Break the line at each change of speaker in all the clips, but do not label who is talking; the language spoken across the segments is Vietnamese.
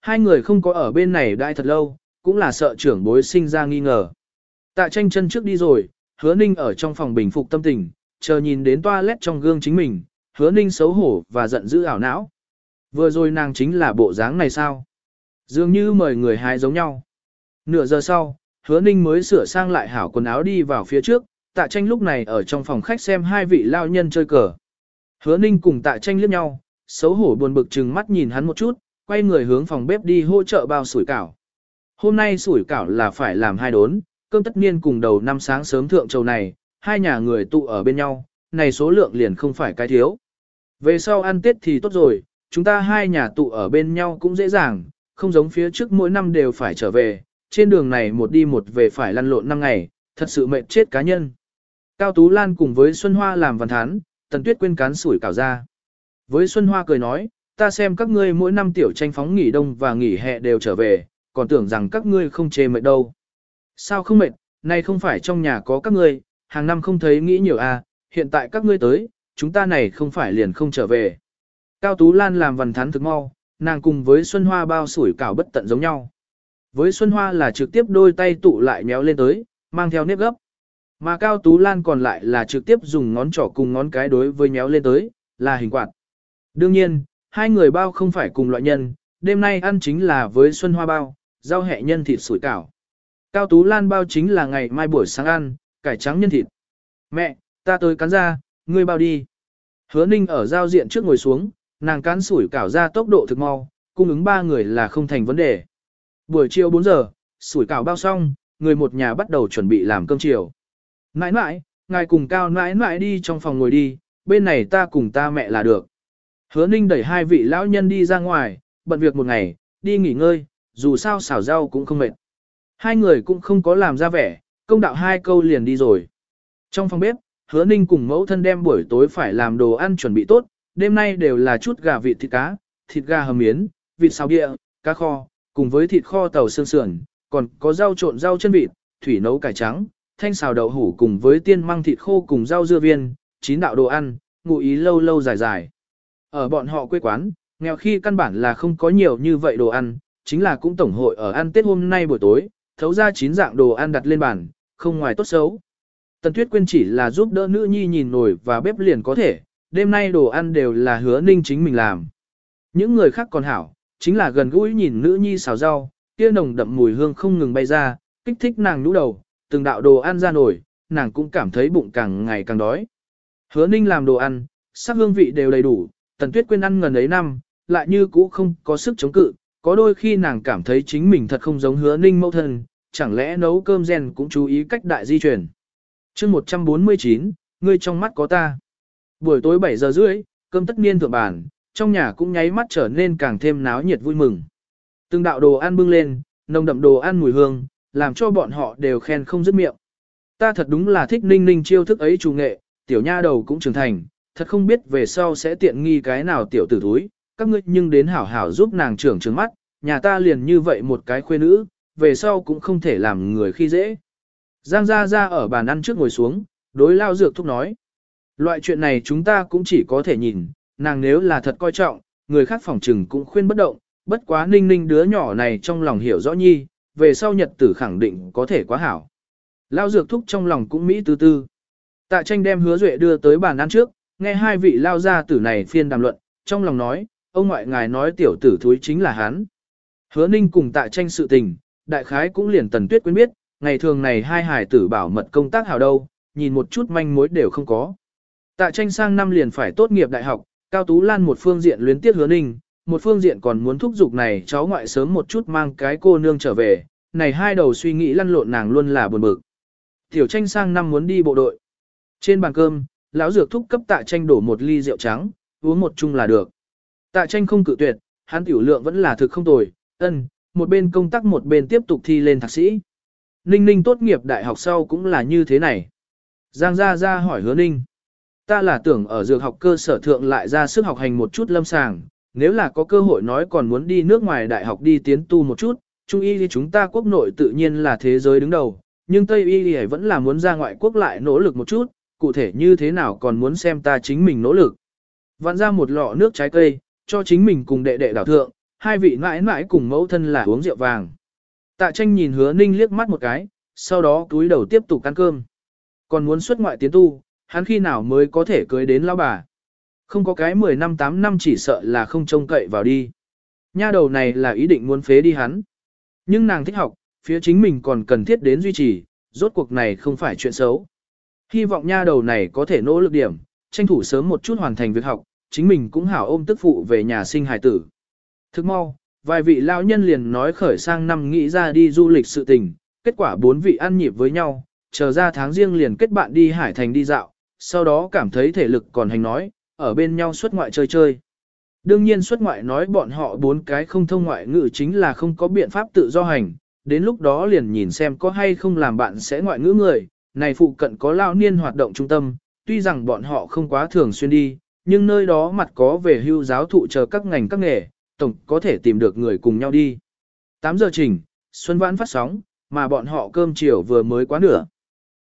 Hai người không có ở bên này đại thật lâu, cũng là sợ trưởng bối sinh ra nghi ngờ. Tạ tranh chân trước đi rồi, hứa ninh ở trong phòng bình phục tâm tình, chờ nhìn đến toilet trong gương chính mình, hứa ninh xấu hổ và giận dữ ảo não. Vừa rồi nàng chính là bộ dáng này sao? Dường như mời người hai giống nhau. Nửa giờ sau, hứa ninh mới sửa sang lại hảo quần áo đi vào phía trước, tạ tranh lúc này ở trong phòng khách xem hai vị lao nhân chơi cờ. Hứa ninh cùng tạ tranh liếc nhau, xấu hổ buồn bực chừng mắt nhìn hắn một chút, quay người hướng phòng bếp đi hỗ trợ bao sủi cảo. Hôm nay sủi cảo là phải làm hai đốn, cơm tất niên cùng đầu năm sáng sớm thượng trầu này, hai nhà người tụ ở bên nhau, này số lượng liền không phải cái thiếu. Về sau ăn Tết thì tốt rồi, chúng ta hai nhà tụ ở bên nhau cũng dễ dàng, không giống phía trước mỗi năm đều phải trở về, trên đường này một đi một về phải lăn lộn năm ngày, thật sự mệt chết cá nhân. Cao Tú Lan cùng với Xuân Hoa làm văn thán, Tần Tuyết quên cán sủi cảo ra. Với Xuân Hoa cười nói, ta xem các ngươi mỗi năm tiểu tranh phóng nghỉ đông và nghỉ hè đều trở về, còn tưởng rằng các ngươi không chê mệt đâu. Sao không mệt, Nay không phải trong nhà có các ngươi, hàng năm không thấy nghĩ nhiều à, hiện tại các ngươi tới, chúng ta này không phải liền không trở về. Cao Tú Lan làm văn thán thực mau, nàng cùng với Xuân Hoa bao sủi cảo bất tận giống nhau. Với Xuân Hoa là trực tiếp đôi tay tụ lại méo lên tới, mang theo nếp gấp. Mà Cao Tú Lan còn lại là trực tiếp dùng ngón trỏ cùng ngón cái đối với méo lên tới, là hình quạt. Đương nhiên, hai người bao không phải cùng loại nhân, đêm nay ăn chính là với Xuân Hoa bao, rau hẹ nhân thịt sủi cảo. Cao Tú Lan bao chính là ngày mai buổi sáng ăn, cải trắng nhân thịt. Mẹ, ta tới cắn ra, ngươi bao đi. Hứa Ninh ở giao diện trước ngồi xuống, nàng cán sủi cảo ra tốc độ thực mau, cung ứng ba người là không thành vấn đề. Buổi chiều 4 giờ, sủi cảo bao xong, người một nhà bắt đầu chuẩn bị làm cơm chiều. Nãi nãi, ngài cùng cao nãi nãi đi trong phòng ngồi đi, bên này ta cùng ta mẹ là được. Hứa ninh đẩy hai vị lão nhân đi ra ngoài, bận việc một ngày, đi nghỉ ngơi, dù sao xào rau cũng không mệt. Hai người cũng không có làm ra vẻ, công đạo hai câu liền đi rồi. Trong phòng bếp, hứa ninh cùng mẫu thân đem buổi tối phải làm đồ ăn chuẩn bị tốt, đêm nay đều là chút gà vịt thịt cá, thịt gà hầm miến, vịt xào địa, cá kho, cùng với thịt kho tàu xương sườn, còn có rau trộn rau chân vịt, thủy nấu cải trắng, thanh xào đậu hủ cùng với tiên măng thịt khô cùng rau dưa viên, chín đạo đồ ăn, ngụ ý lâu lâu dài dài. Ở bọn họ quê quán, nghèo khi căn bản là không có nhiều như vậy đồ ăn, chính là cũng tổng hội ở ăn Tết hôm nay buổi tối, thấu ra chín dạng đồ ăn đặt lên bàn, không ngoài tốt xấu. Tần Tuyết Quyên chỉ là giúp đỡ nữ nhi nhìn nổi và bếp liền có thể, đêm nay đồ ăn đều là hứa ninh chính mình làm. Những người khác còn hảo, chính là gần gũi nhìn nữ nhi xào rau, kia nồng đậm mùi hương không ngừng bay ra, kích thích nàng nhũ đầu, từng đạo đồ ăn ra nổi, nàng cũng cảm thấy bụng càng ngày càng đói. Hứa ninh làm đồ ăn, sắc hương vị đều đầy đủ, tần tuyết quên ăn ngần ấy năm, lại như cũ không có sức chống cự, có đôi khi nàng cảm thấy chính mình thật không giống hứa ninh mẫu thân, chẳng lẽ nấu cơm gen cũng chú ý cách đại di chuyển. chương 149, ngươi trong mắt có ta. Buổi tối 7 giờ rưỡi, cơm tất niên thượng bàn. trong nhà cũng nháy mắt trở nên càng thêm náo nhiệt vui mừng. Từng đạo đồ ăn bưng lên, nồng đậm đồ ăn mùi hương, làm cho bọn họ đều khen không dứt miệng. Ta thật đúng là thích ninh ninh chiêu thức ấy chủ nghệ, tiểu nha đầu cũng trưởng thành, thật không biết về sau sẽ tiện nghi cái nào tiểu tử thúi, các ngươi nhưng đến hảo hảo giúp nàng trưởng trứng mắt, nhà ta liền như vậy một cái khuê nữ, về sau cũng không thể làm người khi dễ. Giang Gia Gia ở bàn ăn trước ngồi xuống, đối lao dược thúc nói. Loại chuyện này chúng ta cũng chỉ có thể nhìn, nàng nếu là thật coi trọng, người khác phòng trừng cũng khuyên bất động, bất quá ninh ninh đứa nhỏ này trong lòng hiểu rõ nhi, về sau nhật tử khẳng định có thể quá hảo. Lao dược thúc trong lòng cũng mỹ tư tư. Tạ tranh đem hứa duệ đưa tới bàn ăn trước, nghe hai vị lao gia tử này phiên đàm luận, trong lòng nói, ông ngoại ngài nói tiểu tử thúi chính là hắn. Hứa ninh cùng tạ tranh sự tình, đại khái cũng liền tần tuyết quên biết, ngày thường này hai hải tử bảo mật công tác hào đâu, nhìn một chút manh mối đều không có. Tạ tranh sang năm liền phải tốt nghiệp đại học, Cao Tú Lan một phương diện luyến tiếc hứa ninh, một phương diện còn muốn thúc giục này cháu ngoại sớm một chút mang cái cô nương trở về, này hai đầu suy nghĩ lăn lộn nàng luôn là buồn bực. Tiểu tranh sang năm muốn đi bộ đội. Trên bàn cơm, lão dược thúc cấp tạ tranh đổ một ly rượu trắng, uống một chung là được. Tạ tranh không cự tuyệt, hắn tiểu lượng vẫn là thực không tồi, ân, một bên công tác một bên tiếp tục thi lên thạc sĩ. Ninh ninh tốt nghiệp đại học sau cũng là như thế này. Giang Gia Gia hỏi hứa ninh. Ta là tưởng ở dược học cơ sở thượng lại ra sức học hành một chút lâm sàng, nếu là có cơ hội nói còn muốn đi nước ngoài đại học đi tiến tu một chút, Trung y thì chúng ta quốc nội tự nhiên là thế giới đứng đầu, nhưng Tây y thì vẫn là muốn ra ngoại quốc lại nỗ lực một chút, cụ thể như thế nào còn muốn xem ta chính mình nỗ lực. Vặn ra một lọ nước trái cây, cho chính mình cùng đệ đệ đảo thượng, hai vị mãi mãi cùng mẫu thân là uống rượu vàng. Tạ tranh nhìn hứa ninh liếc mắt một cái, sau đó túi đầu tiếp tục ăn cơm. Còn muốn xuất ngoại tiến tu, hắn khi nào mới có thể cưới đến lão bà. Không có cái 10 năm 8 năm chỉ sợ là không trông cậy vào đi. Nha đầu này là ý định muốn phế đi hắn. Nhưng nàng thích học, phía chính mình còn cần thiết đến duy trì, rốt cuộc này không phải chuyện xấu. Hy vọng nha đầu này có thể nỗ lực điểm, tranh thủ sớm một chút hoàn thành việc học, chính mình cũng hảo ôm tức phụ về nhà sinh hài tử. Thức mau, vài vị lao nhân liền nói khởi sang năm nghĩ ra đi du lịch sự tình, kết quả bốn vị ăn nhịp với nhau, chờ ra tháng riêng liền kết bạn đi hải thành đi dạo, sau đó cảm thấy thể lực còn hành nói, ở bên nhau xuất ngoại chơi chơi. Đương nhiên xuất ngoại nói bọn họ bốn cái không thông ngoại ngữ chính là không có biện pháp tự do hành, đến lúc đó liền nhìn xem có hay không làm bạn sẽ ngoại ngữ người, này phụ cận có lao niên hoạt động trung tâm, tuy rằng bọn họ không quá thường xuyên đi, nhưng nơi đó mặt có về hưu giáo thụ chờ các ngành các nghề, tổng có thể tìm được người cùng nhau đi. 8 giờ trình, Xuân Vãn phát sóng, mà bọn họ cơm chiều vừa mới quá nửa.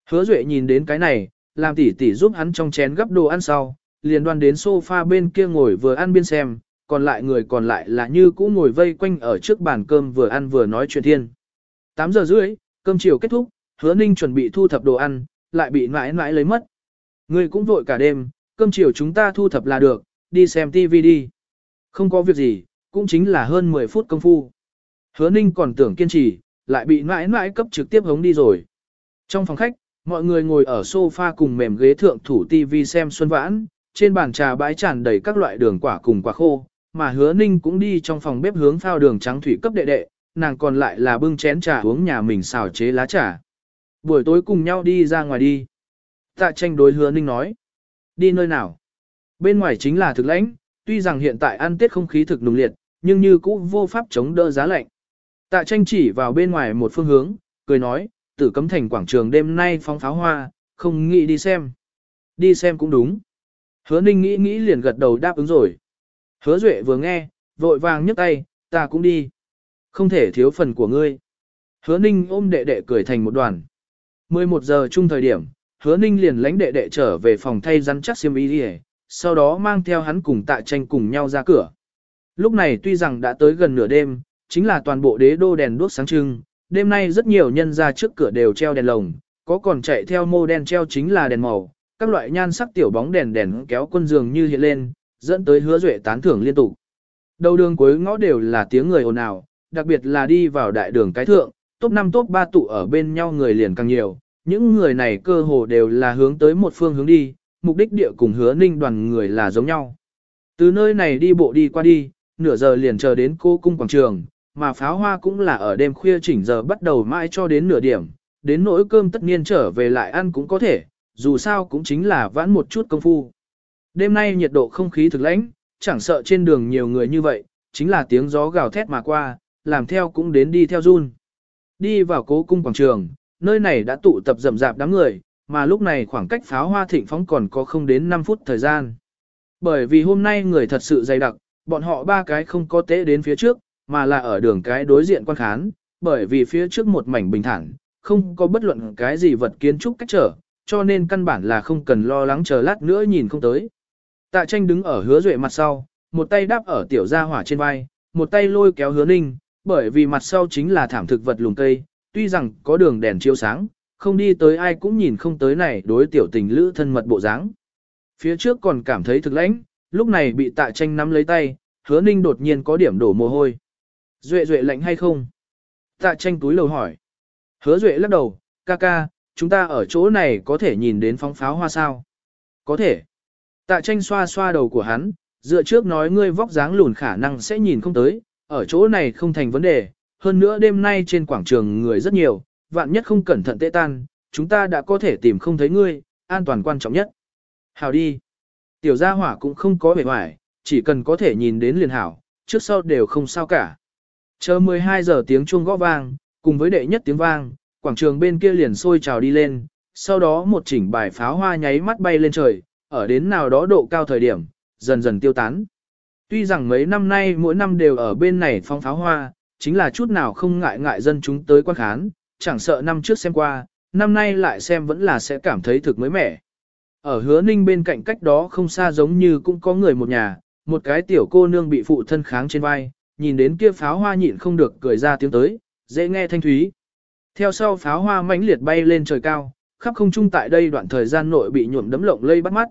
Hứa Duệ nhìn đến cái này, làm tỉ tỉ giúp hắn trong chén gấp đồ ăn sau, liền đoan đến sofa bên kia ngồi vừa ăn biên xem, còn lại người còn lại là như cũ ngồi vây quanh ở trước bàn cơm vừa ăn vừa nói chuyện thiên. 8 giờ rưỡi, cơm chiều kết thúc, hứa ninh chuẩn bị thu thập đồ ăn, lại bị mãi mãi lấy mất. Người cũng vội cả đêm, cơm chiều chúng ta thu thập là được, đi xem TV đi. Không có việc gì, cũng chính là hơn 10 phút công phu. Hứa ninh còn tưởng kiên trì, lại bị mãi mãi cấp trực tiếp hống đi rồi. Trong phòng khách, mọi người ngồi ở sofa cùng mềm ghế thượng thủ TV xem xuân vãn, trên bàn trà bãi tràn đầy các loại đường quả cùng quả khô, mà hứa ninh cũng đi trong phòng bếp hướng phao đường trắng thủy cấp đệ đệ, nàng còn lại là bưng chén trà uống nhà mình xào chế lá trà. Buổi tối cùng nhau đi ra ngoài đi. Tạ tranh đối hứa ninh nói. Đi nơi nào? Bên ngoài chính là thực lãnh, tuy rằng hiện tại ăn tết không khí thực nùng liệt, nhưng như cũ vô pháp chống đỡ giá lạnh. Tạ tranh chỉ vào bên ngoài một phương hướng, cười nói, tử cấm thành quảng trường đêm nay phóng pháo hoa, không nghĩ đi xem. Đi xem cũng đúng. Hứa ninh nghĩ nghĩ liền gật đầu đáp ứng rồi. Hứa duệ vừa nghe, vội vàng nhấc tay, ta cũng đi. Không thể thiếu phần của ngươi. Hứa ninh ôm đệ đệ cười thành một đoàn. 11 giờ chung thời điểm, hứa ninh liền lãnh đệ đệ trở về phòng thay rắn chắc xiêm y đi sau đó mang theo hắn cùng tạ tranh cùng nhau ra cửa. Lúc này tuy rằng đã tới gần nửa đêm, chính là toàn bộ đế đô đèn đuốc sáng trưng, đêm nay rất nhiều nhân ra trước cửa đều treo đèn lồng, có còn chạy theo mô đen treo chính là đèn màu, các loại nhan sắc tiểu bóng đèn đèn kéo quân giường như hiện lên, dẫn tới hứa duệ tán thưởng liên tục. Đầu đường cuối ngõ đều là tiếng người ồn ào, đặc biệt là đi vào đại đường cái thượng, top 5 top 3 tụ ở bên nhau người liền càng nhiều, những người này cơ hồ đều là hướng tới một phương hướng đi, mục đích địa cùng hứa ninh đoàn người là giống nhau. Từ nơi này đi bộ đi qua đi, nửa giờ liền chờ đến cô cung quảng trường, mà pháo hoa cũng là ở đêm khuya chỉnh giờ bắt đầu mãi cho đến nửa điểm, đến nỗi cơm tất nhiên trở về lại ăn cũng có thể, dù sao cũng chính là vãn một chút công phu. Đêm nay nhiệt độ không khí thực lãnh, chẳng sợ trên đường nhiều người như vậy, chính là tiếng gió gào thét mà qua, làm theo cũng đến đi theo run. Đi vào cố cung quảng trường, nơi này đã tụ tập rầm rạp đám người, mà lúc này khoảng cách pháo hoa thịnh phóng còn có không đến 5 phút thời gian. Bởi vì hôm nay người thật sự dày đặc, bọn họ ba cái không có tế đến phía trước, mà là ở đường cái đối diện quan khán, bởi vì phía trước một mảnh bình thản, không có bất luận cái gì vật kiến trúc cách trở, cho nên căn bản là không cần lo lắng chờ lát nữa nhìn không tới. Tạ tranh đứng ở hứa duệ mặt sau, một tay đáp ở tiểu gia hỏa trên vai, một tay lôi kéo hứa ninh, bởi vì mặt sau chính là thảm thực vật lùm cây, tuy rằng có đường đèn chiếu sáng, không đi tới ai cũng nhìn không tới này đối tiểu tình lữ thân mật bộ dáng. Phía trước còn cảm thấy thực lãnh, lúc này bị tạ tranh nắm lấy tay, hứa ninh đột nhiên có điểm đổ mồ hôi. Duệ duệ lạnh hay không? Tạ tranh túi lầu hỏi. Hứa duệ lắc đầu, ca ca, chúng ta ở chỗ này có thể nhìn đến phóng pháo hoa sao? Có thể. Tạ tranh xoa xoa đầu của hắn, dựa trước nói ngươi vóc dáng lùn khả năng sẽ nhìn không tới, ở chỗ này không thành vấn đề, hơn nữa đêm nay trên quảng trường người rất nhiều, vạn nhất không cẩn thận tệ tan, chúng ta đã có thể tìm không thấy ngươi, an toàn quan trọng nhất. Hào đi. Tiểu gia hỏa cũng không có vẻ ngoài, chỉ cần có thể nhìn đến liền hảo, trước sau đều không sao cả. Chờ 12 giờ tiếng chuông gõ vang, cùng với đệ nhất tiếng vang, quảng trường bên kia liền sôi trào đi lên, sau đó một chỉnh bài pháo hoa nháy mắt bay lên trời, ở đến nào đó độ cao thời điểm, dần dần tiêu tán. Tuy rằng mấy năm nay mỗi năm đều ở bên này phong pháo hoa, chính là chút nào không ngại ngại dân chúng tới quan khán, chẳng sợ năm trước xem qua, năm nay lại xem vẫn là sẽ cảm thấy thực mới mẻ. Ở hứa ninh bên cạnh cách đó không xa giống như cũng có người một nhà, một cái tiểu cô nương bị phụ thân kháng trên vai, nhìn đến kia pháo hoa nhịn không được cười ra tiếng tới, dễ nghe thanh thúy. Theo sau pháo hoa mãnh liệt bay lên trời cao, khắp không trung tại đây đoạn thời gian nội bị nhuộm đấm lộng lây bắt mắt.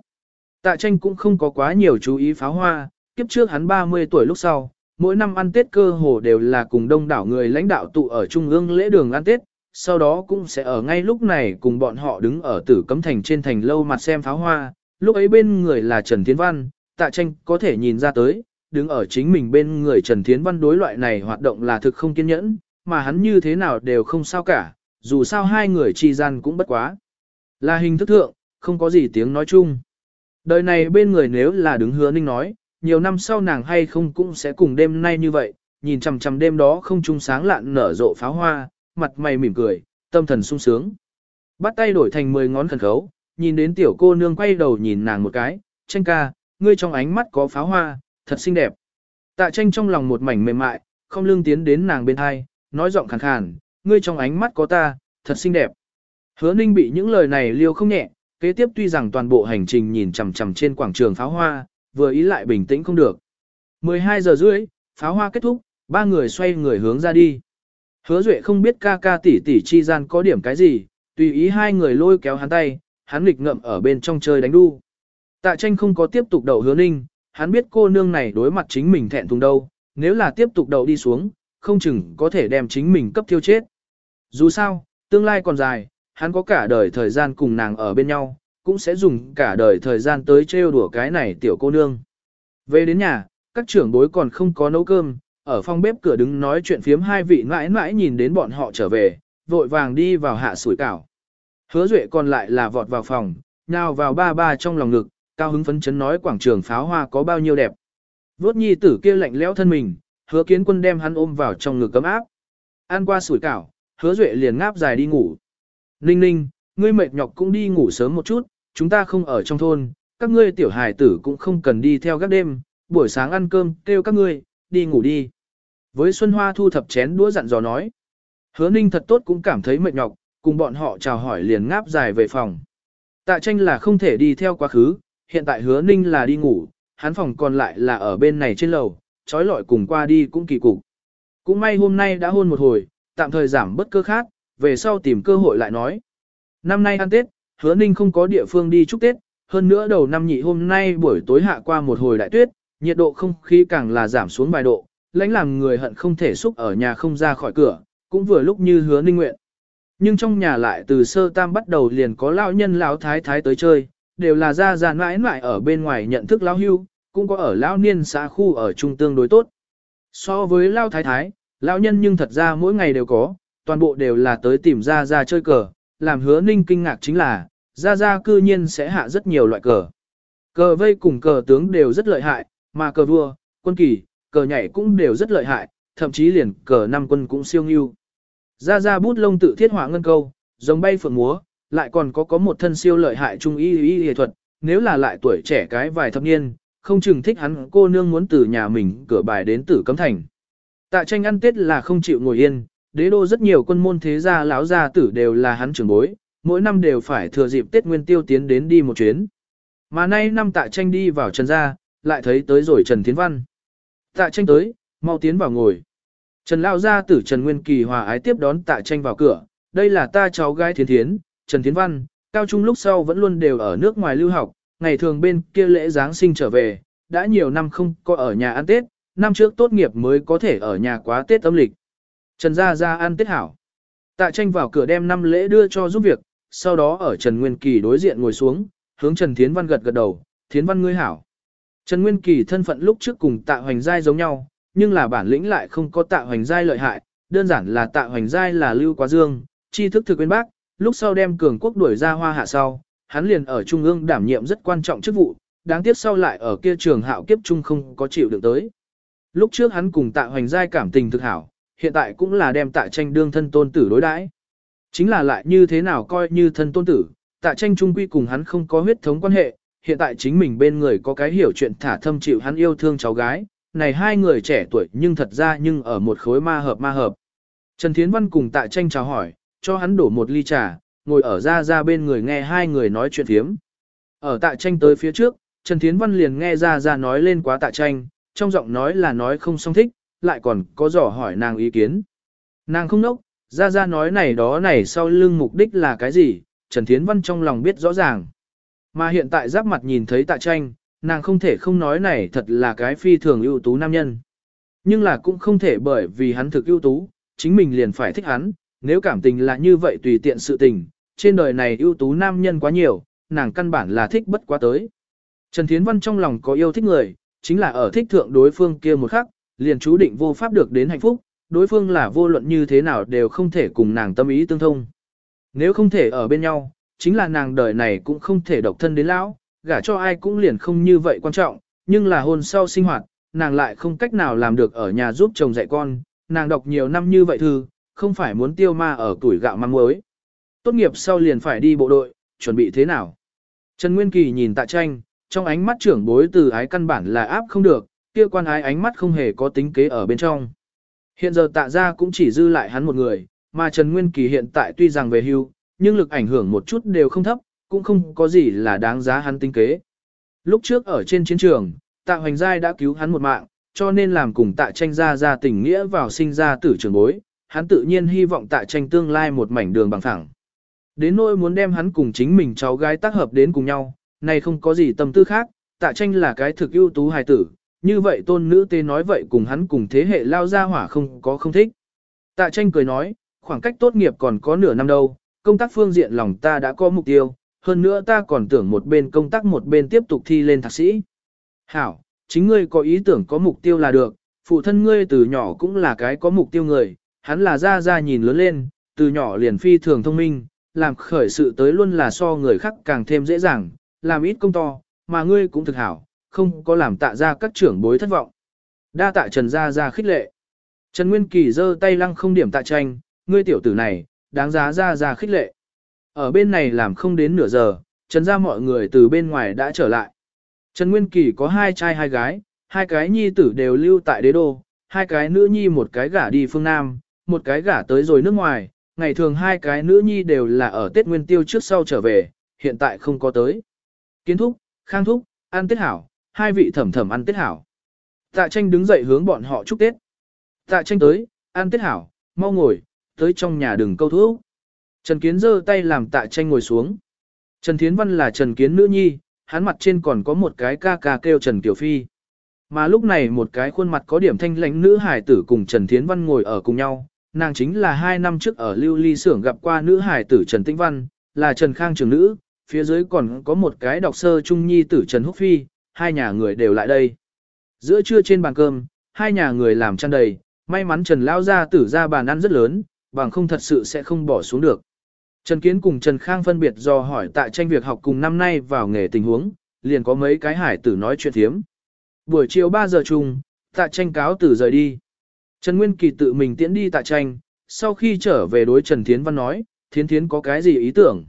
Tạ tranh cũng không có quá nhiều chú ý pháo hoa, kiếp trước hắn 30 tuổi lúc sau, mỗi năm ăn Tết cơ hồ đều là cùng đông đảo người lãnh đạo tụ ở trung ương lễ đường ăn Tết, sau đó cũng sẽ ở ngay lúc này cùng bọn họ đứng ở tử cấm thành trên thành lâu mặt xem pháo hoa, lúc ấy bên người là Trần Thiến Văn, tạ tranh có thể nhìn ra tới, đứng ở chính mình bên người Trần Thiến Văn đối loại này hoạt động là thực không kiên nhẫn, mà hắn như thế nào đều không sao cả, dù sao hai người chi gian cũng bất quá. Là hình thức thượng, không có gì tiếng nói chung. Đời này bên người nếu là đứng hứa ninh nói, nhiều năm sau nàng hay không cũng sẽ cùng đêm nay như vậy, nhìn chằm chằm đêm đó không trung sáng lạn nở rộ pháo hoa, mặt mày mỉm cười, tâm thần sung sướng. Bắt tay đổi thành 10 ngón khẩn khấu, nhìn đến tiểu cô nương quay đầu nhìn nàng một cái, tranh ca, ngươi trong ánh mắt có pháo hoa, thật xinh đẹp. Tạ tranh trong lòng một mảnh mềm mại, không lương tiến đến nàng bên hai, nói giọng khàn khàn, ngươi trong ánh mắt có ta, thật xinh đẹp. Hứa ninh bị những lời này liêu không nhẹ, kế tiếp tuy rằng toàn bộ hành trình nhìn chằm chằm trên quảng trường pháo hoa, vừa ý lại bình tĩnh không được. 12 giờ rưỡi, pháo hoa kết thúc, ba người xoay người hướng ra đi. Hứa Duệ không biết ca ca tỷ tỷ chi gian có điểm cái gì, tùy ý hai người lôi kéo hắn tay, hắn nghịch ngậm ở bên trong chơi đánh đu. Tạ tranh không có tiếp tục đậu hứa ninh, hắn biết cô nương này đối mặt chính mình thẹn thùng đâu, nếu là tiếp tục đậu đi xuống, không chừng có thể đem chính mình cấp thiêu chết. Dù sao, tương lai còn dài, hắn có cả đời thời gian cùng nàng ở bên nhau, cũng sẽ dùng cả đời thời gian tới trêu đùa cái này tiểu cô nương. Về đến nhà, các trưởng bối còn không có nấu cơm, ở phòng bếp cửa đứng nói chuyện phiếm hai vị mãi mãi nhìn đến bọn họ trở về, vội vàng đi vào hạ sủi cảo. Hứa Duệ còn lại là vọt vào phòng, nhào vào ba ba trong lòng ngực, cao hứng phấn chấn nói quảng trường pháo hoa có bao nhiêu đẹp. Vốt nhi tử kia lạnh lẽo thân mình, hứa kiến quân đem hắn ôm vào trong ngực cấm áp. Ăn qua sủi cảo, hứa Duệ liền ngáp dài đi ngủ. Ninh ninh, ngươi mệt nhọc cũng đi ngủ sớm một chút, chúng ta không ở trong thôn, các ngươi tiểu hài tử cũng không cần đi theo các đêm, buổi sáng ăn cơm, kêu các ngươi, đi ngủ đi. Với Xuân Hoa thu thập chén đũa dặn dò nói. Hứa ninh thật tốt cũng cảm thấy mệt nhọc, cùng bọn họ chào hỏi liền ngáp dài về phòng. Tạ tranh là không thể đi theo quá khứ, hiện tại hứa ninh là đi ngủ, hắn phòng còn lại là ở bên này trên lầu, trói lọi cùng qua đi cũng kỳ cục. Cũng may hôm nay đã hôn một hồi, tạm thời giảm bất cơ khác, về sau tìm cơ hội lại nói. Năm nay ăn Tết, hứa ninh không có địa phương đi chúc Tết, hơn nữa đầu năm nhị hôm nay buổi tối hạ qua một hồi đại tuyết, nhiệt độ không khí càng là giảm xuống vài độ, lãnh làm người hận không thể xúc ở nhà không ra khỏi cửa, cũng vừa lúc như hứa ninh nguyện. Nhưng trong nhà lại từ sơ tam bắt đầu liền có lão nhân lão thái thái tới chơi, đều là ra ra mãi mãi ở bên ngoài nhận thức lão hưu, cũng có ở lão niên xã khu ở trung tương đối tốt. So với lão thái thái, lão nhân nhưng thật ra mỗi ngày đều có, toàn bộ đều là tới tìm ra ra chơi cờ, làm hứa ninh kinh ngạc chính là, ra ra cư nhiên sẽ hạ rất nhiều loại cờ. Cờ vây cùng cờ tướng đều rất lợi hại, mà cờ vua, quân kỳ, cờ nhảy cũng đều rất lợi hại, thậm chí liền cờ năm quân cũng siêu nghiêu. Ra ra bút lông tự thiết họa ngân câu, giống bay phượng múa, lại còn có có một thân siêu lợi hại trung y y y thuật, nếu là lại tuổi trẻ cái vài thập niên, không chừng thích hắn cô nương muốn từ nhà mình cửa bài đến tử cấm thành. Tạ tranh ăn tết là không chịu ngồi yên, đế đô rất nhiều quân môn thế gia lão gia tử đều là hắn trưởng bối, mỗi năm đều phải thừa dịp tết nguyên tiêu tiến đến đi một chuyến. Mà nay năm tạ tranh đi vào trần gia, lại thấy tới rồi Trần Thiến Văn. Tạ tranh tới, mau tiến vào ngồi. Trần Lão gia tử Trần Nguyên Kỳ hòa ái tiếp đón tạ tranh vào cửa, đây là ta cháu gái Thiến Thiến, Trần Thiến Văn, cao trung lúc sau vẫn luôn đều ở nước ngoài lưu học, ngày thường bên kia lễ Giáng sinh trở về, đã nhiều năm không có ở nhà ăn Tết, năm trước tốt nghiệp mới có thể ở nhà quá Tết âm lịch. Trần Gia Gia ăn Tết hảo. Tạ tranh vào cửa đem năm lễ đưa cho giúp việc, sau đó ở Trần Nguyên Kỳ đối diện ngồi xuống, hướng Trần Thiến Văn gật gật đầu, Thiến Văn ngươi hảo. Trần Nguyên Kỳ thân phận lúc trước cùng Tạ Hoành Giai giống nhau, nhưng là bản lĩnh lại không có Tạ Hoành Giai lợi hại, đơn giản là Tạ Hoành Giai là lưu quá dương, tri thức thực quên bác, lúc sau đem cường quốc đuổi ra hoa hạ sau, hắn liền ở trung ương đảm nhiệm rất quan trọng chức vụ, đáng tiếc sau lại ở kia trường hạo kiếp trung không có chịu được tới. Lúc trước hắn cùng Tạ Hoành Giai cảm tình thực hảo, hiện tại cũng là đem Tạ Tranh đương thân tôn tử đối đãi. Chính là lại như thế nào coi như thân tôn tử, Tạ Tranh trung quy cùng hắn không có huyết thống quan hệ, hiện tại chính mình bên người có cái hiểu chuyện thả thâm chịu hắn yêu thương cháu gái, này hai người trẻ tuổi nhưng thật ra nhưng ở một khối ma hợp ma hợp. Trần Thiến Văn cùng Tạ Tranh chào hỏi, cho hắn đổ một ly trà, ngồi ở ra ra bên người nghe hai người nói chuyện thiếm. Ở Tạ Tranh tới phía trước, Trần Thiến Văn liền nghe ra ra nói lên quá Tạ Tranh, trong giọng nói là nói không song thích, lại còn có dò hỏi nàng ý kiến. Nàng không nốc, ra ra nói này đó này sau lưng mục đích là cái gì, Trần Thiến Văn trong lòng biết rõ ràng. Mà hiện tại giáp mặt nhìn thấy tạ tranh, nàng không thể không nói này thật là cái phi thường ưu tú nam nhân. Nhưng là cũng không thể bởi vì hắn thực ưu tú, chính mình liền phải thích hắn, nếu cảm tình là như vậy tùy tiện sự tình, trên đời này ưu tú nam nhân quá nhiều, nàng căn bản là thích bất quá tới. Trần Thiến Văn trong lòng có yêu thích người, chính là ở thích thượng đối phương kia một khắc, liền chú định vô pháp được đến hạnh phúc, đối phương là vô luận như thế nào đều không thể cùng nàng tâm ý tương thông. Nếu không thể ở bên nhau, chính là nàng đời này cũng không thể độc thân đến lão, gả cho ai cũng liền không như vậy quan trọng, nhưng là hôn sau sinh hoạt, nàng lại không cách nào làm được ở nhà giúp chồng dạy con, nàng đọc nhiều năm như vậy thư, không phải muốn tiêu ma ở tuổi gạo măng mới, Tốt nghiệp sau liền phải đi bộ đội, chuẩn bị thế nào? Trần Nguyên Kỳ nhìn tạ tranh, trong ánh mắt trưởng bối từ ái căn bản là áp không được, kia quan ái ánh mắt không hề có tính kế ở bên trong. Hiện giờ tạ ra cũng chỉ dư lại hắn một người, mà Trần Nguyên Kỳ hiện tại tuy rằng về hưu, nhưng lực ảnh hưởng một chút đều không thấp, cũng không có gì là đáng giá hắn tính kế. Lúc trước ở trên chiến trường, tạ hoành giai đã cứu hắn một mạng, cho nên làm cùng tạ tranh ra ra tình nghĩa vào sinh ra tử trường bối, hắn tự nhiên hy vọng tạ tranh tương lai một mảnh đường bằng thẳng. Đến nỗi muốn đem hắn cùng chính mình cháu gái tác hợp đến cùng nhau, này không có gì tâm tư khác, tạ tranh là cái thực ưu tú hài tử, như vậy tôn nữ tê nói vậy cùng hắn cùng thế hệ lao ra hỏa không có không thích. Tạ tranh cười nói, khoảng cách tốt nghiệp còn có nửa năm đâu, công tác phương diện lòng ta đã có mục tiêu, hơn nữa ta còn tưởng một bên công tác một bên tiếp tục thi lên thạc sĩ. Hảo, chính ngươi có ý tưởng có mục tiêu là được, phụ thân ngươi từ nhỏ cũng là cái có mục tiêu người, hắn là ra ra nhìn lớn lên, từ nhỏ liền phi thường thông minh, làm khởi sự tới luôn là so người khác càng thêm dễ dàng, làm ít công to, mà ngươi cũng thực hảo, không có làm tạ ra các trưởng bối thất vọng. Đa tạ Trần Gia Gia khích lệ. Trần Nguyên Kỳ giơ tay lăng không điểm tạ tranh, ngươi tiểu tử này, đáng giá Gia Gia khích lệ. Ở bên này làm không đến nửa giờ, Trần Gia mọi người từ bên ngoài đã trở lại. Trần Nguyên Kỳ có hai trai hai gái, hai cái nhi tử đều lưu tại đế đô, hai cái nữ nhi một cái gả đi phương Nam, một cái gả tới rồi nước ngoài, ngày thường hai cái nữ nhi đều là ở Tết Nguyên Tiêu trước sau trở về, hiện tại không có tới. Kiến thúc, khang thúc, an Tết hảo, hai vị thẩm thẩm ăn Tết hảo. Tạ tranh đứng dậy hướng bọn họ chúc Tết. Tạ tranh tới, ăn Tết hảo, mau ngồi, tới trong nhà đừng câu thuốc. Trần Kiến giơ tay làm tạ tranh ngồi xuống. Trần Thiến Văn là Trần Kiến nữ nhi, hắn mặt trên còn có một cái ca ca kêu Trần Tiểu Phi. Mà lúc này một cái khuôn mặt có điểm thanh lãnh nữ hải tử cùng Trần Thiến Văn ngồi ở cùng nhau, nàng chính là hai năm trước ở Lưu Ly xưởng gặp qua nữ hải tử Trần Tĩnh Văn, là Trần Khang trưởng nữ, phía dưới còn có một cái đọc sơ trung nhi tử Trần Húc Phi, hai nhà người đều lại đây. Giữa trưa trên bàn cơm, hai nhà người làm chăn đầy, may mắn Trần Lao ra tử ra bàn ăn rất lớn, bằng không thật sự sẽ không bỏ xuống được. Trần Kiến cùng Trần Khang phân biệt do hỏi tại tranh việc học cùng năm nay vào nghề tình huống, liền có mấy cái hải tử nói chuyện thiếm. Buổi chiều 3 giờ chung, tạ tranh cáo tử rời đi. Trần Nguyên Kỳ tự mình tiễn đi tạ tranh, sau khi trở về đối Trần Thiến Văn nói, Thiến Thiến có cái gì ý tưởng.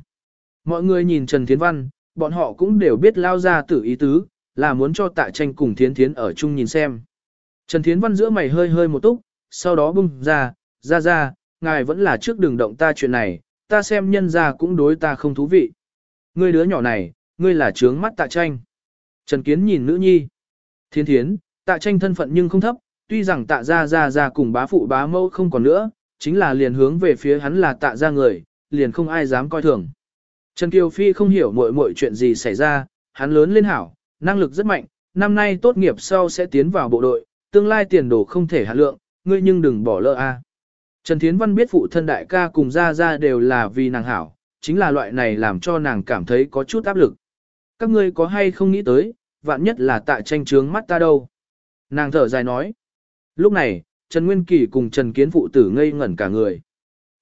Mọi người nhìn Trần Thiến Văn, bọn họ cũng đều biết lao ra tử ý tứ, là muốn cho tạ tranh cùng Thiến Thiến ở chung nhìn xem. Trần Thiến Văn giữa mày hơi hơi một túc, sau đó bung ra, ra ra, ngài vẫn là trước đường động ta chuyện này, ta xem nhân ra cũng đối ta không thú vị. Ngươi đứa nhỏ này, ngươi là trướng mắt tạ tranh. Trần Kiến nhìn nữ nhi. Thiên thiến, tạ tranh thân phận nhưng không thấp, tuy rằng tạ ra ra ra cùng bá phụ bá mẫu không còn nữa, chính là liền hướng về phía hắn là tạ ra người, liền không ai dám coi thường. Trần Kiều Phi không hiểu mọi mọi chuyện gì xảy ra, hắn lớn lên hảo, năng lực rất mạnh, năm nay tốt nghiệp sau sẽ tiến vào bộ đội, tương lai tiền đồ không thể hạ lượng, ngươi nhưng đừng bỏ lỡ a. Trần Thiến Văn biết phụ thân đại ca cùng gia gia đều là vì nàng hảo, chính là loại này làm cho nàng cảm thấy có chút áp lực. Các ngươi có hay không nghĩ tới, vạn nhất là tại tranh trướng mắt ta đâu. Nàng thở dài nói. Lúc này, Trần Nguyên Kỳ cùng Trần Kiến phụ tử ngây ngẩn cả người.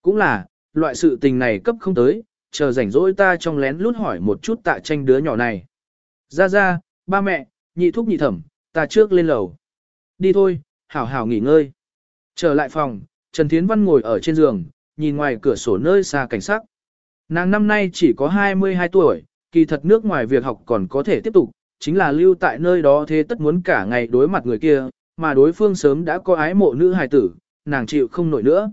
Cũng là, loại sự tình này cấp không tới, chờ rảnh rỗi ta trong lén lút hỏi một chút tạ tranh đứa nhỏ này. Ra ra, ba mẹ, nhị thúc nhị thẩm, ta trước lên lầu. Đi thôi, hảo hảo nghỉ ngơi. Trở lại phòng, Trần Thiến Văn ngồi ở trên giường, nhìn ngoài cửa sổ nơi xa cảnh sắc. Nàng năm nay chỉ có 22 tuổi, kỳ thật nước ngoài việc học còn có thể tiếp tục, chính là lưu tại nơi đó thế tất muốn cả ngày đối mặt người kia, mà đối phương sớm đã có ái mộ nữ hài tử, nàng chịu không nổi nữa.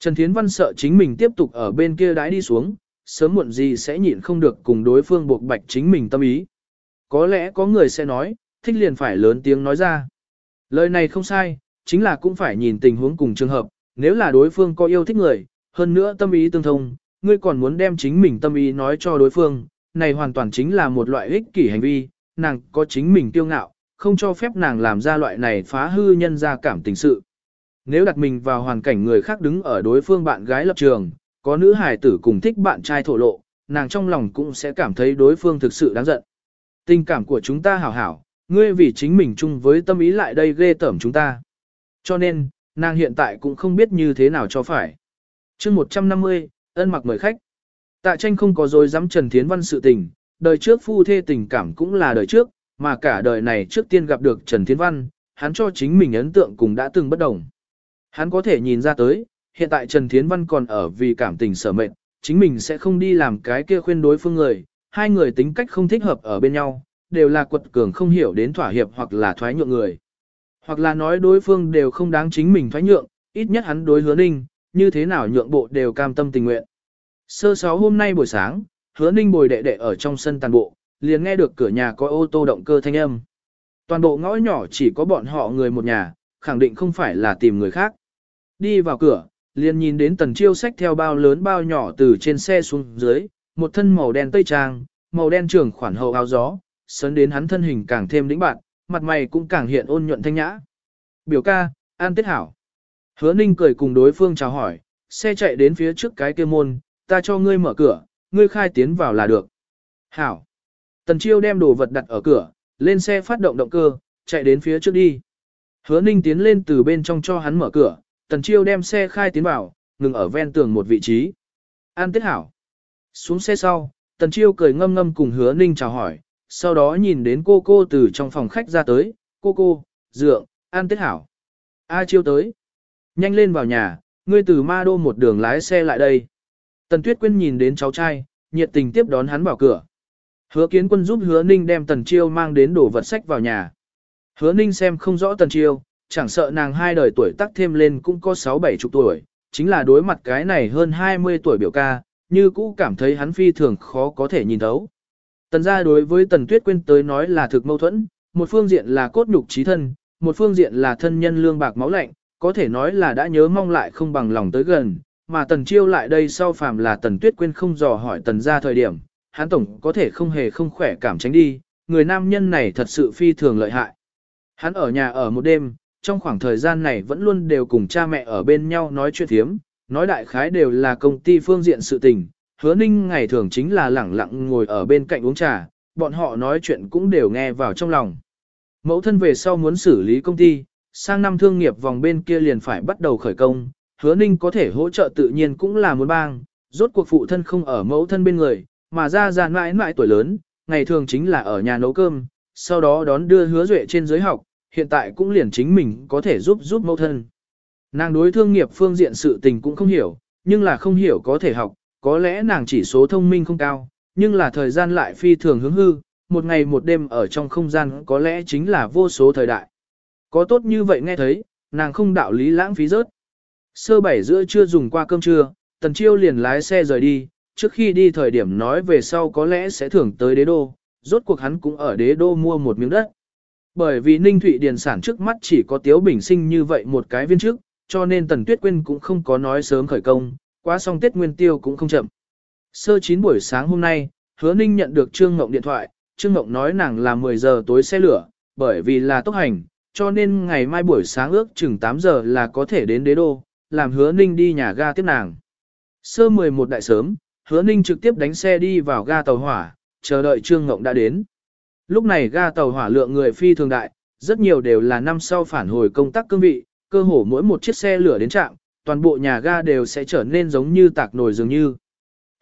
Trần Thiến Văn sợ chính mình tiếp tục ở bên kia đãi đi xuống, sớm muộn gì sẽ nhịn không được cùng đối phương buộc bạch chính mình tâm ý. Có lẽ có người sẽ nói, thích liền phải lớn tiếng nói ra. Lời này không sai, chính là cũng phải nhìn tình huống cùng trường hợp, nếu là đối phương có yêu thích người, hơn nữa tâm ý tương thông, ngươi còn muốn đem chính mình tâm ý nói cho đối phương, này hoàn toàn chính là một loại ích kỷ hành vi, nàng có chính mình tiêu ngạo, không cho phép nàng làm ra loại này phá hư nhân ra cảm tình sự. Nếu đặt mình vào hoàn cảnh người khác đứng ở đối phương bạn gái lập trường, có nữ hài tử cùng thích bạn trai thổ lộ, nàng trong lòng cũng sẽ cảm thấy đối phương thực sự đáng giận. Tình cảm của chúng ta hảo hảo, ngươi vì chính mình chung với tâm ý lại đây ghê tởm chúng ta. Cho nên, nàng hiện tại cũng không biết như thế nào cho phải. chương 150, ân mặc mời khách. Tạ tranh không có dối dám Trần Thiến Văn sự tình, đời trước phu thê tình cảm cũng là đời trước, mà cả đời này trước tiên gặp được Trần Thiến Văn, hắn cho chính mình ấn tượng cũng đã từng bất đồng. Hắn có thể nhìn ra tới, hiện tại Trần Thiến Văn còn ở vì cảm tình sở mệnh, chính mình sẽ không đi làm cái kia khuyên đối phương người, hai người tính cách không thích hợp ở bên nhau, đều là quật cường không hiểu đến thỏa hiệp hoặc là thoái nhượng người. Hoặc là nói đối phương đều không đáng chính mình thoái nhượng, ít nhất hắn đối hứa ninh, như thế nào nhượng bộ đều cam tâm tình nguyện. Sơ sáu hôm nay buổi sáng, hứa ninh bồi đệ đệ ở trong sân tàn bộ, liền nghe được cửa nhà có ô tô động cơ thanh âm. Toàn bộ ngõ nhỏ chỉ có bọn họ người một nhà, khẳng định không phải là tìm người khác. Đi vào cửa, liền nhìn đến tần chiêu sách theo bao lớn bao nhỏ từ trên xe xuống dưới, một thân màu đen tây trang, màu đen trường khoản hậu áo gió, sấn đến hắn thân hình càng thêm đĩnh bạn, mặt mày cũng càng hiện ôn nhuận thanh nhã. Biểu ca, an tết hảo. Hứa ninh cười cùng đối phương chào hỏi, xe chạy đến phía trước cái kia môn, ta cho ngươi mở cửa, ngươi khai tiến vào là được. Hảo. Tần chiêu đem đồ vật đặt ở cửa, lên xe phát động động cơ, chạy đến phía trước đi. Hứa ninh tiến lên từ bên trong cho hắn mở cửa, tần chiêu đem xe khai tiến vào, ngừng ở ven tường một vị trí. An tết hảo. Xuống xe sau, tần chiêu cười ngâm ngâm cùng hứa ninh chào hỏi, sau đó nhìn đến cô cô từ trong phòng khách ra tới, cô cô, dượng, an tết hảo. A chiêu tới. Nhanh lên vào nhà, ngươi từ ma đô một đường lái xe lại đây. Tần Tuyết Quyên nhìn đến cháu trai, nhiệt tình tiếp đón hắn vào cửa. Hứa kiến quân giúp hứa ninh đem tần chiêu mang đến đổ vật sách vào nhà. Hứa ninh xem không rõ tần chiêu, chẳng sợ nàng hai đời tuổi tác thêm lên cũng có 6-7 chục tuổi, chính là đối mặt cái này hơn 20 tuổi biểu ca, như cũ cảm thấy hắn phi thường khó có thể nhìn thấu. Tần gia đối với tần tuyết quên tới nói là thực mâu thuẫn, một phương diện là cốt nhục trí thân, một phương diện là thân nhân lương bạc máu lạnh, có thể nói là đã nhớ mong lại không bằng lòng tới gần, mà tần chiêu lại đây sau phàm là tần tuyết quên không dò hỏi tần gia thời điểm, hắn tổng có thể không hề không khỏe cảm tránh đi, người nam nhân này thật sự phi thường lợi hại. Hắn ở nhà ở một đêm, trong khoảng thời gian này vẫn luôn đều cùng cha mẹ ở bên nhau nói chuyện thiếm, nói đại khái đều là công ty phương diện sự tình, hứa ninh ngày thường chính là lẳng lặng ngồi ở bên cạnh uống trà, bọn họ nói chuyện cũng đều nghe vào trong lòng. Mẫu thân về sau muốn xử lý công ty, sang năm thương nghiệp vòng bên kia liền phải bắt đầu khởi công, hứa ninh có thể hỗ trợ tự nhiên cũng là muốn bang, rốt cuộc phụ thân không ở mẫu thân bên người, mà ra ra mãi mãi tuổi lớn, ngày thường chính là ở nhà nấu cơm, sau đó đón đưa hứa duệ trên giới học, hiện tại cũng liền chính mình có thể giúp giúp mẫu thân. Nàng đối thương nghiệp phương diện sự tình cũng không hiểu, nhưng là không hiểu có thể học, có lẽ nàng chỉ số thông minh không cao, nhưng là thời gian lại phi thường hướng hư, một ngày một đêm ở trong không gian có lẽ chính là vô số thời đại. Có tốt như vậy nghe thấy, nàng không đạo lý lãng phí rớt. Sơ bảy giữa chưa dùng qua cơm trưa, tần chiêu liền lái xe rời đi, trước khi đi thời điểm nói về sau có lẽ sẽ thưởng tới đế đô, rốt cuộc hắn cũng ở đế đô mua một miếng đất. Bởi vì Ninh Thụy Điền sản trước mắt chỉ có Tiếu Bình Sinh như vậy một cái viên trước, cho nên Tần Tuyết Quyên cũng không có nói sớm khởi công, quá xong Tết Nguyên Tiêu cũng không chậm. Sơ chín buổi sáng hôm nay, Hứa Ninh nhận được Trương Ngộng điện thoại, Trương Ngộng nói nàng là 10 giờ tối xe lửa, bởi vì là tốc hành, cho nên ngày mai buổi sáng ước chừng 8 giờ là có thể đến đế đô, làm Hứa Ninh đi nhà ga tiếp nàng. Sơ 11 đại sớm, Hứa Ninh trực tiếp đánh xe đi vào ga tàu hỏa, chờ đợi Trương Ngộng đã đến. Lúc này ga tàu hỏa lượng người phi thường đại, rất nhiều đều là năm sau phản hồi công tác cương vị, cơ hồ mỗi một chiếc xe lửa đến trạm, toàn bộ nhà ga đều sẽ trở nên giống như tạc nồi dường như.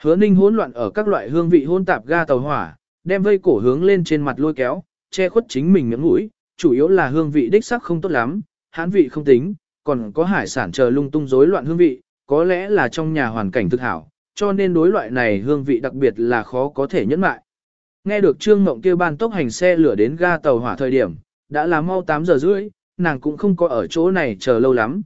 Hứa Ninh hỗn loạn ở các loại hương vị hôn tạp ga tàu hỏa, đem vây cổ hướng lên trên mặt lôi kéo, che khuất chính mình miệng mũi, chủ yếu là hương vị đích sắc không tốt lắm, hán vị không tính, còn có hải sản chờ lung tung rối loạn hương vị, có lẽ là trong nhà hoàn cảnh thực hảo, cho nên đối loại này hương vị đặc biệt là khó có thể nhẫn mại. Nghe được Trương Ngộng kêu ban tốc hành xe lửa đến ga tàu hỏa thời điểm, đã là mau 8 giờ rưỡi, nàng cũng không có ở chỗ này chờ lâu lắm.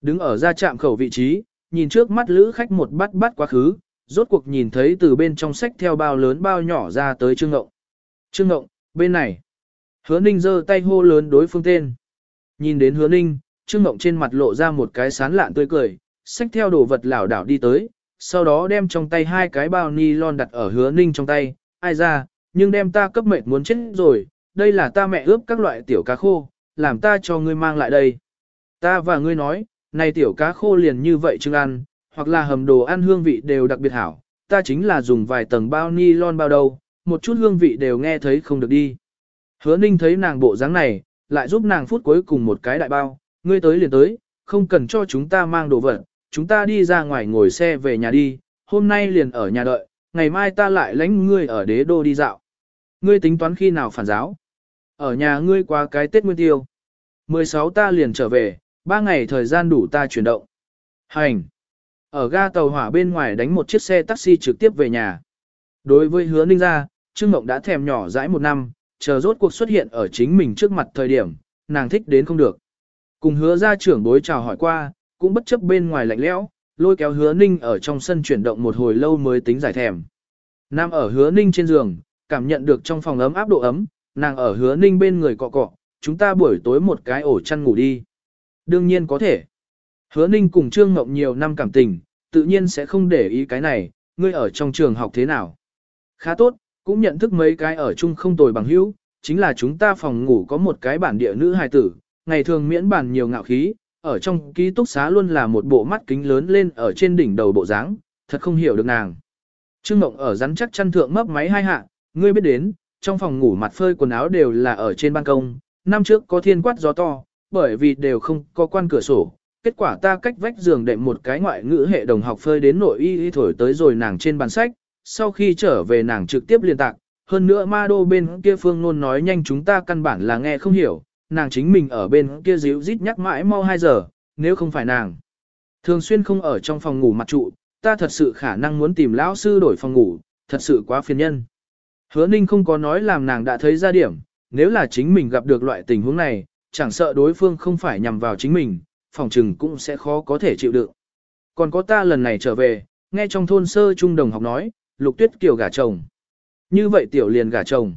Đứng ở ra trạm khẩu vị trí, nhìn trước mắt lữ khách một bắt bắt quá khứ, rốt cuộc nhìn thấy từ bên trong sách theo bao lớn bao nhỏ ra tới Trương Ngộng. Trương Ngộng, bên này. Hứa Ninh giơ tay hô lớn đối phương tên. Nhìn đến Hứa Ninh, Trương Ngộng trên mặt lộ ra một cái sán lạn tươi cười, sách theo đồ vật lảo đảo đi tới, sau đó đem trong tay hai cái bao ni lon đặt ở hứa ninh trong tay, ai ra, nhưng đem ta cấp mệt muốn chết rồi, đây là ta mẹ ướp các loại tiểu cá khô, làm ta cho ngươi mang lại đây. Ta và ngươi nói, này tiểu cá khô liền như vậy chưng ăn, hoặc là hầm đồ ăn hương vị đều đặc biệt hảo, ta chính là dùng vài tầng bao ni lon bao đầu, một chút hương vị đều nghe thấy không được đi. Hứa ninh thấy nàng bộ dáng này, lại giúp nàng phút cuối cùng một cái đại bao, ngươi tới liền tới, không cần cho chúng ta mang đồ vật, chúng ta đi ra ngoài ngồi xe về nhà đi, hôm nay liền ở nhà đợi, ngày mai ta lại lãnh ngươi ở đế đô đi dạo. Ngươi tính toán khi nào phản giáo? Ở nhà ngươi qua cái Tết Nguyên Tiêu. 16 ta liền trở về, 3 ngày thời gian đủ ta chuyển động. Hành! Ở ga tàu hỏa bên ngoài đánh một chiếc xe taxi trực tiếp về nhà. Đối với hứa ninh ra, Trương Mộng đã thèm nhỏ dãi một năm, chờ rốt cuộc xuất hiện ở chính mình trước mặt thời điểm, nàng thích đến không được. Cùng hứa ra trưởng bối chào hỏi qua, cũng bất chấp bên ngoài lạnh lẽo, lôi kéo hứa ninh ở trong sân chuyển động một hồi lâu mới tính giải thèm. Nam ở hứa ninh trên giường, cảm nhận được trong phòng ấm áp độ ấm, nàng ở hứa ninh bên người cọ cọ, chúng ta buổi tối một cái ổ chăn ngủ đi. Đương nhiên có thể. Hứa ninh cùng Trương Ngộng nhiều năm cảm tình, tự nhiên sẽ không để ý cái này, ngươi ở trong trường học thế nào. Khá tốt, cũng nhận thức mấy cái ở chung không tồi bằng hữu, chính là chúng ta phòng ngủ có một cái bản địa nữ hài tử, ngày thường miễn bản nhiều ngạo khí, ở trong ký túc xá luôn là một bộ mắt kính lớn lên ở trên đỉnh đầu bộ dáng, thật không hiểu được nàng. Trương Mộng ở rắn chắc chăn thượng mấp máy hai hạ, ngươi biết đến, trong phòng ngủ mặt phơi quần áo đều là ở trên ban công, năm trước có thiên quát gió to, bởi vì đều không có quan cửa sổ. Kết quả ta cách vách giường đệm một cái ngoại ngữ hệ đồng học phơi đến nội y y thổi tới rồi nàng trên bàn sách, sau khi trở về nàng trực tiếp liên tạc, hơn nữa ma đô bên kia phương luôn nói nhanh chúng ta căn bản là nghe không hiểu, nàng chính mình ở bên kia díu rít nhắc mãi mau 2 giờ, nếu không phải nàng. Thường xuyên không ở trong phòng ngủ mặt trụ, ta thật sự khả năng muốn tìm lão sư đổi phòng ngủ, thật sự quá phiền nhân. Hứa ninh không có nói làm nàng đã thấy ra điểm, nếu là chính mình gặp được loại tình huống này, chẳng sợ đối phương không phải nhằm vào chính mình, phòng trừng cũng sẽ khó có thể chịu đựng. Còn có ta lần này trở về, nghe trong thôn sơ trung đồng học nói, lục tuyết kiều gả chồng. Như vậy tiểu liền gả chồng.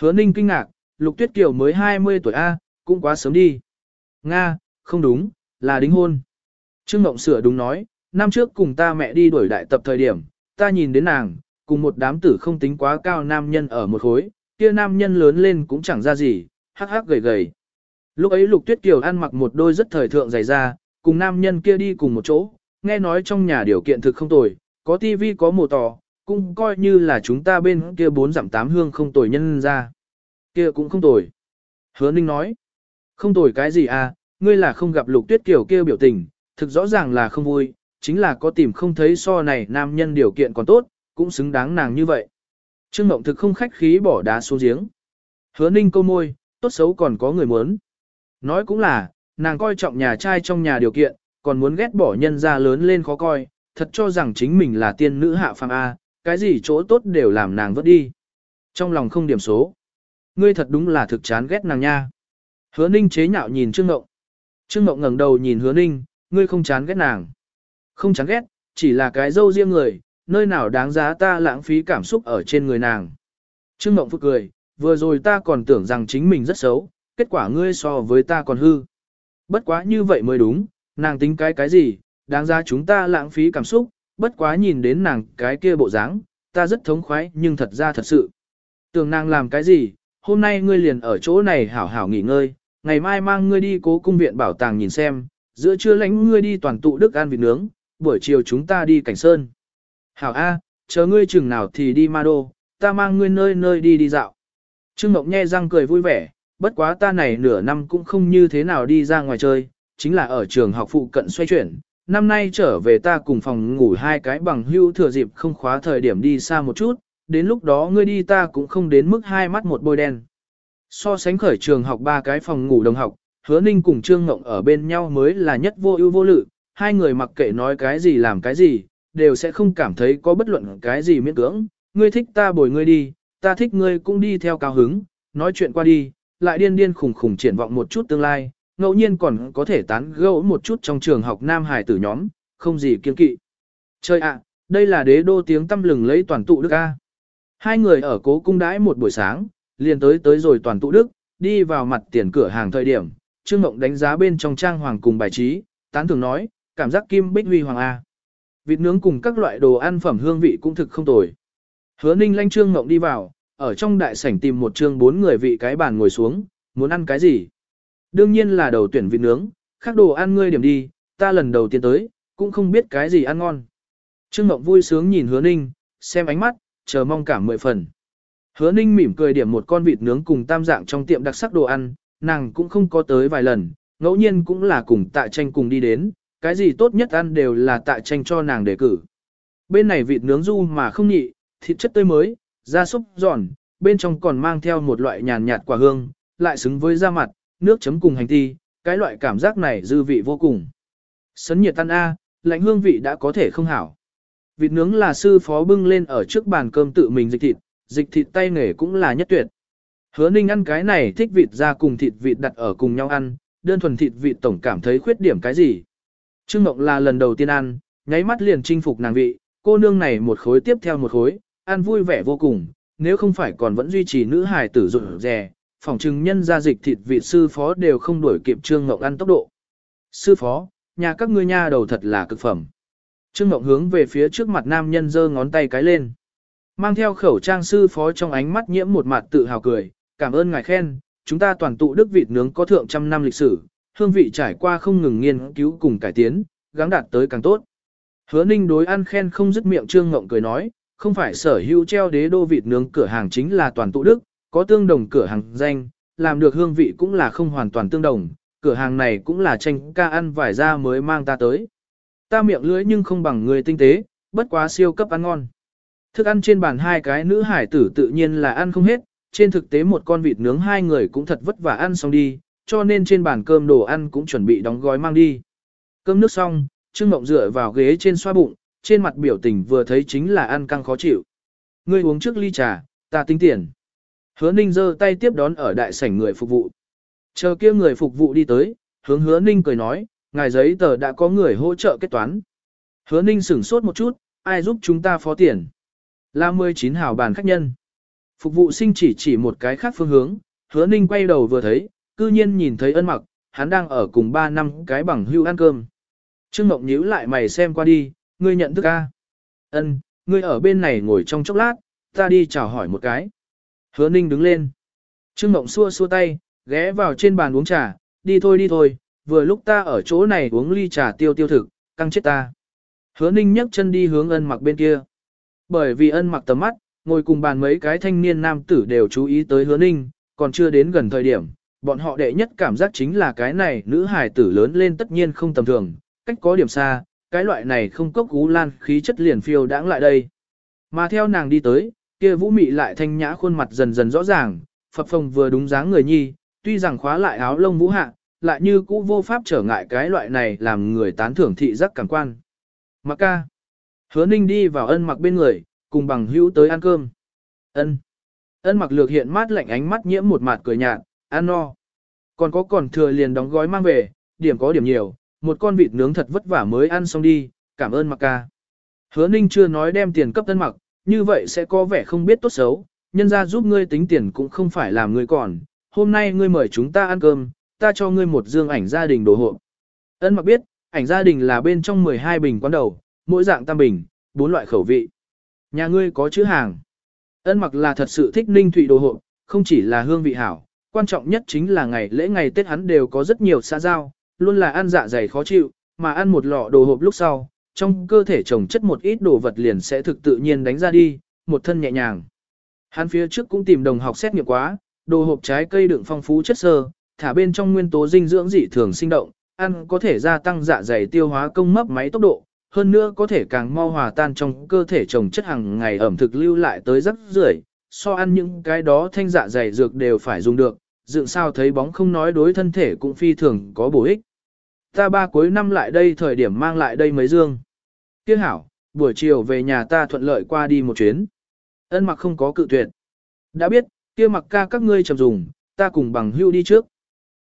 Hứa ninh kinh ngạc, lục tuyết kiều mới 20 tuổi A, cũng quá sớm đi. Nga, không đúng, là đính hôn. Trương Mộng sửa đúng nói, năm trước cùng ta mẹ đi đuổi đại tập thời điểm, ta nhìn đến nàng, cùng một đám tử không tính quá cao nam nhân ở một khối, kia nam nhân lớn lên cũng chẳng ra gì, hắc hắc gầy gầy. Lúc ấy Lục Tuyết Kiều ăn mặc một đôi rất thời thượng dày da, cùng nam nhân kia đi cùng một chỗ, nghe nói trong nhà điều kiện thực không tồi, có tivi có mồ tò, cũng coi như là chúng ta bên kia bốn giảm tám hương không tồi nhân ra. Kia cũng không tồi. Hứa Ninh nói, không tồi cái gì à, ngươi là không gặp Lục Tuyết Kiều kia biểu tình, thực rõ ràng là không vui, chính là có tìm không thấy so này nam nhân điều kiện còn tốt, cũng xứng đáng nàng như vậy. Trương Mộng thực không khách khí bỏ đá xuống giếng. Hứa ninh câu môi, tốt xấu còn có người muốn. Nói cũng là, nàng coi trọng nhà trai trong nhà điều kiện, còn muốn ghét bỏ nhân ra lớn lên khó coi, thật cho rằng chính mình là tiên nữ hạ phàm A, cái gì chỗ tốt đều làm nàng vứt đi. Trong lòng không điểm số. Ngươi thật đúng là thực chán ghét nàng nha. Hứa ninh chế nhạo nhìn Trương Mộng. Trương Mộng ngẩng đầu nhìn hứa ninh, ngươi không chán ghét nàng. Không chán ghét, chỉ là cái dâu riêng người, nơi nào đáng giá ta lãng phí cảm xúc ở trên người nàng. Trương Mộng Phúc cười, vừa rồi ta còn tưởng rằng chính mình rất xấu, kết quả ngươi so với ta còn hư. Bất quá như vậy mới đúng, nàng tính cái cái gì, đáng ra chúng ta lãng phí cảm xúc, bất quá nhìn đến nàng cái kia bộ dáng, ta rất thống khoái nhưng thật ra thật sự. Tưởng nàng làm cái gì, hôm nay ngươi liền ở chỗ này hảo hảo nghỉ ngơi, ngày mai mang ngươi đi cố cung viện bảo tàng nhìn xem, giữa trưa lãnh ngươi đi toàn tụ đức ăn vịt nướng, buổi chiều chúng ta đi cảnh sơn. Hảo A, chờ ngươi chừng nào thì đi ma đô, ta mang ngươi nơi nơi đi đi dạo. Trương Mộng nhe răng cười vui vẻ, bất quá ta này nửa năm cũng không như thế nào đi ra ngoài chơi, chính là ở trường học phụ cận xoay chuyển. Năm nay trở về ta cùng phòng ngủ hai cái bằng hưu thừa dịp không khóa thời điểm đi xa một chút, đến lúc đó ngươi đi ta cũng không đến mức hai mắt một bôi đen. So sánh khởi trường học ba cái phòng ngủ đồng học, hứa ninh cùng Trương Ngộng ở bên nhau mới là nhất vô ưu vô lự, hai người mặc kệ nói cái gì làm cái gì, đều sẽ không cảm thấy có bất luận cái gì miễn cưỡng, ngươi thích ta bồi ngươi đi, ta thích ngươi cũng đi theo cao hứng, nói chuyện qua đi, lại điên điên khủng khủng triển vọng một chút tương lai, ngẫu nhiên còn có thể tán gẫu một chút trong trường học nam hải tử nhóm, không gì kiên kỵ. Chơi ạ, đây là đế đô tiếng tâm lừng lấy toàn tụ đức A. Hai người ở cố cung đãi một buổi sáng, liền tới tới rồi toàn tụ đức, đi vào mặt tiền cửa hàng thời điểm, Trương Mộng đánh giá bên trong trang hoàng cùng bài trí, tán thường nói, cảm giác kim bích huy hoàng A. Vịt nướng cùng các loại đồ ăn phẩm hương vị cũng thực không tồi. Hứa ninh lanh Trương ngộng đi vào, ở trong đại sảnh tìm một trương bốn người vị cái bàn ngồi xuống, muốn ăn cái gì? Đương nhiên là đầu tuyển vịt nướng, khác đồ ăn ngươi điểm đi, ta lần đầu tiên tới, cũng không biết cái gì ăn ngon. Trương Mộng vui sướng nhìn hứa ninh, xem ánh mắt, chờ mong cả mười phần. Hứa ninh mỉm cười điểm một con vịt nướng cùng tam dạng trong tiệm đặc sắc đồ ăn, nàng cũng không có tới vài lần, ngẫu nhiên cũng là cùng tạ tranh cùng đi đến, cái gì tốt nhất ăn đều là tạ tranh cho nàng đề cử. Bên này vịt nướng du mà không nhị, thịt chất tươi mới, da súp giòn, bên trong còn mang theo một loại nhàn nhạt quả hương, lại xứng với da mặt, nước chấm cùng hành ti, cái loại cảm giác này dư vị vô cùng. Sấn nhiệt tan A, lạnh hương vị đã có thể không hảo. Vịt nướng là sư phó bưng lên ở trước bàn cơm tự mình dịch thịt, dịch thịt tay nghề cũng là nhất tuyệt. Hứa ninh ăn cái này thích vịt ra cùng thịt vịt đặt ở cùng nhau ăn, đơn thuần thịt vịt tổng cảm thấy khuyết điểm cái gì. Trương Mộng là lần đầu tiên ăn, nháy mắt liền chinh phục nàng vị, cô nương này một khối tiếp theo một khối, ăn vui vẻ vô cùng, nếu không phải còn vẫn duy trì nữ hài tử rụt rè, phòng trừng nhân gia dịch thịt vị sư phó đều không đuổi kịp Trương Mộng ăn tốc độ. Sư phó, nhà các ngươi nha đầu thật là cực phẩm. Trương Mộng hướng về phía trước mặt nam nhân giơ ngón tay cái lên. Mang theo khẩu trang sư phó trong ánh mắt nhiễm một mặt tự hào cười, cảm ơn ngài khen, chúng ta toàn tụ đức vịt nướng có thượng trăm năm lịch sử, hương vị trải qua không ngừng nghiên cứu cùng cải tiến, gắng đạt tới càng tốt. Hứa ninh đối ăn khen không dứt miệng Trương Ngộng cười nói, không phải sở hữu treo đế đô vịt nướng cửa hàng chính là toàn tụ đức, có tương đồng cửa hàng danh, làm được hương vị cũng là không hoàn toàn tương đồng, cửa hàng này cũng là tranh ca ăn vải ra mới mang ta tới. Ta miệng lưỡi nhưng không bằng người tinh tế, bất quá siêu cấp ăn ngon. Thức ăn trên bàn hai cái nữ hải tử tự nhiên là ăn không hết, trên thực tế một con vịt nướng hai người cũng thật vất vả ăn xong đi, cho nên trên bàn cơm đồ ăn cũng chuẩn bị đóng gói mang đi. Cơm nước xong, Trương Mộng dựa vào ghế trên xoa bụng, trên mặt biểu tình vừa thấy chính là ăn căng khó chịu. Ngươi uống trước ly trà, ta tính tiền. Hứa Ninh giơ tay tiếp đón ở đại sảnh người phục vụ. Chờ kia người phục vụ đi tới, hướng Hứa Ninh cười nói, ngài giấy tờ đã có người hỗ trợ kết toán. Hứa Ninh sửng sốt một chút, ai giúp chúng ta phó tiền? Là 19 hào bàn khách nhân. Phục vụ sinh chỉ chỉ một cái khác phương hướng, Hứa Ninh quay đầu vừa thấy, cư nhiên nhìn thấy ân mặc, hắn đang ở cùng 3 năm cái bằng hưu ăn cơm. Trương ngọc nhíu lại mày xem qua đi, ngươi nhận thức a? Ân, ngươi ở bên này ngồi trong chốc lát, ta đi chào hỏi một cái. Hứa Ninh đứng lên. Trương ngọc xua xua tay, ghé vào trên bàn uống trà, đi thôi đi thôi, vừa lúc ta ở chỗ này uống ly trà tiêu tiêu thực, căng chết ta. Hứa Ninh nhấc chân đi hướng ân mặc bên kia. Bởi vì ân mặc tầm mắt, ngồi cùng bàn mấy cái thanh niên nam tử đều chú ý tới hứa Ninh, còn chưa đến gần thời điểm, bọn họ đệ nhất cảm giác chính là cái này nữ hài tử lớn lên tất nhiên không tầm thường, cách có điểm xa, cái loại này không cốc cú lan khí chất liền phiêu đãng lại đây. Mà theo nàng đi tới, kia vũ mị lại thanh nhã khuôn mặt dần dần rõ ràng, phập phồng vừa đúng dáng người nhi, tuy rằng khóa lại áo lông vũ hạ, lại như cũ vô pháp trở ngại cái loại này làm người tán thưởng thị giác cảm quan. Mặc ca. Hứa ninh đi vào ân mặc bên người, cùng bằng hữu tới ăn cơm. Ân. Ân mặc lược hiện mát lạnh ánh mắt nhiễm một mặt cười nhạt, ăn no. Còn có còn thừa liền đóng gói mang về, điểm có điểm nhiều, một con vịt nướng thật vất vả mới ăn xong đi, cảm ơn mặc ca. Hứa ninh chưa nói đem tiền cấp tân mặc, như vậy sẽ có vẻ không biết tốt xấu, nhân ra giúp ngươi tính tiền cũng không phải làm ngươi còn, hôm nay ngươi mời chúng ta ăn cơm, ta cho ngươi một dương ảnh gia đình đồ hộ. Ân mặc biết, ảnh gia đình là bên trong 12 bình quán đầu, mỗi dạng tam bình, bốn loại khẩu vị. Nhà ngươi có chữ hàng. Ân mặc là thật sự thích ninh thụy đồ hộ, không chỉ là hương vị hảo, quan trọng nhất chính là ngày lễ ngày Tết hắn đều có rất nhiều xã giao, luôn là ăn dạ dày khó chịu, mà ăn một lọ đồ hộp lúc sau, trong cơ thể trồng chất một ít đồ vật liền sẽ thực tự nhiên đánh ra đi, một thân nhẹ nhàng. Hắn phía trước cũng tìm đồng học xét nghiệm quá, đồ hộp trái cây đựng phong phú chất xơ, thả bên trong nguyên tố dinh dưỡng dị thường sinh động, ăn có thể gia tăng dạ dày tiêu hóa công mấp máy tốc độ, hơn nữa có thể càng mau hòa tan trong cơ thể trồng chất hàng ngày ẩm thực lưu lại tới rất rưởi, so ăn những cái đó thanh dạ dày dược đều phải dùng được, dựng sao thấy bóng không nói đối thân thể cũng phi thường có bổ ích. Ta ba cuối năm lại đây thời điểm mang lại đây mấy dương. Tiếc hảo, buổi chiều về nhà ta thuận lợi qua đi một chuyến. Ân mặc không có cự tuyệt. Đã biết, kia mặc ca các ngươi chầm dùng, ta cùng bằng hưu đi trước.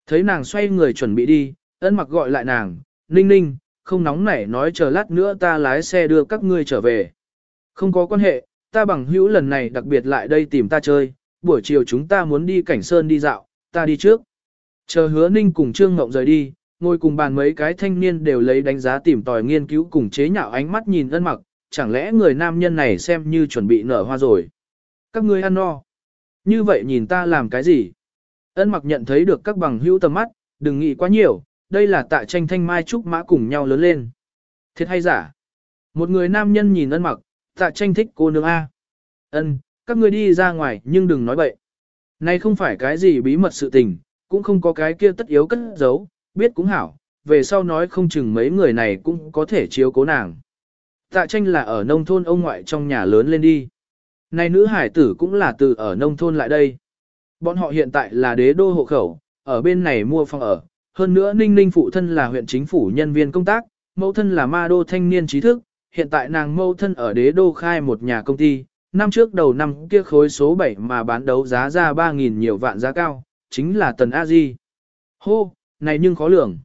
Thấy nàng xoay người chuẩn bị đi, ân mặc gọi lại nàng, ninh ninh, không nóng nảy nói chờ lát nữa ta lái xe đưa các ngươi trở về. Không có quan hệ, ta bằng hữu lần này đặc biệt lại đây tìm ta chơi, buổi chiều chúng ta muốn đi cảnh sơn đi dạo, ta đi trước. Chờ hứa ninh cùng Trương Ngộng rời đi, ngồi cùng bàn mấy cái thanh niên đều lấy đánh giá tìm tòi nghiên cứu cùng chế nhạo ánh mắt nhìn ân mặc, chẳng lẽ người nam nhân này xem như chuẩn bị nở hoa rồi. Các ngươi ăn no. Như vậy nhìn ta làm cái gì? Ân mặc nhận thấy được các bằng hữu tầm mắt, đừng nghĩ quá nhiều, đây là tại tranh thanh mai trúc mã cùng nhau lớn lên. Thiệt hay giả? Một người nam nhân nhìn ân mặc, tạ tranh thích cô nương A. Ân, các ngươi đi ra ngoài nhưng đừng nói bậy. Này không phải cái gì bí mật sự tình, cũng không có cái kia tất yếu cất giấu, biết cũng hảo, về sau nói không chừng mấy người này cũng có thể chiếu cố nàng. Tạ tranh là ở nông thôn ông ngoại trong nhà lớn lên đi. Này nữ hải tử cũng là từ ở nông thôn lại đây. Bọn họ hiện tại là đế đô hộ khẩu, ở bên này mua phòng ở. Hơn nữa Ninh Ninh phụ thân là huyện chính phủ nhân viên công tác, mẫu thân là ma đô thanh niên trí thức. Hiện tại nàng mẫu thân ở đế đô khai một nhà công ty. Năm trước đầu năm kia khối số 7 mà bán đấu giá ra 3.000 nhiều vạn giá cao, chính là tần a di Hô, này nhưng khó lường.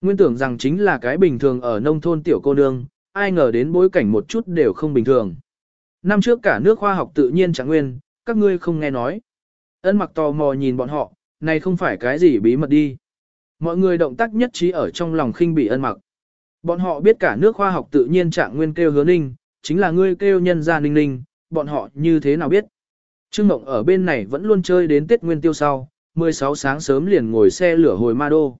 Nguyên tưởng rằng chính là cái bình thường ở nông thôn tiểu cô nương, ai ngờ đến bối cảnh một chút đều không bình thường. Năm trước cả nước khoa học tự nhiên chẳng nguyên, các ngươi không nghe nói. Ân mặc tò mò nhìn bọn họ, này không phải cái gì bí mật đi. Mọi người động tác nhất trí ở trong lòng khinh bị ân mặc. Bọn họ biết cả nước khoa học tự nhiên trạng nguyên kêu hứa ninh, chính là ngươi kêu nhân gia ninh ninh, bọn họ như thế nào biết. Trương Mộng ở bên này vẫn luôn chơi đến Tết Nguyên Tiêu sau, 16 sáng sớm liền ngồi xe lửa hồi Ma Đô.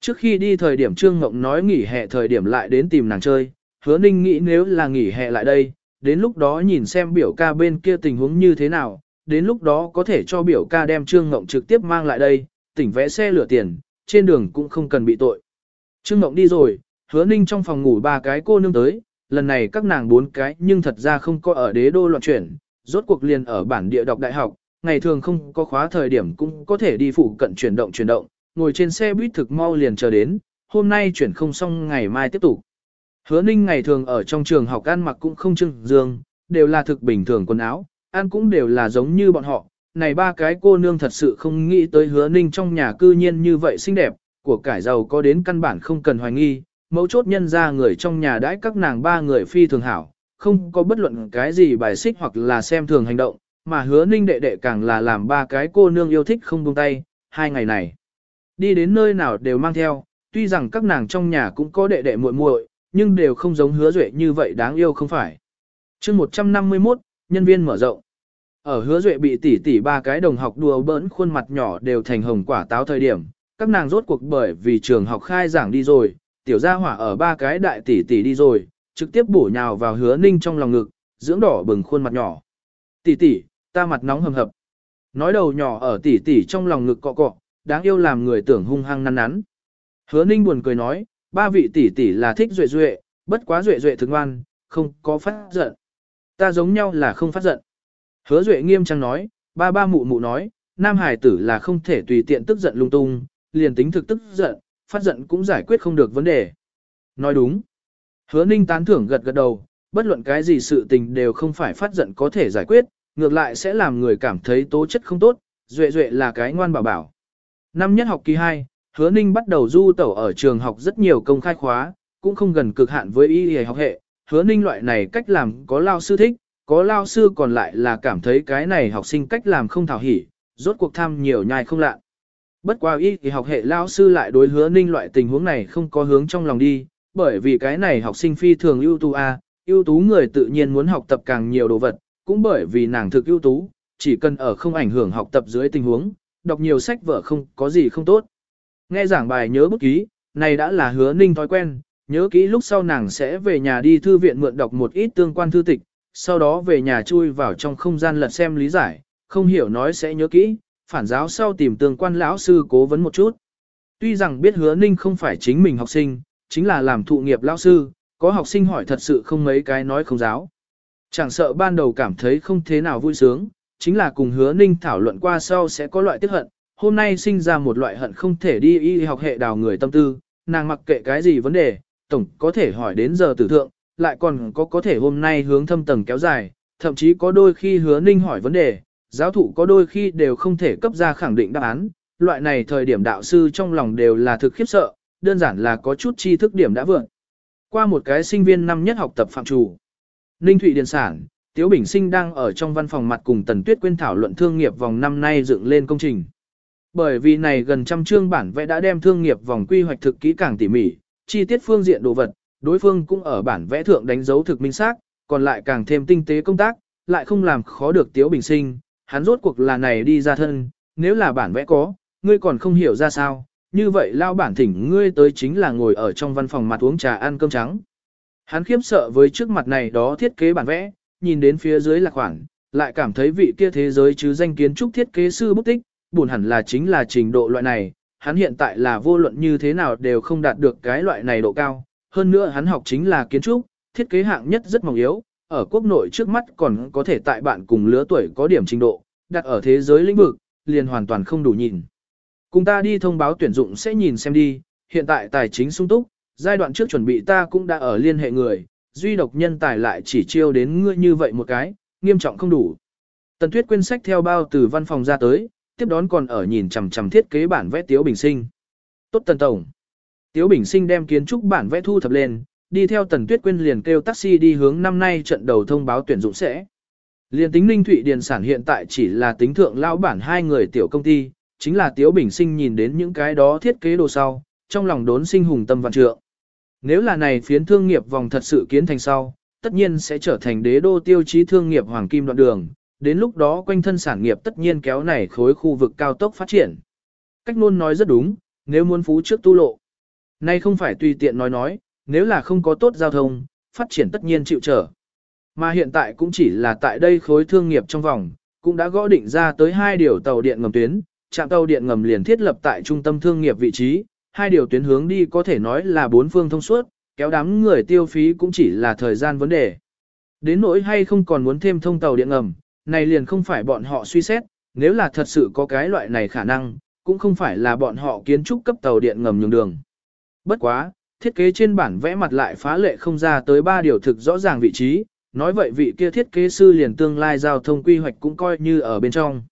Trước khi đi thời điểm Trương Mộng nói nghỉ hè thời điểm lại đến tìm nàng chơi, hứa ninh nghĩ nếu là nghỉ hè lại đây, đến lúc đó nhìn xem biểu ca bên kia tình huống như thế nào, đến lúc đó có thể cho biểu ca đem Trương Mộng trực tiếp mang lại đây, tỉnh vẽ xe lửa tiền, trên đường cũng không cần bị tội. Trương Mộng đi rồi, hứa ninh trong phòng ngủ ba cái cô nương tới, lần này các nàng bốn cái nhưng thật ra không có ở đế đô loạn chuyển, rốt cuộc liền ở bản địa đọc đại học, ngày thường không có khóa thời điểm cũng có thể đi phụ cận chuyển động chuyển động, ngồi trên xe buýt thực mau liền chờ đến, hôm nay chuyển không xong ngày mai tiếp tục. Hứa ninh ngày thường ở trong trường học ăn mặc cũng không trưng dương, đều là thực bình thường quần áo, ăn cũng đều là giống như bọn họ. Này ba cái cô nương thật sự không nghĩ tới hứa ninh trong nhà cư nhiên như vậy xinh đẹp, của cải giàu có đến căn bản không cần hoài nghi, mấu chốt nhân ra người trong nhà đãi các nàng ba người phi thường hảo, không có bất luận cái gì bài xích hoặc là xem thường hành động, mà hứa ninh đệ đệ càng là làm ba cái cô nương yêu thích không buông tay, hai ngày này. Đi đến nơi nào đều mang theo, tuy rằng các nàng trong nhà cũng có đệ đệ muội muội, nhưng đều không giống hứa duệ như vậy đáng yêu không phải. chương 151, nhân viên mở rộng. Ở hứa duệ bị tỷ tỷ ba cái đồng học đùa bỡn khuôn mặt nhỏ đều thành hồng quả táo thời điểm, các nàng rốt cuộc bởi vì trường học khai giảng đi rồi, tiểu gia hỏa ở ba cái đại tỷ tỷ đi rồi, trực tiếp bổ nhào vào hứa ninh trong lòng ngực, dưỡng đỏ bừng khuôn mặt nhỏ. Tỷ tỷ, ta mặt nóng hầm hập. Nói đầu nhỏ ở tỷ tỷ trong lòng ngực cọ cọ, đáng yêu làm người tưởng hung hăng năn nắn. Hứa ninh buồn cười nói, ba vị tỷ tỷ là thích duệ duệ, bất quá duệ duệ thường ngoan, không có phát giận. Ta giống nhau là không phát giận. Hứa duệ nghiêm trang nói, ba ba mụ mụ nói, nam hải tử là không thể tùy tiện tức giận lung tung, liền tính thực tức giận, phát giận cũng giải quyết không được vấn đề. Nói đúng. Hứa ninh tán thưởng gật gật đầu, bất luận cái gì sự tình đều không phải phát giận có thể giải quyết, ngược lại sẽ làm người cảm thấy tố chất không tốt, duệ duệ là cái ngoan bảo bảo. Năm nhất học kỳ 2, hứa ninh bắt đầu du tẩu ở trường học rất nhiều công khai khóa, cũng không gần cực hạn với y y học hệ, hứa ninh loại này cách làm có lao sư thích, có lao sư còn lại là cảm thấy cái này học sinh cách làm không thảo hỉ, rốt cuộc tham nhiều nhai không lạ. Bất quá y thì học hệ lao sư lại đối hứa ninh loại tình huống này không có hướng trong lòng đi, bởi vì cái này học sinh phi thường ưu tú a, ưu tú người tự nhiên muốn học tập càng nhiều đồ vật, cũng bởi vì nàng thực ưu tú, chỉ cần ở không ảnh hưởng học tập dưới tình huống, đọc nhiều sách vở không có gì không tốt. Nghe giảng bài nhớ bút ký, này đã là hứa ninh thói quen, nhớ kỹ lúc sau nàng sẽ về nhà đi thư viện mượn đọc một ít tương quan thư tịch, sau đó về nhà chui vào trong không gian lật xem lý giải, không hiểu nói sẽ nhớ kỹ, phản giáo sau tìm tương quan lão sư cố vấn một chút. Tuy rằng biết hứa ninh không phải chính mình học sinh, chính là làm thụ nghiệp lão sư, có học sinh hỏi thật sự không mấy cái nói không giáo. Chẳng sợ ban đầu cảm thấy không thế nào vui sướng, chính là cùng hứa ninh thảo luận qua sau sẽ có loại tiếc hận, hôm nay sinh ra một loại hận không thể đi y học hệ đào người tâm tư, nàng mặc kệ cái gì vấn đề, tổng có thể hỏi đến giờ tử thượng, lại còn có có thể hôm nay hướng thâm tầng kéo dài, thậm chí có đôi khi hứa ninh hỏi vấn đề, giáo thụ có đôi khi đều không thể cấp ra khẳng định đáp án, loại này thời điểm đạo sư trong lòng đều là thực khiếp sợ, đơn giản là có chút tri thức điểm đã vượng. Qua một cái sinh viên năm nhất học tập phạm chủ, Ninh Thụy Điền Sản, Tiếu Bình Sinh đang ở trong văn phòng mặt cùng Tần Tuyết Quyên thảo luận thương nghiệp vòng năm nay dựng lên công trình. Bởi vì này gần trăm chương bản vẽ đã đem thương nghiệp vòng quy hoạch thực kỹ càng tỉ mỉ, chi tiết phương diện đồ vật, đối phương cũng ở bản vẽ thượng đánh dấu thực minh xác, còn lại càng thêm tinh tế công tác, lại không làm khó được Tiếu Bình Sinh, hắn rốt cuộc là này đi ra thân, nếu là bản vẽ có, ngươi còn không hiểu ra sao, như vậy lao bản thỉnh ngươi tới chính là ngồi ở trong văn phòng mặt uống trà ăn cơm trắng. Hắn khiếp sợ với trước mặt này đó thiết kế bản vẽ, nhìn đến phía dưới là khoảng, lại cảm thấy vị kia thế giới chứ danh kiến trúc thiết kế sư bút tích, buồn hẳn là chính là trình độ loại này, hắn hiện tại là vô luận như thế nào đều không đạt được cái loại này độ cao, hơn nữa hắn học chính là kiến trúc, thiết kế hạng nhất rất mỏng yếu, ở quốc nội trước mắt còn có thể tại bạn cùng lứa tuổi có điểm trình độ, đặt ở thế giới lĩnh vực, liền hoàn toàn không đủ nhìn. Cùng ta đi thông báo tuyển dụng sẽ nhìn xem đi, hiện tại tài chính sung túc, giai đoạn trước chuẩn bị ta cũng đã ở liên hệ người, duy độc nhân tài lại chỉ chiêu đến ngươi như vậy một cái, nghiêm trọng không đủ. Tần Tuyết quyên sách theo bao từ văn phòng ra tới, tiếp đón còn ở nhìn chằm chằm thiết kế bản vẽ Tiếu Bình Sinh. Tốt Tần Tổng. Tiếu Bình Sinh đem kiến trúc bản vẽ thu thập lên, đi theo Tần Tuyết quyên liền kêu taxi đi hướng năm nay trận đầu thông báo tuyển dụng sẽ. Liên tính Ninh Thụy Điền sản hiện tại chỉ là tính thượng lao bản hai người tiểu công ty, chính là Tiếu Bình Sinh nhìn đến những cái đó thiết kế đồ sau, trong lòng đốn sinh hùng tâm vạn trượng. Nếu là này phiến thương nghiệp vòng thật sự kiến thành sau, tất nhiên sẽ trở thành đế đô tiêu chí thương nghiệp hoàng kim đoạn đường, đến lúc đó quanh thân sản nghiệp tất nhiên kéo này khối khu vực cao tốc phát triển. Cách luôn nói rất đúng, nếu muốn phú trước tu lộ. Nay không phải tùy tiện nói nói, nếu là không có tốt giao thông, phát triển tất nhiên chịu trở. Mà hiện tại cũng chỉ là tại đây khối thương nghiệp trong vòng, cũng đã gõ định ra tới hai điều tàu điện ngầm tuyến, trạm tàu điện ngầm liền thiết lập tại trung tâm thương nghiệp vị trí, hai điều tuyến hướng đi có thể nói là bốn phương thông suốt, kéo đám người tiêu phí cũng chỉ là thời gian vấn đề. Đến nỗi hay không còn muốn thêm thông tàu điện ngầm, này liền không phải bọn họ suy xét, nếu là thật sự có cái loại này khả năng, cũng không phải là bọn họ kiến trúc cấp tàu điện ngầm nhường đường. Bất quá, thiết kế trên bản vẽ mặt lại phá lệ không ra tới ba điều thực rõ ràng vị trí, nói vậy vị kia thiết kế sư liền tương lai giao thông quy hoạch cũng coi như ở bên trong.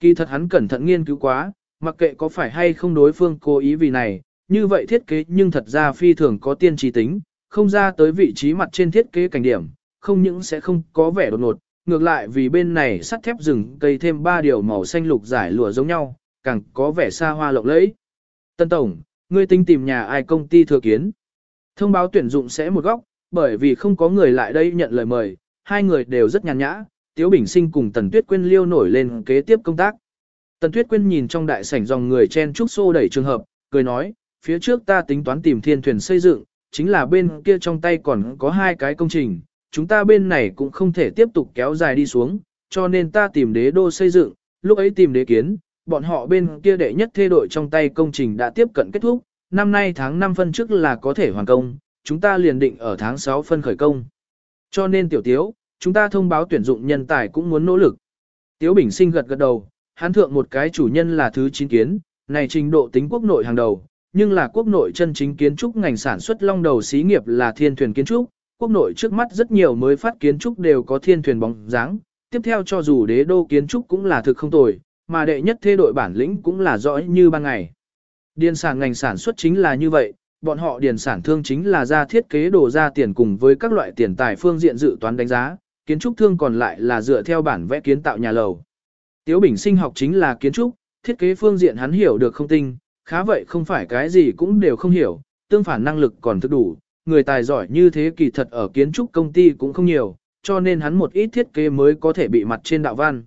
Kỳ thật hắn cẩn thận nghiên cứu quá, mặc kệ có phải hay không đối phương cố ý vì này, như vậy thiết kế nhưng thật ra phi thường có tiên trí tính, không ra tới vị trí mặt trên thiết kế cảnh điểm, không những sẽ không có vẻ đột ngột, ngược lại vì bên này sắt thép rừng cây thêm ba điều màu xanh lục giải lụa giống nhau, càng có vẻ xa hoa lộng lẫy. Tân Tổng, ngươi tinh tìm nhà ai công ty thừa kiến. Thông báo tuyển dụng sẽ một góc, bởi vì không có người lại đây nhận lời mời, hai người đều rất nhàn nhã, Tiếu Bình Sinh cùng Tần Tuyết Quyên liêu nổi lên kế tiếp công tác. Tần Tuyết Quyên nhìn trong đại sảnh dòng người chen trúc xô đẩy trường hợp, cười nói, phía trước ta tính toán tìm thiên thuyền xây dựng, chính là bên kia trong tay còn có hai cái công trình, chúng ta bên này cũng không thể tiếp tục kéo dài đi xuống, cho nên ta tìm đế đô xây dựng, lúc ấy tìm đế kiến, bọn họ bên kia đệ nhất thê đội trong tay công trình đã tiếp cận kết thúc, năm nay tháng 5 phân trước là có thể hoàn công, chúng ta liền định ở tháng 6 phân khởi công. Cho nên tiểu tiếu, chúng ta thông báo tuyển dụng nhân tài cũng muốn nỗ lực. Tiếu Bình Sinh gật gật đầu, hắn thượng một cái chủ nhân là thứ chín kiến, này trình độ tính quốc nội hàng đầu, nhưng là quốc nội chân chính kiến trúc ngành sản xuất long đầu xí nghiệp là thiên thuyền kiến trúc, quốc nội trước mắt rất nhiều mới phát kiến trúc đều có thiên thuyền bóng dáng, tiếp theo cho dù đế đô kiến trúc cũng là thực không tồi, mà đệ nhất thê đội bản lĩnh cũng là rõ như ban ngày. Điền sản ngành sản xuất chính là như vậy, bọn họ điền sản thương chính là ra thiết kế đồ ra tiền cùng với các loại tiền tài phương diện dự toán đánh giá, kiến trúc thương còn lại là dựa theo bản vẽ kiến tạo nhà lầu. Tiếu Bình sinh học chính là kiến trúc, thiết kế phương diện hắn hiểu được không tinh, khá vậy không phải cái gì cũng đều không hiểu, tương phản năng lực còn thức đủ, người tài giỏi như thế kỳ thật ở kiến trúc công ty cũng không nhiều, cho nên hắn một ít thiết kế mới có thể bị mặt trên đạo văn.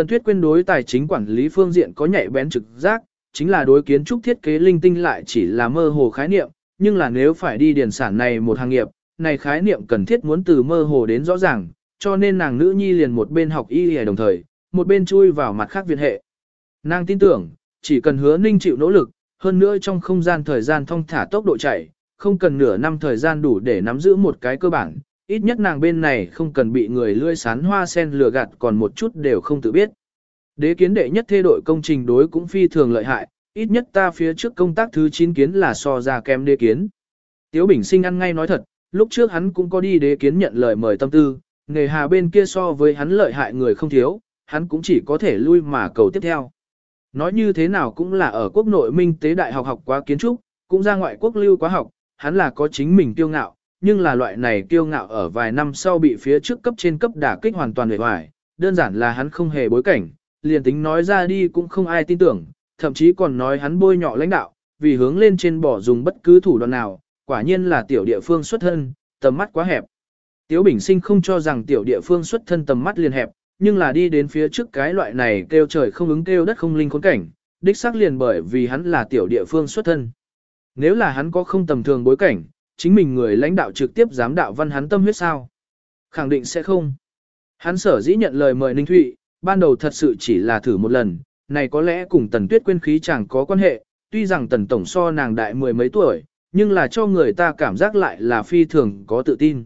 Tần Tuyết Quyên đối tài chính quản lý phương diện có nhạy bén trực giác, chính là đối kiến trúc thiết kế linh tinh lại chỉ là mơ hồ khái niệm, nhưng là nếu phải đi điển sản này một hàng nghiệp, này khái niệm cần thiết muốn từ mơ hồ đến rõ ràng, cho nên nàng nữ nhi liền một bên học y y đồng thời, một bên chui vào mặt khác viện hệ. Nàng tin tưởng, chỉ cần hứa ninh chịu nỗ lực, hơn nữa trong không gian thời gian thông thả tốc độ chạy, không cần nửa năm thời gian đủ để nắm giữ một cái cơ bản, ít nhất nàng bên này không cần bị người lươi sán hoa sen lừa gạt còn một chút đều không tự biết. Đế kiến đệ nhất thê đội công trình đối cũng phi thường lợi hại, ít nhất ta phía trước công tác thứ 9 kiến là so ra kém đế kiến. Tiếu Bình Sinh ăn ngay nói thật, lúc trước hắn cũng có đi đế kiến nhận lời mời tâm tư, nghề hà bên kia so với hắn lợi hại người không thiếu, hắn cũng chỉ có thể lui mà cầu tiếp theo. Nói như thế nào cũng là ở quốc nội minh tế đại học học quá kiến trúc, cũng ra ngoại quốc lưu quá học, hắn là có chính mình tiêu ngạo, nhưng là loại này kiêu ngạo ở vài năm sau bị phía trước cấp trên cấp đả kích hoàn toàn hề hoài, đơn giản là hắn không hề bối cảnh, liền tính nói ra đi cũng không ai tin tưởng, thậm chí còn nói hắn bôi nhọ lãnh đạo, vì hướng lên trên bỏ dùng bất cứ thủ đoạn nào, quả nhiên là tiểu địa phương xuất thân, tầm mắt quá hẹp. Tiếu Bình Sinh không cho rằng tiểu địa phương xuất thân tầm mắt liền hẹp, nhưng là đi đến phía trước cái loại này kêu trời không ứng kêu đất không linh khốn cảnh, đích xác liền bởi vì hắn là tiểu địa phương xuất thân. Nếu là hắn có không tầm thường bối cảnh, chính mình người lãnh đạo trực tiếp giám đạo văn hắn tâm huyết sao? Khẳng định sẽ không. Hắn sở dĩ nhận lời mời Ninh Thụy, ban đầu thật sự chỉ là thử một lần, này có lẽ cùng Tần Tuyết quên khí chẳng có quan hệ, tuy rằng Tần Tổng so nàng đại mười mấy tuổi, nhưng là cho người ta cảm giác lại là phi thường có tự tin.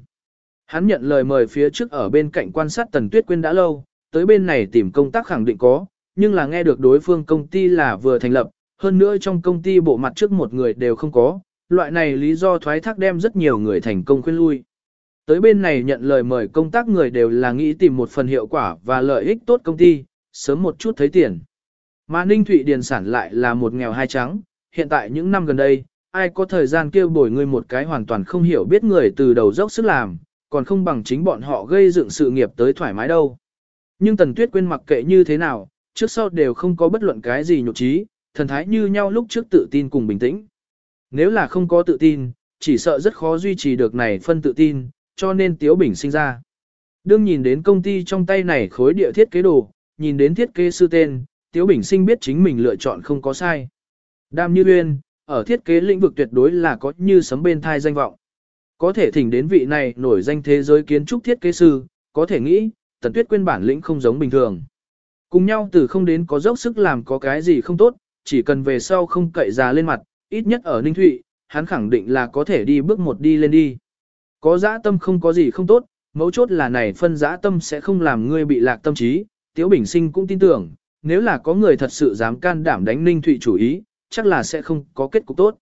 Hắn nhận lời mời phía trước ở bên cạnh quan sát Tần Tuyết quên đã lâu, tới bên này tìm công tác khẳng định có, nhưng là nghe được đối phương công ty là vừa thành lập, hơn nữa trong công ty bộ mặt trước một người đều không có, loại này lý do thoái thác đem rất nhiều người thành công khuyên lui. Tới bên này nhận lời mời công tác người đều là nghĩ tìm một phần hiệu quả và lợi ích tốt công ty, sớm một chút thấy tiền. Mà Ninh Thụy Điền sản lại là một nghèo hai trắng, hiện tại những năm gần đây, ai có thời gian kêu bồi người một cái hoàn toàn không hiểu biết người từ đầu dốc sức làm, còn không bằng chính bọn họ gây dựng sự nghiệp tới thoải mái đâu. Nhưng Tần Tuyết quên mặc kệ như thế nào, trước sau đều không có bất luận cái gì nhục trí, thần thái như nhau lúc trước tự tin cùng bình tĩnh. Nếu là không có tự tin, chỉ sợ rất khó duy trì được này phân tự tin, cho nên Tiếu Bình sinh ra. Đương nhìn đến công ty trong tay này khối địa thiết kế đồ, nhìn đến thiết kế sư tên, Tiếu Bình sinh biết chính mình lựa chọn không có sai. Đam Như Uyên, ở thiết kế lĩnh vực tuyệt đối là có như sấm bên thai danh vọng. Có thể thỉnh đến vị này nổi danh thế giới kiến trúc thiết kế sư, có thể nghĩ, Tần Tuyết quên bản lĩnh không giống bình thường. Cùng nhau từ không đến có dốc sức làm có cái gì không tốt, chỉ cần về sau không cậy ra lên mặt, ít nhất ở Ninh Thụy, hắn khẳng định là có thể đi bước một đi lên đi. Có dã tâm không có gì không tốt, mấu chốt là này phân dã tâm sẽ không làm ngươi bị lạc tâm trí, Tiếu Bình Sinh cũng tin tưởng, nếu là có người thật sự dám can đảm đánh Ninh Thụy chủ ý, chắc là sẽ không có kết cục tốt.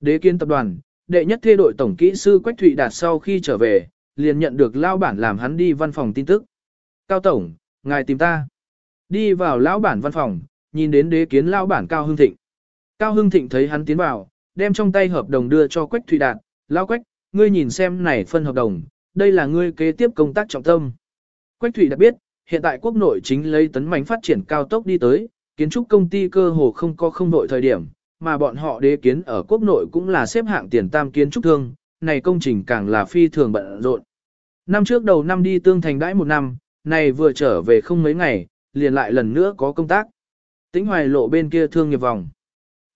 Đế kiên tập đoàn, đệ nhất thê đội tổng kỹ sư Quách Thụy Đạt sau khi trở về, liền nhận được lao bản làm hắn đi văn phòng tin tức. Cao Tổng, ngài tìm ta. Đi vào lão bản văn phòng, nhìn đến đế kiến lao bản Cao Hưng Thịnh. Cao Hưng Thịnh thấy hắn tiến vào, đem trong tay hợp đồng đưa cho Quách Thụy Đạt. Lão Quách, ngươi nhìn xem này phân hợp đồng, đây là ngươi kế tiếp công tác trọng tâm. Quách Thụy Đạt biết, hiện tại quốc nội chính lấy tấn mạnh phát triển cao tốc đi tới, kiến trúc công ty cơ hồ không có không nội thời điểm, mà bọn họ đế kiến ở quốc nội cũng là xếp hạng tiền tam kiến trúc thương, này công trình càng là phi thường bận rộn. Năm trước đầu năm đi tương thành đãi một năm, này vừa trở về không mấy ngày, liền lại lần nữa có công tác. Tĩnh hoài lộ bên kia thương nghiệp vòng.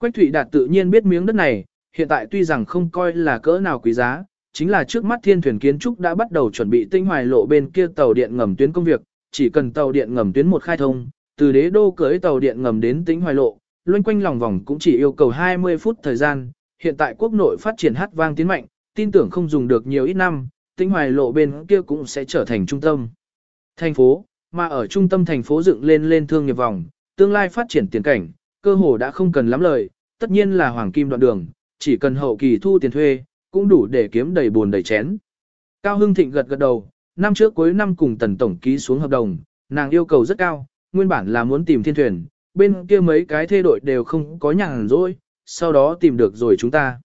Quách Thụy Đạt tự nhiên biết miếng đất này, hiện tại tuy rằng không coi là cỡ nào quý giá, chính là trước mắt thiên thuyền kiến trúc đã bắt đầu chuẩn bị tinh hoài lộ bên kia tàu điện ngầm tuyến công việc, chỉ cần tàu điện ngầm tuyến một khai thông, từ đế đô cưới tàu điện ngầm đến tĩnh hoài lộ, loanh quanh lòng vòng cũng chỉ yêu cầu 20 phút thời gian, hiện tại quốc nội phát triển hát vang tiến mạnh, tin tưởng không dùng được nhiều ít năm, tĩnh hoài lộ bên kia cũng sẽ trở thành trung tâm. Thành phố, mà ở trung tâm thành phố dựng lên lên thương nghiệp vòng, tương lai phát triển tiền cảnh, cơ hồ đã không cần lắm lời, tất nhiên là hoàng kim đoạn đường, chỉ cần hậu kỳ thu tiền thuê, cũng đủ để kiếm đầy buồn đầy chén. Cao Hưng Thịnh gật gật đầu, năm trước cuối năm cùng tần tổng ký xuống hợp đồng, nàng yêu cầu rất cao, nguyên bản là muốn tìm thiên thuyền, bên kia mấy cái thê đội đều không có nhàn rỗi, sau đó tìm được rồi chúng ta.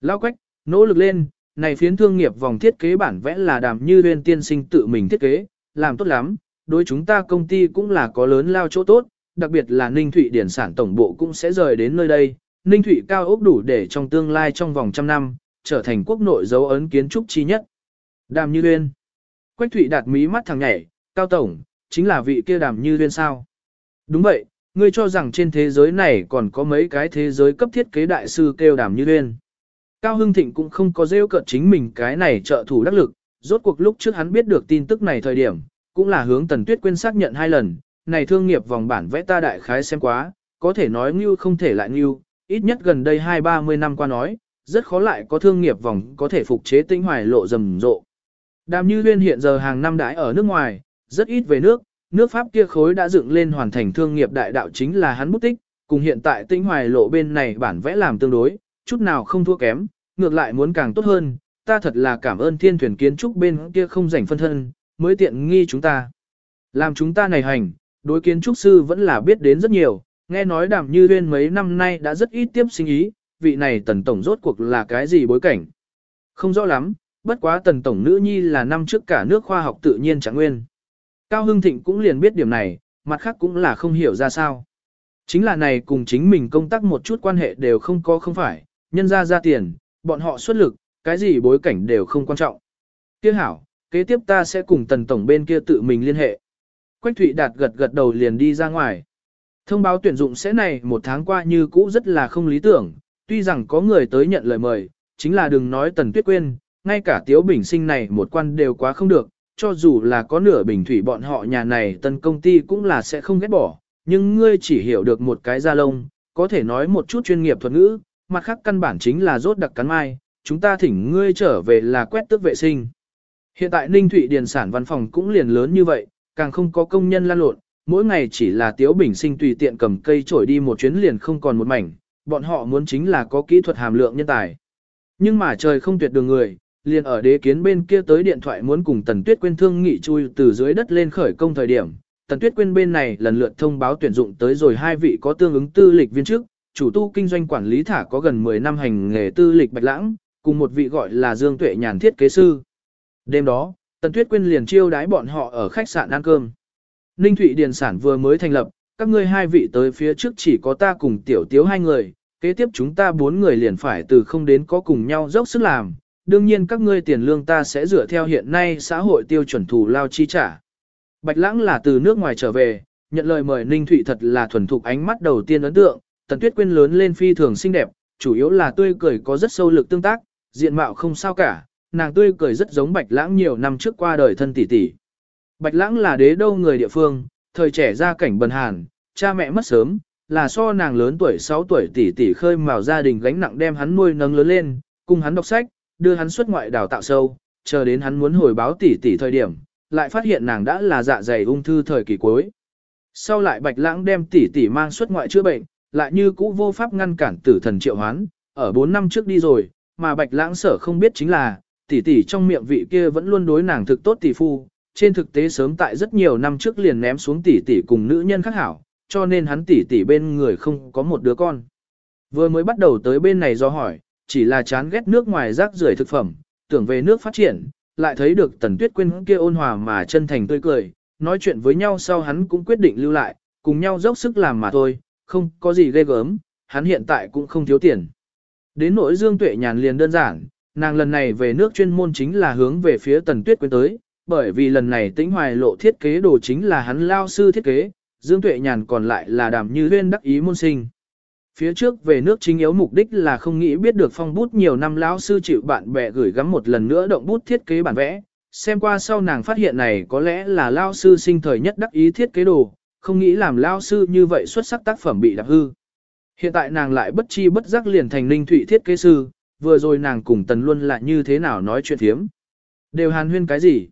Lao quách, nỗ lực lên, này phiến thương nghiệp vòng thiết kế bản vẽ là đàm như huyên tiên sinh tự mình thiết kế, làm tốt lắm, đối chúng ta công ty cũng là có lớn lao chỗ tốt, đặc biệt là Ninh Thụy Điển sản tổng bộ cũng sẽ rời đến nơi đây. Ninh Thụy cao ốc đủ để trong tương lai trong vòng trăm năm, trở thành quốc nội dấu ấn kiến trúc chi nhất. Đàm Như Uyên. Quách Thụy đạt mí mắt thằng nhảy, cao tổng, chính là vị kia Đàm Như Uyên sao? Đúng vậy, ngươi cho rằng trên thế giới này còn có mấy cái thế giới cấp thiết kế đại sư kêu Đàm Như Uyên. Cao Hưng Thịnh cũng không có rêu cợt chính mình cái này trợ thủ đắc lực, rốt cuộc lúc trước hắn biết được tin tức này thời điểm, cũng là hướng Tần Tuyết Quyên xác nhận hai lần, này thương nghiệp vòng bản vẽ ta đại khái xem quá, có thể nói như không thể lại như, ít nhất gần đây hai ba mươi năm qua nói, rất khó lại có thương nghiệp vòng có thể phục chế tinh hoài lộ rầm rộ. Đàm Như Huyên hiện giờ hàng năm đãi ở nước ngoài, rất ít về nước, nước Pháp kia khối đã dựng lên hoàn thành thương nghiệp đại đạo chính là hắn bút tích, cùng hiện tại tinh hoài lộ bên này bản vẽ làm tương đối, chút nào không thua kém, ngược lại muốn càng tốt hơn, ta thật là cảm ơn thiên thuyền kiến trúc bên kia không rảnh phân thân, mới tiện nghi chúng ta. Làm chúng ta này hành, đối kiến trúc sư vẫn là biết đến rất nhiều, nghe nói đàm như huyên mấy năm nay đã rất ít tiếp sinh ý, vị này tần tổng rốt cuộc là cái gì bối cảnh. Không rõ lắm, bất quá tần tổng nữ nhi là năm trước cả nước khoa học tự nhiên chẳng nguyên. Cao Hưng Thịnh cũng liền biết điểm này, mặt khác cũng là không hiểu ra sao. Chính là này cùng chính mình công tác một chút quan hệ đều không có không phải, nhân ra ra tiền, bọn họ xuất lực, cái gì bối cảnh đều không quan trọng. Kia hảo, kế tiếp ta sẽ cùng tần tổng bên kia tự mình liên hệ. Quách Thụy Đạt gật gật đầu liền đi ra ngoài. Thông báo tuyển dụng sẽ này một tháng qua như cũ rất là không lý tưởng, tuy rằng có người tới nhận lời mời, chính là đừng nói tần tuyết Quyên, ngay cả tiếu bình sinh này một quan đều quá không được, cho dù là có nửa bình thủy bọn họ nhà này tân công ty cũng là sẽ không ghét bỏ, nhưng ngươi chỉ hiểu được một cái da lông, có thể nói một chút chuyên nghiệp thuật ngữ, mặt khác căn bản chính là rốt đặc cắn mai, chúng ta thỉnh ngươi trở về là quét tước vệ sinh. Hiện tại Ninh Thụy Điền sản văn phòng cũng liền lớn như vậy, càng không có công nhân lan lộn, mỗi ngày chỉ là Tiếu Bình Sinh tùy tiện cầm cây trổi đi một chuyến liền không còn một mảnh, bọn họ muốn chính là có kỹ thuật hàm lượng nhân tài. Nhưng mà trời không tuyệt đường người, liền ở đế kiến bên kia tới điện thoại muốn cùng Tần Tuyết Quyên thương nghị chui từ dưới đất lên khởi công thời điểm. Tần Tuyết Quyên bên này lần lượt thông báo tuyển dụng tới rồi hai vị có tương ứng tư lịch viên chức, chủ tu kinh doanh quản lý thả có gần 10 năm hành nghề tư lịch bạch lãng, cùng một vị gọi là Dương Tuệ nhàn thiết kế sư. Đêm đó, Tần Tuyết Quyên liền chiêu đái bọn họ ở khách sạn ăn cơm. Ninh Thụy Điền Sản vừa mới thành lập, các ngươi hai vị tới phía trước chỉ có ta cùng tiểu tiếu hai người, kế tiếp chúng ta bốn người liền phải từ không đến có cùng nhau dốc sức làm. Đương nhiên các ngươi tiền lương ta sẽ dựa theo hiện nay xã hội tiêu chuẩn thù lao chi trả. Bạch Lãng là từ nước ngoài trở về, nhận lời mời Ninh Thụy thật là thuần thục ánh mắt đầu tiên ấn tượng, Tần Tuyết Quyên lớn lên phi thường xinh đẹp, chủ yếu là tươi cười có rất sâu lực tương tác, diện mạo không sao cả, nàng tươi cười rất giống Bạch Lãng nhiều năm trước qua đời thân tỷ tỷ. Bạch Lãng là đế đâu người địa phương, thời trẻ ra cảnh bần hàn, cha mẹ mất sớm, là so nàng lớn tuổi 6 tuổi tỷ tỷ khơi mào gia đình gánh nặng đem hắn nuôi nấng lớn lên, cùng hắn đọc sách, đưa hắn xuất ngoại đào tạo sâu, chờ đến hắn muốn hồi báo tỷ tỷ thời điểm, lại phát hiện nàng đã là dạ dày ung thư thời kỳ cuối. Sau lại Bạch Lãng đem tỷ tỷ mang xuất ngoại chữa bệnh, lại như cũ vô pháp ngăn cản tử thần triệu hoán, ở 4 năm trước đi rồi, mà Bạch Lãng sở không biết chính là, tỷ tỷ trong miệng vị kia vẫn luôn đối nàng thực tốt tỷ phu, trên thực tế sớm tại rất nhiều năm trước liền ném xuống tỷ tỷ cùng nữ nhân khác hảo, cho nên hắn tỷ tỷ bên người không có một đứa con. Vừa mới bắt đầu tới bên này do hỏi, chỉ là chán ghét nước ngoài rác rưởi thực phẩm, tưởng về nước phát triển, lại thấy được Tần Tuyết Quyên kia ôn hòa mà chân thành tươi cười, nói chuyện với nhau sau hắn cũng quyết định lưu lại, cùng nhau dốc sức làm mà thôi, không có gì ghê gớm, hắn hiện tại cũng không thiếu tiền. Đến nỗi Dương Tuệ Nhàn liền đơn giản, nàng lần này về nước chuyên môn chính là hướng về phía Tần Tuyết Quyên tới, bởi vì lần này tĩnh hoài lộ thiết kế đồ chính là hắn lao sư thiết kế, Dương Tuệ Nhàn còn lại là đàm như huyên đắc ý môn sinh. Phía trước về nước chính yếu mục đích là không nghĩ biết được phong bút nhiều năm lão sư chịu bạn bè gửi gắm một lần nữa động bút thiết kế bản vẽ. Xem qua sau nàng phát hiện này có lẽ là lao sư sinh thời nhất đắc ý thiết kế đồ, không nghĩ làm lao sư như vậy xuất sắc tác phẩm bị đạp hư. Hiện tại nàng lại bất chi bất giác liền thành ninh thụy thiết kế sư, vừa rồi nàng cùng tần luân lại như thế nào nói chuyện thiếm. Đều hàn huyên cái gì?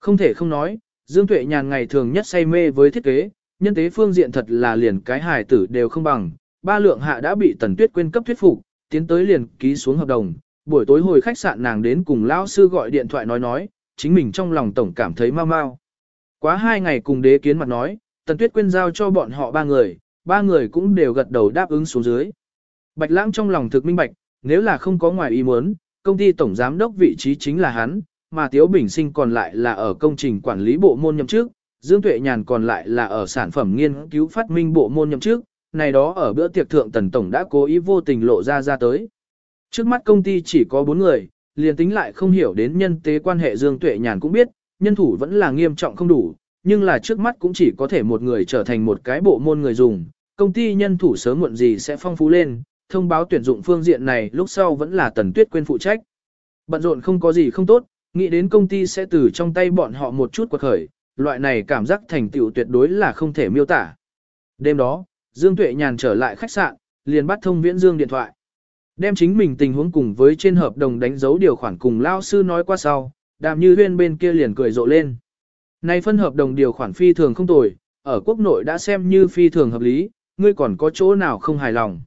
Không thể không nói, Dương Tuệ nhàn ngày thường nhất say mê với thiết kế, nhân tế phương diện thật là liền cái hài tử đều không bằng. Ba lượng hạ đã bị Tần Tuyết quên cấp thuyết phục, tiến tới liền ký xuống hợp đồng. Buổi tối hồi khách sạn nàng đến cùng lão sư gọi điện thoại nói nói, chính mình trong lòng tổng cảm thấy mau mau. Quá hai ngày cùng đế kiến mặt nói, Tần Tuyết quên giao cho bọn họ ba người, ba người cũng đều gật đầu đáp ứng xuống dưới. Bạch Lãng trong lòng thực minh bạch, nếu là không có ngoài ý muốn, công ty tổng giám đốc vị trí chính là hắn, mà Tiếu Bình Sinh còn lại là ở công trình quản lý bộ môn nhậm chức, Dương Tuệ Nhàn còn lại là ở sản phẩm nghiên cứu phát minh bộ môn nhậm chức, này đó ở bữa tiệc thượng tần tổng đã cố ý vô tình lộ ra ra tới. Trước mắt công ty chỉ có 4 người, liền tính lại không hiểu đến nhân tế quan hệ Dương Tuệ Nhàn cũng biết, nhân thủ vẫn là nghiêm trọng không đủ, nhưng là trước mắt cũng chỉ có thể một người trở thành một cái bộ môn người dùng, công ty nhân thủ sớm muộn gì sẽ phong phú lên, thông báo tuyển dụng phương diện này lúc sau vẫn là Tần Tuyết quên phụ trách. Bận rộn không có gì không tốt, nghĩ đến công ty sẽ từ trong tay bọn họ một chút quật khởi, loại này cảm giác thành tựu tuyệt đối là không thể miêu tả. Đêm đó, Dương Tuệ nhàn trở lại khách sạn, liền bắt thông Viễn Dương điện thoại. Đem chính mình tình huống cùng với trên hợp đồng đánh dấu điều khoản cùng lao sư nói qua sau, đàm như huyên bên kia liền cười rộ lên. Này phân hợp đồng điều khoản phi thường không tồi, ở quốc nội đã xem như phi thường hợp lý, ngươi còn có chỗ nào không hài lòng.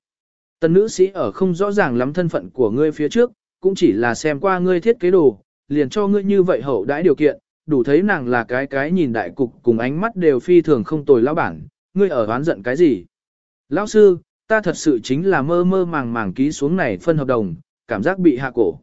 Tần nữ sĩ ở không rõ ràng lắm thân phận của ngươi phía trước, cũng chỉ là xem qua ngươi thiết kế đồ, liền cho ngươi như vậy hậu đãi điều kiện, đủ thấy nàng là cái cái nhìn đại cục cùng ánh mắt đều phi thường không tồi lão bản, ngươi ở oán giận cái gì? Lão sư, ta thật sự chính là mơ mơ màng màng ký xuống này phân hợp đồng, cảm giác bị hạ cổ.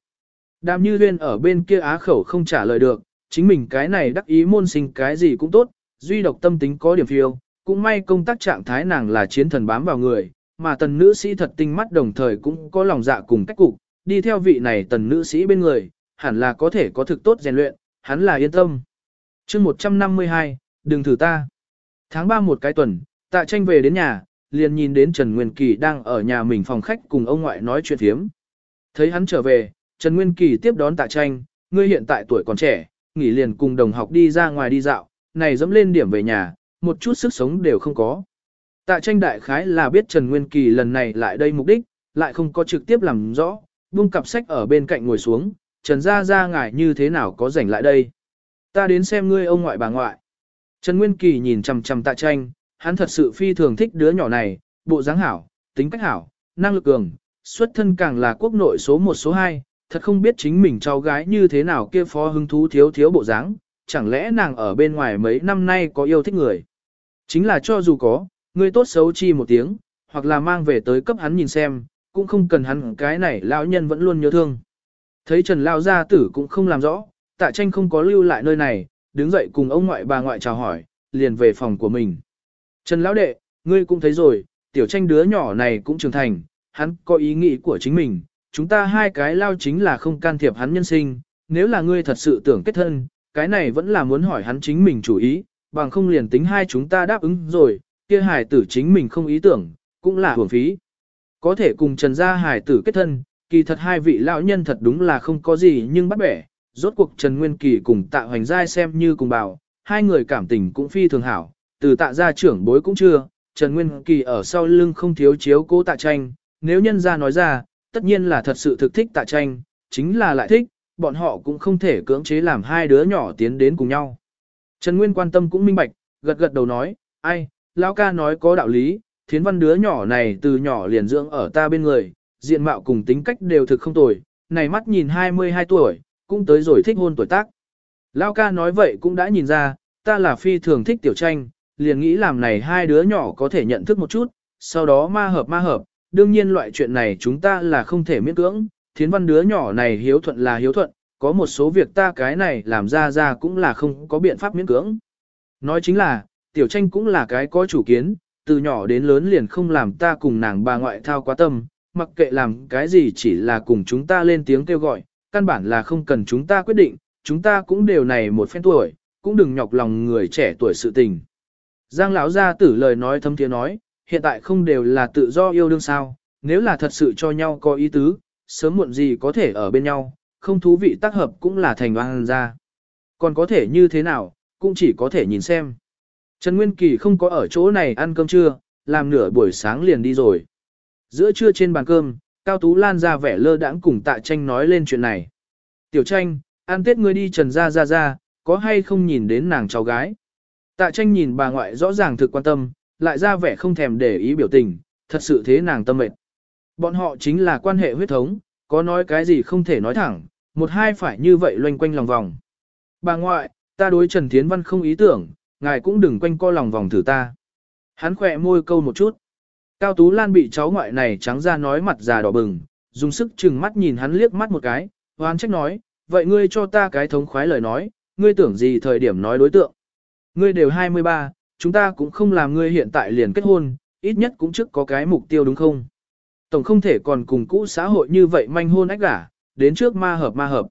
Đàm như Huyên ở bên kia á khẩu không trả lời được, chính mình cái này đắc ý môn sinh cái gì cũng tốt, duy độc tâm tính có điểm phiêu, cũng may công tác trạng thái nàng là chiến thần bám vào người, mà tần nữ sĩ thật tinh mắt đồng thời cũng có lòng dạ cùng cách cục, đi theo vị này tần nữ sĩ bên người, hẳn là có thể có thực tốt rèn luyện, hắn là yên tâm. chương 152, đừng thử ta. Tháng 3 một cái tuần, tạ tranh về đến nhà, liền nhìn đến Trần Nguyên Kỳ đang ở nhà mình phòng khách cùng ông ngoại nói chuyện thiếm. Thấy hắn trở về, Trần Nguyên Kỳ tiếp đón tạ tranh, ngươi hiện tại tuổi còn trẻ, nghỉ liền cùng đồng học đi ra ngoài đi dạo, này dẫm lên điểm về nhà, một chút sức sống đều không có. Tạ tranh đại khái là biết Trần Nguyên Kỳ lần này lại đây mục đích, lại không có trực tiếp làm rõ, buông cặp sách ở bên cạnh ngồi xuống, Trần Gia Gia ngài như thế nào có rảnh lại đây. Ta đến xem ngươi ông ngoại bà ngoại. Trần Nguyên Kỳ nhìn chằm chằm tạ tranh, hắn thật sự phi thường thích đứa nhỏ này, bộ dáng hảo, tính cách hảo, năng lực cường, xuất thân càng là quốc nội số 1 số 2, thật không biết chính mình cháu gái như thế nào kia phó hứng thú thiếu thiếu bộ dáng, chẳng lẽ nàng ở bên ngoài mấy năm nay có yêu thích người. Chính là cho dù có, Ngươi tốt xấu chi một tiếng, hoặc là mang về tới cấp hắn nhìn xem, cũng không cần hắn cái này lão nhân vẫn luôn nhớ thương. Thấy Trần Lao Gia Tử cũng không làm rõ, tạ tranh không có lưu lại nơi này, đứng dậy cùng ông ngoại bà ngoại chào hỏi, liền về phòng của mình. Trần Lão Đệ, ngươi cũng thấy rồi, tiểu tranh đứa nhỏ này cũng trưởng thành, hắn có ý nghĩ của chính mình, chúng ta hai cái lao chính là không can thiệp hắn nhân sinh, nếu là ngươi thật sự tưởng kết thân, cái này vẫn là muốn hỏi hắn chính mình chủ ý, bằng không liền tính hai chúng ta đáp ứng rồi, kia hải tử chính mình không ý tưởng, cũng là hưởng phí. Có thể cùng Trần gia hải tử kết thân, kỳ thật hai vị lão nhân thật đúng là không có gì nhưng bắt bẻ, rốt cuộc Trần Nguyên Kỳ cùng tạ hoành giai xem như cùng bảo, hai người cảm tình cũng phi thường hảo, từ tạ gia trưởng bối cũng chưa, Trần Nguyên Kỳ ở sau lưng không thiếu chiếu cố tạ tranh, nếu nhân gia nói ra, tất nhiên là thật sự thực thích tạ tranh, chính là lại thích, bọn họ cũng không thể cưỡng chế làm hai đứa nhỏ tiến đến cùng nhau. Trần Nguyên quan tâm cũng minh bạch, gật gật đầu nói, ai, lão ca nói có đạo lý, thiến văn đứa nhỏ này từ nhỏ liền dưỡng ở ta bên người, diện mạo cùng tính cách đều thực không tồi, này mắt nhìn 22 tuổi, cũng tới rồi thích hôn tuổi tác. Lão ca nói vậy cũng đã nhìn ra, ta là phi thường thích tiểu tranh, liền nghĩ làm này hai đứa nhỏ có thể nhận thức một chút, sau đó ma hợp ma hợp, đương nhiên loại chuyện này chúng ta là không thể miễn cưỡng, thiến văn đứa nhỏ này hiếu thuận là hiếu thuận, có một số việc ta cái này làm ra ra cũng là không có biện pháp miễn cưỡng. Nói chính là, tiểu tranh cũng là cái có chủ kiến, từ nhỏ đến lớn liền không làm ta cùng nàng bà ngoại thao quá tâm, mặc kệ làm cái gì chỉ là cùng chúng ta lên tiếng kêu gọi, căn bản là không cần chúng ta quyết định, chúng ta cũng đều này một phen tuổi, cũng đừng nhọc lòng người trẻ tuổi sự tình. Giang lão gia tử lời nói thâm tiếng nói, hiện tại không đều là tự do yêu đương sao, nếu là thật sự cho nhau có ý tứ, sớm muộn gì có thể ở bên nhau, không thú vị tác hợp cũng là thành oan ra. Còn có thể như thế nào, cũng chỉ có thể nhìn xem. Trần Nguyên Kỳ không có ở chỗ này ăn cơm trưa, làm nửa buổi sáng liền đi rồi. Giữa trưa trên bàn cơm, Cao Tú Lan ra vẻ lơ đãng cùng Tạ Tranh nói lên chuyện này. Tiểu Tranh, ăn tết ngươi đi Trần ra ra ra, có hay không nhìn đến nàng cháu gái? Tạ Tranh nhìn bà ngoại rõ ràng thực quan tâm, lại ra vẻ không thèm để ý biểu tình, thật sự thế nàng tâm mệt. Bọn họ chính là quan hệ huyết thống, có nói cái gì không thể nói thẳng, một hai phải như vậy loanh quanh lòng vòng. Bà ngoại, ta đối Trần Thiến Văn không ý tưởng, ngài cũng đừng quanh co lòng vòng thử ta. Hắn khỏe môi câu một chút. Cao Tú Lan bị cháu ngoại này trắng ra nói mặt già đỏ bừng, dùng sức chừng mắt nhìn hắn liếc mắt một cái, hoan trách nói, vậy ngươi cho ta cái thống khoái lời nói, ngươi tưởng gì thời điểm nói đối tượng. Ngươi đều 23, chúng ta cũng không làm ngươi hiện tại liền kết hôn, ít nhất cũng trước có cái mục tiêu đúng không? Tổng không thể còn cùng cũ xã hội như vậy manh hôn ách gả, đến trước ma hợp ma hợp.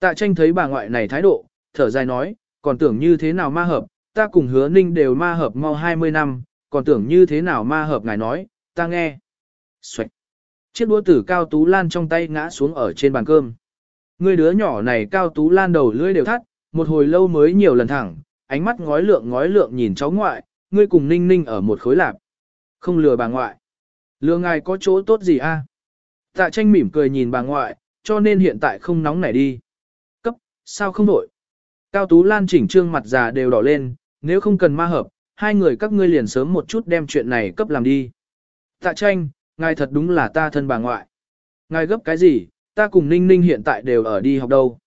Tạ tranh thấy bà ngoại này thái độ, thở dài nói, còn tưởng như thế nào ma hợp, ta cùng hứa ninh đều ma hợp mau 20 năm, còn tưởng như thế nào ma hợp ngài nói, ta nghe. Xoạch. Chiếc đũa tử cao tú lan trong tay ngã xuống ở trên bàn cơm. Người đứa nhỏ này cao tú lan đầu lưỡi đều thắt, một hồi lâu mới nhiều lần thẳng, ánh mắt ngói lượng ngói lượng nhìn cháu ngoại, ngươi cùng ninh ninh ở một khối lạp. Không lừa bà ngoại. Lừa ngài có chỗ tốt gì a? Tạ tranh mỉm cười nhìn bà ngoại, cho nên hiện tại không nóng nảy đi. Cấp, sao không đổi? Cao Tú Lan chỉnh trương mặt già đều đỏ lên, nếu không cần ma hợp, hai người các ngươi liền sớm một chút đem chuyện này cấp làm đi. Tạ tranh, ngài thật đúng là ta thân bà ngoại. Ngài gấp cái gì, ta cùng Ninh Ninh hiện tại đều ở đi học đâu.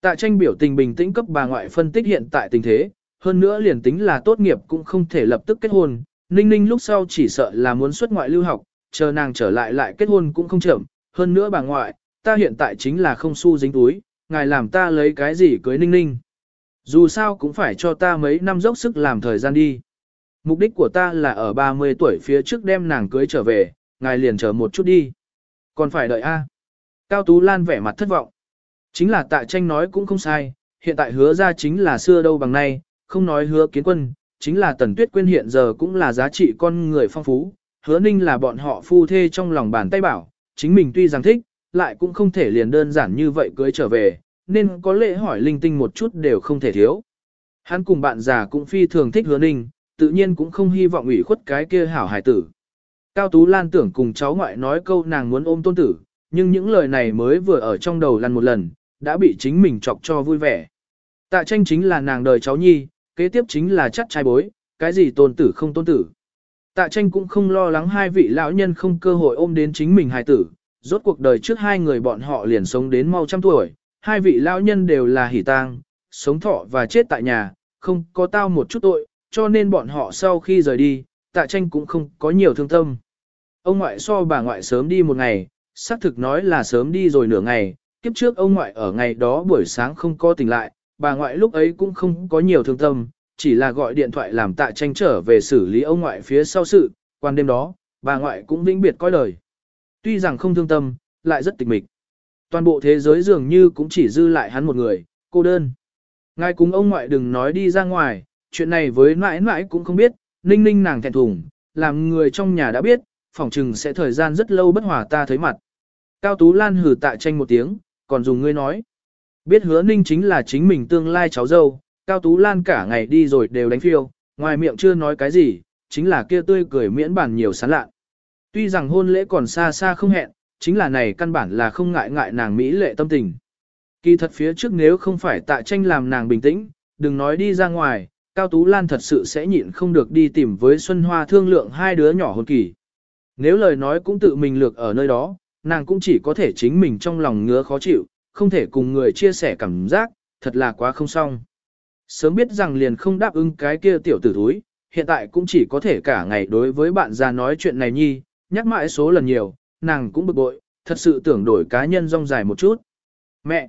Tạ tranh biểu tình bình tĩnh cấp bà ngoại phân tích hiện tại tình thế, hơn nữa liền tính là tốt nghiệp cũng không thể lập tức kết hôn. Ninh Ninh lúc sau chỉ sợ là muốn xuất ngoại lưu học, chờ nàng trở lại lại kết hôn cũng không chậm. Hơn nữa bà ngoại, ta hiện tại chính là không xu dính túi, ngài làm ta lấy cái gì cưới Ninh Ninh. Dù sao cũng phải cho ta mấy năm dốc sức làm thời gian đi. mục đích của ta là ở 30 tuổi phía trước đem nàng cưới trở về, ngài liền chờ một chút đi. Còn phải đợi A. Cao Tú Lan vẻ mặt thất vọng. Chính là tạ tranh nói cũng không sai, hiện tại hứa ra chính là xưa đâu bằng nay, không nói hứa kiến quân, chính là tần tuyết quên hiện giờ cũng là giá trị con người phong phú, hứa ninh là bọn họ phu thê trong lòng bàn tay bảo, chính mình tuy rằng thích, lại cũng không thể liền đơn giản như vậy cưới trở về, nên có lễ hỏi linh tinh một chút đều không thể thiếu. Hắn cùng bạn già cũng phi thường thích hứa ninh, tự nhiên cũng không hy vọng ủy khuất cái kia hảo hải tử. Cao Tú Lan tưởng cùng cháu ngoại nói câu nàng muốn ôm tôn tử, nhưng những lời này mới vừa ở trong đầu lăn một lần, đã bị chính mình chọc cho vui vẻ. Tạ tranh chính là nàng đời cháu nhi, kế tiếp chính là chắc trai bối, cái gì tôn tử không tôn tử. Tạ tranh cũng không lo lắng hai vị lão nhân không cơ hội ôm đến chính mình hài tử, rốt cuộc đời trước hai người bọn họ liền sống đến mau trăm tuổi, hai vị lão nhân đều là hỷ tang, sống thọ và chết tại nhà, không có tao một chút tội, cho nên bọn họ sau khi rời đi, tạ tranh cũng không có nhiều thương tâm. Ông ngoại so bà ngoại sớm đi một ngày, xác thực nói là sớm đi rồi nửa ngày, kiếp trước ông ngoại ở ngày đó buổi sáng không có tỉnh lại, bà ngoại lúc ấy cũng không có nhiều thương tâm, chỉ là gọi điện thoại làm tạ tranh trở về xử lý ông ngoại phía sau sự, quan đêm đó, bà ngoại cũng vĩnh biệt coi lời. Tuy rằng không thương tâm, lại rất tịch mịch. Toàn bộ thế giới dường như cũng chỉ dư lại hắn một người, cô đơn. Ngài cùng ông ngoại đừng nói đi ra ngoài, chuyện này với mãi mãi cũng không biết, ninh ninh nàng thẹn thùng, làm người trong nhà đã biết, phỏng chừng sẽ thời gian rất lâu bất hòa ta thấy mặt. Cao Tú Lan hử tạ tranh một tiếng, còn dùng ngươi nói. Biết hứa ninh chính là chính mình tương lai cháu dâu, Cao Tú Lan cả ngày đi rồi đều đánh phiêu, ngoài miệng chưa nói cái gì, chính là kia tươi cười miễn bản nhiều sán lạ. Tuy rằng hôn lễ còn xa xa không hẹn, chính là này căn bản là không ngại ngại nàng Mỹ lệ tâm tình. Kỳ thật phía trước nếu không phải tạ tranh làm nàng bình tĩnh, đừng nói đi ra ngoài, Cao Tú Lan thật sự sẽ nhịn không được đi tìm với Xuân Hoa thương lượng hai đứa nhỏ hôn kỳ. Nếu lời nói cũng tự mình lược ở nơi đó, nàng cũng chỉ có thể chính mình trong lòng ngứa khó chịu, không thể cùng người chia sẻ cảm giác, thật là quá không xong. Sớm biết rằng liền không đáp ứng cái kia tiểu tử thúi, hiện tại cũng chỉ có thể cả ngày đối với bạn già nói chuyện này nhi, nhắc mãi số lần nhiều, nàng cũng bực bội, thật sự tưởng đổi cá nhân rong dài một chút. Mẹ!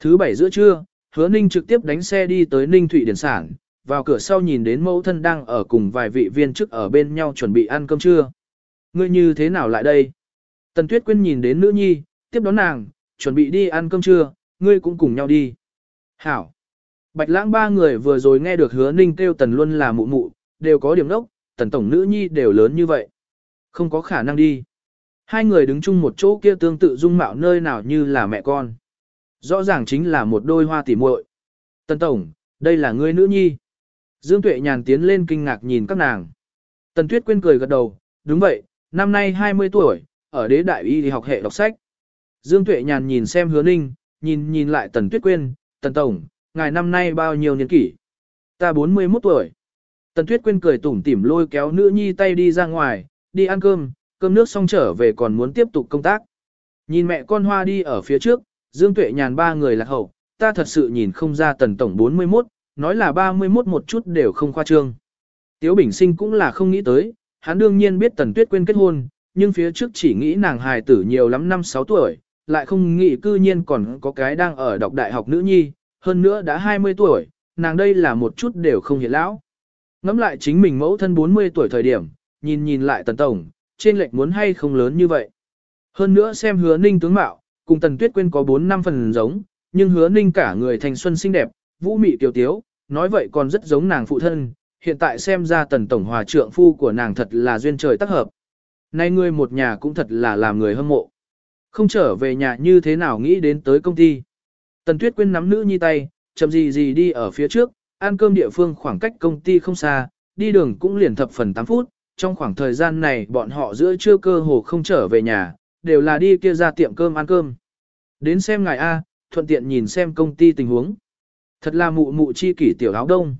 Thứ bảy giữa trưa, hứa ninh trực tiếp đánh xe đi tới Ninh Thụy Điển Sản, vào cửa sau nhìn đến mẫu thân đang ở cùng vài vị viên chức ở bên nhau chuẩn bị ăn cơm trưa. Ngươi như thế nào lại đây? Tần Tuyết Quyên nhìn đến nữ nhi, tiếp đón nàng, chuẩn bị đi ăn cơm trưa, ngươi cũng cùng nhau đi. Hảo! Bạch lãng ba người vừa rồi nghe được hứa ninh kêu tần luôn là mụ mụ, đều có điểm đốc, tần tổng nữ nhi đều lớn như vậy. Không có khả năng đi. Hai người đứng chung một chỗ kia tương tự dung mạo nơi nào như là mẹ con. Rõ ràng chính là một đôi hoa tỉ muội. Tần tổng, đây là ngươi nữ nhi. Dương Tuệ nhàn tiến lên kinh ngạc nhìn các nàng. Tần Tuyết quên cười gật đầu, đúng vậy, năm nay 20 tuổi, ở đế đại y thì học hệ đọc sách. Dương Tuệ nhàn nhìn xem hứa ninh, nhìn nhìn lại Tần Tuyết quên, Tần Tổng, ngài năm nay bao nhiêu niên kỷ? Ta 41 tuổi. Tần Tuyết Quyên cười tủm tỉm lôi kéo nữ nhi tay đi ra ngoài, đi ăn cơm, cơm nước xong trở về còn muốn tiếp tục công tác. Nhìn mẹ con hoa đi ở phía trước, Dương Tuệ nhàn ba người lạc hậu, ta thật sự nhìn không ra tần tổng 41, nói là 31 một chút đều không khoa trương. Tiếu Bình Sinh cũng là không nghĩ tới, hắn đương nhiên biết Tần Tuyết quên kết hôn, nhưng phía trước chỉ nghĩ nàng hài tử nhiều lắm năm 6 tuổi, lại không nghĩ cư nhiên còn có cái đang ở đọc đại học nữ nhi, hơn nữa đã 20 tuổi, nàng đây là một chút đều không hiện lão. Ngắm lại chính mình mẫu thân 40 tuổi thời điểm, nhìn nhìn lại tần tổng, trên lệch muốn hay không lớn như vậy. Hơn nữa xem hứa ninh tướng mạo, cùng tần tuyết quên có 4 năm phần giống, nhưng hứa ninh cả người thành xuân xinh đẹp, vũ mị tiểu tiếu, nói vậy còn rất giống nàng phụ thân, hiện tại xem ra tần tổng hòa trượng phu của nàng thật là duyên trời tác hợp. Nay người một nhà cũng thật là làm người hâm mộ. Không trở về nhà như thế nào nghĩ đến tới công ty. Tần Tuyết Quyên nắm nữ nhi tay, chậm gì gì đi ở phía trước, ăn cơm địa phương khoảng cách công ty không xa, đi đường cũng liền thập phần 8 phút, trong khoảng thời gian này bọn họ giữa trưa cơ hồ không trở về nhà, đều là đi kia ra tiệm cơm ăn cơm. Đến xem ngài A, thuận tiện nhìn xem công ty tình huống. Thật là mụ mụ chi kỷ tiểu áo đông.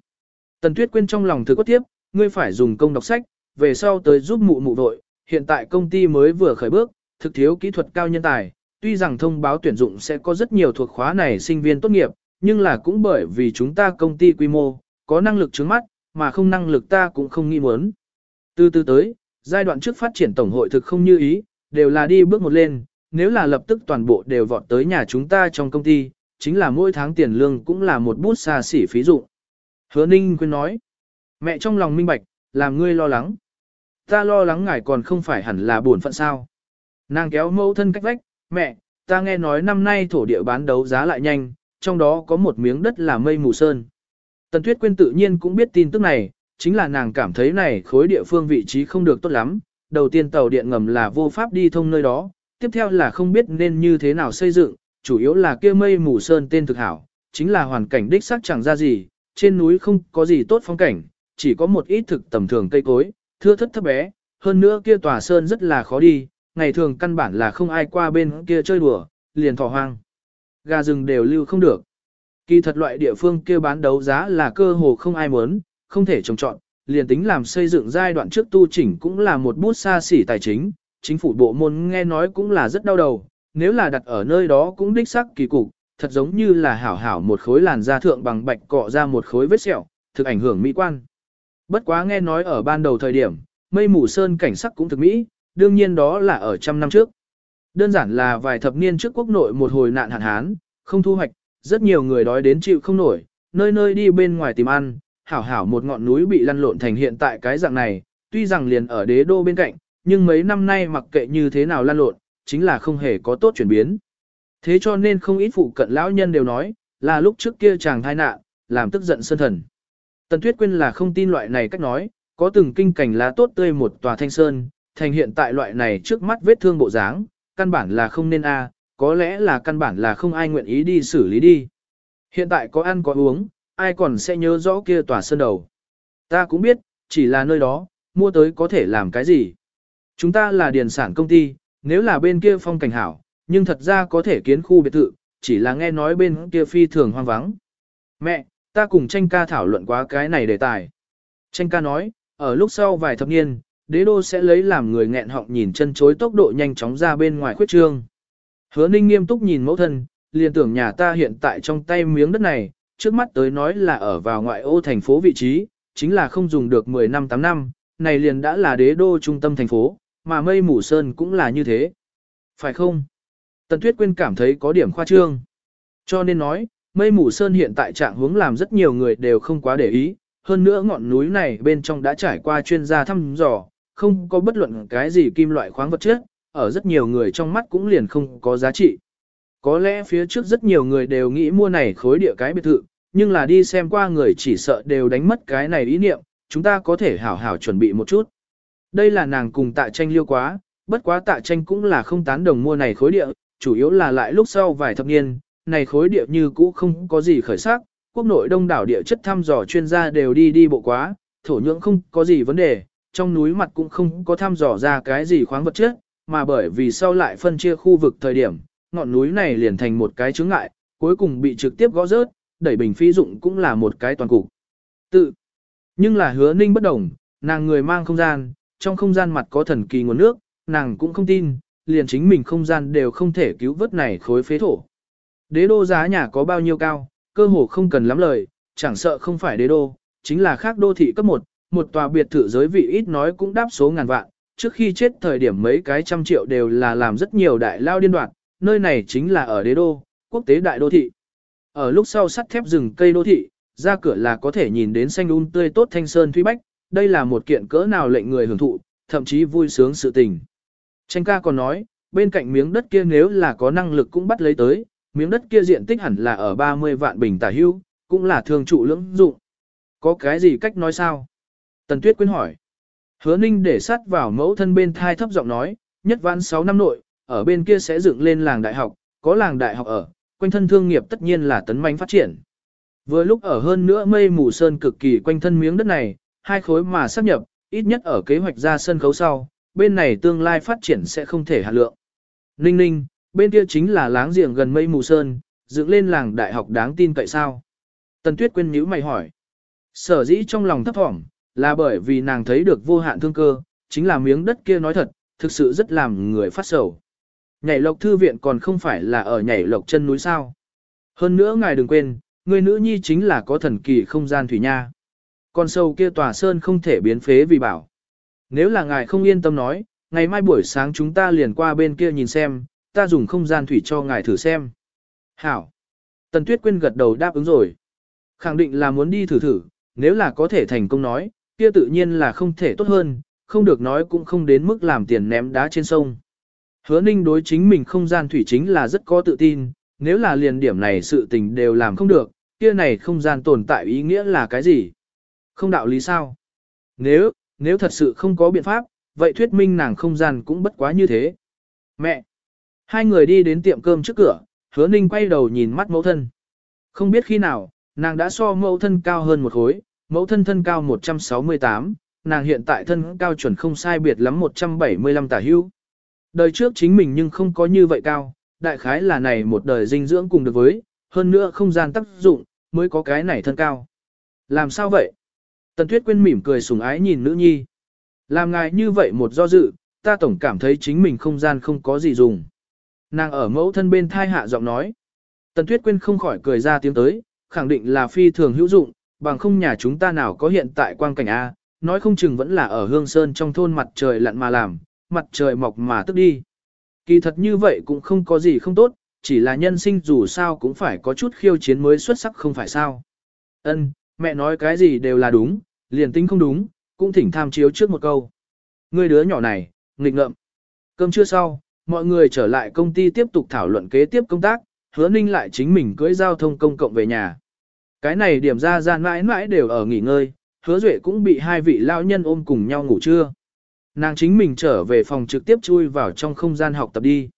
Tần Tuyết Quyên trong lòng thực có tiếp, ngươi phải dùng công đọc sách, về sau tới giúp mụ mụ vội, hiện tại công ty mới vừa khởi bước, thực thiếu kỹ thuật cao nhân tài, tuy rằng thông báo tuyển dụng sẽ có rất nhiều thuộc khóa này sinh viên tốt nghiệp, nhưng là cũng bởi vì chúng ta công ty quy mô, có năng lực trước mắt, mà không năng lực ta cũng không nghi muốn. Từ từ tới, giai đoạn trước phát triển tổng hội thực không như ý, đều là đi bước một lên, nếu là lập tức toàn bộ đều vọt tới nhà chúng ta trong công ty, chính là mỗi tháng tiền lương cũng là một bút xa xỉ phí dụ. Hứa Ninh quên nói, mẹ trong lòng minh bạch, làm ngươi lo lắng. Ta lo lắng ngài còn không phải hẳn là buồn phận sao. Nàng kéo mẫu thân cách vách, mẹ, ta nghe nói năm nay thổ địa bán đấu giá lại nhanh, trong đó có một miếng đất là mây mù sơn. Tần Tuyết Quyên tự nhiên cũng biết tin tức này, chính là nàng cảm thấy này khối địa phương vị trí không được tốt lắm. Đầu tiên tàu điện ngầm là vô pháp đi thông nơi đó, tiếp theo là không biết nên như thế nào xây dựng, chủ yếu là kia mây mù sơn tên thực hảo, chính là hoàn cảnh đích xác chẳng ra gì, trên núi không có gì tốt phong cảnh, chỉ có một ít thực tầm thường cây cối, thưa thất thấp bé, hơn nữa kia tòa sơn rất là khó đi, ngày thường căn bản là không ai qua bên kia chơi đùa, liền thỏ hoang. Gà rừng đều lưu không được. Kỳ thật loại địa phương kia bán đấu giá là cơ hồ không ai muốn, không thể trồng trọn, liền tính làm xây dựng giai đoạn trước tu chỉnh cũng là một bút xa xỉ tài chính, chính phủ bộ môn nghe nói cũng là rất đau đầu, nếu là đặt ở nơi đó cũng đích sắc kỳ cục, thật giống như là hảo hảo một khối làn da thượng bằng bạch cọ ra một khối vết sẹo, thực ảnh hưởng mỹ quan. Bất quá nghe nói ở ban đầu thời điểm, mây mù sơn cảnh sắc cũng thực mỹ, đương nhiên đó là ở trăm năm trước. Đơn giản là vài thập niên trước quốc nội một hồi nạn hạn hán, không thu hoạch, rất nhiều người đói đến chịu không nổi, nơi nơi đi bên ngoài tìm ăn, hảo hảo một ngọn núi bị lăn lộn thành hiện tại cái dạng này, tuy rằng liền ở đế đô bên cạnh, nhưng mấy năm nay mặc kệ như thế nào lăn lộn, chính là không hề có tốt chuyển biến. Thế cho nên không ít phụ cận lão nhân đều nói, là lúc trước kia chàng thai nạn, làm tức giận sơn thần. Tần Tuyết Quyên là không tin loại này cách nói, có từng kinh cảnh lá tốt tươi một tòa thanh sơn, thành hiện tại loại này trước mắt vết thương bộ dáng, căn bản là không nên a, có lẽ là căn bản là không ai nguyện ý đi xử lý đi. Hiện tại có ăn có uống, ai còn sẽ nhớ rõ kia tòa sơn đầu. Ta cũng biết, chỉ là nơi đó, mua tới có thể làm cái gì. Chúng ta là điền sản công ty, nếu là bên kia phong cảnh hảo, nhưng thật ra có thể kiến khu biệt thự, chỉ là nghe nói bên kia phi thường hoang vắng. Mẹ, ta cùng tranh ca thảo luận quá cái này đề tài. Tranh ca nói, ở lúc sau vài thập niên, đế đô sẽ lấy làm người nghẹn họng nhìn chân chối tốc độ nhanh chóng ra bên ngoài khuyết trương. Hứa ninh nghiêm túc nhìn mẫu thân, liền tưởng nhà ta hiện tại trong tay miếng đất này, trước mắt tới nói là ở vào ngoại ô thành phố vị trí, chính là không dùng được 10 năm 8 năm, này liền đã là đế đô trung tâm thành phố, mà mây mù sơn cũng là như thế. Phải không? Tần Tuyết Quyên cảm thấy có điểm khoa trương. Cho nên nói, mây mù sơn hiện tại trạng hướng làm rất nhiều người đều không quá để ý, hơn nữa ngọn núi này bên trong đã trải qua chuyên gia thăm dò, không có bất luận cái gì kim loại khoáng vật chất, ở rất nhiều người trong mắt cũng liền không có giá trị. Có lẽ phía trước rất nhiều người đều nghĩ mua này khối địa cái biệt thự, nhưng là đi xem qua người chỉ sợ đều đánh mất cái này ý niệm, chúng ta có thể hảo hảo chuẩn bị một chút. Đây là nàng cùng tạ tranh liêu quá, bất quá tạ tranh cũng là không tán đồng mua này khối địa, chủ yếu là lại lúc sau vài thập niên, này khối địa như cũ không có gì khởi sắc, quốc nội đông đảo địa chất thăm dò chuyên gia đều đi đi bộ quá, thổ nhưỡng không có gì vấn đề, trong núi mặt cũng không có thăm dò ra cái gì khoáng vật chất, mà bởi vì sau lại phân chia khu vực thời điểm, ngọn núi này liền thành một cái chướng ngại, cuối cùng bị trực tiếp gõ rớt, đẩy bình phi dụng cũng là một cái toàn cục. Tự. Nhưng là hứa ninh bất đồng, nàng người mang không gian, trong không gian mặt có thần kỳ nguồn nước, nàng cũng không tin, liền chính mình không gian đều không thể cứu vớt này khối phế thổ. Đế đô giá nhà có bao nhiêu cao, cơ hồ không cần lắm lời, chẳng sợ không phải đế đô, chính là khác đô thị cấp 1, một tòa biệt thự giới vị ít nói cũng đáp số ngàn vạn, trước khi chết thời điểm mấy cái trăm triệu đều là làm rất nhiều đại lao điên đoạt, nơi này chính là ở đế đô, quốc tế đại đô thị. Ở lúc sau sắt thép rừng cây đô thị, ra cửa là có thể nhìn đến xanh un tươi tốt thanh sơn thủy bách, đây là một kiện cỡ nào lệnh người hưởng thụ, thậm chí vui sướng sự tình. Tranh ca còn nói, bên cạnh miếng đất kia nếu là có năng lực cũng bắt lấy tới, miếng đất kia diện tích hẳn là ở 30 vạn bình tả hưu, cũng là thường trụ lưỡng dụng. Có cái gì cách nói sao? Tần Tuyết quyến hỏi. Hứa Ninh để sát vào mẫu thân bên thai thấp giọng nói, nhất vãn 6 năm nội, ở bên kia sẽ dựng lên làng đại học, có làng đại học ở, quanh thân thương nghiệp tất nhiên là tấn manh phát triển. Vừa lúc ở hơn nữa mây mù sơn cực kỳ quanh thân miếng đất này, hai khối mà sắp nhập, ít nhất ở kế hoạch ra sân khấu sau, bên này tương lai phát triển sẽ không thể hạt lượng. Ninh ninh, bên kia chính là láng giềng gần mây mù sơn, dựng lên làng đại học đáng tin cậy sao? Tần Tuyết Quyên nhíu mày hỏi. Sở dĩ trong lòng thấp thỏm, là bởi vì nàng thấy được vô hạn thương cơ, chính là miếng đất kia nói thật, thực sự rất làm người phát sầu. Nhảy lộc thư viện còn không phải là ở nhảy lộc chân núi sao. Hơn nữa ngài đừng quên, người nữ nhi chính là có thần kỳ không gian thủy nha. Con sâu kia tòa sơn không thể biến phế vì bảo. Nếu là ngài không yên tâm nói, ngày mai buổi sáng chúng ta liền qua bên kia nhìn xem, ta dùng không gian thủy cho ngài thử xem. Hảo. Tần Tuyết Quyên gật đầu đáp ứng rồi. Khẳng định là muốn đi thử thử, nếu là có thể thành công nói, kia tự nhiên là không thể tốt hơn, không được nói cũng không đến mức làm tiền ném đá trên sông. Hứa ninh đối chính mình không gian thủy chính là rất có tự tin, nếu là liền điểm này sự tình đều làm không được, kia này không gian tồn tại ý nghĩa là cái gì? Không đạo lý sao? Nếu, nếu thật sự không có biện pháp, vậy thuyết minh nàng không gian cũng bất quá như thế. Mẹ! Hai người đi đến tiệm cơm trước cửa, hứa ninh quay đầu nhìn mắt mẫu thân. Không biết khi nào, nàng đã so mẫu thân cao hơn một khối, mẫu thân thân cao 168, nàng hiện tại thân cao chuẩn không sai biệt lắm 175 tả hưu. Đời trước chính mình nhưng không có như vậy cao, đại khái là này một đời dinh dưỡng cùng được với, hơn nữa không gian tác dụng, mới có cái này thân cao. Làm sao vậy? Tần Tuyết Quyên mỉm cười sùng ái nhìn nữ nhi. Làm ngài như vậy một do dự, ta tổng cảm thấy chính mình không gian không có gì dùng. Nàng ở mẫu thân bên thai hạ giọng nói. Tần Tuyết Quyên không khỏi cười ra tiếng tới, khẳng định là phi thường hữu dụng, bằng không nhà chúng ta nào có hiện tại quang cảnh A, nói không chừng vẫn là ở hương sơn trong thôn mặt trời lặn mà làm, mặt trời mọc mà tức đi. Kỳ thật như vậy cũng không có gì không tốt, chỉ là nhân sinh dù sao cũng phải có chút khiêu chiến mới xuất sắc không phải sao. Ân, mẹ nói cái gì đều là đúng, liền tính không đúng, cũng thỉnh tham chiếu trước một câu. Người đứa nhỏ này, nghịch ngợm. Cơm trưa sau, mọi người trở lại công ty tiếp tục thảo luận kế tiếp công tác, hứa ninh lại chính mình cưỡi giao thông công cộng về nhà. Cái này điểm ra ra mãi mãi đều ở nghỉ ngơi, hứa duệ cũng bị hai vị lao nhân ôm cùng nhau ngủ trưa. Nàng chính mình trở về phòng trực tiếp chui vào trong không gian học tập đi.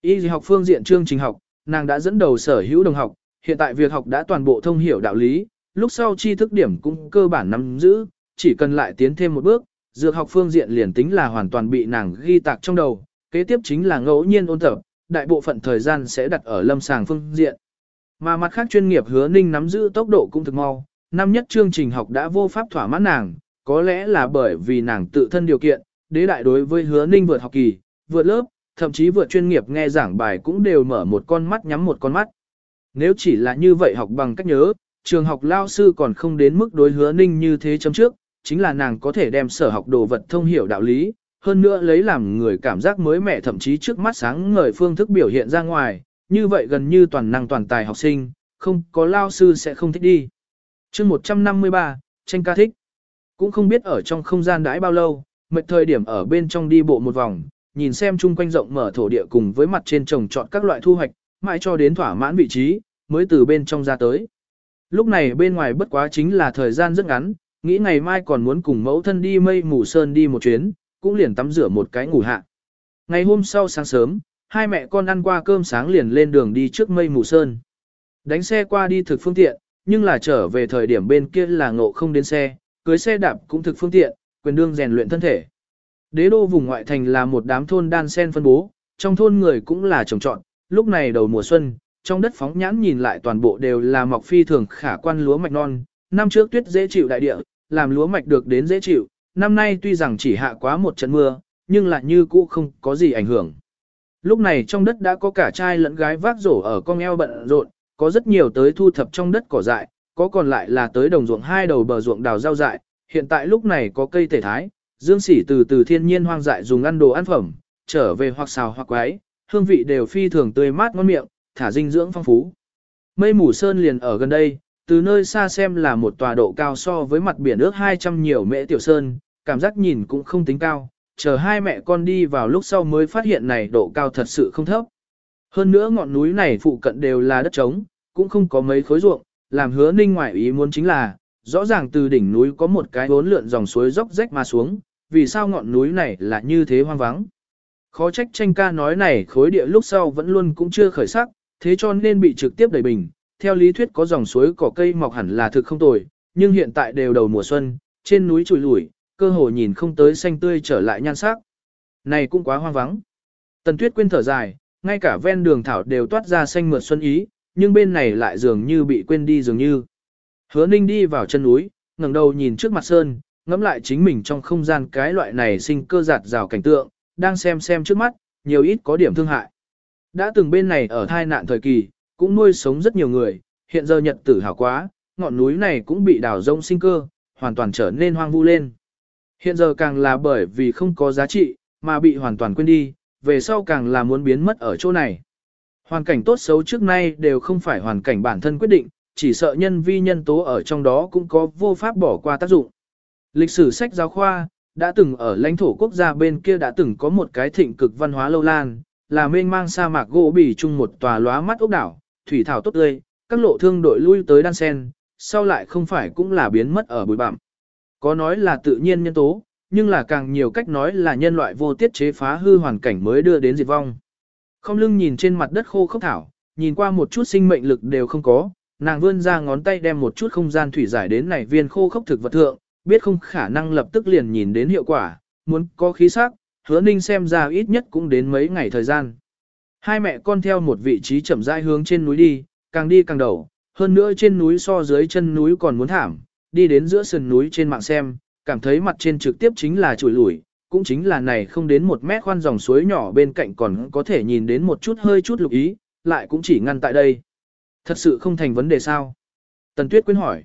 Y học phương diện chương trình học, nàng đã dẫn đầu sở hữu đồng học, hiện tại việc học đã toàn bộ thông hiểu đạo lý, lúc sau tri thức điểm cũng cơ bản nắm giữ, chỉ cần lại tiến thêm một bước, dược học phương diện liền tính là hoàn toàn bị nàng ghi tạc trong đầu, kế tiếp chính là ngẫu nhiên ôn tập, đại bộ phận thời gian sẽ đặt ở lâm sàng phương diện. Mà mặt khác chuyên nghiệp hứa ninh nắm giữ tốc độ cũng thực mau, năm nhất chương trình học đã vô pháp thỏa mãn nàng, có lẽ là bởi vì nàng tự thân điều kiện, đế đại đối với hứa ninh vượt học kỳ, vượt lớp, thậm chí vượt chuyên nghiệp nghe giảng bài cũng đều mở một con mắt nhắm một con mắt. Nếu chỉ là như vậy học bằng cách nhớ, trường học lao sư còn không đến mức đối hứa ninh như thế chấm trước, chính là nàng có thể đem sở học đồ vật thông hiểu đạo lý, hơn nữa lấy làm người cảm giác mới mẻ thậm chí trước mắt sáng ngời phương thức biểu hiện ra ngoài, như vậy gần như toàn năng toàn tài học sinh, không có lao sư sẽ không thích đi. chương 153, tranh ca thích. Cũng không biết ở trong không gian đãi bao lâu, mệt thời điểm ở bên trong đi bộ một vòng, nhìn xem chung quanh rộng mở thổ địa cùng với mặt trên trồng trọt các loại thu hoạch, mãi cho đến thỏa mãn vị trí, mới từ bên trong ra tới. Lúc này bên ngoài bất quá chính là thời gian rất ngắn, nghĩ ngày mai còn muốn cùng mẫu thân đi mây mù sơn đi một chuyến, cũng liền tắm rửa một cái ngủ hạ. Ngày hôm sau sáng sớm, hai mẹ con ăn qua cơm sáng liền lên đường đi trước mây mù sơn. Đánh xe qua đi thực phương tiện, nhưng là trở về thời điểm bên kia là ngộ không đến xe, cưới xe đạp cũng thực phương tiện, quyền đương rèn luyện thân thể. Đế đô vùng ngoại thành là một đám thôn đan sen phân bố, trong thôn người cũng là trồng trọn, lúc này đầu mùa xuân, trong đất phóng nhãn nhìn lại toàn bộ đều là mọc phi thường khả quan lúa mạch non, năm trước tuyết dễ chịu đại địa, làm lúa mạch được đến dễ chịu, năm nay tuy rằng chỉ hạ quá một trận mưa, nhưng lại như cũ không có gì ảnh hưởng. Lúc này trong đất đã có cả trai lẫn gái vác rổ ở con eo bận rộn, có rất nhiều tới thu thập trong đất cỏ dại, có còn lại là tới đồng ruộng hai đầu bờ ruộng đào rau dại, hiện tại lúc này có cây thể thái, dương sỉ từ từ thiên nhiên hoang dại dùng ăn đồ ăn phẩm, trở về hoặc xào hoặc quái, hương vị đều phi thường tươi mát ngon miệng, thả dinh dưỡng phong phú. Mây mù sơn liền ở gần đây, từ nơi xa xem là một tòa độ cao so với mặt biển ước 200 nhiều mễ tiểu sơn, cảm giác nhìn cũng không tính cao, chờ hai mẹ con đi vào lúc sau mới phát hiện này độ cao thật sự không thấp. Hơn nữa ngọn núi này phụ cận đều là đất trống, cũng không có mấy khối ruộng, làm hứa ninh ngoại ý muốn chính là, rõ ràng từ đỉnh núi có một cái bốn lượn dòng suối dốc rách mà xuống, vì sao ngọn núi này là như thế hoang vắng. Khó trách tranh ca nói này khối địa lúc sau vẫn luôn cũng chưa khởi sắc, thế cho nên bị trực tiếp đẩy bình. Theo lý thuyết có dòng suối cỏ cây mọc hẳn là thực không tồi, nhưng hiện tại đều đầu mùa xuân, trên núi trùi lủi, cơ hồ nhìn không tới xanh tươi trở lại nhan sắc. Này cũng quá hoang vắng. Tần Tuyết quên thở dài, ngay cả ven đường thảo đều toát ra xanh mượt xuân ý, nhưng bên này lại dường như bị quên đi dường như. Hứa Ninh đi vào chân núi, ngẩng đầu nhìn trước mặt sơn, ngắm lại chính mình trong không gian cái loại này sinh cơ giạt rào cảnh tượng, đang xem xem trước mắt, nhiều ít có điểm thương hại. Đã từng bên này ở thai nạn thời kỳ, cũng nuôi sống rất nhiều người, hiện giờ nhật tử hảo quá, ngọn núi này cũng bị đào rông sinh cơ, hoàn toàn trở nên hoang vu lên. Hiện giờ càng là bởi vì không có giá trị, mà bị hoàn toàn quên đi, về sau càng là muốn biến mất ở chỗ này. Hoàn cảnh tốt xấu trước nay đều không phải hoàn cảnh bản thân quyết định, chỉ sợ nhân vi nhân tố ở trong đó cũng có vô pháp bỏ qua tác dụng. Lịch sử sách giáo khoa, đã từng ở lãnh thổ quốc gia bên kia đã từng có một cái thịnh cực văn hóa lâu lan, là mênh mang sa mạc gỗ bì chung một tòa lóa mắt ốc đảo, thủy thảo tốt tươi, các lộ thương đội lui tới đan sen, sau lại không phải cũng là biến mất ở bụi bặm. Có nói là tự nhiên nhân tố, nhưng là càng nhiều cách nói là nhân loại vô tiết chế phá hư hoàn cảnh mới đưa đến diệt vong. Không lưng nhìn trên mặt đất khô khốc thảo, nhìn qua một chút sinh mệnh lực đều không có, nàng vươn ra ngón tay đem một chút không gian thủy giải đến này viên khô khốc thực vật thượng, biết không khả năng lập tức liền nhìn đến hiệu quả, muốn có khí sắc, hứa ninh xem ra ít nhất cũng đến mấy ngày thời gian. Hai mẹ con theo một vị trí chậm rãi hướng trên núi đi, càng đi càng đầu, hơn nữa trên núi so dưới chân núi còn muốn thảm, đi đến giữa sườn núi trên mạng xem, cảm thấy mặt trên trực tiếp chính là chùi lủi, cũng chính là này không đến một mét khoan dòng suối nhỏ bên cạnh còn có thể nhìn đến một chút hơi chút lục ý, lại cũng chỉ ngăn tại đây. Thật sự không thành vấn đề sao? Tần Tuyết Quyên hỏi.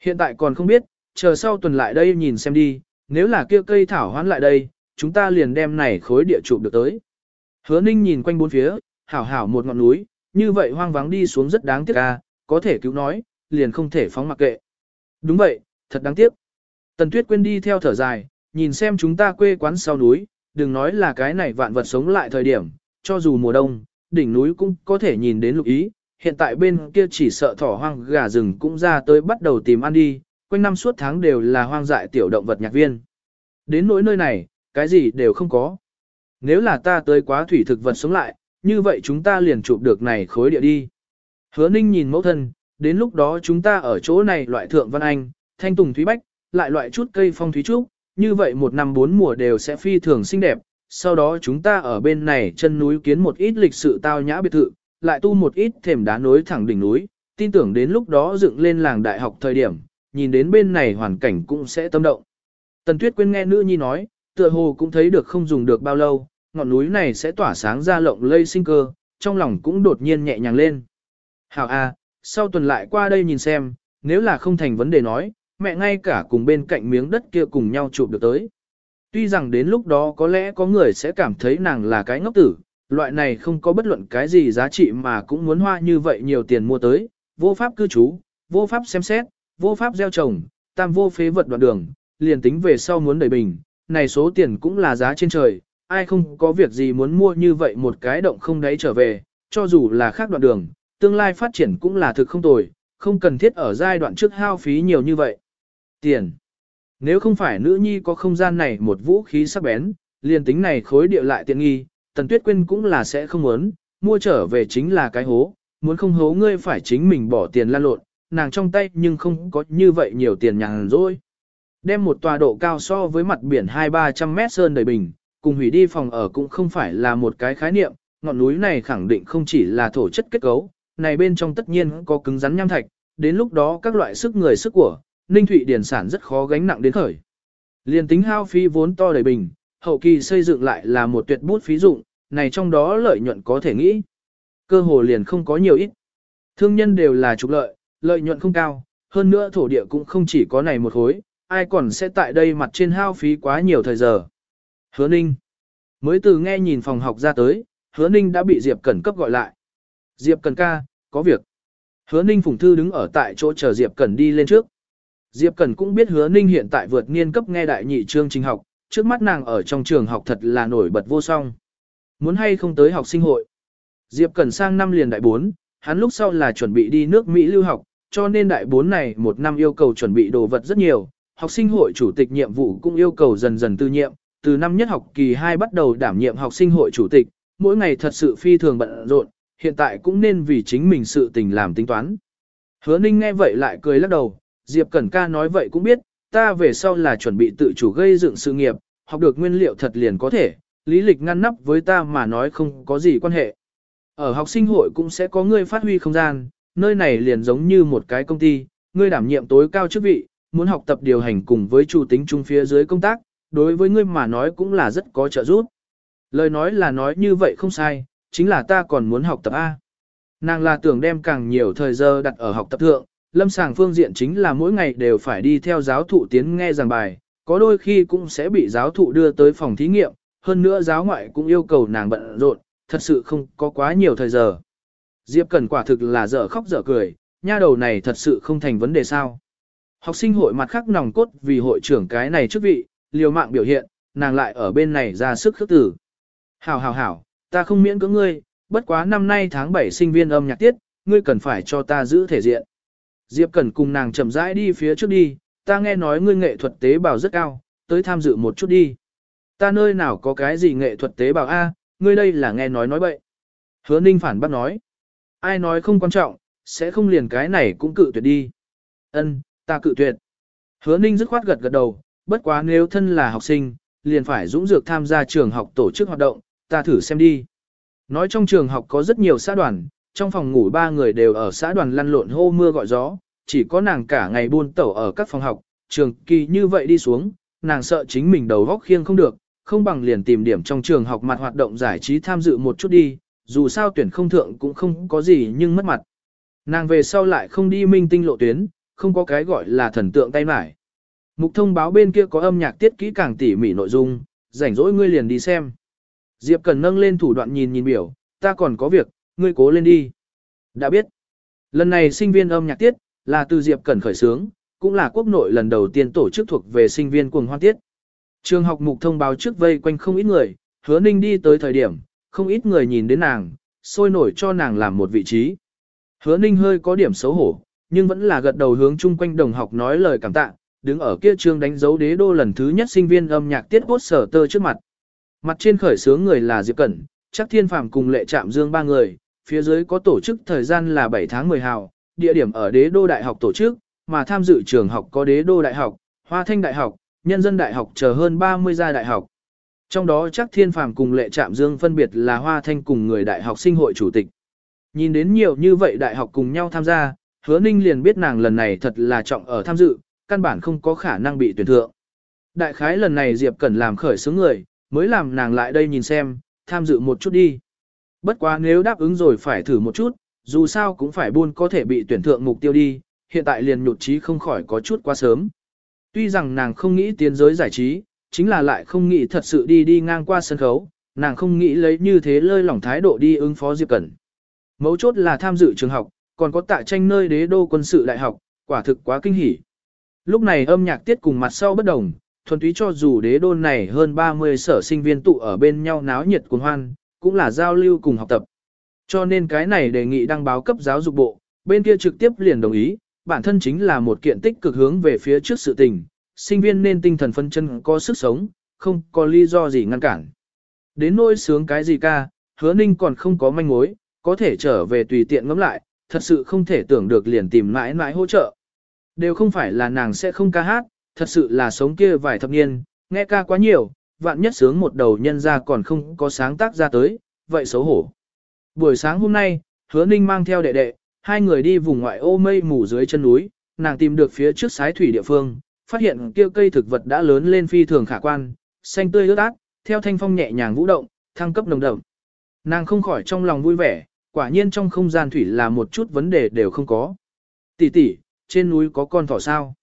Hiện tại còn không biết, chờ sau tuần lại đây nhìn xem đi, nếu là kia cây thảo hoán lại đây, chúng ta liền đem này khối địa trụ được tới. Hứa Ninh nhìn quanh bốn phía, hảo hảo một ngọn núi, như vậy hoang vắng đi xuống rất đáng tiếc à, có thể cứu nói, liền không thể phóng mặc kệ. Đúng vậy, thật đáng tiếc. Tần Tuyết Quyên đi theo thở dài, nhìn xem chúng ta quê quán sau núi, đừng nói là cái này vạn vật sống lại thời điểm, cho dù mùa đông, đỉnh núi cũng có thể nhìn đến lục ý, hiện tại bên kia chỉ sợ thỏ hoang gà rừng cũng ra tới bắt đầu tìm ăn đi, quanh năm suốt tháng đều là hoang dại tiểu động vật nhạc viên. Đến nỗi nơi này, cái gì đều không có. Nếu là ta tới quá thủy thực vật sống lại, như vậy chúng ta liền chụp được này khối địa đi. Hứa ninh nhìn mẫu thân, đến lúc đó chúng ta ở chỗ này loại thượng văn anh, thanh tùng thúy bách, lại loại chút cây phong thúy trúc, như vậy một năm bốn mùa đều sẽ phi thường xinh đẹp. Sau đó chúng ta ở bên này chân núi kiến một ít lịch sự tao nhã biệt thự, lại tu một ít thềm đá nối thẳng đỉnh núi, tin tưởng đến lúc đó dựng lên làng đại học thời điểm, nhìn đến bên này hoàn cảnh cũng sẽ tâm động. Tần Tuyết quên nghe nữ nhi nói, tựa hồ cũng thấy được không dùng được bao lâu, ngọn núi này sẽ tỏa sáng ra lộng lây sinh cơ, trong lòng cũng đột nhiên nhẹ nhàng lên. Hảo a, sau tuần lại qua đây nhìn xem, nếu là không thành vấn đề nói, mẹ ngay cả cùng bên cạnh miếng đất kia cùng nhau chụp được tới. Tuy rằng đến lúc đó có lẽ có người sẽ cảm thấy nàng là cái ngốc tử, loại này không có bất luận cái gì giá trị mà cũng muốn hoa như vậy nhiều tiền mua tới, vô pháp cư trú, vô pháp xem xét, vô pháp gieo trồng, tam vô phế vật đoạn đường, liền tính về sau muốn đẩy bình, này số tiền cũng là giá trên trời, ai không có việc gì muốn mua như vậy một cái động không đáy trở về, cho dù là khác đoạn đường, tương lai phát triển cũng là thực không tồi, không cần thiết ở giai đoạn trước hao phí nhiều như vậy. Tiền. Nếu không phải nữ nhi có không gian này một vũ khí sắc bén, liền tính này khối địa lại tiện nghi, Tần Tuyết Quyên cũng là sẽ không muốn, mua trở về chính là cái hố, muốn không hố ngươi phải chính mình bỏ tiền lan lộn, nàng trong tay nhưng không có như vậy nhiều tiền nhàn rỗi. Đem một tòa độ cao so với mặt biển 2-300 mét sơn đầy bình, cùng hủy đi phòng ở cũng không phải là một cái khái niệm, ngọn núi này khẳng định không chỉ là thổ chất kết cấu, này bên trong tất nhiên có cứng rắn nham thạch, đến lúc đó các loại sức người sức của, Ninh Thụy điển sản rất khó gánh nặng đến khởi. Liên tính hao phí vốn to đầy bình, hậu kỳ xây dựng lại là một tuyệt bút phí dụng, này trong đó lợi nhuận có thể nghĩ. Cơ hồ liền không có nhiều ít. Thương nhân đều là trục lợi, lợi nhuận không cao, hơn nữa thổ địa cũng không chỉ có này một khối, ai còn sẽ tại đây mặt trên hao phí quá nhiều thời giờ. Hứa Ninh Mới từ nghe nhìn phòng học ra tới, Hứa Ninh đã bị Diệp Cẩn cấp gọi lại. Diệp Cẩn ca, có việc. Hứa Ninh Phùng Thư đứng ở tại chỗ chờ Diệp Cẩn đi lên trước. Diệp Cẩn cũng biết Hứa Ninh hiện tại vượt niên cấp nghe đại nhị chương trình học, trước mắt nàng ở trong trường học thật là nổi bật vô song. Muốn hay không tới học sinh hội. Diệp Cẩn sang năm liền đại 4, hắn lúc sau là chuẩn bị đi nước Mỹ lưu học, cho nên đại 4 này một năm yêu cầu chuẩn bị đồ vật rất nhiều. Học sinh hội chủ tịch nhiệm vụ cũng yêu cầu dần dần tư nhiệm, từ năm nhất học kỳ 2 bắt đầu đảm nhiệm học sinh hội chủ tịch, mỗi ngày thật sự phi thường bận rộn, hiện tại cũng nên vì chính mình sự tình làm tính toán. Hứa Ninh nghe vậy lại cười lắc đầu, Diệp Cẩn ca nói vậy cũng biết, ta về sau là chuẩn bị tự chủ gây dựng sự nghiệp, học được nguyên liệu thật liền có thể, lý lịch ngăn nắp với ta mà nói không có gì quan hệ. Ở học sinh hội cũng sẽ có người phát huy không gian, nơi này liền giống như một cái công ty, ngươi đảm nhiệm tối cao chức vị, muốn học tập điều hành cùng với chủ tính chung phía dưới công tác, đối với ngươi mà nói cũng là rất có trợ giúp. Lời nói là nói như vậy không sai, chính là ta còn muốn học tập A. Nàng là tưởng đem càng nhiều thời giờ đặt ở học tập thượng, lâm sàng phương diện chính là mỗi ngày đều phải đi theo giáo thụ tiến nghe giảng bài, có đôi khi cũng sẽ bị giáo thụ đưa tới phòng thí nghiệm, hơn nữa giáo ngoại cũng yêu cầu nàng bận rộn, thật sự không có quá nhiều thời giờ. Diệp Cần quả thực là dở khóc dở cười, nha đầu này thật sự không thành vấn đề sao. Học sinh hội mặt khắc nòng cốt vì hội trưởng cái này chức vị, liều mạng biểu hiện, nàng lại ở bên này ra sức khước tử. Hảo hảo hảo, ta không miễn cưỡng ngươi, bất quá năm nay tháng 7 sinh viên âm nhạc tiết, ngươi cần phải cho ta giữ thể diện. Diệp Cẩn cùng nàng chậm rãi đi phía trước đi, ta nghe nói ngươi nghệ thuật tế bào rất cao, tới tham dự một chút đi. Ta nơi nào có cái gì nghệ thuật tế bào A, ngươi đây là nghe nói nói bậy. Hứa Ninh phản bác nói. Ai nói không quan trọng, sẽ không liền cái này cũng cự tuyệt đi. Ân, ta cự tuyệt. Hứa Ninh dứt khoát gật gật đầu, bất quá nếu thân là học sinh, liền phải dũng dược tham gia trường học tổ chức hoạt động, ta thử xem đi. Nói trong trường học có rất nhiều xã đoàn, trong phòng ngủ ba người đều ở xã đoàn lăn lộn hô mưa gọi gió, chỉ có nàng cả ngày buôn tẩu ở các phòng học, trường kỳ như vậy đi xuống, nàng sợ chính mình đầu góc khiêng không được, không bằng liền tìm điểm trong trường học mặt hoạt động giải trí tham dự một chút đi, dù sao tuyển không thượng cũng không có gì nhưng mất mặt. Nàng về sau lại không đi minh tinh lộ tuyến, không có cái gọi là thần tượng tay mải. Mục thông báo bên kia có âm nhạc tiết kỹ càng tỉ mỉ nội dung, rảnh rỗi ngươi liền đi xem. Diệp Cần nâng lên thủ đoạn nhìn nhìn biểu, ta còn có việc, ngươi cố lên đi. Đã biết. Lần này sinh viên âm nhạc tiết, là từ Diệp Cẩn khởi xướng, cũng là quốc nội lần đầu tiên tổ chức thuộc về sinh viên cuồng hoan tiết. Trường học mục thông báo trước vây quanh không ít người, hứa ninh đi tới thời điểm, không ít người nhìn đến nàng, sôi nổi cho nàng làm một vị trí. Hứa ninh hơi có điểm xấu hổ, nhưng vẫn là gật đầu hướng chung quanh đồng học nói lời cảm tạ, đứng ở kia trường đánh dấu đế đô lần thứ nhất sinh viên âm nhạc tiết bốt sở tơ trước mặt. Mặt trên khởi sướng người là Diệp Cẩn, chắc thiên phàm cùng lệ trạm dương ba người, phía dưới có tổ chức thời gian là 7 tháng 10 hào, địa điểm ở đế đô đại học tổ chức, mà tham dự trường học có đế đô đại học, hoa thanh đại học, nhân dân đại học chờ hơn 30 gia đại học. Trong đó chắc thiên phàm cùng lệ trạm dương phân biệt là hoa thanh cùng người đại học sinh hội chủ tịch. Nhìn đến nhiều như vậy đại học cùng nhau tham gia, hứa ninh liền biết nàng lần này thật là trọng ở tham dự, căn bản không có khả năng bị tuyển thượng. Đại khái lần này Diệp Cẩn làm khởi xướng người, mới làm nàng lại đây nhìn xem, tham dự một chút đi. Bất quá nếu đáp ứng rồi phải thử một chút, dù sao cũng phải buôn có thể bị tuyển thượng mục tiêu đi, hiện tại liền nhụt chí không khỏi có chút quá sớm. Tuy rằng nàng không nghĩ tiến giới giải trí, chính là lại không nghĩ thật sự đi đi ngang qua sân khấu, nàng không nghĩ lấy như thế lơi lỏng thái độ đi ứng phó Diệp Cẩn. Mấu chốt là tham dự trường học, còn có tại tranh nơi đế đô quân sự đại học, quả thực quá kinh hỉ. Lúc này âm nhạc tiết cùng mặt sau bất đồng, thuần túy cho dù đế đô này hơn 30 sở sinh viên tụ ở bên nhau náo nhiệt cuồng hoan, cũng là giao lưu cùng học tập. Cho nên cái này đề nghị đăng báo cấp giáo dục bộ, bên kia trực tiếp liền đồng ý, bản thân chính là một kiện tích cực hướng về phía trước sự tình, sinh viên nên tinh thần phân chân có sức sống, không có lý do gì ngăn cản. Đến nỗi sướng cái gì ca, hứa ninh còn không có manh mối, có thể trở về tùy tiện ngẫm lại, thật sự không thể tưởng được liền tìm mãi mãi hỗ trợ. Đều không phải là nàng sẽ không ca hát, thật sự là sống kia vài thập niên, nghe ca quá nhiều, vạn nhất sướng một đầu nhân ra còn không có sáng tác ra tới, vậy xấu hổ. Buổi sáng hôm nay, hứa ninh mang theo đệ đệ, hai người đi vùng ngoại ô mây mù dưới chân núi, nàng tìm được phía trước sái thủy địa phương, phát hiện kia cây thực vật đã lớn lên phi thường khả quan, xanh tươi ướt át, theo thanh phong nhẹ nhàng vũ động, thăng cấp nồng đậm. Nàng không khỏi trong lòng vui vẻ, quả nhiên trong không gian thủy là một chút vấn đề đều không có. Tỷ tỷ, trên núi có con thỏ sao?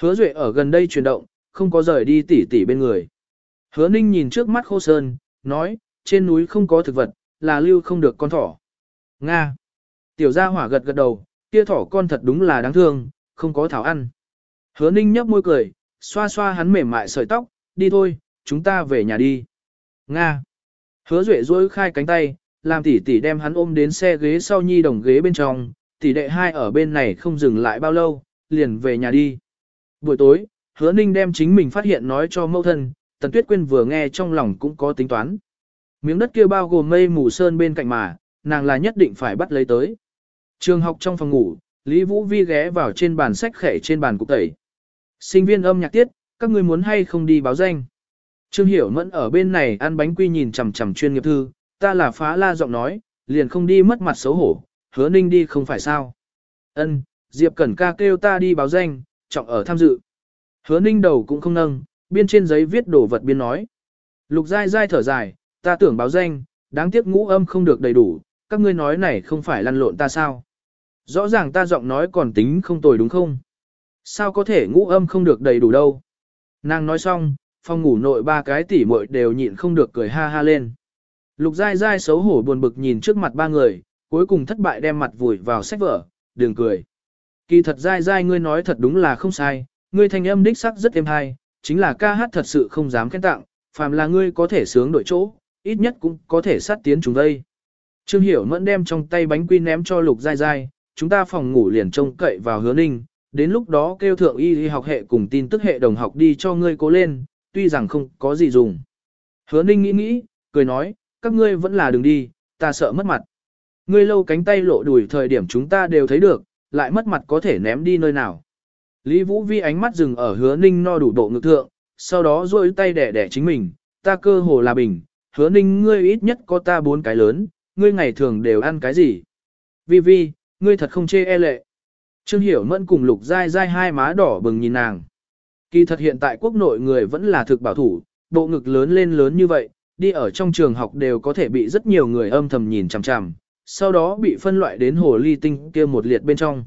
Hứa Duệ ở gần đây chuyển động, không có rời đi tỷ tỷ bên người. Hứa Ninh nhìn trước mắt khô sơn, nói, trên núi không có thực vật, là lưu không được con thỏ. Nga. Tiểu gia hỏa gật gật đầu, kia thỏ con thật đúng là đáng thương, không có thảo ăn. Hứa Ninh nhấp môi cười, xoa xoa hắn mềm mại sợi tóc, đi thôi, chúng ta về nhà đi. Nga. Hứa Duệ duỗi khai cánh tay, làm tỷ tỷ đem hắn ôm đến xe ghế sau nhi đồng ghế bên trong, tỷ đệ hai ở bên này không dừng lại bao lâu, liền về nhà đi. Buổi tối, hứa ninh đem chính mình phát hiện nói cho mẫu thân, tần tuyết quyên vừa nghe trong lòng cũng có tính toán. Miếng đất kia bao gồm mây mù sơn bên cạnh mà, nàng là nhất định phải bắt lấy tới. Trường học trong phòng ngủ, Lý Vũ Vi ghé vào trên bàn sách khẻ trên bàn cục tẩy. Sinh viên âm nhạc tiết, các ngươi muốn hay không đi báo danh. Trương Hiểu Mẫn ở bên này ăn bánh quy nhìn chằm chằm chuyên nghiệp thư, ta là phá la giọng nói, liền không đi mất mặt xấu hổ, hứa ninh đi không phải sao. Ân, Diệp Cẩn ca kêu ta đi báo danh, trọng ở tham dự. Hứa ninh đầu cũng không nâng, biên trên giấy viết đồ vật biên nói. Lục dai dai thở dài, ta tưởng báo danh, đáng tiếc ngũ âm không được đầy đủ, các ngươi nói này không phải lăn lộn ta sao. Rõ ràng ta giọng nói còn tính không tồi đúng không? Sao có thể ngũ âm không được đầy đủ đâu? Nàng nói xong, phòng ngủ nội ba cái tỉ muội đều nhịn không được cười ha ha lên. Lục dai dai xấu hổ buồn bực nhìn trước mặt ba người, cuối cùng thất bại đem mặt vùi vào sách vở, đừng cười. Kỳ thật dai dai ngươi nói thật đúng là không sai, ngươi thanh âm đích sắc rất êm hay, chính là ca hát thật sự không dám khen tặng, phàm là ngươi có thể sướng đổi chỗ, ít nhất cũng có thể sát tiến chúng đây. Trương Hiểu Mẫn đem trong tay bánh quy ném cho Lục Giai Giai, chúng ta phòng ngủ liền trông cậy vào hứa ninh, đến lúc đó kêu thượng y y học hệ cùng tin tức hệ đồng học đi cho ngươi cố lên, tuy rằng không có gì dùng. Hứa ninh nghĩ nghĩ, cười nói, các ngươi vẫn là đừng đi, ta sợ mất mặt. Ngươi lâu cánh tay lộ đùi thời điểm chúng ta đều thấy được, lại mất mặt có thể ném đi nơi nào. Lý Vũ Vi ánh mắt dừng ở hứa ninh no đủ độ ngực thượng, sau đó duỗi tay đẻ đẻ chính mình, ta cơ hồ là bình, hứa ninh ngươi ít nhất có ta bốn cái lớn, ngươi ngày thường đều ăn cái gì. Vi Vi, ngươi thật không chê e lệ. Trương Hiểu Mẫn cùng Lục Giai Giai hai má đỏ bừng nhìn nàng. Kỳ thật hiện tại quốc nội người vẫn là thực bảo thủ, bộ ngực lớn lên lớn như vậy, đi ở trong trường học đều có thể bị rất nhiều người âm thầm nhìn chằm chằm, sau đó bị phân loại đến hồ ly tinh kia một liệt bên trong.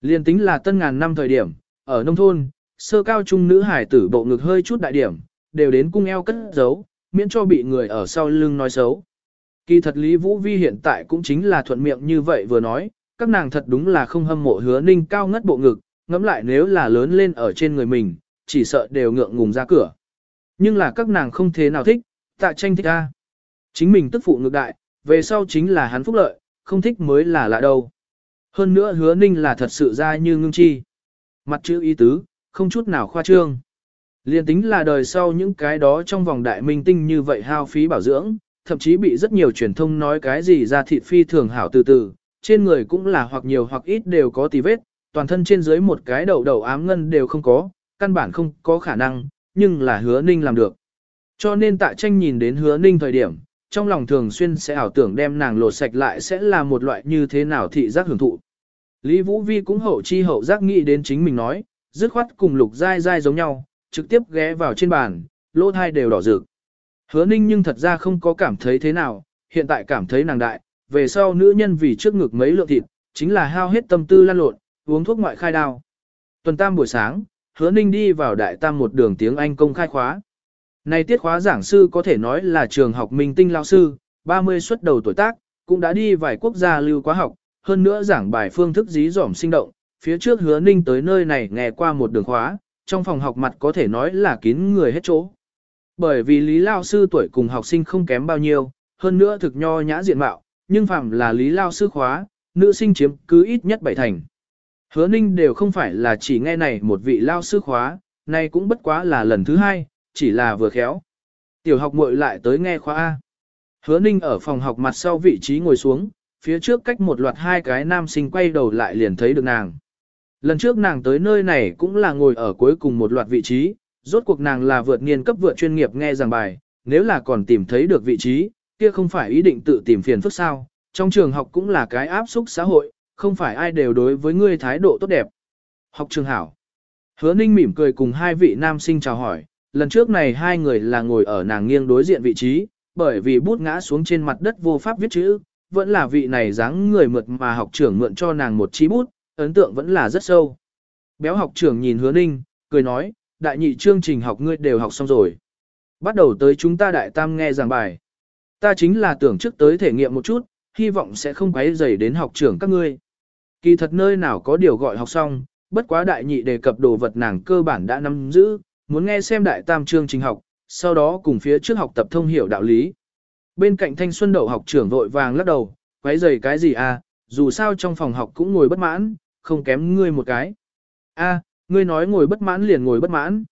Liên tính là tân ngàn năm thời điểm, ở nông thôn, sơ cao trung nữ hải tử bộ ngực hơi chút đại điểm, đều đến cung eo cất giấu, miễn cho bị người ở sau lưng nói xấu. Kỳ thật Lý Vũ Vi hiện tại cũng chính là thuận miệng như vậy vừa nói, các nàng thật đúng là không hâm mộ hứa ninh cao ngất bộ ngực, ngẫm lại nếu là lớn lên ở trên người mình, chỉ sợ đều ngượng ngùng ra cửa. Nhưng là các nàng không thế nào thích, tạ tranh thích a. Chính mình tức phụ ngược đại, về sau chính là hắn phúc lợi, không thích mới là lạ đâu. Hơn nữa hứa ninh là thật sự ra như ngưng chi. Mặt chữ ý tứ, không chút nào khoa trương. Liên tính là đời sau những cái đó trong vòng đại minh tinh như vậy hao phí bảo dưỡng, thậm chí bị rất nhiều truyền thông nói cái gì ra thịt phi thường hảo từ từ, trên người cũng là hoặc nhiều hoặc ít đều có tì vết, toàn thân trên dưới một cái đầu đầu ám ngân đều không có, căn bản không có khả năng, nhưng là hứa ninh làm được. Cho nên tạ tranh nhìn đến hứa ninh thời điểm, trong lòng thường xuyên sẽ ảo tưởng đem nàng lột sạch lại sẽ là một loại như thế nào thị giác hưởng thụ. Lý Vũ Vi cũng hậu chi hậu giác nghĩ đến chính mình nói, dứt khoát cùng lục dai dai giống nhau, trực tiếp ghé vào trên bàn, lỗ thai đều đỏ rực. Hứa ninh nhưng thật ra không có cảm thấy thế nào, hiện tại cảm thấy nàng đại, về sau nữ nhân vì trước ngực mấy lượng thịt, chính là hao hết tâm tư lan lộn, uống thuốc ngoại khai đao. Tuần tam buổi sáng, hứa ninh đi vào đại tam một đường tiếng Anh công khai khóa. Này tiết khóa giảng sư có thể nói là trường học minh tinh lao sư, 30 xuất đầu tuổi tác, cũng đã đi vài quốc gia lưu quá học, hơn nữa giảng bài phương thức dí dỏm sinh động, phía trước hứa ninh tới nơi này nghe qua một đường khóa, trong phòng học mặt có thể nói là kín người hết chỗ. Bởi vì Lý Lao Sư tuổi cùng học sinh không kém bao nhiêu, hơn nữa thực nho nhã diện mạo, nhưng phạm là Lý Lao Sư khóa, nữ sinh chiếm cứ ít nhất bảy thành. Hứa ninh đều không phải là chỉ nghe này một vị Lao Sư khóa, nay cũng bất quá là lần thứ hai, chỉ là vừa khéo. Tiểu học muội lại tới nghe khóa A. Hứa ninh ở phòng học mặt sau vị trí ngồi xuống, phía trước cách một loạt hai cái nam sinh quay đầu lại liền thấy được nàng. Lần trước nàng tới nơi này cũng là ngồi ở cuối cùng một loạt vị trí, rốt cuộc nàng là vượt niên cấp vượt chuyên nghiệp nghe giảng bài, nếu là còn tìm thấy được vị trí, kia không phải ý định tự tìm phiền phức sao, trong trường học cũng là cái áp xúc xã hội, không phải ai đều đối với ngươi thái độ tốt đẹp. Học trường hảo. Hứa ninh mỉm cười cùng hai vị nam sinh chào hỏi, lần trước này hai người là ngồi ở nàng nghiêng đối diện vị trí, bởi vì bút ngã xuống trên mặt đất vô pháp viết chữ, vẫn là vị này dáng người mượt mà học trưởng mượn cho nàng một chí bút, ấn tượng vẫn là rất sâu. Béo học trưởng nhìn hứa ninh, cười nói, đại nhị chương trình học ngươi đều học xong rồi. Bắt đầu tới chúng ta đại tam nghe giảng bài. Ta chính là tưởng trước tới thể nghiệm một chút, hy vọng sẽ không quấy dày đến học trưởng các ngươi. Kỳ thật nơi nào có điều gọi học xong, bất quá đại nhị đề cập đồ vật nàng cơ bản đã nắm giữ, muốn nghe xem đại tam chương trình học, sau đó cùng phía trước học tập thông hiểu đạo lý. Bên cạnh thanh xuân đậu học trưởng vội vàng lắc đầu, quấy rầy cái gì à, dù sao trong phòng học cũng ngồi bất mãn, không kém ngươi một cái. A, ngươi nói ngồi bất mãn liền ngồi bất mãn.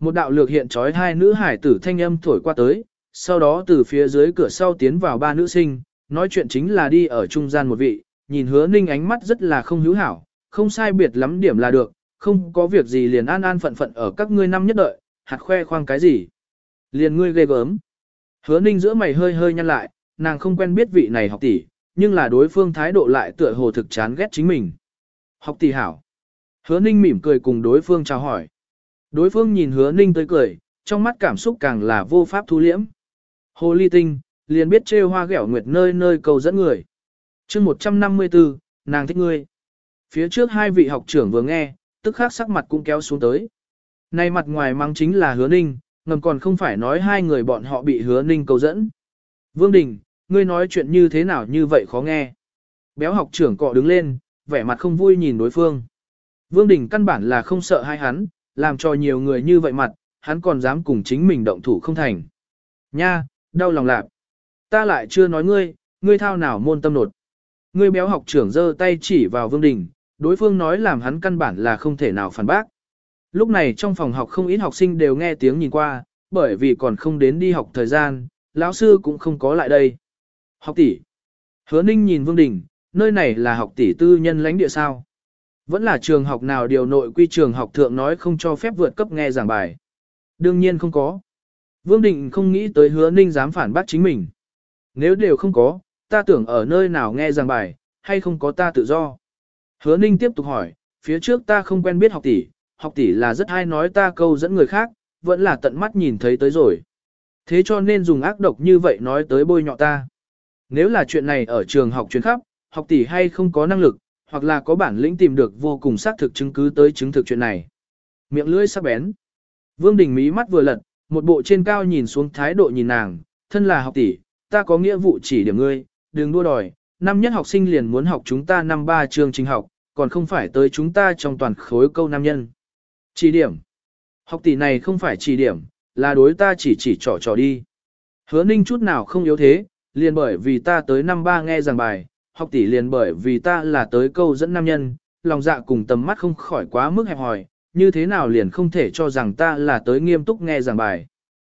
Một đạo lược hiện trói hai nữ hải tử thanh âm thổi qua tới, sau đó từ phía dưới cửa sau tiến vào ba nữ sinh, nói chuyện chính là đi ở trung gian một vị, nhìn hứa ninh ánh mắt rất là không hữu hảo, không sai biệt lắm điểm là được, không có việc gì liền an an phận phận ở các ngươi năm nhất đợi, hạt khoe khoang cái gì. Liền ngươi ghê gớm. Hứa ninh giữa mày hơi hơi nhăn lại, nàng không quen biết vị này học tỷ, nhưng là đối phương thái độ lại tựa hồ thực chán ghét chính mình. Học tỷ hảo. Hứa ninh mỉm cười cùng đối phương chào hỏi. Đối phương nhìn hứa ninh tới cười, trong mắt cảm xúc càng là vô pháp thu liễm. Hồ ly tinh, liền biết trêu hoa ghẻo nguyệt nơi nơi cầu dẫn người. chương 154, nàng thích ngươi. Phía trước hai vị học trưởng vừa nghe, tức khắc sắc mặt cũng kéo xuống tới. Nay mặt ngoài mang chính là hứa ninh, ngầm còn không phải nói hai người bọn họ bị hứa ninh cầu dẫn. Vương Đình, ngươi nói chuyện như thế nào như vậy khó nghe. Béo học trưởng cọ đứng lên, vẻ mặt không vui nhìn đối phương. Vương Đình căn bản là không sợ hai hắn, làm cho nhiều người như vậy mặt, hắn còn dám cùng chính mình động thủ không thành. Nha, đau lòng lạc. Ta lại chưa nói ngươi, ngươi thao nào môn tâm nột. Ngươi béo học trưởng giơ tay chỉ vào Vương Đình, đối phương nói làm hắn căn bản là không thể nào phản bác. Lúc này trong phòng học không ít học sinh đều nghe tiếng nhìn qua, bởi vì còn không đến đi học thời gian, lão sư cũng không có lại đây. Học tỷ. Hứa Ninh nhìn Vương Đình, nơi này là học tỷ tư nhân lãnh địa sao? Vẫn là trường học nào điều nội quy trường học thượng nói không cho phép vượt cấp nghe giảng bài. Đương nhiên không có. Vương Đình không nghĩ tới hứa Ninh dám phản bác chính mình. Nếu đều không có, ta tưởng ở nơi nào nghe giảng bài, hay không có ta tự do. Hứa Ninh tiếp tục hỏi, phía trước ta không quen biết học tỷ, học tỷ là rất hay nói ta câu dẫn người khác, vẫn là tận mắt nhìn thấy tới rồi. Thế cho nên dùng ác độc như vậy nói tới bôi nhọ ta. Nếu là chuyện này ở trường học chuyến khắp, học tỷ hay không có năng lực, hoặc là có bản lĩnh tìm được vô cùng xác thực chứng cứ tới chứng thực chuyện này. Miệng lưỡi sắc bén. Vương Đình mí mắt vừa lật, một bộ trên cao nhìn xuống thái độ nhìn nàng, thân là học tỷ, ta có nghĩa vụ chỉ điểm ngươi, đừng đua đòi, năm nhất học sinh liền muốn học chúng ta năm ba chương trình học, còn không phải tới chúng ta trong toàn khối câu nam nhân. Chỉ điểm. Học tỷ này không phải chỉ điểm, là đối ta chỉ chỉ trò trò đi. Hứa ninh chút nào không yếu thế, liền bởi vì ta tới năm ba nghe giảng bài, học tỷ liền bởi vì ta là tới câu dẫn nam nhân, lòng dạ cùng tầm mắt không khỏi quá mức hẹp hòi, như thế nào liền không thể cho rằng ta là tới nghiêm túc nghe giảng bài.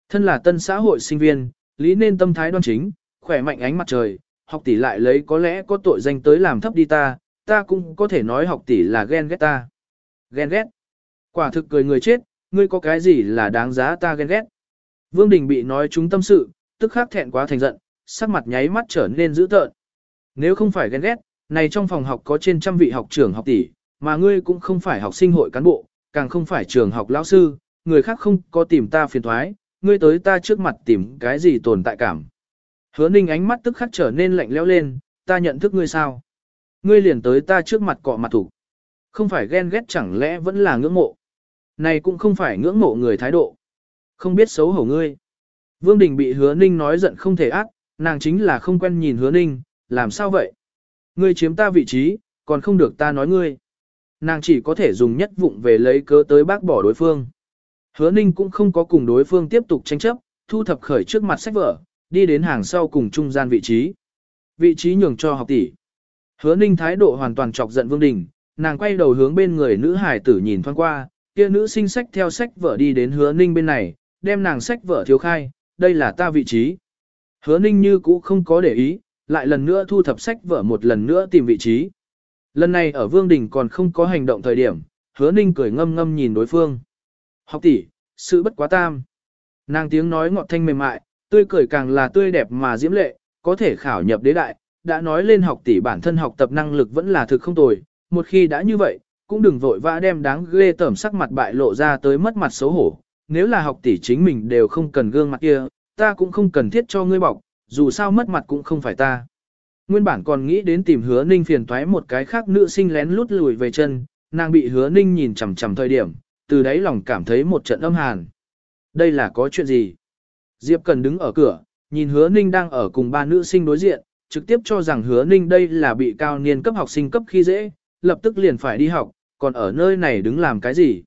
Thân là tân xã hội sinh viên, lý nên tâm thái đoan chính, khỏe mạnh ánh mặt trời, học tỷ lại lấy có lẽ có tội danh tới làm thấp đi ta, ta cũng có thể nói học tỷ là ghen ghét ta. Ghen ghét. Quả thực cười người chết, ngươi có cái gì là đáng giá ta ghen ghét. Vương Đình bị nói chúng tâm sự, tức khắc thẹn quá thành giận, sắc mặt nháy mắt trở nên dữ tợn. Nếu không phải ghen ghét, này trong phòng học có trên trăm vị học trưởng học tỷ, mà ngươi cũng không phải học sinh hội cán bộ, càng không phải trường học lão sư, người khác không có tìm ta phiền thoái, ngươi tới ta trước mặt tìm cái gì tồn tại cảm. Hứa ninh ánh mắt tức khắc trở nên lạnh lẽo lên, ta nhận thức ngươi sao? Ngươi liền tới ta trước mặt cọ mặt thủ. Không phải ghen ghét chẳng lẽ vẫn là ngưỡng mộ. Này cũng không phải ngưỡng mộ người thái độ. Không biết xấu hổ ngươi. Vương Đình bị hứa ninh nói giận không thể ác, nàng chính là không quen nhìn hứa ninh, làm sao vậy? Ngươi chiếm ta vị trí, còn không được ta nói ngươi. Nàng chỉ có thể dùng nhất vụng về lấy cớ tới bác bỏ đối phương. Hứa ninh cũng không có cùng đối phương tiếp tục tranh chấp, thu thập khởi trước mặt sách vở, đi đến hàng sau cùng trung gian vị trí. Vị trí nhường cho học tỷ. Hứa ninh thái độ hoàn toàn chọc giận Vương Đình, nàng quay đầu hướng bên người nữ hải tử nhìn thoáng qua, kia nữ sinh sách theo sách vở đi đến hứa ninh bên này, đem nàng sách vở thiếu khai, đây là ta vị trí. Hứa ninh như cũ không có để ý, lại lần nữa thu thập sách vở một lần nữa tìm vị trí. Lần này ở Vương Đình còn không có hành động thời điểm, hứa ninh cười ngâm ngâm nhìn đối phương. Học tỷ, sự bất quá tam. Nàng tiếng nói ngọt thanh mềm mại, tươi cười càng là tươi đẹp mà diễm lệ, có thể khảo nhập đế đại, đã nói lên học tỷ bản thân học tập năng lực vẫn là thực không tồi, một khi đã như vậy, cũng đừng vội vã đem đáng ghê tởm sắc mặt bại lộ ra tới mất mặt xấu hổ. Nếu là học tỷ chính mình đều không cần gương mặt kia, ta cũng không cần thiết cho ngươi bọc, dù sao mất mặt cũng không phải ta. Nguyên bản còn nghĩ đến tìm hứa ninh phiền toái một cái khác nữ sinh lén lút lùi về chân, nàng bị hứa ninh nhìn chằm chằm thời điểm, từ đấy lòng cảm thấy một trận âm hàn. Đây là có chuyện gì? Diệp Cần đứng ở cửa, nhìn hứa ninh đang ở cùng ba nữ sinh đối diện, trực tiếp cho rằng hứa ninh đây là bị cao niên cấp học sinh cấp khi dễ, lập tức liền phải đi học, còn ở nơi này đứng làm cái gì?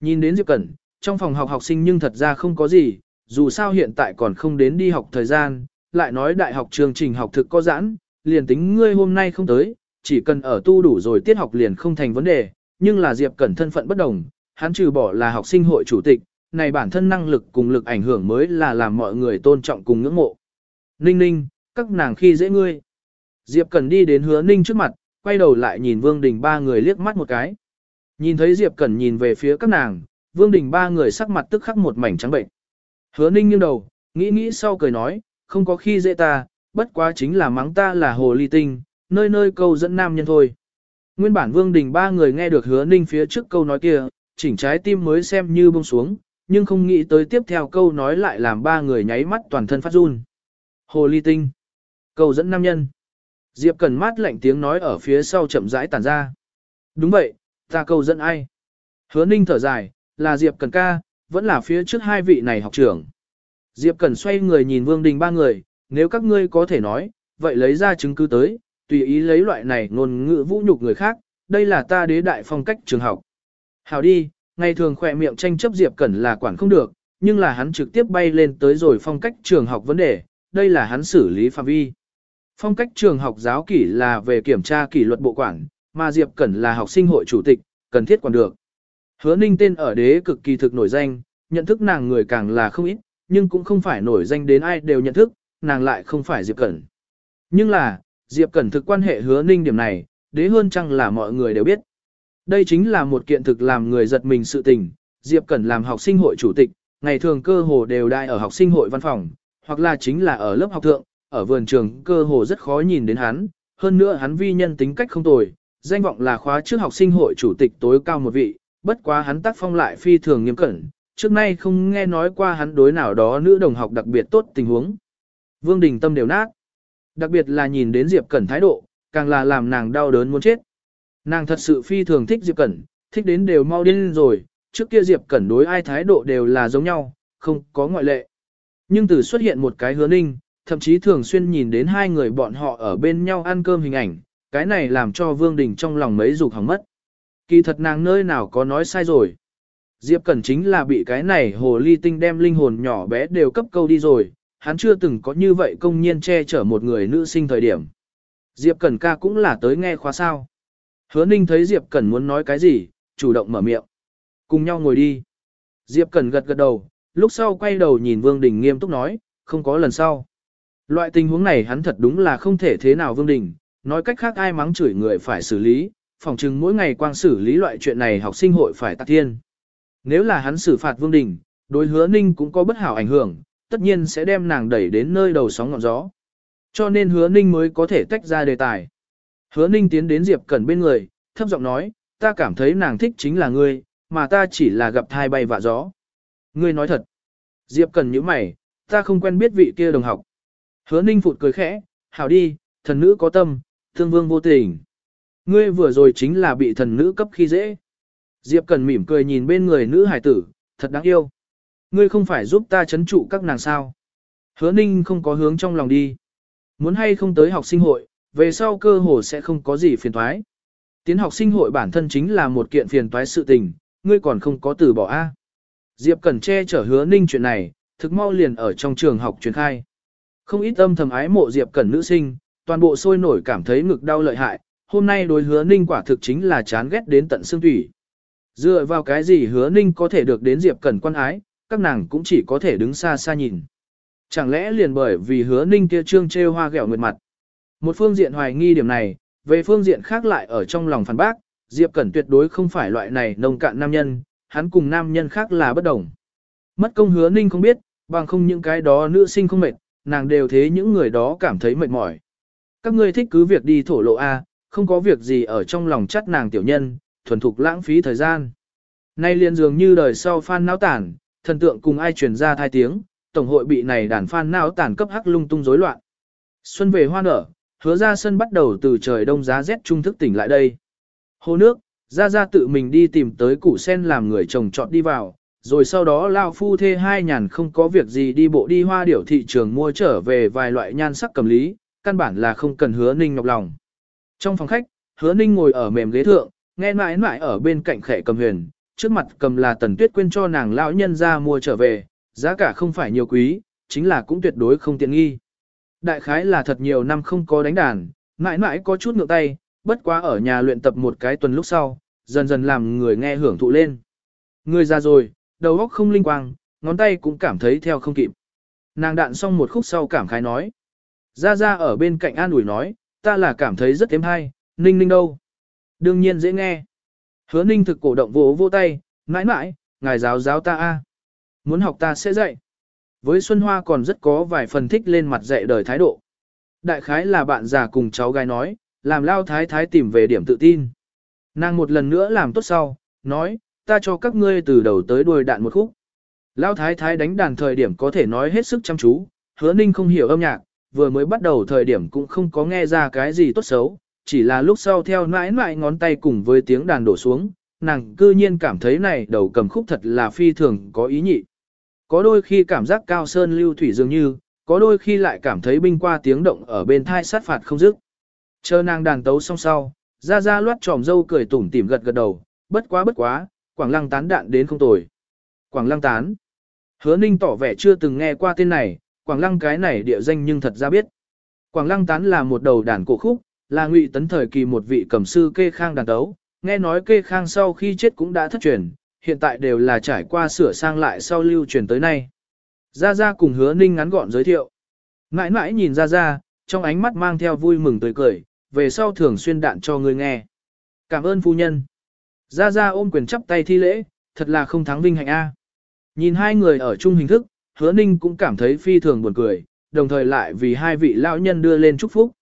Nhìn đến Diệp Cẩn, trong phòng học học sinh nhưng thật ra không có gì, dù sao hiện tại còn không đến đi học thời gian, lại nói đại học chương trình học thực có giãn, liền tính ngươi hôm nay không tới, chỉ cần ở tu đủ rồi tiết học liền không thành vấn đề, nhưng là Diệp Cẩn thân phận bất đồng, hắn trừ bỏ là học sinh hội chủ tịch, này bản thân năng lực cùng lực ảnh hưởng mới là làm mọi người tôn trọng cùng ngưỡng mộ. Ninh ninh, các nàng khi dễ ngươi. Diệp Cẩn đi đến hứa ninh trước mặt, quay đầu lại nhìn Vương Đình ba người liếc mắt một cái. Nhìn thấy Diệp Cẩn nhìn về phía các nàng, Vương Đình ba người sắc mặt tức khắc một mảnh trắng bệnh. Hứa ninh nghiêng đầu, nghĩ nghĩ sau cười nói, không có khi dễ ta, bất quá chính là mắng ta là hồ ly tinh, nơi nơi câu dẫn nam nhân thôi. Nguyên bản Vương Đình ba người nghe được hứa ninh phía trước câu nói kia, chỉnh trái tim mới xem như bông xuống, nhưng không nghĩ tới tiếp theo câu nói lại làm ba người nháy mắt toàn thân phát run. Hồ ly tinh. Câu dẫn nam nhân. Diệp Cần mát lạnh tiếng nói ở phía sau chậm rãi tản ra. Đúng vậy, ta câu dẫn ai? Hứa ninh thở dài, là Diệp Cần ca, vẫn là phía trước hai vị này học trưởng. Diệp Cần xoay người nhìn Vương Đình ba người, nếu các ngươi có thể nói, vậy lấy ra chứng cứ tới, tùy ý lấy loại này ngôn ngữ vũ nhục người khác, đây là ta đế đại phong cách trường học. Hảo đi, ngày thường khỏe miệng tranh chấp Diệp Cẩn là quản không được, nhưng là hắn trực tiếp bay lên tới rồi phong cách trường học vấn đề, đây là hắn xử lý phạm vi. Phong cách trường học giáo kỷ là về kiểm tra kỷ luật bộ quản, mà Diệp Cẩn là học sinh hội chủ tịch, cần thiết quản được. Hứa ninh tên ở đế cực kỳ thực nổi danh, nhận thức nàng người càng là không ít, nhưng cũng không phải nổi danh đến ai đều nhận thức, nàng lại không phải Diệp Cẩn. Nhưng là, Diệp Cẩn thực quan hệ hứa ninh điểm này, đế hơn chăng là mọi người đều biết. Đây chính là một kiện thực làm người giật mình sự tình, Diệp Cẩn làm học sinh hội chủ tịch, ngày thường cơ hồ đều đại ở học sinh hội văn phòng, hoặc là chính là ở lớp học thượng, ở vườn trường cơ hồ rất khó nhìn đến hắn, hơn nữa hắn vi nhân tính cách không tồi, danh vọng là khóa trước học sinh hội chủ tịch tối cao một vị, bất quá hắn tác phong lại phi thường nghiêm cẩn, trước nay không nghe nói qua hắn đối nào đó nữ đồng học đặc biệt tốt tình huống. Vương Đình tâm đều nát. Đặc biệt là nhìn đến Diệp Cẩn thái độ, càng là làm nàng đau đớn muốn chết. Nàng thật sự phi thường thích Diệp Cẩn, thích đến đều mau điên rồi, trước kia Diệp Cẩn đối ai thái độ đều là giống nhau, không có ngoại lệ. Nhưng từ xuất hiện một cái hứa ninh, thậm chí thường xuyên nhìn đến hai người bọn họ ở bên nhau ăn cơm hình ảnh, cái này làm cho Vương Đình trong lòng mấy dục hỏng mất. Kỳ thật nàng nơi nào có nói sai rồi. Diệp Cẩn chính là bị cái này hồ ly tinh đem linh hồn nhỏ bé đều cấp câu đi rồi, hắn chưa từng có như vậy công nhiên che chở một người nữ sinh thời điểm. Diệp Cẩn ca cũng là tới nghe khóa sao. Hứa Ninh thấy Diệp Cẩn muốn nói cái gì, chủ động mở miệng. Cùng nhau ngồi đi. Diệp Cẩn gật gật đầu, lúc sau quay đầu nhìn Vương Đình nghiêm túc nói, không có lần sau. Loại tình huống này hắn thật đúng là không thể thế nào Vương Đình, nói cách khác ai mắng chửi người phải xử lý, phòng chừng mỗi ngày quang xử lý loại chuyện này học sinh hội phải tạc thiên. Nếu là hắn xử phạt Vương Đình, đối hứa ninh cũng có bất hảo ảnh hưởng, tất nhiên sẽ đem nàng đẩy đến nơi đầu sóng ngọn gió. Cho nên hứa ninh mới có thể tách ra đề tài. Hứa ninh tiến đến Diệp Cẩn bên người, thấp giọng nói, ta cảm thấy nàng thích chính là ngươi, mà ta chỉ là gặp thai bay vạ gió. Ngươi nói thật. Diệp Cẩn nhíu mày, ta không quen biết vị kia đồng học. Hứa ninh phụt cười khẽ, hảo đi, thần nữ có tâm, thương vương vô tình. Ngươi vừa rồi chính là bị thần nữ cấp khi dễ. Diệp Cần mỉm cười nhìn bên người nữ hải tử, thật đáng yêu. Ngươi không phải giúp ta chấn trụ các nàng sao. Hứa ninh không có hướng trong lòng đi. Muốn hay không tới học sinh hội, về sau cơ hồ sẽ không có gì phiền toái. Tiến học sinh hội bản thân chính là một kiện phiền toái sự tình, ngươi còn không có từ bỏ a. Diệp Cần che chở hứa ninh chuyện này, thực mau liền ở trong trường học truyền khai. Không ít âm thầm ái mộ Diệp Cẩn nữ sinh, toàn bộ sôi nổi cảm thấy ngực đau lợi hại, hôm nay đối hứa ninh quả thực chính là chán ghét đến tận xương thủy. Dựa vào cái gì hứa ninh có thể được đến Diệp Cẩn quan ái, các nàng cũng chỉ có thể đứng xa xa nhìn. Chẳng lẽ liền bởi vì hứa ninh kia trương trêu hoa ghẹo nguyệt mặt. Một phương diện hoài nghi điểm này, về phương diện khác lại ở trong lòng phản bác, Diệp Cẩn tuyệt đối không phải loại này nông cạn nam nhân, hắn cùng nam nhân khác là bất đồng. Mất công hứa ninh không biết, bằng không những cái đó nữ sinh không mệt, nàng đều thế những người đó cảm thấy mệt mỏi. Các ngươi thích cứ việc đi thổ lộ A, không có việc gì ở trong lòng chắt nàng tiểu nhân, thuần thục lãng phí thời gian. Nay liền dường như đời sau phan não tản, thần tượng cùng ai truyền ra thai tiếng, tổng hội bị này đàn phan não tản cấp hắc lung tung rối loạn. Xuân về hoa nở, hứa ra sân bắt đầu từ trời đông giá rét trung thức tỉnh lại đây. Hồ nước, ra ra tự mình đi tìm tới củ sen làm người chồng chọn đi vào, rồi sau đó lao phu thê hai nhàn không có việc gì đi bộ đi hoa điểu thị trường mua trở về vài loại nhan sắc cầm lý, căn bản là không cần hứa ninh nhọc lòng. Trong phòng khách, hứa ninh ngồi ở mềm ghế thượng, nghe mãi mãi ở bên cạnh khẽ cầm huyền, trước mặt cầm là tần tuyết quên cho nàng lão nhân ra mua trở về, giá cả không phải nhiều quý, chính là cũng tuyệt đối không tiện nghi. Đại khái là thật nhiều năm không có đánh đàn, mãi mãi có chút ngượng tay, bất quá ở nhà luyện tập một cái tuần lúc sau, dần dần làm người nghe hưởng thụ lên. Người già rồi, đầu óc không linh quang, ngón tay cũng cảm thấy theo không kịp. Nàng đạn xong một khúc sau cảm khái nói. Ra ra ở bên cạnh an ủi nói, ta là cảm thấy rất êm hay, ninh ninh đâu. Đương nhiên dễ nghe. Hứa ninh thực cổ động vỗ vỗ tay, mãi mãi, ngài giáo giáo ta a Muốn học ta sẽ dạy. Với Xuân Hoa còn rất có vài phần thích lên mặt dạy đời thái độ. Đại khái là bạn già cùng cháu gái nói, làm lao thái thái tìm về điểm tự tin. Nàng một lần nữa làm tốt sau, nói, ta cho các ngươi từ đầu tới đuôi đạn một khúc. Lão thái thái đánh đàn thời điểm có thể nói hết sức chăm chú, hứa ninh không hiểu âm nhạc, vừa mới bắt đầu thời điểm cũng không có nghe ra cái gì tốt xấu, chỉ là lúc sau theo mãi mãi ngón tay cùng với tiếng đàn đổ xuống, nàng cư nhiên cảm thấy này đầu cầm khúc thật là phi thường có ý nhị. Có đôi khi cảm giác cao sơn lưu thủy dường như, có đôi khi lại cảm thấy binh qua tiếng động ở bên thai sát phạt không dứt. Chờ nàng đàn tấu xong sau, Ra ra loát tròm dâu cười tủm tỉm gật gật đầu, bất quá bất quá, Quảng Lăng tán đạn đến không tồi. Quảng Lăng tán. Hứa Ninh tỏ vẻ chưa từng nghe qua tên này, Quảng Lăng cái này địa danh nhưng thật ra biết. Quảng Lăng tán là một đầu đàn cổ khúc, là ngụy tấn thời kỳ một vị cẩm sư kê khang đàn tấu, nghe nói kê khang sau khi chết cũng đã thất truyền, hiện tại đều là trải qua sửa sang lại sau lưu truyền tới nay. Gia Gia cùng hứa ninh ngắn gọn giới thiệu. Mãi mãi nhìn Gia Gia, trong ánh mắt mang theo vui mừng tươi cười, về sau thường xuyên đạn cho người nghe. Cảm ơn phu nhân. Gia Gia ôm quyền chắp tay thi lễ, thật là không thắng vinh hạnh A. Nhìn hai người ở chung hình thức, hứa ninh cũng cảm thấy phi thường buồn cười, đồng thời lại vì hai vị lão nhân đưa lên chúc phúc.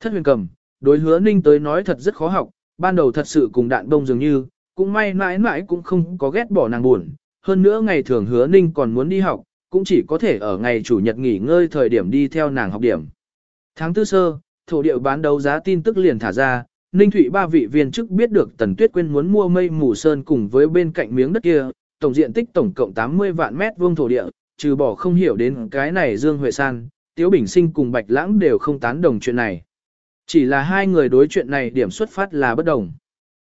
Thất huyền cầm, đối hứa ninh tới nói thật rất khó học, ban đầu thật sự cùng đạn đông dường như, cũng may mãi mãi cũng không có ghét bỏ nàng buồn. Hơn nữa ngày thường hứa ninh còn muốn đi học, cũng chỉ có thể ở ngày chủ nhật nghỉ ngơi thời điểm đi theo nàng học điểm. Tháng tư sơ, thổ điệu bán đấu giá tin tức liền thả ra, Ninh Thụy ba vị viên chức biết được Tần Tuyết Quyên muốn mua mây mù sơn cùng với bên cạnh miếng đất kia, tổng diện tích tổng cộng 80 vạn mét vuông thổ địa, trừ bỏ không hiểu đến cái này Dương Huệ San, Tiếu Bình Sinh cùng Bạch Lãng đều không tán đồng chuyện này. Chỉ là hai người đối chuyện này điểm xuất phát là bất đồng.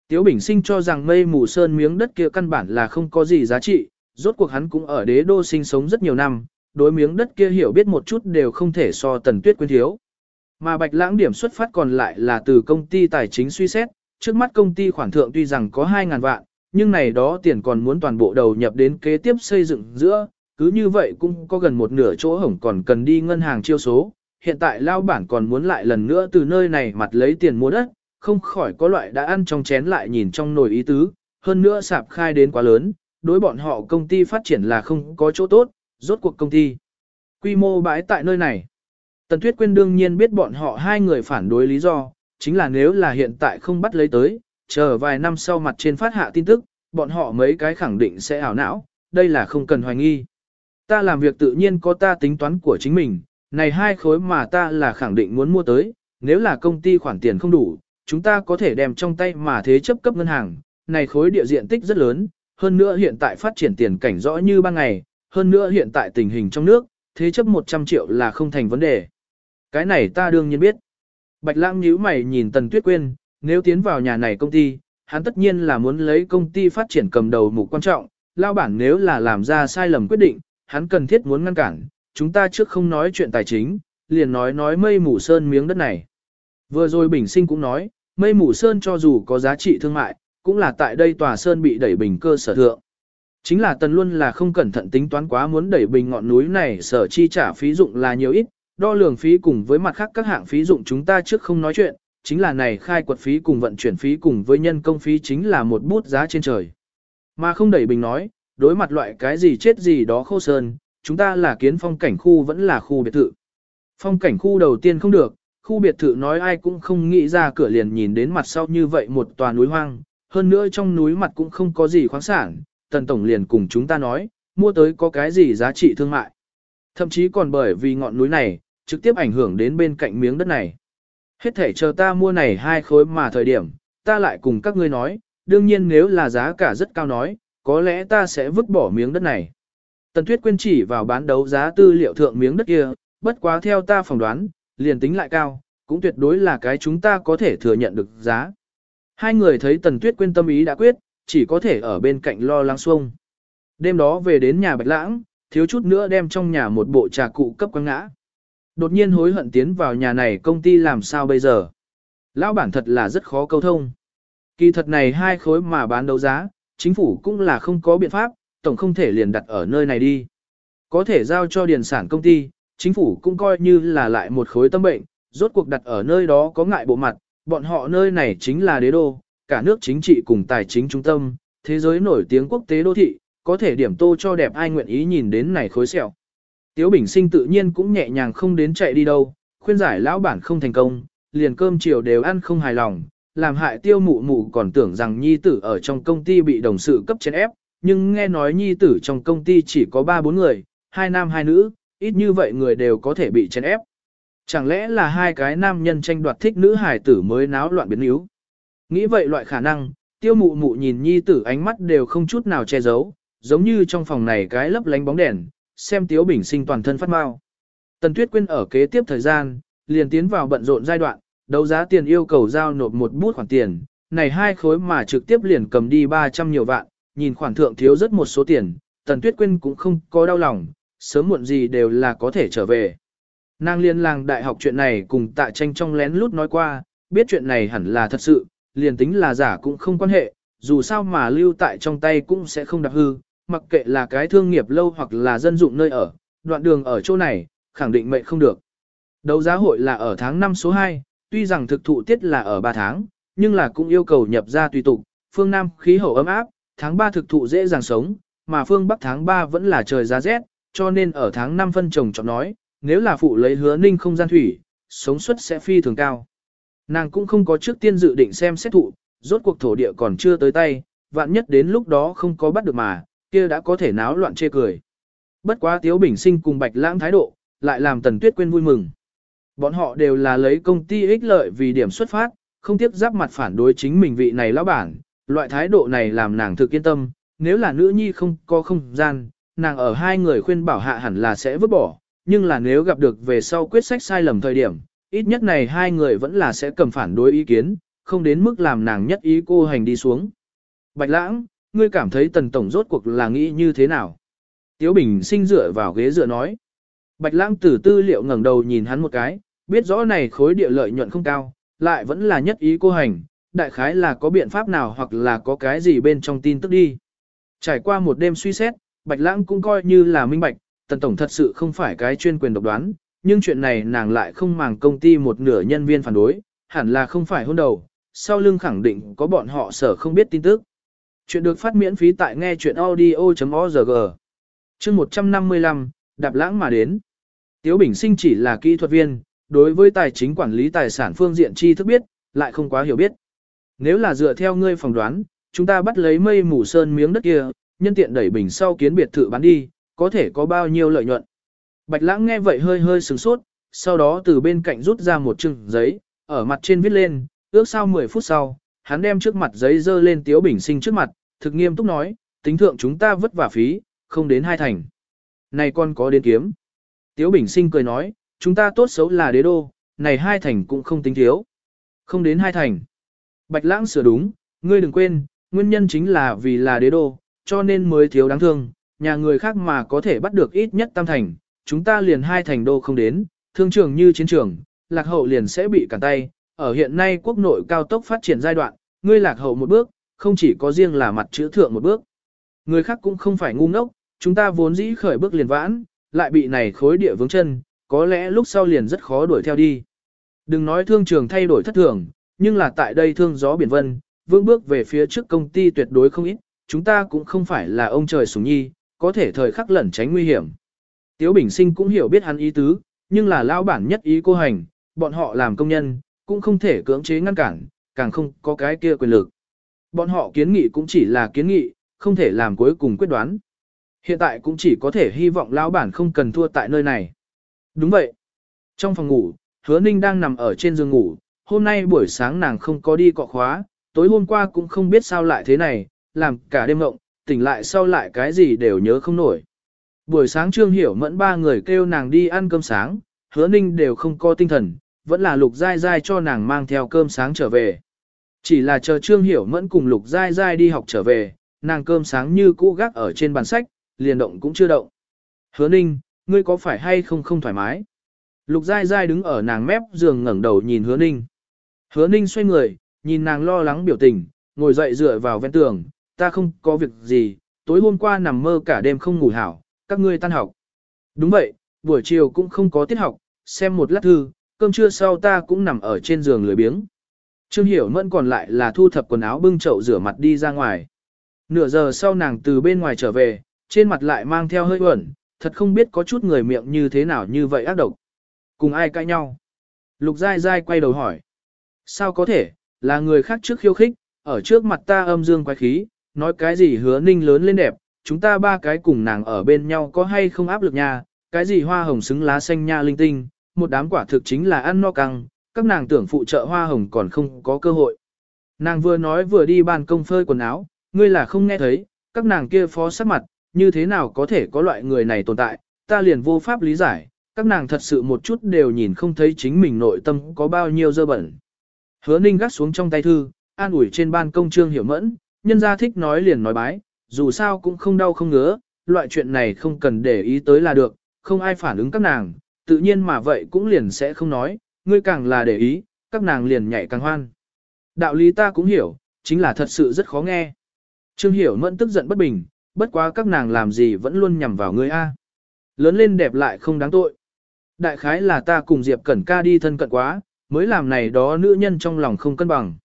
Tiếu Bình Sinh cho rằng mây mù sơn miếng đất kia căn bản là không có gì giá trị, rốt cuộc hắn cũng ở đế đô sinh sống rất nhiều năm, đối miếng đất kia hiểu biết một chút đều không thể so tần tuyết quyên thiếu. Mà bạch lãng điểm xuất phát còn lại là từ công ty tài chính suy xét, trước mắt công ty khoản thượng tuy rằng có 2.000 vạn, nhưng này đó tiền còn muốn toàn bộ đầu nhập đến kế tiếp xây dựng giữa, cứ như vậy cũng có gần một nửa chỗ hổng còn cần đi ngân hàng chiêu số. Hiện tại lao bản còn muốn lại lần nữa từ nơi này mặt lấy tiền mua đất, không khỏi có loại đã ăn trong chén lại nhìn trong nồi ý tứ, hơn nữa sạp khai đến quá lớn, đối bọn họ công ty phát triển là không có chỗ tốt, rốt cuộc công ty. Quy mô bãi tại nơi này. Tần Tuyết Quyên đương nhiên biết bọn họ hai người phản đối lý do, chính là nếu là hiện tại không bắt lấy tới, chờ vài năm sau mặt trên phát hạ tin tức, bọn họ mấy cái khẳng định sẽ ảo não, đây là không cần hoài nghi. Ta làm việc tự nhiên có ta tính toán của chính mình, này hai khối mà ta là khẳng định muốn mua tới, nếu là công ty khoản tiền không đủ, chúng ta có thể đem trong tay mà thế chấp cấp ngân hàng, này khối địa diện tích rất lớn, hơn nữa hiện tại phát triển tiền cảnh rõ như ban ngày, hơn nữa hiện tại tình hình trong nước, thế chấp 100 triệu là không thành vấn đề. Cái này ta đương nhiên biết. Bạch lãng nhíu mày nhìn Tần Tuyết Quyên, nếu tiến vào nhà này công ty, hắn tất nhiên là muốn lấy công ty phát triển cầm đầu mục quan trọng, lao bản nếu là làm ra sai lầm quyết định, hắn cần thiết muốn ngăn cản, chúng ta trước không nói chuyện tài chính, liền nói nói mây mù sơn miếng đất này. Vừa rồi Bình Sinh cũng nói, mây mù sơn cho dù có giá trị thương mại, cũng là tại đây tòa sơn bị đẩy bình cơ sở thượng. Chính là tần luôn là không cẩn thận tính toán quá muốn đẩy bình ngọn núi này sở chi trả phí dụng là nhiều ít, đo lường phí cùng với mặt khác các hạng phí dụng chúng ta trước không nói chuyện, chính là này khai quật phí cùng vận chuyển phí cùng với nhân công phí chính là một bút giá trên trời. Mà không đẩy bình nói, đối mặt loại cái gì chết gì đó khô sơn, chúng ta là kiến phong cảnh khu vẫn là khu biệt thự. Phong cảnh khu đầu tiên không được, khu biệt thự nói ai cũng không nghĩ ra cửa liền nhìn đến mặt sau như vậy một tòa núi hoang, hơn nữa trong núi mặt cũng không có gì khoáng sản, tần tổng liền cùng chúng ta nói, mua tới có cái gì giá trị thương mại. Thậm chí còn bởi vì ngọn núi này, trực tiếp ảnh hưởng đến bên cạnh miếng đất này. Hết thể chờ ta mua này hai khối mà thời điểm, ta lại cùng các ngươi nói, đương nhiên nếu là giá cả rất cao nói, có lẽ ta sẽ vứt bỏ miếng đất này. Tần Tuyết quên chỉ vào bán đấu giá tư liệu thượng miếng đất kia, bất quá theo ta phỏng đoán, liền tính lại cao, cũng tuyệt đối là cái chúng ta có thể thừa nhận được giá. Hai người thấy Tần Tuyết quên tâm ý đã quyết, chỉ có thể ở bên cạnh lo lắng xuông. Đêm đó về đến nhà Bạch Lãng, thiếu chút nữa đem trong nhà một bộ trà cụ cấp quăng ngã. Đột nhiên hối hận tiến vào nhà này công ty làm sao bây giờ. Lão bản thật là rất khó câu thông. Kỳ thật này hai khối mà bán đấu giá, chính phủ cũng là không có biện pháp, tổng không thể liền đặt ở nơi này đi. Có thể giao cho điền sản công ty, chính phủ cũng coi như là lại một khối tâm bệnh, rốt cuộc đặt ở nơi đó có ngại bộ mặt, bọn họ nơi này chính là đế đô, cả nước chính trị cùng tài chính trung tâm, thế giới nổi tiếng quốc tế đô thị, có thể điểm tô cho đẹp ai nguyện ý nhìn đến này khối sẹo. Tiếu Bình Sinh tự nhiên cũng nhẹ nhàng không đến chạy đi đâu, khuyên giải lão bản không thành công, liền cơm chiều đều ăn không hài lòng, làm hại tiêu mụ mụ còn tưởng rằng nhi tử ở trong công ty bị đồng sự cấp trên ép, nhưng nghe nói nhi tử trong công ty chỉ có 3-4 người, hai nam hai nữ, ít như vậy người đều có thể bị chèn ép. Chẳng lẽ là hai cái nam nhân tranh đoạt thích nữ hài tử mới náo loạn biến yếu? Nghĩ vậy loại khả năng, tiêu mụ mụ nhìn nhi tử ánh mắt đều không chút nào che giấu, giống như trong phòng này cái lấp lánh bóng đèn, xem tiếu bình sinh toàn thân phát mau. Tần Tuyết Quyên ở kế tiếp thời gian, liền tiến vào bận rộn giai đoạn, Đấu giá tiền yêu cầu giao nộp một bút khoản tiền, này hai khối mà trực tiếp liền cầm đi 300 nhiều vạn, nhìn khoản thượng thiếu rất một số tiền, Tần Tuyết Quyên cũng không có đau lòng, sớm muộn gì đều là có thể trở về. Nàng liên làng đại học chuyện này cùng tạ tranh trong lén lút nói qua, biết chuyện này hẳn là thật sự, liền tính là giả cũng không quan hệ, dù sao mà lưu tại trong tay cũng sẽ không đạp hư, mặc kệ là cái thương nghiệp lâu hoặc là dân dụng nơi ở, đoạn đường ở chỗ này, khẳng định mệnh không được. Đấu giá hội là ở tháng 5 số 2, tuy rằng thực thụ tiết là ở 3 tháng, nhưng là cũng yêu cầu nhập ra tùy tục, phương Nam khí hậu ấm áp, tháng 3 thực thụ dễ dàng sống, mà phương Bắc tháng 3 vẫn là trời giá rét, cho nên ở tháng 5 phân trồng chọn nói, nếu là phụ lấy hứa ninh không gian thủy, sống suất sẽ phi thường cao. Nàng cũng không có trước tiên dự định xem xét thụ, rốt cuộc thổ địa còn chưa tới tay, vạn nhất đến lúc đó không có bắt được mà, kia đã có thể náo loạn chê cười. Bất quá Tiếu Bình Sinh cùng Bạch Lãng thái độ, lại làm Tần Tuyết quên vui mừng. Bọn họ đều là lấy công ty ích lợi vì điểm xuất phát, không tiếc giáp mặt phản đối chính mình vị này lão bản, loại thái độ này làm nàng thực yên tâm, nếu là nữ nhi không có không gian, nàng ở hai người khuyên bảo hạ hẳn là sẽ vứt bỏ, nhưng là nếu gặp được về sau quyết sách sai lầm thời điểm, ít nhất này hai người vẫn là sẽ cầm phản đối ý kiến, không đến mức làm nàng nhất ý cô hành đi xuống. Bạch lãng, ngươi cảm thấy tần tổng rốt cuộc là nghĩ như thế nào? Tiếu Bình sinh dựa vào ghế dựa nói. Bạch lãng từ tư liệu ngẩng đầu nhìn hắn một cái, biết rõ này khối địa lợi nhuận không cao, lại vẫn là nhất ý cô hành, đại khái là có biện pháp nào hoặc là có cái gì bên trong tin tức đi. Trải qua một đêm suy xét, Bạch lãng cũng coi như là minh bạch, tần tổng thật sự không phải cái chuyên quyền độc đoán, nhưng chuyện này nàng lại không màng công ty một nửa nhân viên phản đối, hẳn là không phải hôn đầu, sau lưng khẳng định có bọn họ sở không biết tin tức. Chuyện được phát miễn phí tại nghe chuyện audio.org. Chương 155, đạp lãng mà đến. Tiếu Bình Sinh chỉ là kỹ thuật viên, đối với tài chính quản lý tài sản phương diện chi thức biết, lại không quá hiểu biết. Nếu là dựa theo ngươi phỏng đoán, chúng ta bắt lấy mây mù sơn miếng đất kia, nhân tiện đẩy bình sau kiến biệt thự bán đi, có thể có bao nhiêu lợi nhuận. Bạch lãng nghe vậy hơi hơi sửng sốt, sau đó từ bên cạnh rút ra một chừng giấy, ở mặt trên viết lên, ước sau 10 phút sau, hắn đem trước mặt giấy dơ lên Tiếu Bình Sinh trước mặt, thực nghiêm túc nói, tính thượng chúng ta vất vả phí, không đến hai thành. Này con có đến kiếm. Tiếu Bình Sinh cười nói, chúng ta tốt xấu là đế đô, này hai thành cũng không tính thiếu. Không đến hai thành. Bạch lãng sửa đúng, ngươi đừng quên, nguyên nhân chính là vì là đế đô, cho nên mới thiếu đáng thương, nhà người khác mà có thể bắt được ít nhất tam thành, chúng ta liền hai thành đô không đến, thương trường như chiến trường, lạc hậu liền sẽ bị cản tay, ở hiện nay quốc nội cao tốc phát triển giai đoạn, ngươi lạc hậu một bước, không chỉ có riêng là mặt chữ thượng một bước. Người khác cũng không phải ngu ngốc, chúng ta vốn dĩ khởi bước liền vãn, lại bị này khối địa vướng chân, có lẽ lúc sau liền rất khó đuổi theo đi. Đừng nói thương trường thay đổi thất thường, nhưng là tại đây thương gió biển vân, vững bước về phía trước công ty tuyệt đối không ít, chúng ta cũng không phải là ông trời sủng nhi, có thể thời khắc lẩn tránh nguy hiểm. Tiếu Bình Sinh cũng hiểu biết hắn ý tứ, nhưng là lao bản nhất ý cô hành, bọn họ làm công nhân, cũng không thể cưỡng chế ngăn cản, càng không có cái kia quyền lực. Bọn họ kiến nghị cũng chỉ là kiến nghị, không thể làm cuối cùng quyết đoán. Hiện tại cũng chỉ có thể hy vọng lão bản không cần thua tại nơi này. Đúng vậy. Trong phòng ngủ, hứa ninh đang nằm ở trên giường ngủ, hôm nay buổi sáng nàng không có đi cọ khóa, tối hôm qua cũng không biết sao lại thế này, làm cả đêm ngộng, tỉnh lại sau lại cái gì đều nhớ không nổi. Buổi sáng Trương Hiểu mẫn ba người kêu nàng đi ăn cơm sáng, hứa ninh đều không có tinh thần, vẫn là lục dai dai cho nàng mang theo cơm sáng trở về. Chỉ là chờ Trương Hiểu mẫn cùng lục dai dai đi học trở về, nàng cơm sáng như cũ gác ở trên bàn sách, liền động cũng chưa động. Hứa ninh, ngươi có phải hay không không thoải mái? Lục dai dai đứng ở nàng mép giường ngẩng đầu nhìn hứa ninh. Hứa ninh xoay người, nhìn nàng lo lắng biểu tình, ngồi dậy dựa vào ven tường, ta không có việc gì, tối hôm qua nằm mơ cả đêm không ngủ hảo, các ngươi tan học. Đúng vậy, buổi chiều cũng không có tiết học, xem một lát thư, cơm trưa sau ta cũng nằm ở trên giường lười biếng. Trương Hiểu Mẫn còn lại là thu thập quần áo bưng chậu rửa mặt đi ra ngoài. Nửa giờ sau nàng từ bên ngoài trở về, trên mặt lại mang theo hơi ẩn, thật không biết có chút người miệng như thế nào như vậy ác độc. Cùng ai cãi nhau? Lục dai dai quay đầu hỏi. Sao có thể, là người khác trước khiêu khích, ở trước mặt ta âm dương quái khí, nói cái gì hứa ninh lớn lên đẹp, chúng ta ba cái cùng nàng ở bên nhau có hay không áp lực nha, cái gì hoa hồng xứng lá xanh nha linh tinh, một đám quả thực chính là ăn no căng, các nàng tưởng phụ trợ hoa hồng còn không có cơ hội. Nàng vừa nói vừa đi ban công phơi quần áo, ngươi là không nghe thấy, các nàng kia phó sắc mặt, như thế nào có thể có loại người này tồn tại, ta liền vô pháp lý giải, các nàng thật sự một chút đều nhìn không thấy chính mình nội tâm có bao nhiêu dơ bẩn. Hứa ninh gắt xuống trong tay thư, an ủi trên ban công trương hiểu mẫn, nhân gia thích nói liền nói bái, dù sao cũng không đau không ngứa, loại chuyện này không cần để ý tới là được, không ai phản ứng các nàng, tự nhiên mà vậy cũng liền sẽ không nói, ngươi càng là để ý, các nàng liền nhảy càng hoan. Đạo lý ta cũng hiểu, chính là thật sự rất khó nghe. Trương hiểu mẫn tức giận bất bình, bất quá các nàng làm gì vẫn luôn nhằm vào ngươi a. Lớn lên đẹp lại không đáng tội. Đại khái là ta cùng Diệp Cẩn ca đi thân cận quá, mới làm này đó nữ nhân trong lòng không cân bằng.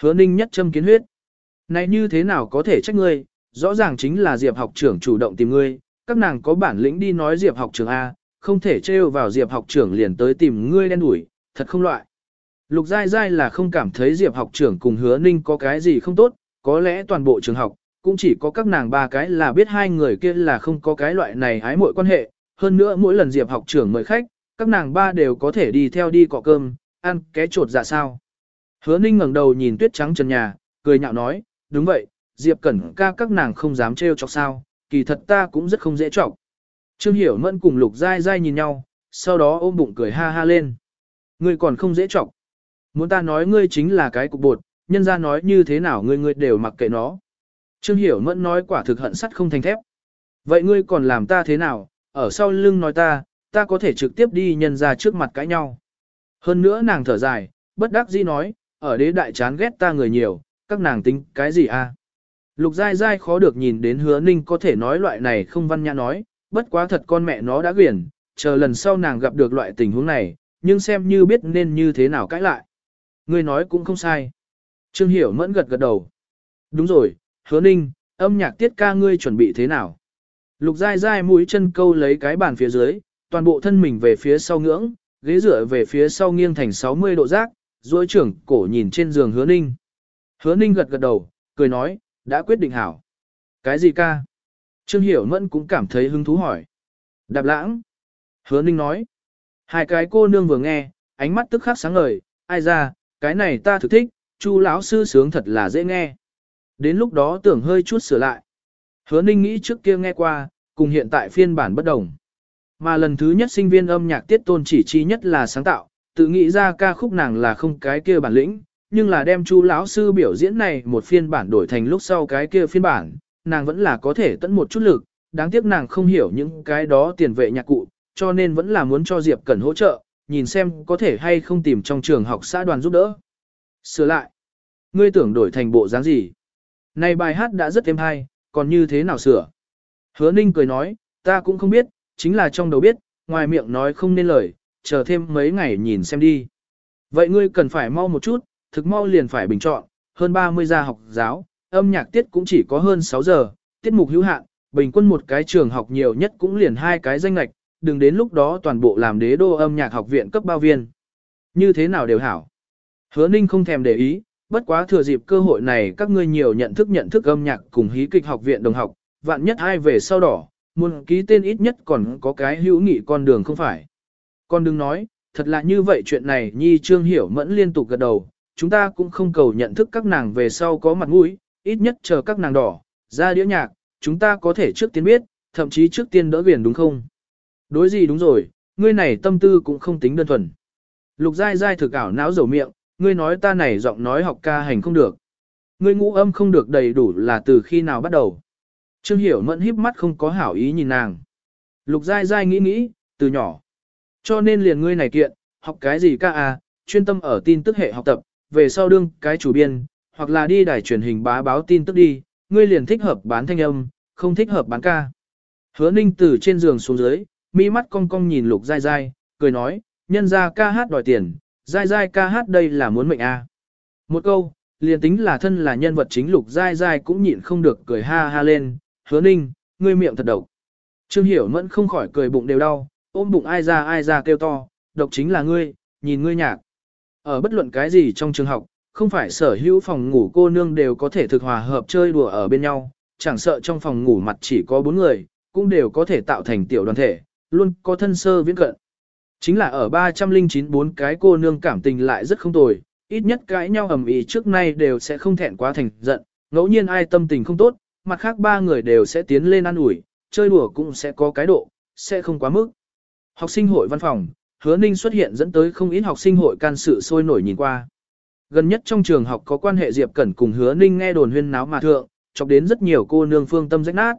Hứa ninh nhất châm kiến huyết. Này như thế nào có thể trách ngươi, rõ ràng chính là Diệp học trưởng chủ động tìm ngươi, các nàng có bản lĩnh đi nói Diệp học trưởng A, không thể trêu vào Diệp học trưởng liền tới tìm ngươi đen đuổi, thật không loại. Lục Giai Giai là không cảm thấy Diệp học trưởng cùng hứa ninh có cái gì không tốt, có lẽ toàn bộ trường học, cũng chỉ có các nàng ba cái là biết hai người kia là không có cái loại này ái mọi quan hệ, hơn nữa mỗi lần Diệp học trưởng mời khách, các nàng ba đều có thể đi theo đi cọ cơm, ăn ké trột dạ sao. Hứa ninh ngẩng đầu nhìn tuyết trắng trần nhà, cười nhạo nói, đúng vậy, Diệp Cẩn ca các nàng không dám trêu chọc sao, kỳ thật ta cũng rất không dễ chọc. Trương Hiểu Mẫn cùng Lục Giai Giai nhìn nhau, sau đó ôm bụng cười ha ha lên. Ngươi còn không dễ chọc. Muốn ta nói ngươi chính là cái cục bột, nhân ra nói như thế nào ngươi ngươi đều mặc kệ nó. Trương Hiểu Mẫn nói quả thực hận sắt không thành thép. Vậy ngươi còn làm ta thế nào, ở sau lưng nói ta, ta có thể trực tiếp đi nhân ra trước mặt cãi nhau. Hơn nữa nàng thở dài, bất đắc dĩ nói, ở đế đại chán ghét ta người nhiều, các nàng tính cái gì à? Lục dai dai khó được nhìn đến hứa ninh có thể nói loại này không văn nhã nói, bất quá thật con mẹ nó đã quyển, chờ lần sau nàng gặp được loại tình huống này, nhưng xem như biết nên như thế nào cãi lại. Ngươi nói cũng không sai. Trương Hiểu mẫn gật gật đầu. Đúng rồi, hứa ninh, âm nhạc tiết ca ngươi chuẩn bị thế nào? Lục dai dai mũi chân câu lấy cái bàn phía dưới, toàn bộ thân mình về phía sau ngưỡng, ghế dựa về phía sau nghiêng thành 60 độ giác, duỗi trưởng cổ nhìn trên giường hứa ninh. Hứa ninh gật gật đầu, cười nói, đã quyết định hảo. Cái gì ca? Trương Hiểu Mẫn cũng cảm thấy hứng thú hỏi. Đạp lãng. Hứa ninh nói. Hai cái cô nương vừa nghe, ánh mắt tức khắc sáng ngời, ai ra, cái này ta thực thích, chu lão sư sướng thật là dễ nghe. Đến lúc đó tưởng hơi chút sửa lại. Hứa ninh nghĩ trước kia nghe qua, cùng hiện tại phiên bản bất đồng. Mà lần thứ nhất sinh viên âm nhạc tiết tôn chỉ chi nhất là sáng tạo, tự nghĩ ra ca khúc nàng là không cái kia bản lĩnh, nhưng là đem chu lão sư biểu diễn này một phiên bản đổi thành lúc sau cái kia phiên bản, nàng vẫn là có thể tận một chút lực, đáng tiếc nàng không hiểu những cái đó tiền vệ nhạc cụ, cho nên vẫn là muốn cho Diệp Cẩn hỗ trợ, nhìn xem có thể hay không tìm trong trường học xã đoàn giúp đỡ. Sửa lại, ngươi tưởng đổi thành bộ dáng gì? Này bài hát đã rất êm hay, còn như thế nào sửa? Hứa Ninh cười nói, ta cũng không biết, chính là trong đầu biết, ngoài miệng nói không nên lời, chờ thêm mấy ngày nhìn xem đi. Vậy ngươi cần phải mau một chút, thực mau liền phải bình chọn, hơn 30 gia học giáo, âm nhạc tiết cũng chỉ có hơn 6 giờ, tiết mục hữu hạn, bình quân một cái trường học nhiều nhất cũng liền hai cái danh lạch, đừng đến lúc đó toàn bộ làm đế đô âm nhạc học viện cấp bao viên. Như thế nào đều hảo. Hứa Ninh không thèm để ý, bất quá thừa dịp cơ hội này các ngươi nhiều nhận thức nhận thức âm nhạc cùng hí kịch học viện đồng học, vạn nhất ai về sau đỏ, muốn ký tên ít nhất còn có cái hữu nghị con đường không phải. Con đừng nói, thật là như vậy chuyện này Nhi Trương Hiểu Mẫn liên tục gật đầu, chúng ta cũng không cầu nhận thức các nàng về sau có mặt mũi, ít nhất chờ các nàng đỏ, ra đĩa nhạc, chúng ta có thể trước tiên biết, thậm chí trước tiên đỡ viền đúng không? Đối gì đúng rồi, ngươi này tâm tư cũng không tính đơn thuần. Lục dai dai thực ảo não dầu miệng, ngươi nói ta này giọng nói học ca hành không được. Ngươi ngũ âm không được đầy đủ là từ khi nào bắt đầu. Trương Hiểu Mẫn híp mắt không có hảo ý nhìn nàng. Lục dai dai nghĩ nghĩ, từ nhỏ. Cho nên liền ngươi này kiện, học cái gì ca à, chuyên tâm ở tin tức hệ học tập, về sau đương cái chủ biên, hoặc là đi đài truyền hình bá báo tin tức đi, ngươi liền thích hợp bán thanh âm, không thích hợp bán ca. Hứa ninh từ trên giường xuống dưới, mi mắt cong cong nhìn lục dai dai, cười nói, nhân ra ca hát đòi tiền, dai dai ca hát đây là muốn mệnh a. À. Một câu, liền tính là thân là nhân vật chính lục dai dai cũng nhịn không được cười ha ha lên, hứa ninh, ngươi miệng thật độc. Trương Hiểu Mẫn không khỏi cười bụng đều đau, ôm bụng ai ra ai ra kêu to, độc chính là ngươi, nhìn ngươi nhạc. Ở bất luận cái gì trong trường học, không phải sở hữu phòng ngủ cô nương đều có thể thực hòa hợp chơi đùa ở bên nhau, chẳng sợ trong phòng ngủ mặt chỉ có bốn người, cũng đều có thể tạo thành tiểu đoàn thể, luôn có thân sơ viễn cận. Chính là ở 309 bốn cái cô nương cảm tình lại rất không tồi, ít nhất cãi nhau ầm ĩ trước nay đều sẽ không thẹn quá thành giận, ngẫu nhiên ai tâm tình không tốt, mặt khác ba người đều sẽ tiến lên ăn ủi, chơi đùa cũng sẽ có cái độ, sẽ không quá mức. Học sinh hội văn phòng, hứa ninh xuất hiện dẫn tới không ít học sinh hội can sự sôi nổi nhìn qua. Gần nhất trong trường học có quan hệ Diệp Cẩn cùng hứa ninh nghe đồn huyên náo mà thượng, chọc đến rất nhiều cô nương phương tâm rách nát.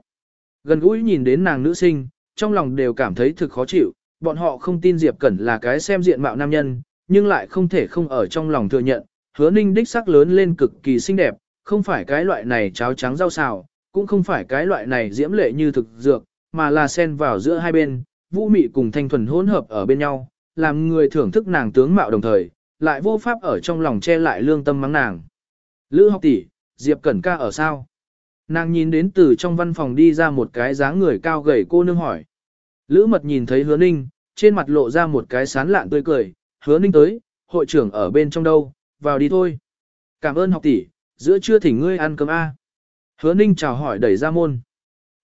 Gần gũi nhìn đến nàng nữ sinh, trong lòng đều cảm thấy thực khó chịu, bọn họ không tin Diệp Cẩn là cái xem diện mạo nam nhân, nhưng lại không thể không ở trong lòng thừa nhận, hứa ninh đích sắc lớn lên cực kỳ xinh đẹp, không phải cái loại này cháo trắng rau xào, cũng không phải cái loại này diễm lệ như thực dược, mà là xen vào giữa hai bên, vũ mị cùng thanh thuần hỗn hợp ở bên nhau, làm người thưởng thức nàng tướng mạo đồng thời, lại vô pháp ở trong lòng che lại lương tâm mắng nàng. Lữ học tỷ, Diệp Cẩn ca ở sao? Nàng nhìn đến từ trong văn phòng đi ra một cái dáng người cao gầy cô nương hỏi. Lữ mật nhìn thấy hứa ninh, trên mặt lộ ra một cái sán lạn tươi cười, hứa ninh tới, hội trưởng ở bên trong đâu, vào đi thôi. Cảm ơn học tỷ, giữa trưa thỉnh ngươi ăn cơm A. Hứa ninh chào hỏi đẩy ra môn.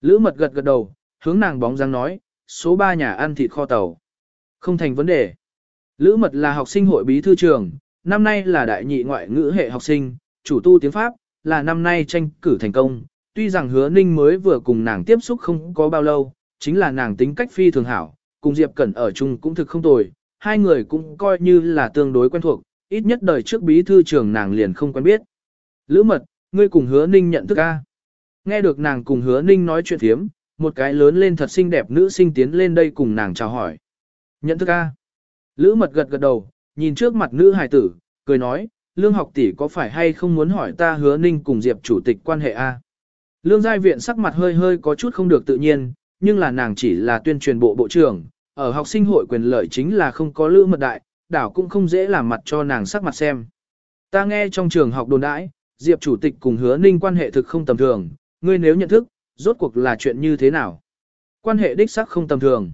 Lữ mật gật gật đầu, hướng nàng bóng dáng nói, số 3 nhà ăn thịt kho tàu. Không thành vấn đề. Lữ mật là học sinh hội bí thư trường, năm nay là đại nhị ngoại ngữ hệ học sinh, chủ tu tiếng Pháp, là năm nay tranh cử thành công. Tuy rằng hứa ninh mới vừa cùng nàng tiếp xúc không có bao lâu, chính là nàng tính cách phi thường hảo, cùng Diệp Cẩn ở chung cũng thực không tồi, hai người cũng coi như là tương đối quen thuộc, ít nhất đời trước bí thư trường nàng liền không quen biết. Lữ mật, ngươi cùng hứa ninh nhận thức A. Nghe được nàng cùng hứa ninh nói chuyện thiếm, một cái lớn lên thật xinh đẹp nữ sinh tiến lên đây cùng nàng chào hỏi. Nhận thức A. Lữ mật gật gật đầu, nhìn trước mặt nữ hài tử, cười nói, lương học tỷ có phải hay không muốn hỏi ta hứa ninh cùng Diệp chủ tịch quan hệ A. Lương giai viện sắc mặt hơi hơi có chút không được tự nhiên, nhưng là nàng chỉ là tuyên truyền bộ bộ trưởng, ở học sinh hội quyền lợi chính là không có lữ mật đại, đảo cũng không dễ làm mặt cho nàng sắc mặt xem. Ta nghe trong trường học đồn đãi, Diệp chủ tịch cùng hứa ninh quan hệ thực không tầm thường, ngươi nếu nhận thức, rốt cuộc là chuyện như thế nào? Quan hệ đích sắc không tầm thường.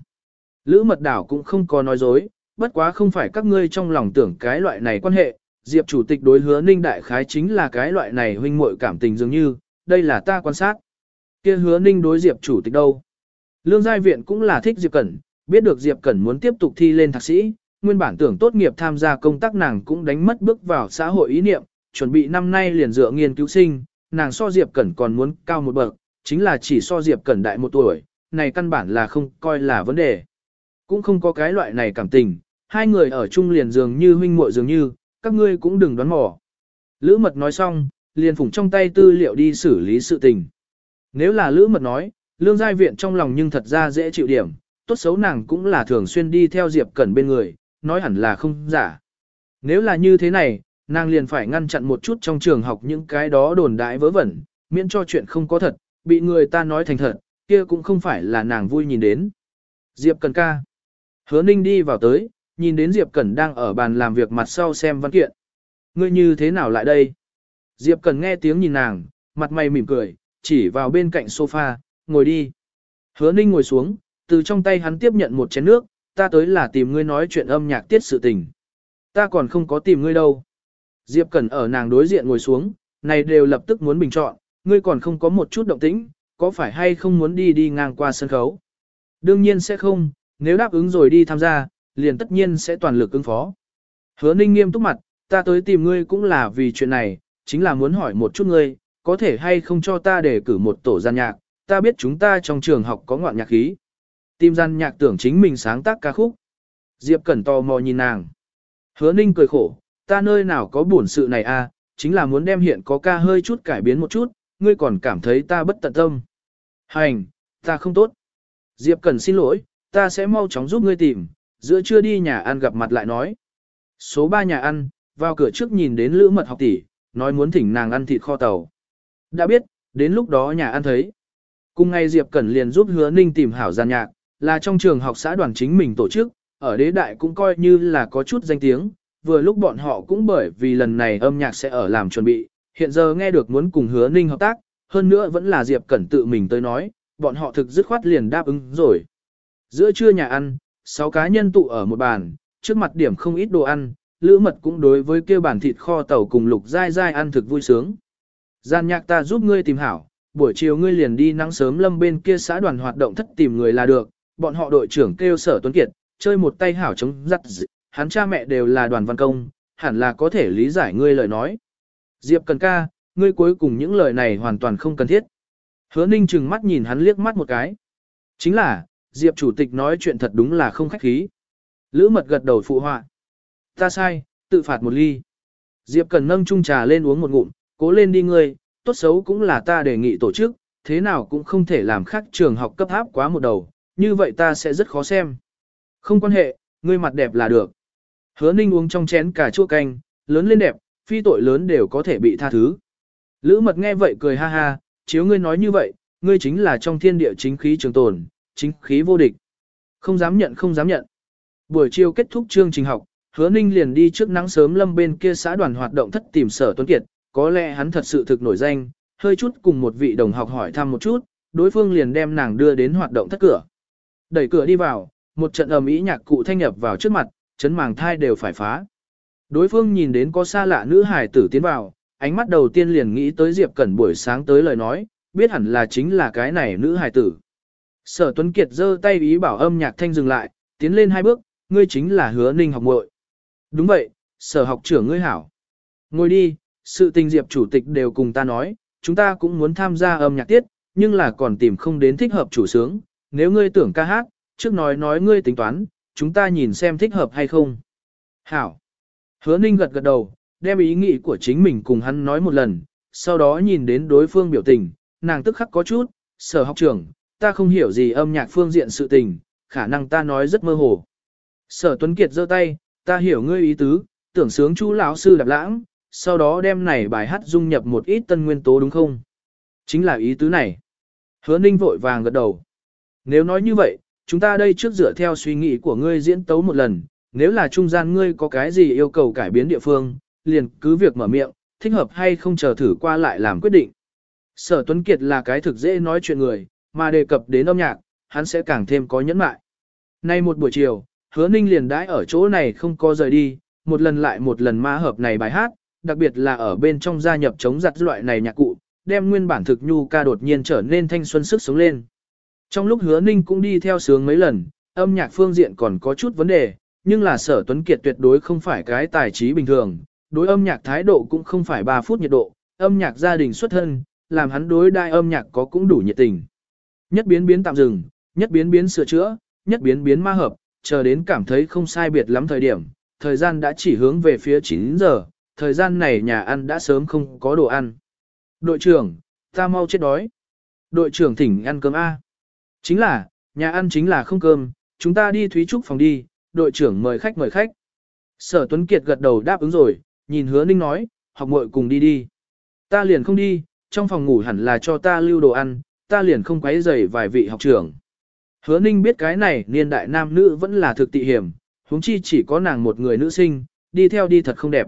Lữ mật đảo cũng không có nói dối, bất quá không phải các ngươi trong lòng tưởng cái loại này quan hệ, Diệp chủ tịch đối hứa ninh đại khái chính là cái loại này huynh muội cảm tình dường như, đây là ta quan sát. kia hứa ninh đối Diệp chủ tịch đâu? Lương Giai Viện cũng là thích Diệp Cẩn, biết được Diệp Cẩn muốn tiếp tục thi lên thạc sĩ, nguyên bản tưởng tốt nghiệp tham gia công tác nàng cũng đánh mất bước vào xã hội ý niệm, chuẩn bị năm nay liền dựa nghiên cứu sinh, nàng so Diệp Cẩn còn muốn cao một bậc, chính là chỉ so Diệp Cẩn đại một tuổi, này căn bản là không coi là vấn đề. Cũng không có cái loại này cảm tình, hai người ở chung liền dường như huynh muội dường như, các ngươi cũng đừng đoán mò. Lữ mật nói xong, liền phủng trong tay tư liệu đi xử lý sự tình. Nếu là lữ mật nói, lương giai viện trong lòng nhưng thật ra dễ chịu điểm, tốt xấu nàng cũng là thường xuyên đi theo Diệp Cẩn bên người, nói hẳn là không giả. Nếu là như thế này, nàng liền phải ngăn chặn một chút trong trường học những cái đó đồn đại vớ vẩn, miễn cho chuyện không có thật, bị người ta nói thành thật, kia cũng không phải là nàng vui nhìn đến. Diệp cần ca. Hứa Ninh đi vào tới, nhìn đến Diệp Cẩn đang ở bàn làm việc mặt sau xem văn kiện. Ngươi như thế nào lại đây? Diệp Cẩn nghe tiếng nhìn nàng, mặt mày mỉm cười, chỉ vào bên cạnh sofa, ngồi đi. Hứa Ninh ngồi xuống, từ trong tay hắn tiếp nhận một chén nước, ta tới là tìm ngươi nói chuyện âm nhạc tiết sự tình. Ta còn không có tìm ngươi đâu. Diệp Cẩn ở nàng đối diện ngồi xuống, này đều lập tức muốn bình chọn, ngươi còn không có một chút động tĩnh, có phải hay không muốn đi đi ngang qua sân khấu? Đương nhiên sẽ không, nếu đáp ứng rồi đi tham gia, liền tất nhiên sẽ toàn lực ứng phó. Hứa Ninh nghiêm túc mặt, ta tới tìm ngươi cũng là vì chuyện này, chính là muốn hỏi một chút ngươi, có thể hay không cho ta để cử một tổ gian nhạc, ta biết chúng ta trong trường học có ngoạn nhạc khí. Tim gian nhạc tưởng chính mình sáng tác ca khúc. Diệp Cẩn tò mò nhìn nàng. Hứa Ninh cười khổ, ta nơi nào có buồn sự này a, à, chính là muốn đem hiện có ca hơi chút cải biến một chút, ngươi còn cảm thấy ta bất tận tâm. Hành, ta không tốt. Diệp Cẩn xin lỗi, ta sẽ mau chóng giúp ngươi tìm, giữa trưa đi nhà ăn gặp mặt lại nói. Số 3 nhà ăn, vào cửa trước nhìn đến lữ mật học tỷ, nói muốn thỉnh nàng ăn thịt kho tàu. Đã biết, đến lúc đó nhà ăn thấy. Cùng ngày Diệp Cẩn liền giúp hứa ninh tìm hảo gian nhạc, là trong trường học xã đoàn chính mình tổ chức, ở đế đại cũng coi như là có chút danh tiếng, vừa lúc bọn họ cũng bởi vì lần này âm nhạc sẽ ở làm chuẩn bị, hiện giờ nghe được muốn cùng hứa ninh hợp tác, hơn nữa vẫn là Diệp Cẩn tự mình tới nói, bọn họ thực dứt khoát liền đáp ứng rồi. Giữa trưa nhà ăn, sáu cá nhân tụ ở một bàn, trước mặt điểm không ít đồ ăn, lữ mật cũng đối với kêu bản thịt kho tàu cùng lục dai dai ăn thực vui sướng. Gian nhạc ta giúp ngươi tìm hảo, buổi chiều ngươi liền đi nắng sớm lâm bên kia xã đoàn hoạt động thất tìm người là được, bọn họ đội trưởng kêu sở tuấn kiệt, chơi một tay hảo chống giặt hắn cha mẹ đều là đoàn văn công, hẳn là có thể lý giải ngươi lời nói. Diệp cần ca, ngươi cuối cùng những lời này hoàn toàn không cần thiết. Hứa ninh chừng mắt nhìn hắn liếc mắt một cái. Chính là, Diệp chủ tịch nói chuyện thật đúng là không khách khí. Lữ mật gật đầu phụ họa. Ta sai, tự phạt một ly. Diệp Cần nâng chung trà lên uống một ngụm, cố lên đi ngươi, tốt xấu cũng là ta đề nghị tổ chức, thế nào cũng không thể làm khác trường học cấp áp quá một đầu, như vậy ta sẽ rất khó xem. Không quan hệ, ngươi mặt đẹp là được. Hứa ninh uống trong chén cà chua canh, lớn lên đẹp, phi tội lớn đều có thể bị tha thứ. Lữ mật nghe vậy cười ha ha, chiếu ngươi nói như vậy, ngươi chính là trong thiên địa chính khí trường tồn, chính khí vô địch. Không dám nhận không dám nhận. Buổi chiều kết thúc chương trình học, hứa ninh liền đi trước nắng sớm lâm bên kia xã đoàn hoạt động thất tìm sở tuấn kiệt, có lẽ hắn thật sự thực nổi danh, hơi chút cùng một vị đồng học hỏi thăm một chút, đối phương liền đem nàng đưa đến hoạt động thất cửa. Đẩy cửa đi vào, một trận ầm ĩ nhạc cụ thanh nhập vào trước mặt, chấn màng thai đều phải phá. Đối phương nhìn đến có xa lạ nữ hải tử tiến vào, ánh mắt đầu tiên liền nghĩ tới Diệp Cẩn buổi sáng tới lời nói, biết hẳn là chính là cái này nữ hải tử. Sở Tuấn Kiệt giơ tay ý bảo âm nhạc thanh dừng lại, tiến lên hai bước, ngươi chính là hứa ninh học muội. Đúng vậy, sở học trưởng ngươi hảo. Ngồi đi, sự tình Diệp chủ tịch đều cùng ta nói, chúng ta cũng muốn tham gia âm nhạc tiết, nhưng là còn tìm không đến thích hợp chủ sướng. Nếu ngươi tưởng ca hát, trước nói nói ngươi tính toán, chúng ta nhìn xem thích hợp hay không. Hảo. Hứa ninh gật gật đầu, đem ý nghĩ của chính mình cùng hắn nói một lần, sau đó nhìn đến đối phương biểu tình, nàng tức khắc có chút, sở học trưởng, ta không hiểu gì âm nhạc phương diện sự tình, khả năng ta nói rất mơ hồ. Sở Tuấn Kiệt giơ tay, ta hiểu ngươi ý tứ, tưởng sướng chú lão sư đạp lãng, sau đó đem này bài hát dung nhập một ít tân nguyên tố đúng không? Chính là ý tứ này. Hứa ninh vội vàng gật đầu. Nếu nói như vậy, chúng ta đây trước dựa theo suy nghĩ của ngươi diễn tấu một lần, nếu là trung gian ngươi có cái gì yêu cầu cải biến địa phương, liền cứ việc mở miệng, thích hợp hay không chờ thử qua lại làm quyết định. Sở Tuấn Kiệt là cái thực dễ nói chuyện người, mà đề cập đến âm nhạc, hắn sẽ càng thêm có nhẫn mại. Nay một buổi chiều, hứa ninh liền đãi ở chỗ này không có rời đi, một lần lại một lần ma hợp này bài hát, đặc biệt là ở bên trong gia nhập chống giặt loại này nhạc cụ, đem nguyên bản thực nhu ca đột nhiên trở nên thanh xuân sức sống lên. Trong lúc hứa ninh cũng đi theo sướng mấy lần, âm nhạc phương diện còn có chút vấn đề, nhưng là sở tuấn kiệt tuyệt đối không phải cái tài trí bình thường, đối âm nhạc thái độ cũng không phải 3 phút nhiệt độ, âm nhạc gia đình xuất thân, làm hắn đối đai âm nhạc có cũng đủ nhiệt tình. Nhất biến biến tạm dừng, nhất biến biến sửa chữa, nhất biến biến ma hợp, chờ đến cảm thấy không sai biệt lắm thời điểm, thời gian đã chỉ hướng về phía 9 giờ, thời gian này nhà ăn đã sớm không có đồ ăn. Đội trưởng, ta mau chết đói. Đội trưởng thỉnh ăn cơm A. Chính là, nhà ăn chính là không cơm, chúng ta đi Thúy Trúc phòng đi, đội trưởng mời khách mời khách. Sở Tuấn Kiệt gật đầu đáp ứng rồi, nhìn hứa ninh nói, học muội cùng đi đi. Ta liền không đi, trong phòng ngủ hẳn là cho ta lưu đồ ăn, ta liền không quấy rầy vài vị học trưởng. Hứa ninh biết cái này niên đại nam nữ vẫn là thực tị hiểm, huống chi chỉ có nàng một người nữ sinh, đi theo đi thật không đẹp.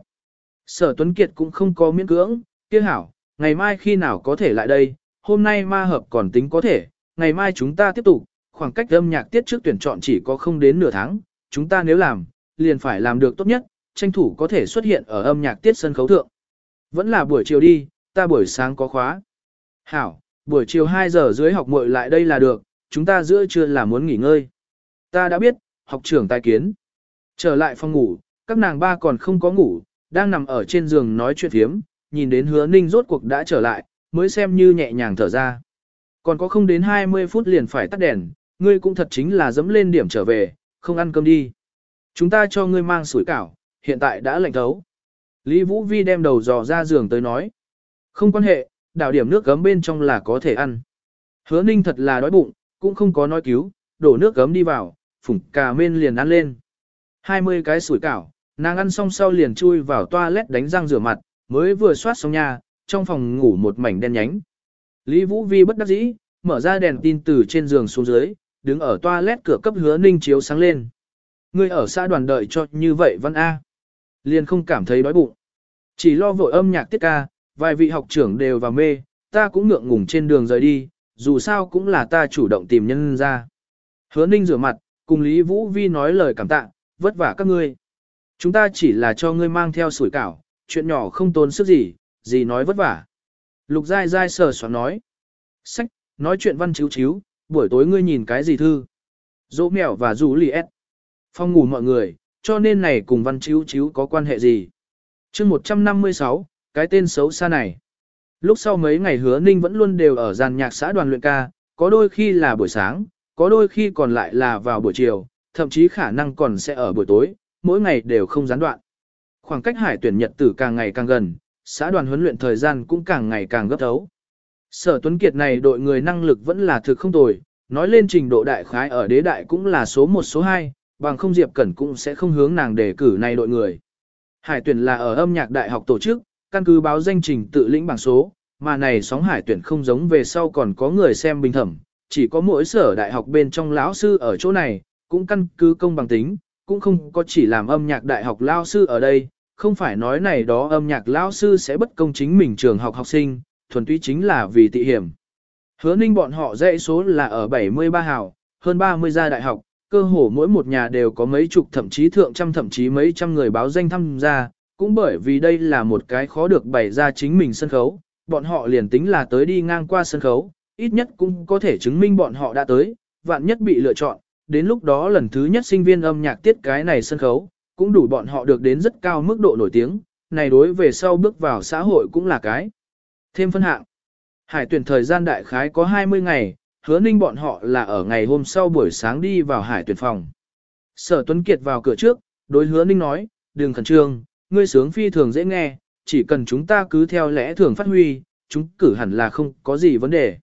Sở Tuấn Kiệt cũng không có miễn cưỡng, kia hảo, ngày mai khi nào có thể lại đây, hôm nay ma hợp còn tính có thể, ngày mai chúng ta tiếp tục, khoảng cách âm nhạc tiết trước tuyển chọn chỉ có không đến nửa tháng, chúng ta nếu làm, liền phải làm được tốt nhất, tranh thủ có thể xuất hiện ở âm nhạc tiết sân khấu thượng. Vẫn là buổi chiều đi, ta buổi sáng có khóa. Hảo, buổi chiều 2 giờ dưới học muội lại đây là được, chúng ta giữa trưa là muốn nghỉ ngơi. Ta đã biết, học trưởng tài kiến. Trở lại phòng ngủ, các nàng ba còn không có ngủ, đang nằm ở trên giường nói chuyện thiếm, nhìn đến hứa ninh rốt cuộc đã trở lại, mới xem như nhẹ nhàng thở ra. Còn có không đến 20 phút liền phải tắt đèn, ngươi cũng thật chính là dẫm lên điểm trở về, không ăn cơm đi. Chúng ta cho ngươi mang sủi cảo, hiện tại đã lạnh thấu. Lý Vũ Vi đem đầu dò ra giường tới nói. Không quan hệ, đảo điểm nước gấm bên trong là có thể ăn. Hứa ninh thật là đói bụng, cũng không có nói cứu, đổ nước gấm đi vào, phủng cà mên liền ăn lên. 20 cái sủi cảo, nàng ăn xong sau liền chui vào toilet đánh răng rửa mặt, mới vừa soát xong nhà, trong phòng ngủ một mảnh đen nhánh. Lý Vũ Vi bất đắc dĩ, mở ra đèn tin từ trên giường xuống dưới, đứng ở toilet cửa cấp hứa ninh chiếu sáng lên. Người ở xã đoàn đợi cho như vậy văn A. Liền không cảm thấy đói bụng. Chỉ lo vội âm nhạc tiết ca, vài vị học trưởng đều vào mê, ta cũng ngượng ngùng trên đường rời đi, dù sao cũng là ta chủ động tìm nhân ra. Hứa ninh rửa mặt, cùng Lý Vũ Vi nói lời cảm tạ, vất vả các ngươi. Chúng ta chỉ là cho ngươi mang theo sủi cảo, chuyện nhỏ không tốn sức gì, gì nói vất vả. Lục dai dai sờ soạn nói. Sách, nói chuyện văn chiếu chiếu, buổi tối ngươi nhìn cái gì thư? Dỗ mèo và rủ lì ép. Phong ngủ mọi người, cho nên này cùng văn chiếu chiếu có quan hệ gì? chương 156, cái tên xấu xa này. Lúc sau mấy ngày hứa ninh vẫn luôn đều ở giàn nhạc xã đoàn luyện ca, có đôi khi là buổi sáng, có đôi khi còn lại là vào buổi chiều, thậm chí khả năng còn sẽ ở buổi tối, mỗi ngày đều không gián đoạn. Khoảng cách hải tuyển nhật tử càng ngày càng gần, xã đoàn huấn luyện thời gian cũng càng ngày càng gấp thấu. Sở Tuấn Kiệt này đội người năng lực vẫn là thực không tồi, nói lên trình độ đại khái ở đế đại cũng là số 1 số 2, bằng không Diệp Cẩn cũng sẽ không hướng nàng đề cử này đội người. Hải tuyển là ở âm nhạc đại học tổ chức, căn cứ báo danh trình tự lĩnh bảng số, mà này sóng hải tuyển không giống về sau còn có người xem bình thẩm, chỉ có mỗi sở đại học bên trong lão sư ở chỗ này, cũng căn cứ công bằng tính, cũng không có chỉ làm âm nhạc đại học lao sư ở đây, không phải nói này đó âm nhạc lao sư sẽ bất công chính mình trường học học sinh, thuần túy chính là vì tị hiểm. Hứa ninh bọn họ dãy số là ở 73 hào, hơn 30 gia đại học, cơ hồ mỗi một nhà đều có mấy chục thậm chí thượng trăm thậm chí mấy trăm người báo danh tham gia, cũng bởi vì đây là một cái khó được bày ra chính mình sân khấu, bọn họ liền tính là tới đi ngang qua sân khấu, ít nhất cũng có thể chứng minh bọn họ đã tới, vạn nhất bị lựa chọn, đến lúc đó lần thứ nhất sinh viên âm nhạc tiết cái này sân khấu, cũng đủ bọn họ được đến rất cao mức độ nổi tiếng, này đối về sau bước vào xã hội cũng là cái. Thêm phân hạng. Hải tuyển thời gian đại khái có 20 ngày, hứa ninh bọn họ là ở ngày hôm sau buổi sáng đi vào hải tuyển phòng. Sở Tuấn Kiệt vào cửa trước, đối hứa ninh nói, đừng khẩn trương, ngươi sướng phi thường dễ nghe, chỉ cần chúng ta cứ theo lẽ thường phát huy, chúng cử hẳn là không có gì vấn đề.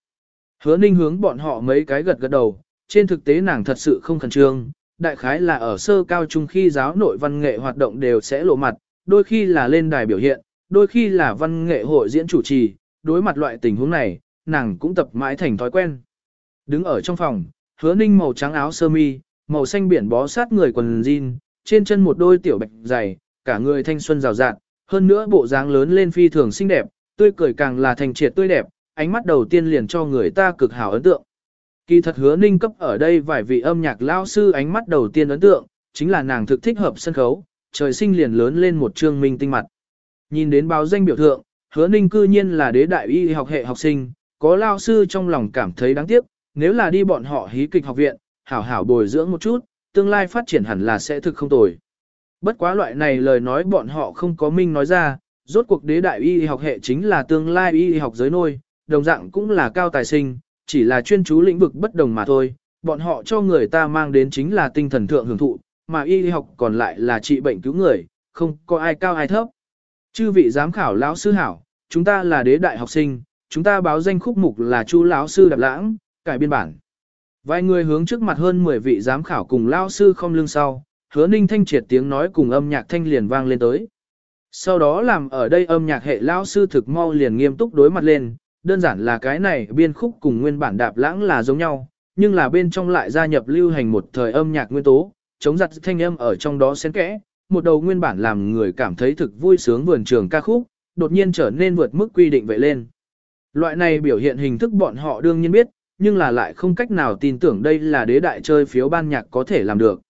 Hứa ninh hướng bọn họ mấy cái gật gật đầu, trên thực tế nàng thật sự không khẩn trương, đại khái là ở sơ cao trung khi giáo nội văn nghệ hoạt động đều sẽ lộ mặt, đôi khi là lên đài biểu hiện, đôi khi là văn nghệ hội diễn chủ trì, đối mặt loại tình huống này, nàng cũng tập mãi thành thói quen. Đứng ở trong phòng, hứa ninh màu trắng áo sơ mi, màu xanh biển bó sát người quần jean, trên chân một đôi tiểu bạch dày, cả người thanh xuân rào rạt, hơn nữa bộ dáng lớn lên phi thường xinh đẹp, tươi cười càng là thành triệt tươi đẹp, ánh mắt đầu tiên liền cho người ta cực hảo ấn tượng. Kỳ thật hứa ninh cấp ở đây vài vị âm nhạc lao sư ánh mắt đầu tiên ấn tượng, chính là nàng thực thích hợp sân khấu, trời sinh liền lớn lên một trương minh tinh mặt. Nhìn đến báo danh biểu thượng, hứa ninh cư nhiên là đế đại y học hệ học sinh, có lao sư trong lòng cảm thấy đáng tiếc, nếu là đi bọn họ hí kịch học viện, hảo hảo bồi dưỡng một chút, tương lai phát triển hẳn là sẽ thực không tồi. Bất quá loại này lời nói bọn họ không có minh nói ra, rốt cuộc đế đại y học hệ chính là tương lai y học giới nôi, đồng dạng cũng là cao tài sinh, chỉ là chuyên chú lĩnh vực bất đồng mà thôi, bọn họ cho người ta mang đến chính là tinh thần thượng hưởng thụ, mà y học còn lại là trị bệnh cứu người, không có ai cao ai thấp. Chư vị giám khảo lão sư hảo, chúng ta là đế đại học sinh, chúng ta báo danh khúc mục là chu lão sư đạp lãng, cải biên bản. Vài người hướng trước mặt hơn 10 vị giám khảo cùng lão sư không lưng sau, hứa ninh thanh triệt tiếng nói cùng âm nhạc thanh liền vang lên tới. Sau đó làm ở đây âm nhạc hệ lão sư thực mau liền nghiêm túc đối mặt lên, đơn giản là cái này biên khúc cùng nguyên bản đạp lãng là giống nhau, nhưng là bên trong lại gia nhập lưu hành một thời âm nhạc nguyên tố, chống giặt thanh âm ở trong đó xen kẽ, một đầu nguyên bản làm người cảm thấy thực vui sướng vườn trường ca khúc, đột nhiên trở nên vượt mức quy định vậy lên. Loại này biểu hiện hình thức bọn họ đương nhiên biết, nhưng là lại không cách nào tin tưởng đây là đế đại chơi phiếu ban nhạc có thể làm được.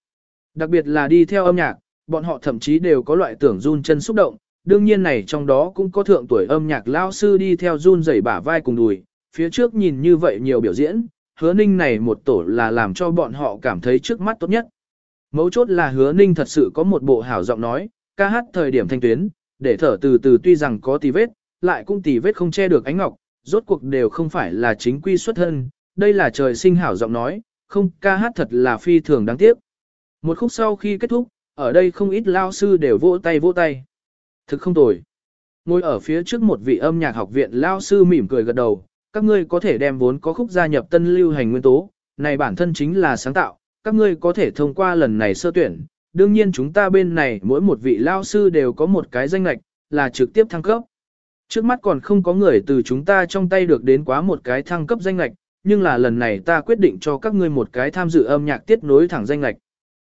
Đặc biệt là đi theo âm nhạc, bọn họ thậm chí đều có loại tưởng run chân xúc động, đương nhiên này trong đó cũng có thượng tuổi âm nhạc lao sư đi theo run rẩy bả vai cùng đùi, phía trước nhìn như vậy nhiều biểu diễn, hứa ninh này một tổ là làm cho bọn họ cảm thấy trước mắt tốt nhất. Mấu chốt là hứa ninh thật sự có một bộ hảo giọng nói, ca hát thời điểm thanh tuyến, để thở từ từ tuy rằng có tì vết, lại cũng tì vết không che được ánh ngọc, rốt cuộc đều không phải là chính quy xuất thân, đây là trời sinh hảo giọng nói, không ca hát thật là phi thường đáng tiếc. Một khúc sau khi kết thúc, ở đây không ít lao sư đều vỗ tay vỗ tay. Thực không tồi. Ngồi ở phía trước một vị âm nhạc học viện lao sư mỉm cười gật đầu, các ngươi có thể đem vốn có khúc gia nhập tân lưu hành nguyên tố, này bản thân chính là sáng tạo, các ngươi có thể thông qua lần này sơ tuyển. Đương nhiên chúng ta bên này mỗi một vị lao sư đều có một cái danh lạch, là trực tiếp thăng cấp. Trước mắt còn không có người từ chúng ta trong tay được đến quá một cái thăng cấp danh lạch, nhưng là lần này ta quyết định cho các ngươi một cái tham dự âm nhạc tiết nối thẳng danh lạch.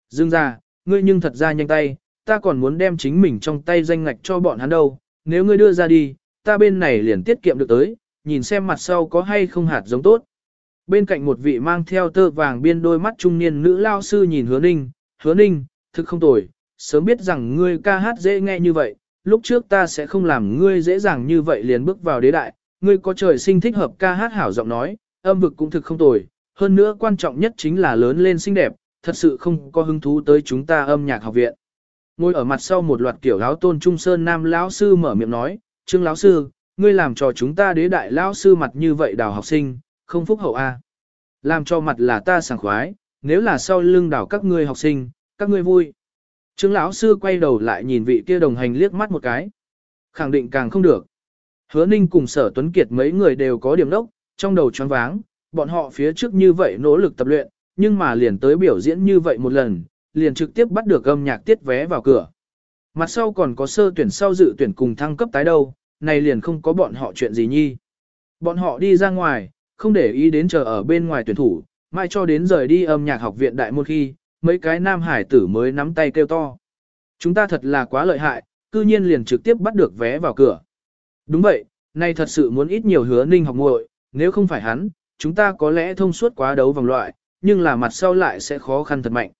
Dương ra, ngươi nhưng thật ra nhanh tay, ta còn muốn đem chính mình trong tay danh ngạch cho bọn hắn đâu, nếu ngươi đưa ra đi, ta bên này liền tiết kiệm được tới, nhìn xem mặt sau có hay không hạt giống tốt. Bên cạnh một vị mang theo tơ vàng biên đôi mắt trung niên nữ lao sư nhìn hứa ninh, hứa ninh, thực không tồi, sớm biết rằng ngươi ca hát dễ nghe như vậy, lúc trước ta sẽ không làm ngươi dễ dàng như vậy liền bước vào đế đại, ngươi có trời sinh thích hợp ca hát hảo giọng nói, âm vực cũng thực không tồi, hơn nữa quan trọng nhất chính là lớn lên xinh đẹp, thật sự không có hứng thú tới chúng ta âm nhạc học viện. Ngồi ở mặt sau một loạt kiểu áo tôn trung sơn nam lão sư mở miệng nói, trương lão sư, ngươi làm cho chúng ta đế đại lão sư mặt như vậy đào học sinh, không phúc hậu a. Làm cho mặt là ta sảng khoái, nếu là sau lưng đào các ngươi học sinh, các ngươi vui. Trương lão sư quay đầu lại nhìn vị kia đồng hành liếc mắt một cái. Khẳng định càng không được. Hứa Ninh cùng Sở Tuấn Kiệt mấy người đều có điểm đốc, trong đầu choáng váng, bọn họ phía trước như vậy nỗ lực tập luyện, nhưng mà liền tới biểu diễn như vậy một lần, liền trực tiếp bắt được âm nhạc tiết vé vào cửa. Mặt sau còn có sơ tuyển sau dự tuyển cùng thăng cấp tái đâu, này liền không có bọn họ chuyện gì nhi. Bọn họ đi ra ngoài, không để ý đến chờ ở bên ngoài tuyển thủ, mai cho đến rời đi âm nhạc học viện đại môn khi, mấy cái nam hải tử mới nắm tay kêu to. Chúng ta thật là quá lợi hại, cư nhiên liền trực tiếp bắt được vé vào cửa. Đúng vậy, nay thật sự muốn ít nhiều hứa ninh học muội, nếu không phải hắn, chúng ta có lẽ thông suốt quá đấu vòng loại, nhưng là mặt sau lại sẽ khó khăn thật mạnh.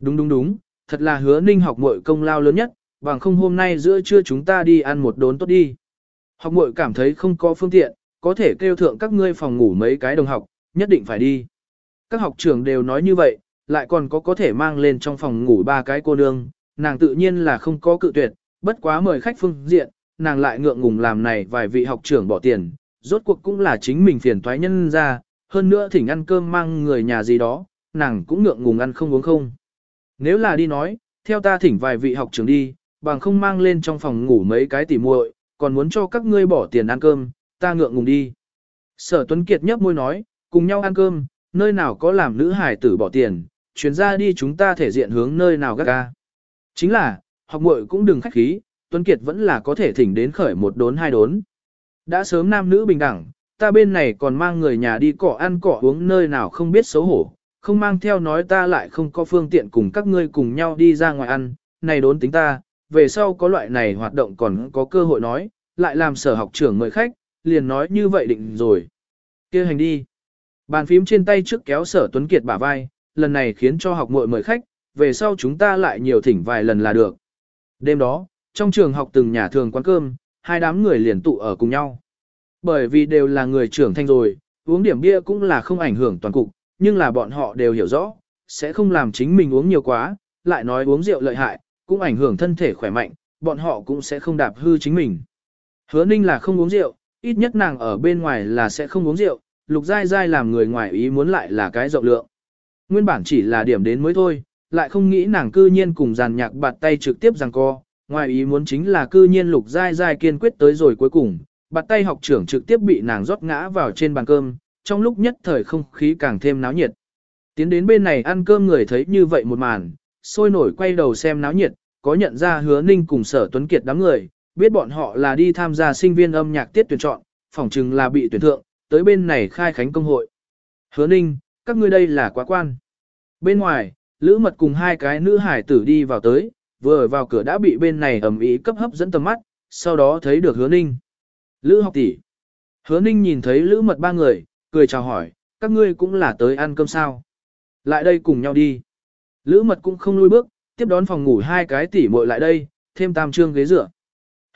Đúng đúng đúng, thật là hứa ninh học muội công lao lớn nhất, bằng không hôm nay giữa trưa chúng ta đi ăn một đốn tốt đi. Học muội cảm thấy không có phương tiện, có thể kêu thượng các ngươi phòng ngủ mấy cái đồng học, nhất định phải đi. Các học trưởng đều nói như vậy, lại còn có có thể mang lên trong phòng ngủ ba cái cô nương, nàng tự nhiên là không có cự tuyệt, bất quá mời khách phương diện, nàng lại ngượng ngùng làm này vài vị học trưởng bỏ tiền, rốt cuộc cũng là chính mình phiền toái nhân ra, hơn nữa thỉnh ăn cơm mang người nhà gì đó, nàng cũng ngượng ngùng ăn không uống không. Nếu là đi nói, theo ta thỉnh vài vị học trưởng đi, bằng không mang lên trong phòng ngủ mấy cái tỉ muội, còn muốn cho các ngươi bỏ tiền ăn cơm, ta ngượng ngùng đi. Sở Tuấn Kiệt nhấp môi nói, cùng nhau ăn cơm, nơi nào có làm nữ hải tử bỏ tiền, chuyến ra đi chúng ta thể diện hướng nơi nào gác ca. Chính là, học muội cũng đừng khách khí, Tuấn Kiệt vẫn là có thể thỉnh đến khởi một đốn hai đốn. Đã sớm nam nữ bình đẳng, ta bên này còn mang người nhà đi cỏ ăn cỏ uống nơi nào không biết xấu hổ, không mang theo nói ta lại không có phương tiện cùng các ngươi cùng nhau đi ra ngoài ăn, này đốn tính ta, về sau có loại này hoạt động còn có cơ hội nói, lại làm sở học trưởng mời khách, liền nói như vậy định rồi. kia hành đi. Bàn phím trên tay trước kéo sở Tuấn Kiệt bả vai, lần này khiến cho học muội mời khách, về sau chúng ta lại nhiều thỉnh vài lần là được. Đêm đó, trong trường học từng nhà thường quán cơm, hai đám người liền tụ ở cùng nhau. Bởi vì đều là người trưởng thành rồi, uống điểm bia cũng là không ảnh hưởng toàn cục, nhưng là bọn họ đều hiểu rõ, sẽ không làm chính mình uống nhiều quá, lại nói uống rượu lợi hại, cũng ảnh hưởng thân thể khỏe mạnh, bọn họ cũng sẽ không đạp hư chính mình. Hứa ninh là không uống rượu, ít nhất nàng ở bên ngoài là sẽ không uống rượu, lục dai dai làm người ngoài ý muốn lại là cái rộng lượng. Nguyên bản chỉ là điểm đến mới thôi, lại không nghĩ nàng cư nhiên cùng giàn nhạc bạt tay trực tiếp giằng co, ngoài ý muốn chính là cư nhiên lục dai dai kiên quyết tới rồi cuối cùng, bạt tay học trưởng trực tiếp bị nàng rót ngã vào trên bàn cơm, trong lúc nhất thời không khí càng thêm náo nhiệt. Tiến đến bên này ăn cơm người thấy như vậy một màn, sôi nổi quay đầu xem náo nhiệt, có nhận ra hứa ninh cùng sở tuấn kiệt đám người, biết bọn họ là đi tham gia sinh viên âm nhạc tiết tuyển chọn, phỏng chừng là bị tuyển thượng, tới bên này khai khánh công hội. Hứa ninh, các ngươi đây là quá quan. Bên ngoài, Lữ Mật cùng hai cái nữ hải tử đi vào tới, vừa vào cửa đã bị bên này ẩm ý cấp hấp dẫn tầm mắt, sau đó thấy được hứa ninh. Lữ học tỷ. Hứa ninh nhìn thấy Lữ Mật ba người, cười chào hỏi, các ngươi cũng là tới ăn cơm sao. Lại đây cùng nhau đi. Lữ Mật cũng không lui bước, tiếp đón phòng ngủ hai cái tỷ muội lại đây, thêm tam trương ghế dựa.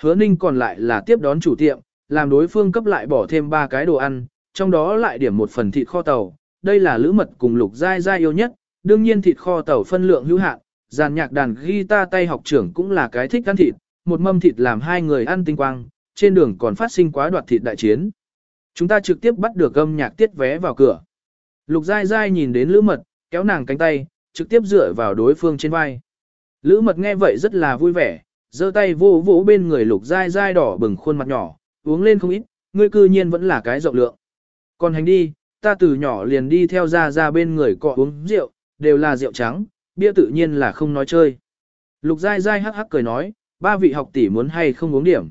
Hứa ninh còn lại là tiếp đón chủ tiệm, làm đối phương cấp lại bỏ thêm ba cái đồ ăn, trong đó lại điểm một phần thịt kho tàu. Đây là lữ mật cùng lục dai dai yêu nhất, đương nhiên thịt kho tàu phân lượng hữu hạn, giàn nhạc đàn guitar tay học trưởng cũng là cái thích ăn thịt, một mâm thịt làm hai người ăn tinh quang, trên đường còn phát sinh quá đoạt thịt đại chiến. Chúng ta trực tiếp bắt được âm nhạc tiết vé vào cửa. Lục dai dai nhìn đến lữ mật, kéo nàng cánh tay, trực tiếp dựa vào đối phương trên vai. Lữ mật nghe vậy rất là vui vẻ, giơ tay vô vỗ bên người lục dai dai đỏ bừng khuôn mặt nhỏ, uống lên không ít, ngươi cư nhiên vẫn là cái rộng lượng. Còn hành đi, ta từ nhỏ liền đi theo ra ra bên người cọ uống rượu, đều là rượu trắng, bia tự nhiên là không nói chơi. Lục dai dai hắc hắc cười nói, ba vị học tỷ muốn hay không uống điểm.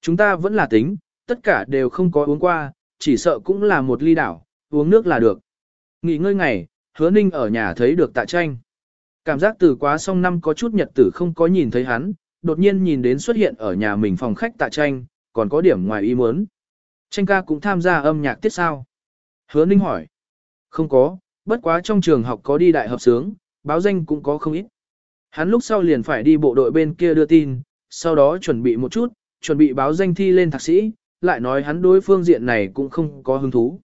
Chúng ta vẫn là tính, tất cả đều không có uống qua, chỉ sợ cũng là một ly đảo, uống nước là được. Nghỉ ngơi ngày, hứa ninh ở nhà thấy được tạ tranh. Cảm giác từ quá xong năm có chút nhật tử không có nhìn thấy hắn, đột nhiên nhìn đến xuất hiện ở nhà mình phòng khách tạ tranh, còn có điểm ngoài ý muốn. Tranh ca cũng tham gia âm nhạc tiết sao? Hứa Ninh hỏi. Không có, bất quá trong trường học có đi đại hợp sướng, báo danh cũng có không ít. Hắn lúc sau liền phải đi bộ đội bên kia đưa tin, sau đó chuẩn bị một chút, chuẩn bị báo danh thi lên thạc sĩ, lại nói hắn đối phương diện này cũng không có hứng thú.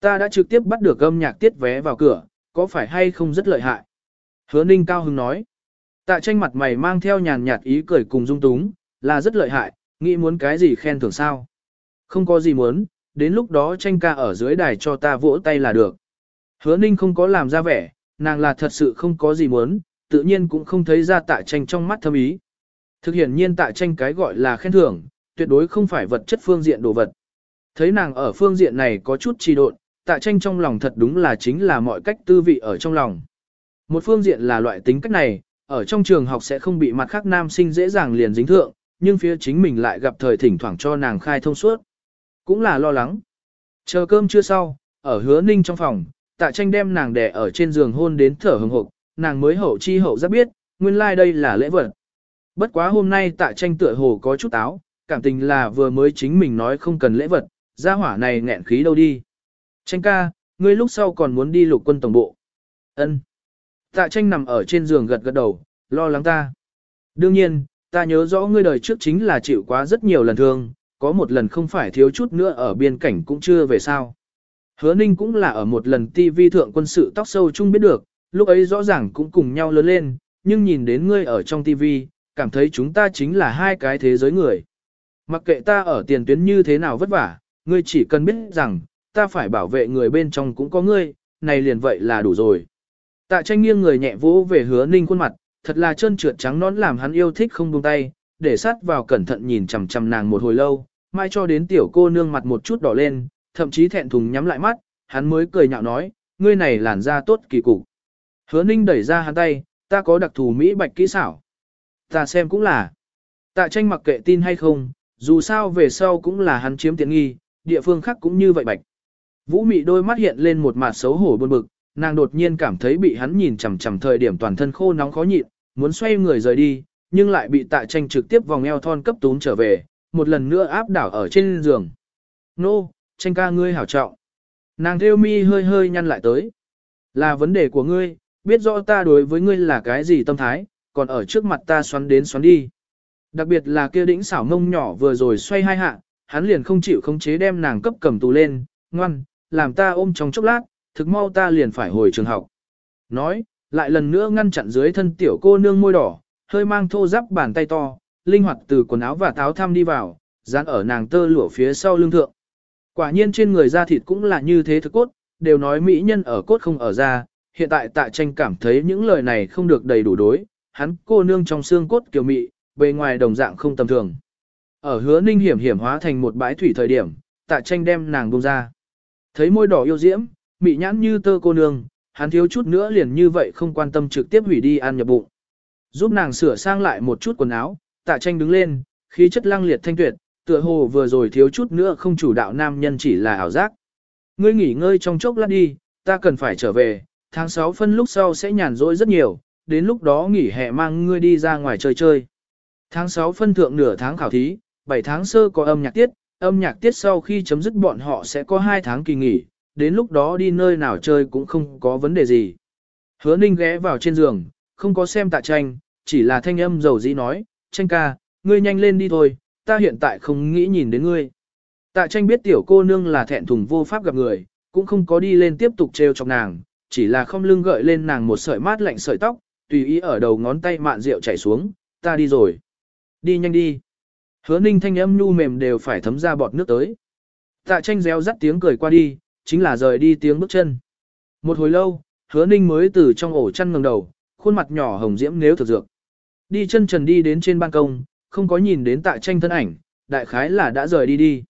Ta đã trực tiếp bắt được âm nhạc tiết vé vào cửa, có phải hay không rất lợi hại? Hứa Ninh cao hứng nói. Tạ tranh mặt mày mang theo nhàn nhạt ý cười cùng dung túng, là rất lợi hại, nghĩ muốn cái gì khen thưởng sao. Không có gì muốn, đến lúc đó tranh ca ở dưới đài cho ta vỗ tay là được. Hứa ninh không có làm ra vẻ, nàng là thật sự không có gì muốn, tự nhiên cũng không thấy ra tạ tranh trong mắt thâm ý. Thực hiện nhiên tạ tranh cái gọi là khen thưởng, tuyệt đối không phải vật chất phương diện đồ vật. Thấy nàng ở phương diện này có chút trì độn, tạ tranh trong lòng thật đúng là chính là mọi cách tư vị ở trong lòng. Một phương diện là loại tính cách này, ở trong trường học sẽ không bị mặt khác nam sinh dễ dàng liền dính thượng, nhưng phía chính mình lại gặp thời thỉnh thoảng cho nàng khai thông suốt. Cũng là lo lắng. Chờ cơm chưa sau, ở hứa ninh trong phòng, tạ tranh đem nàng đè ở trên giường hôn đến thở hừng hộp, nàng mới hậu chi hậu giác biết, nguyên lai like đây là lễ vật. Bất quá hôm nay tạ tranh tựa hồ có chút áo, cảm tình là vừa mới chính mình nói không cần lễ vật, gia hỏa này nghẹn khí đâu đi. Tranh ca, ngươi lúc sau còn muốn đi lục quân tổng bộ. Ân. Tạ tranh nằm ở trên giường gật gật đầu, lo lắng ta. Đương nhiên, ta nhớ rõ ngươi đời trước chính là chịu quá rất nhiều lần thương, có một lần không phải thiếu chút nữa ở biên cảnh cũng chưa về sao. Hứa ninh cũng là ở một lần TV thượng quân sự tóc sâu chung biết được, lúc ấy rõ ràng cũng cùng nhau lớn lên, nhưng nhìn đến ngươi ở trong TV, cảm thấy chúng ta chính là hai cái thế giới người. Mặc kệ ta ở tiền tuyến như thế nào vất vả, ngươi chỉ cần biết rằng, ta phải bảo vệ người bên trong cũng có ngươi, này liền vậy là đủ rồi. Tạ tranh nghiêng người nhẹ vỗ về hứa ninh khuôn mặt, thật là chân trượt trắng nón làm hắn yêu thích không buông tay, để sát vào cẩn thận nhìn chằm chằm nàng một hồi lâu, mai cho đến tiểu cô nương mặt một chút đỏ lên, thậm chí thẹn thùng nhắm lại mắt, hắn mới cười nhạo nói, ngươi này làn da tốt kỳ cục. Hứa ninh đẩy ra hắn tay, ta có đặc thù Mỹ bạch kỹ xảo. Ta xem cũng là. Tạ tranh mặc kệ tin hay không, dù sao về sau cũng là hắn chiếm tiện nghi, địa phương khác cũng như vậy bạch. Vũ mị đôi mắt hiện lên một mặt xấu hổ buồn bực, nàng đột nhiên cảm thấy bị hắn nhìn chằm chằm thời điểm toàn thân khô nóng khó nhịn, muốn xoay người rời đi, nhưng lại bị tạ tranh trực tiếp vòng eo thon cấp tún trở về, một lần nữa áp đảo ở trên giường. Nô, tranh ca ngươi hảo trọng. Nàng theo mi hơi hơi nhăn lại tới. Là vấn đề của ngươi, biết rõ ta đối với ngươi là cái gì tâm thái, còn ở trước mặt ta xoắn đến xoắn đi. Đặc biệt là kia đĩnh xảo mông nhỏ vừa rồi xoay hai hạ, hắn liền không chịu khống chế đem nàng cấp cầm tù lên, ngoan, làm ta ôm trong chốc lát, thực mau ta liền phải hồi trường học. Nói, lại lần nữa ngăn chặn dưới thân tiểu cô nương môi đỏ, hơi mang thô giáp bàn tay to, linh hoạt từ quần áo và táo thăm đi vào, dán ở nàng tơ lụa phía sau lưng thượng. Quả nhiên trên người da thịt cũng là như thế thực cốt, đều nói mỹ nhân ở cốt không ở da, hiện tại tạ tranh cảm thấy những lời này không được đầy đủ đối, hắn cô nương trong xương cốt kiều mị, bề ngoài đồng dạng không tầm thường. Ở hứa ninh hiểm hiểm hóa thành một bãi thủy thời điểm, tạ tranh đem nàng bông ra. Thấy môi đỏ yêu diễm, mị nhãn như tơ cô nương, hắn thiếu chút nữa liền như vậy không quan tâm trực tiếp hủy đi ăn nhập bụng. Giúp nàng sửa sang lại một chút quần áo, tạ tranh đứng lên, khí chất lăng liệt thanh tuyệt, tựa hồ vừa rồi thiếu chút nữa không chủ đạo nam nhân chỉ là ảo giác. Ngươi nghỉ ngơi trong chốc lát đi, ta cần phải trở về, tháng 6 phân lúc sau sẽ nhàn rỗi rất nhiều, đến lúc đó nghỉ hè mang ngươi đi ra ngoài chơi chơi. Tháng 6 phân thượng nửa tháng khảo thí, 7 tháng sơ có âm nhạc tiết, âm nhạc tiết sau khi chấm dứt bọn họ sẽ có 2 tháng kỳ nghỉ, đến lúc đó đi nơi nào chơi cũng không có vấn đề gì. Hứa ninh ghé vào trên giường, không có xem tạ tranh, chỉ là thanh âm dầu dĩ nói, tranh ca, ngươi nhanh lên đi thôi, ta hiện tại không nghĩ nhìn đến ngươi. Tạ tranh biết tiểu cô nương là thẹn thùng vô pháp gặp người, cũng không có đi lên tiếp tục trêu chọc nàng, chỉ là không lưng gợi lên nàng một sợi mát lạnh sợi tóc, tùy ý ở đầu ngón tay mạn rượu chảy xuống, ta đi rồi. Đi nhanh đi. Hứa ninh thanh âm nhu mềm đều phải thấm ra bọt nước tới. Tạ tranh réo rắt tiếng cười qua đi, chính là rời đi tiếng bước chân. Một hồi lâu, hứa ninh mới từ trong ổ chăn ngẩng đầu, khuôn mặt nhỏ hồng diễm nếu thực dược. Đi chân trần đi đến trên ban công, không có nhìn đến tạ tranh thân ảnh, đại khái là đã rời đi đi.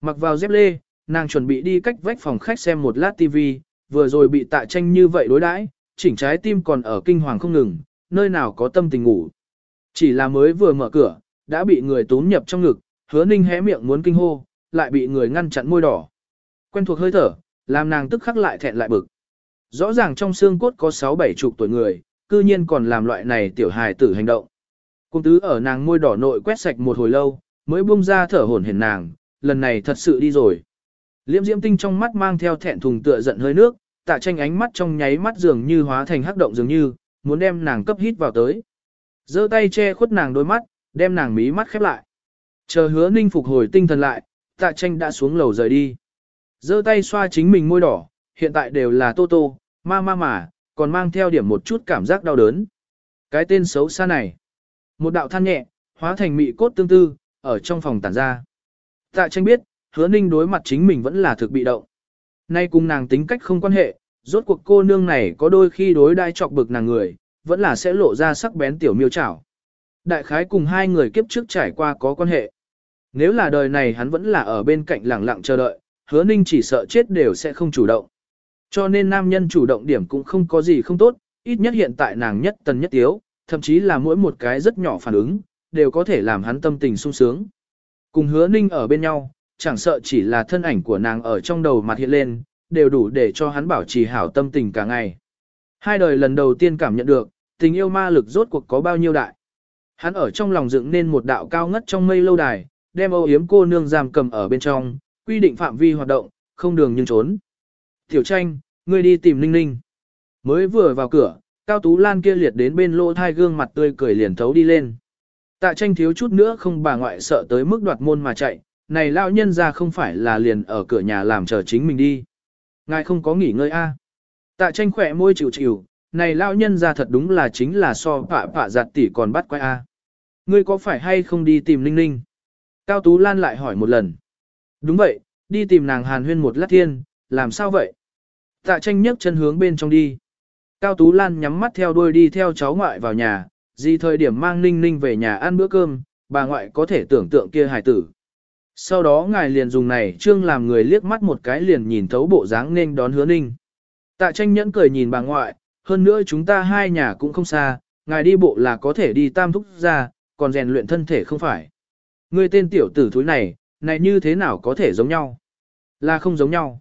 Mặc vào dép lê, nàng chuẩn bị đi cách vách phòng khách xem một lát tivi, vừa rồi bị tạ tranh như vậy đối đãi, chỉnh trái tim còn ở kinh hoàng không ngừng, nơi nào có tâm tình ngủ. Chỉ là mới vừa mở cửa, đã bị người tốn nhập trong ngực, hứa ninh hé miệng muốn kinh hô, lại bị người ngăn chặn môi đỏ. Quen thuộc hơi thở, làm nàng tức khắc lại thẹn lại bực. Rõ ràng trong xương cốt có 6-7 chục tuổi người, cư nhiên còn làm loại này tiểu hài tử hành động. Cung tứ ở nàng môi đỏ nội quét sạch một hồi lâu, mới buông ra thở hổn hển nàng, lần này thật sự đi rồi. Liễm diễm tinh trong mắt mang theo thẹn thùng tựa giận hơi nước, tạ tranh ánh mắt trong nháy mắt dường như hóa thành hắc động dường như, muốn đem nàng cấp hít vào tới. giơ tay che khuất nàng đôi mắt, đem nàng mí mắt khép lại. Chờ hứa ninh phục hồi tinh thần lại, tạ tranh đã xuống lầu rời đi. giơ tay xoa chính mình môi đỏ, hiện tại đều là tô tô, ma ma mà, còn mang theo điểm một chút cảm giác đau đớn. Cái tên xấu xa này. Một đạo than nhẹ, hóa thành mị cốt tương tư, ở trong phòng tản ra. Tạ tranh biết, hứa ninh đối mặt chính mình vẫn là thực bị động. Nay cùng nàng tính cách không quan hệ, rốt cuộc cô nương này có đôi khi đối đai chọc bực nàng người, vẫn là sẽ lộ ra sắc bén tiểu miêu chảo. Đại khái cùng hai người kiếp trước trải qua có quan hệ. Nếu là đời này hắn vẫn là ở bên cạnh lẳng lặng chờ đợi, hứa ninh chỉ sợ chết đều sẽ không chủ động. Cho nên nam nhân chủ động điểm cũng không có gì không tốt, ít nhất hiện tại nàng nhất tần nhất tiếu, thậm chí là mỗi một cái rất nhỏ phản ứng, đều có thể làm hắn tâm tình sung sướng. Cùng hứa ninh ở bên nhau, chẳng sợ chỉ là thân ảnh của nàng ở trong đầu mặt hiện lên, đều đủ để cho hắn bảo trì hảo tâm tình cả ngày. Hai đời lần đầu tiên cảm nhận được, tình yêu ma lực rốt cuộc có bao nhiêu đại. Hắn ở trong lòng dựng nên một đạo cao ngất trong mây lâu đài, đem âu yếm cô nương giam cầm ở bên trong, quy định phạm vi hoạt động, không đường nhưng trốn. Tiểu tranh, ngươi đi tìm Ninh Ninh. Mới vừa vào cửa, Cao Tú Lan kia liệt đến bên lô thai gương mặt tươi cười liền thấu đi lên. Tạ tranh thiếu chút nữa không bà ngoại sợ tới mức đoạt môn mà chạy, này lao nhân ra không phải là liền ở cửa nhà làm chờ chính mình đi. Ngài không có nghỉ ngơi a? Tạ tranh khỏe môi chịu chịu, này lão nhân ra thật đúng là chính là so phạ phạ giặt tỷ còn bắt quay a. Ngươi có phải hay không đi tìm Ninh Ninh? Cao Tú Lan lại hỏi một lần. Đúng vậy, đi tìm nàng hàn huyên một lát thiên, làm sao vậy? Tạ tranh nhấc chân hướng bên trong đi. Cao Tú Lan nhắm mắt theo đuôi đi theo cháu ngoại vào nhà, gì thời điểm mang ninh ninh về nhà ăn bữa cơm, bà ngoại có thể tưởng tượng kia hài tử. Sau đó ngài liền dùng này trương làm người liếc mắt một cái liền nhìn thấu bộ dáng nên đón hứa ninh. Tạ tranh nhẫn cười nhìn bà ngoại, hơn nữa chúng ta hai nhà cũng không xa, ngài đi bộ là có thể đi tam thúc ra, còn rèn luyện thân thể không phải. Người tên tiểu tử thúi này, này như thế nào có thể giống nhau? Là không giống nhau.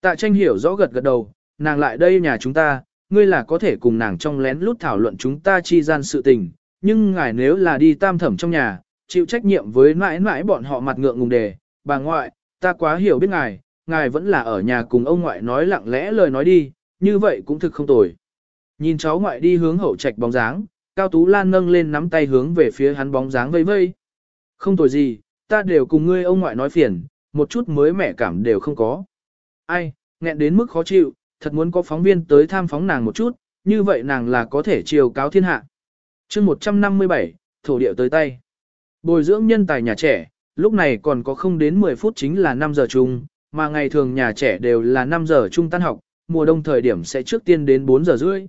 Tạ tranh hiểu rõ gật gật đầu, nàng lại đây nhà chúng ta, ngươi là có thể cùng nàng trong lén lút thảo luận chúng ta chi gian sự tình, nhưng ngài nếu là đi tam thẩm trong nhà, chịu trách nhiệm với mãi mãi bọn họ mặt ngượng ngùng đề, bà ngoại, ta quá hiểu biết ngài, ngài vẫn là ở nhà cùng ông ngoại nói lặng lẽ lời nói đi, như vậy cũng thực không tồi. Nhìn cháu ngoại đi hướng hậu trạch bóng dáng, Cao Tú Lan nâng lên nắm tay hướng về phía hắn bóng dáng vây vây. Không tồi gì, ta đều cùng ngươi ông ngoại nói phiền, một chút mới mẻ cảm đều không có. Ai, nghẹn đến mức khó chịu, thật muốn có phóng viên tới tham phóng nàng một chút, như vậy nàng là có thể chiều cáo thiên hạ. chương 157, thổ điệu tới tay. Bồi dưỡng nhân tài nhà trẻ, lúc này còn có không đến 10 phút chính là 5 giờ chung, mà ngày thường nhà trẻ đều là 5 giờ chung tan học, mùa đông thời điểm sẽ trước tiên đến 4 giờ rưỡi.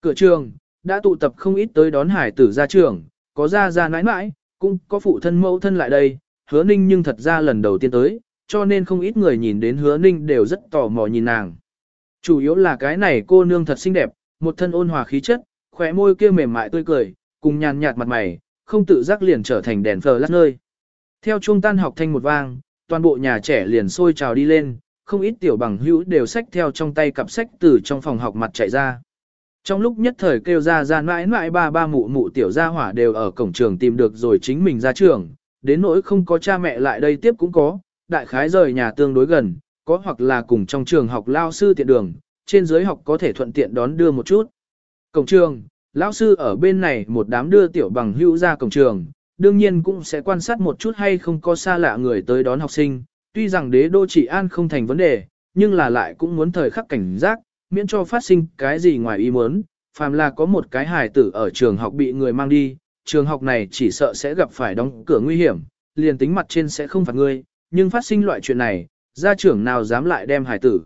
Cửa trường, đã tụ tập không ít tới đón hải tử ra trường, có ra ra nãi nãi, cũng có phụ thân mẫu thân lại đây, hứa ninh nhưng thật ra lần đầu tiên tới, cho nên không ít người nhìn đến hứa ninh đều rất tò mò nhìn nàng. Chủ yếu là cái này cô nương thật xinh đẹp, một thân ôn hòa khí chất, khỏe môi kia mềm mại tươi cười, cùng nhàn nhạt mặt mày, không tự giác liền trở thành đèn phờ lát nơi. Theo trung tan học thanh một vang, toàn bộ nhà trẻ liền sôi trào đi lên, không ít tiểu bằng hữu đều xách theo trong tay cặp sách từ trong phòng học mặt chạy ra. Trong lúc nhất thời kêu ra ra mãi mãi ba ba mụ mụ tiểu gia hỏa đều ở cổng trường tìm được rồi chính mình ra trường, đến nỗi không có cha mẹ lại đây tiếp cũng có, đại khái rời nhà tương đối gần, có hoặc là cùng trong trường học lao sư tiện đường, trên dưới học có thể thuận tiện đón đưa một chút. Cổng trường, lão sư ở bên này một đám đưa tiểu bằng hữu ra cổng trường, đương nhiên cũng sẽ quan sát một chút hay không có xa lạ người tới đón học sinh, tuy rằng đế đô chỉ an không thành vấn đề, nhưng là lại cũng muốn thời khắc cảnh giác, miễn cho phát sinh cái gì ngoài ý muốn, phàm là có một cái hài tử ở trường học bị người mang đi, trường học này chỉ sợ sẽ gặp phải đóng cửa nguy hiểm, liền tính mặt trên sẽ không phạt ngươi, nhưng phát sinh loại chuyện này, gia trưởng nào dám lại đem hài tử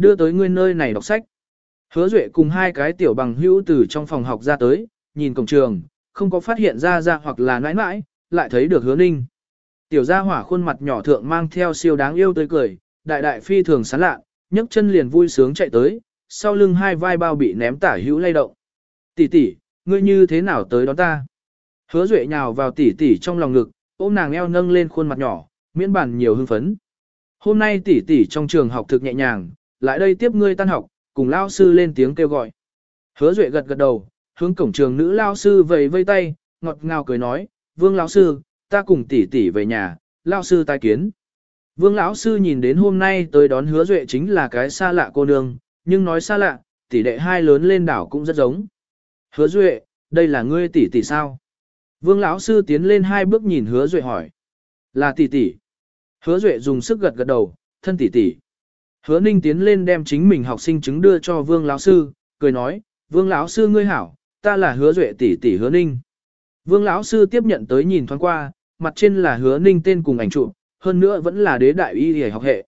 đưa tới ngươi nơi này đọc sách. Hứa Duệ cùng hai cái tiểu bằng hữu từ trong phòng học ra tới, nhìn cổng trường, không có phát hiện ra ra hoặc là nãi nãi, lại thấy được hứa ninh. Tiểu gia hỏa khuôn mặt nhỏ thượng mang theo siêu đáng yêu tươi cười, đại đại phi thường sán lạ, nhấc chân liền vui sướng chạy tới, sau lưng hai vai bao bị ném tả hữu lay động. Tỷ tỷ, ngươi như thế nào tới đón ta? Hứa Duệ nhào vào tỷ tỷ trong lòng ngực, ôm nàng eo nâng lên khuôn mặt nhỏ, miễn bản nhiều hưng phấn. Hôm nay tỷ tỷ trong trường học thực nhẹ nhàng, lại đây tiếp ngươi tan học, cùng lao sư lên tiếng kêu gọi. Hứa Duệ gật gật đầu, hướng cổng trường nữ lao sư vẫy vây tay, ngọt ngào cười nói, "Vương lão sư, ta cùng tỷ tỷ về nhà, lao sư tai kiến." Vương lão sư nhìn đến hôm nay tới đón Hứa Duệ chính là cái xa lạ cô nương, nhưng nói xa lạ, tỷ đệ hai lớn lên đảo cũng rất giống. "Hứa Duệ, đây là ngươi tỷ tỷ sao?" Vương lão sư tiến lên hai bước nhìn Hứa Duệ hỏi. "Là tỷ tỷ." Hứa Duệ dùng sức gật gật đầu, thân tỷ tỷ. Hứa Ninh tiến lên đem chính mình học sinh chứng đưa cho Vương lão sư, cười nói, "Vương lão sư ngươi hảo, ta là Hứa Duệ tỷ tỷ Hứa Ninh." Vương lão sư tiếp nhận tới nhìn thoáng qua, mặt trên là Hứa Ninh tên cùng ảnh chụp, hơn nữa vẫn là đế đại y y học hệ.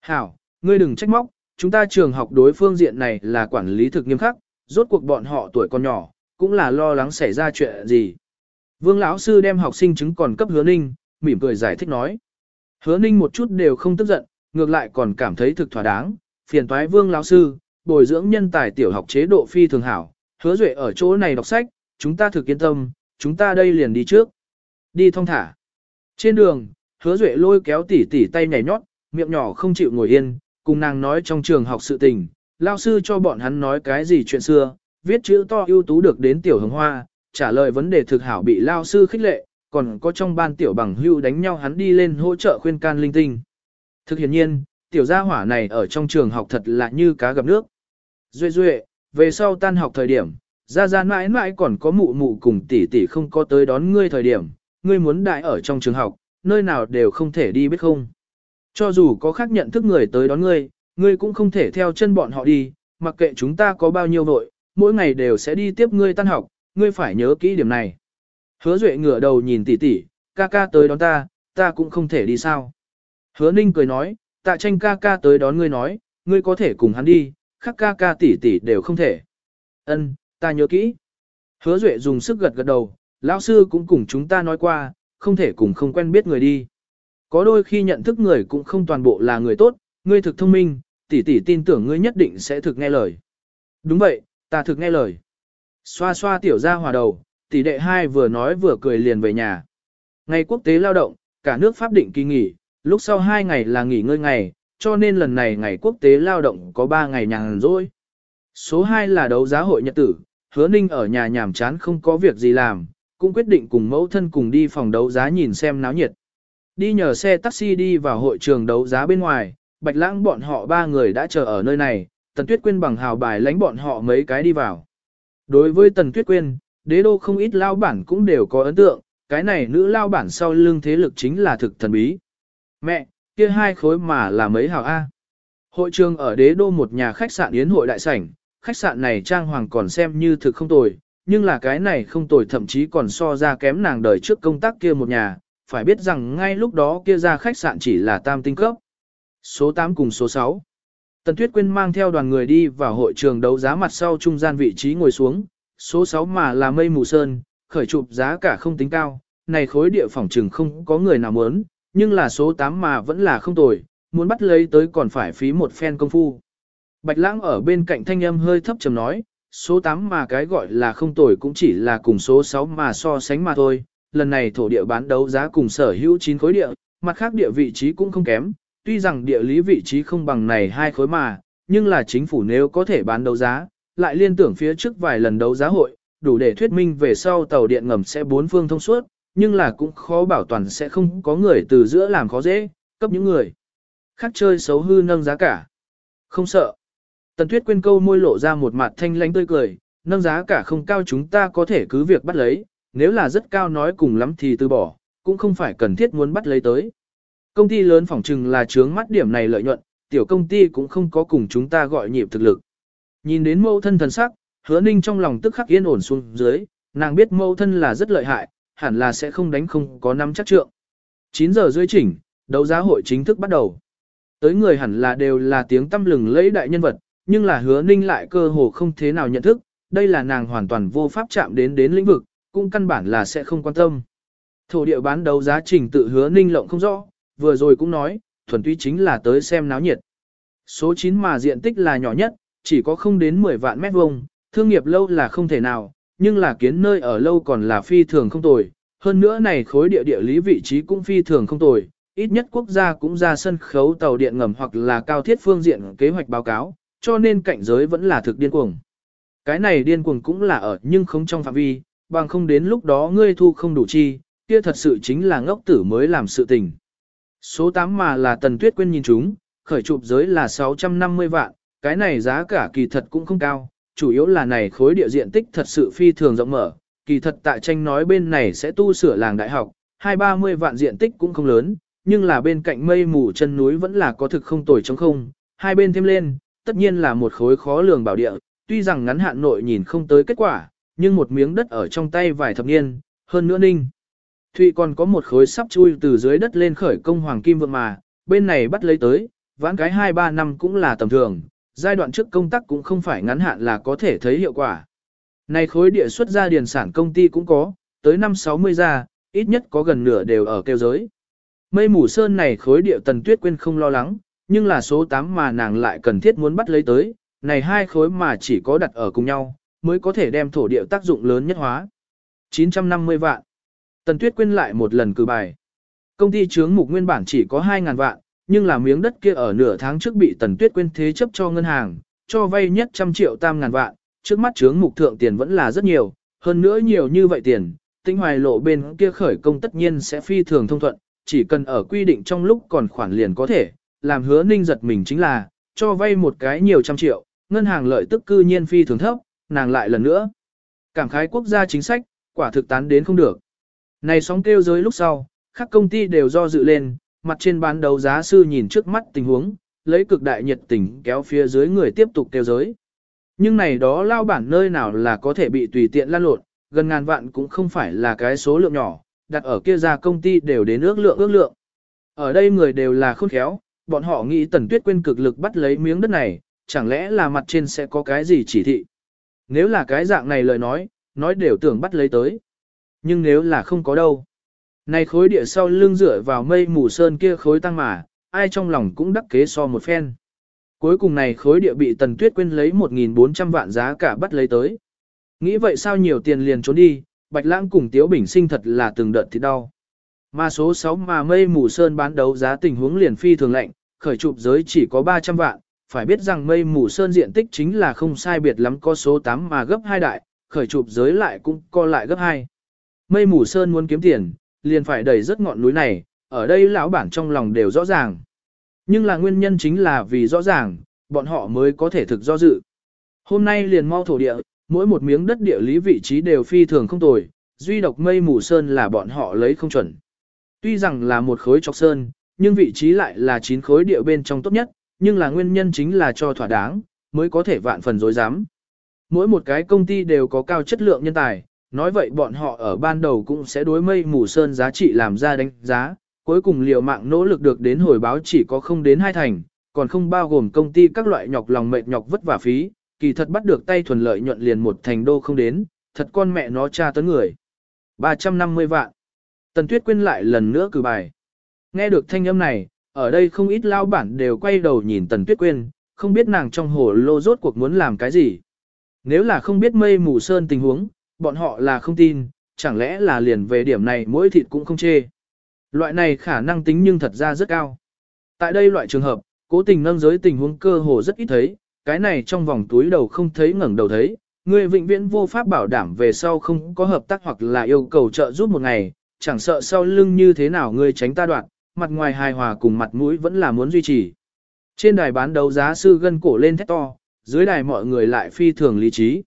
"Hảo, ngươi đừng trách móc, chúng ta trường học đối phương diện này là quản lý thực nghiêm khắc, rốt cuộc bọn họ tuổi còn nhỏ, cũng là lo lắng xảy ra chuyện gì. Vương lão sư đem học sinh chứng còn cấp hứa ninh, mỉm cười giải thích nói. Hứa ninh một chút đều không tức giận, ngược lại còn cảm thấy thực thỏa đáng, phiền toái vương lão sư, bồi dưỡng nhân tài tiểu học chế độ phi thường hảo, hứa duệ ở chỗ này đọc sách, chúng ta thực yên tâm, chúng ta đây liền đi trước. Đi thong thả. Trên đường, hứa duệ lôi kéo tỉ tỉ tay nhảy nhót, miệng nhỏ không chịu ngồi yên, cùng nàng nói trong trường học sự tình, lao sư cho bọn hắn nói cái gì chuyện xưa, viết chữ to ưu tú được đến tiểu hồng hoa, trả lời vấn đề thực hảo bị lao sư khích lệ, còn có trong ban tiểu bằng hưu đánh nhau hắn đi lên hỗ trợ khuyên can linh tinh. Thực hiện nhiên, tiểu gia hỏa này ở trong trường học thật là như cá gặp nước. Duệ duệ, về sau tan học thời điểm, ra ra mãi mãi còn có mụ mụ cùng tỷ tỷ không có tới đón ngươi thời điểm, ngươi muốn đại ở trong trường học, nơi nào đều không thể đi biết không. Cho dù có khác nhận thức người tới đón ngươi, ngươi cũng không thể theo chân bọn họ đi, mặc kệ chúng ta có bao nhiêu vội, mỗi ngày đều sẽ đi tiếp ngươi tan học, ngươi phải nhớ kỹ điểm này. Hứa Duệ ngửa đầu nhìn tỷ tỷ, ca ca tới đón ta, ta cũng không thể đi sao. Hứa Ninh cười nói, tạ tranh ca ca tới đón ngươi nói, ngươi có thể cùng hắn đi, khác ca ca tỷ tỷ đều không thể. Ân, ta nhớ kỹ. Hứa Duệ dùng sức gật gật đầu, lão sư cũng cùng chúng ta nói qua, không thể cùng không quen biết người đi. Có đôi khi nhận thức người cũng không toàn bộ là người tốt, ngươi thực thông minh, tỷ tỷ tin tưởng ngươi nhất định sẽ thực nghe lời. Đúng vậy, ta thực nghe lời. Xoa xoa tiểu ra hòa đầu, tỷ đệ hai vừa nói vừa cười liền về nhà. Ngày quốc tế lao động, cả nước pháp định kỳ nghỉ, lúc sau hai ngày là nghỉ ngơi ngày, cho nên lần này ngày quốc tế lao động có ba ngày nhàn rỗi. Số 2 là đấu giá hội nhật tử, hứa ninh ở nhà nhàm chán không có việc gì làm, cũng quyết định cùng mẫu thân cùng đi phòng đấu giá nhìn xem náo nhiệt. Đi nhờ xe taxi đi vào hội trường đấu giá bên ngoài, bạch lãng bọn họ ba người đã chờ ở nơi này, tần tuyết quyên bằng hào bài lánh bọn họ mấy cái đi vào. Đối với tần tuyết quyên, đế đô không ít lao bản cũng đều có ấn tượng, cái này nữ lao bản sau lưng thế lực chính là thực thần bí. Mẹ, kia hai khối mà là mấy hào A. Hội trường ở đế đô một nhà khách sạn yến hội đại sảnh, khách sạn này trang hoàng còn xem như thực không tồi, nhưng là cái này không tồi thậm chí còn so ra kém nàng đời trước công tác kia một nhà, phải biết rằng ngay lúc đó kia ra khách sạn chỉ là tam tinh cấp. Số 8 cùng số 6. Tần Tuyết Quyên mang theo đoàn người đi vào hội trường đấu giá mặt sau trung gian vị trí ngồi xuống, số 6 mà là mây mù sơn, khởi chụp giá cả không tính cao, này khối địa phòng trừng không có người nào muốn, nhưng là số 8 mà vẫn là không tồi, muốn bắt lấy tới còn phải phí một phen công phu. Bạch lãng ở bên cạnh thanh âm hơi thấp trầm nói, số 8 mà cái gọi là không tồi cũng chỉ là cùng số 6 mà so sánh mà thôi, lần này thổ địa bán đấu giá cùng sở hữu 9 khối địa, mặt khác địa vị trí cũng không kém, tuy rằng địa lý vị trí không bằng này hai khối mà, nhưng là chính phủ nếu có thể bán đấu giá, lại liên tưởng phía trước vài lần đấu giá hội, đủ để thuyết minh về sau tàu điện ngầm sẽ bốn phương thông suốt, nhưng là cũng khó bảo toàn sẽ không có người từ giữa làm khó dễ, cấp những người khác chơi xấu hư nâng giá cả. Không sợ. Tần Tuyết quên câu môi lộ ra một mặt thanh lãnh tươi cười, nâng giá cả không cao chúng ta có thể cứ việc bắt lấy, nếu là rất cao nói cùng lắm thì từ bỏ, cũng không phải cần thiết muốn bắt lấy tới. Công ty lớn phỏng chừng là chướng mắt điểm này lợi nhuận, tiểu công ty cũng không có cùng chúng ta gọi nhịp thực lực. Nhìn đến mâu thân thần sắc, hứa ninh trong lòng tức khắc yên ổn xuống dưới, nàng biết mâu thân là rất lợi hại, hẳn là sẽ không đánh không có năm chắc trượng. 9 giờ dưới chỉnh, đấu giá hội chính thức bắt đầu. Tới người hẳn là đều là tiếng tâm lừng lẫy đại nhân vật, nhưng là hứa ninh lại cơ hồ không thế nào nhận thức, đây là nàng hoàn toàn vô pháp chạm đến đến lĩnh vực, cũng căn bản là sẽ không quan tâm. Thổ địa bán đấu giá trình tự hứa ninh lộng không rõ, vừa rồi cũng nói, thuần túy chính là tới xem náo nhiệt. Số 9 mà diện tích là nhỏ nhất, chỉ có không đến 10 vạn mét vuông, thương nghiệp lâu là không thể nào, nhưng là kiến nơi ở lâu còn là phi thường không tồi. Hơn nữa này khối địa địa lý vị trí cũng phi thường không tồi, ít nhất quốc gia cũng ra sân khấu tàu điện ngầm hoặc là cao thiết phương diện kế hoạch báo cáo, cho nên cảnh giới vẫn là thực điên cuồng. Cái này điên cuồng cũng là ở nhưng không trong phạm vi, bằng không đến lúc đó ngươi thu không đủ chi, kia thật sự chính là ngốc tử mới làm sự tình. Số 8 mà là Tần Tuyết Quyên nhìn chúng, khởi chụp giới là 650 vạn, cái này giá cả kỳ thật cũng không cao, chủ yếu là này khối địa diện tích thật sự phi thường rộng mở, kỳ thật tại tranh nói bên này sẽ tu sửa làng đại học, hai ba mươi vạn diện tích cũng không lớn, nhưng là bên cạnh mây mù chân núi vẫn là có thực không tồi trong không, hai bên thêm lên, tất nhiên là một khối khó lường bảo địa, tuy rằng ngắn hạn nội nhìn không tới kết quả, nhưng một miếng đất ở trong tay vài thập niên, hơn nữa ninh. Thụy còn có một khối sắp chui từ dưới đất lên khởi công hoàng kim vượng mà, bên này bắt lấy tới, vãn cái 2-3 năm cũng là tầm thường, giai đoạn trước công tác cũng không phải ngắn hạn là có thể thấy hiệu quả. Này khối địa xuất ra điền sản công ty cũng có, tới năm 60 ra, ít nhất có gần nửa đều ở kêu giới. Mây mù sơn này khối địa tần tuyết quên không lo lắng, nhưng là số 8 mà nàng lại cần thiết muốn bắt lấy tới, này hai khối mà chỉ có đặt ở cùng nhau, mới có thể đem thổ địa tác dụng lớn nhất hóa. 950 vạn. Tần tuyết quên lại một lần cử bài. Công ty chướng mục nguyên bản chỉ có 2.000 vạn, nhưng là miếng đất kia ở nửa tháng trước bị tần tuyết quên thế chấp cho ngân hàng, cho vay nhất trăm triệu tam ngàn vạn, trước mắt chướng mục thượng tiền vẫn là rất nhiều, hơn nữa nhiều như vậy tiền, tinh hoài lộ bên kia khởi công tất nhiên sẽ phi thường thông thuận, chỉ cần ở quy định trong lúc còn khoản liền có thể, làm hứa ninh giật mình chính là, cho vay một cái nhiều trăm triệu, ngân hàng lợi tức cư nhiên phi thường thấp, nàng lại lần nữa. Cảm khái quốc gia chính sách, quả thực tán đến không được. Này sóng kêu giới lúc sau, các công ty đều do dự lên, mặt trên bán đấu giá sư nhìn trước mắt tình huống, lấy cực đại nhiệt tình kéo phía dưới người tiếp tục kêu giới. Nhưng này đó lao bản nơi nào là có thể bị tùy tiện lan lộn, gần ngàn vạn cũng không phải là cái số lượng nhỏ, đặt ở kia ra công ty đều đến ước lượng ước lượng. Ở đây người đều là khôn khéo, bọn họ nghĩ tần tuyết quên cực lực bắt lấy miếng đất này, chẳng lẽ là mặt trên sẽ có cái gì chỉ thị. Nếu là cái dạng này lời nói, nói đều tưởng bắt lấy tới. Nhưng nếu là không có đâu. Này khối địa sau lưng dựa vào mây mù sơn kia khối tăng mà, ai trong lòng cũng đắc kế so một phen. Cuối cùng này khối địa bị Tần Tuyết quên lấy 1.400 vạn giá cả bắt lấy tới. Nghĩ vậy sao nhiều tiền liền trốn đi, Bạch Lãng cùng Tiếu Bình sinh thật là từng đợt thì đau. Mà số 6 mà mây mù sơn bán đấu giá tình huống liền phi thường lệnh, khởi chụp giới chỉ có 300 vạn, phải biết rằng mây mù sơn diện tích chính là không sai biệt lắm có số 8 mà gấp 2 đại, khởi chụp giới lại cũng co lại gấp 2. Mây mù sơn muốn kiếm tiền, liền phải đẩy rất ngọn núi này, ở đây lão bản trong lòng đều rõ ràng. Nhưng là nguyên nhân chính là vì rõ ràng, bọn họ mới có thể thực do dự. Hôm nay liền mau thổ địa, mỗi một miếng đất địa lý vị trí đều phi thường không tồi, duy độc mây mù sơn là bọn họ lấy không chuẩn. Tuy rằng là một khối trọc sơn, nhưng vị trí lại là chín khối địa bên trong tốt nhất, nhưng là nguyên nhân chính là cho thỏa đáng, mới có thể vạn phần dối dám. Mỗi một cái công ty đều có cao chất lượng nhân tài, nói vậy bọn họ ở ban đầu cũng sẽ đối mây mù sơn giá trị làm ra đánh giá, cuối cùng liều mạng nỗ lực được đến hồi báo chỉ có không đến hai thành, còn không bao gồm công ty các loại nhọc lòng mệt nhọc vất vả phí, kỳ thật bắt được tay thuần lợi nhuận liền một thành đô không đến, thật con mẹ nó tra tấn người. 350 vạn. Tần Tuyết quên lại lần nữa cử bài. Nghe được thanh âm này, ở đây không ít lao bản đều quay đầu nhìn Tần Tuyết quên, không biết nàng trong hồ lô rốt cuộc muốn làm cái gì. Nếu là không biết mây mù sơn tình huống, bọn họ là không tin, chẳng lẽ là liền về điểm này mỗi thịt cũng không chê. Loại này khả năng tính nhưng thật ra rất cao. Tại đây loại trường hợp, cố tình nâng giới tình huống cơ hồ rất ít thấy, cái này trong vòng túi đầu không thấy ngẩng đầu thấy, người vĩnh viễn vô pháp bảo đảm về sau không có hợp tác hoặc là yêu cầu trợ giúp một ngày, chẳng sợ sau lưng như thế nào người tránh ta đoạn, mặt ngoài hài hòa cùng mặt mũi vẫn là muốn duy trì. Trên đài bán đấu giá sư gân cổ lên thét to, dưới đài mọi người lại phi thường lý trí.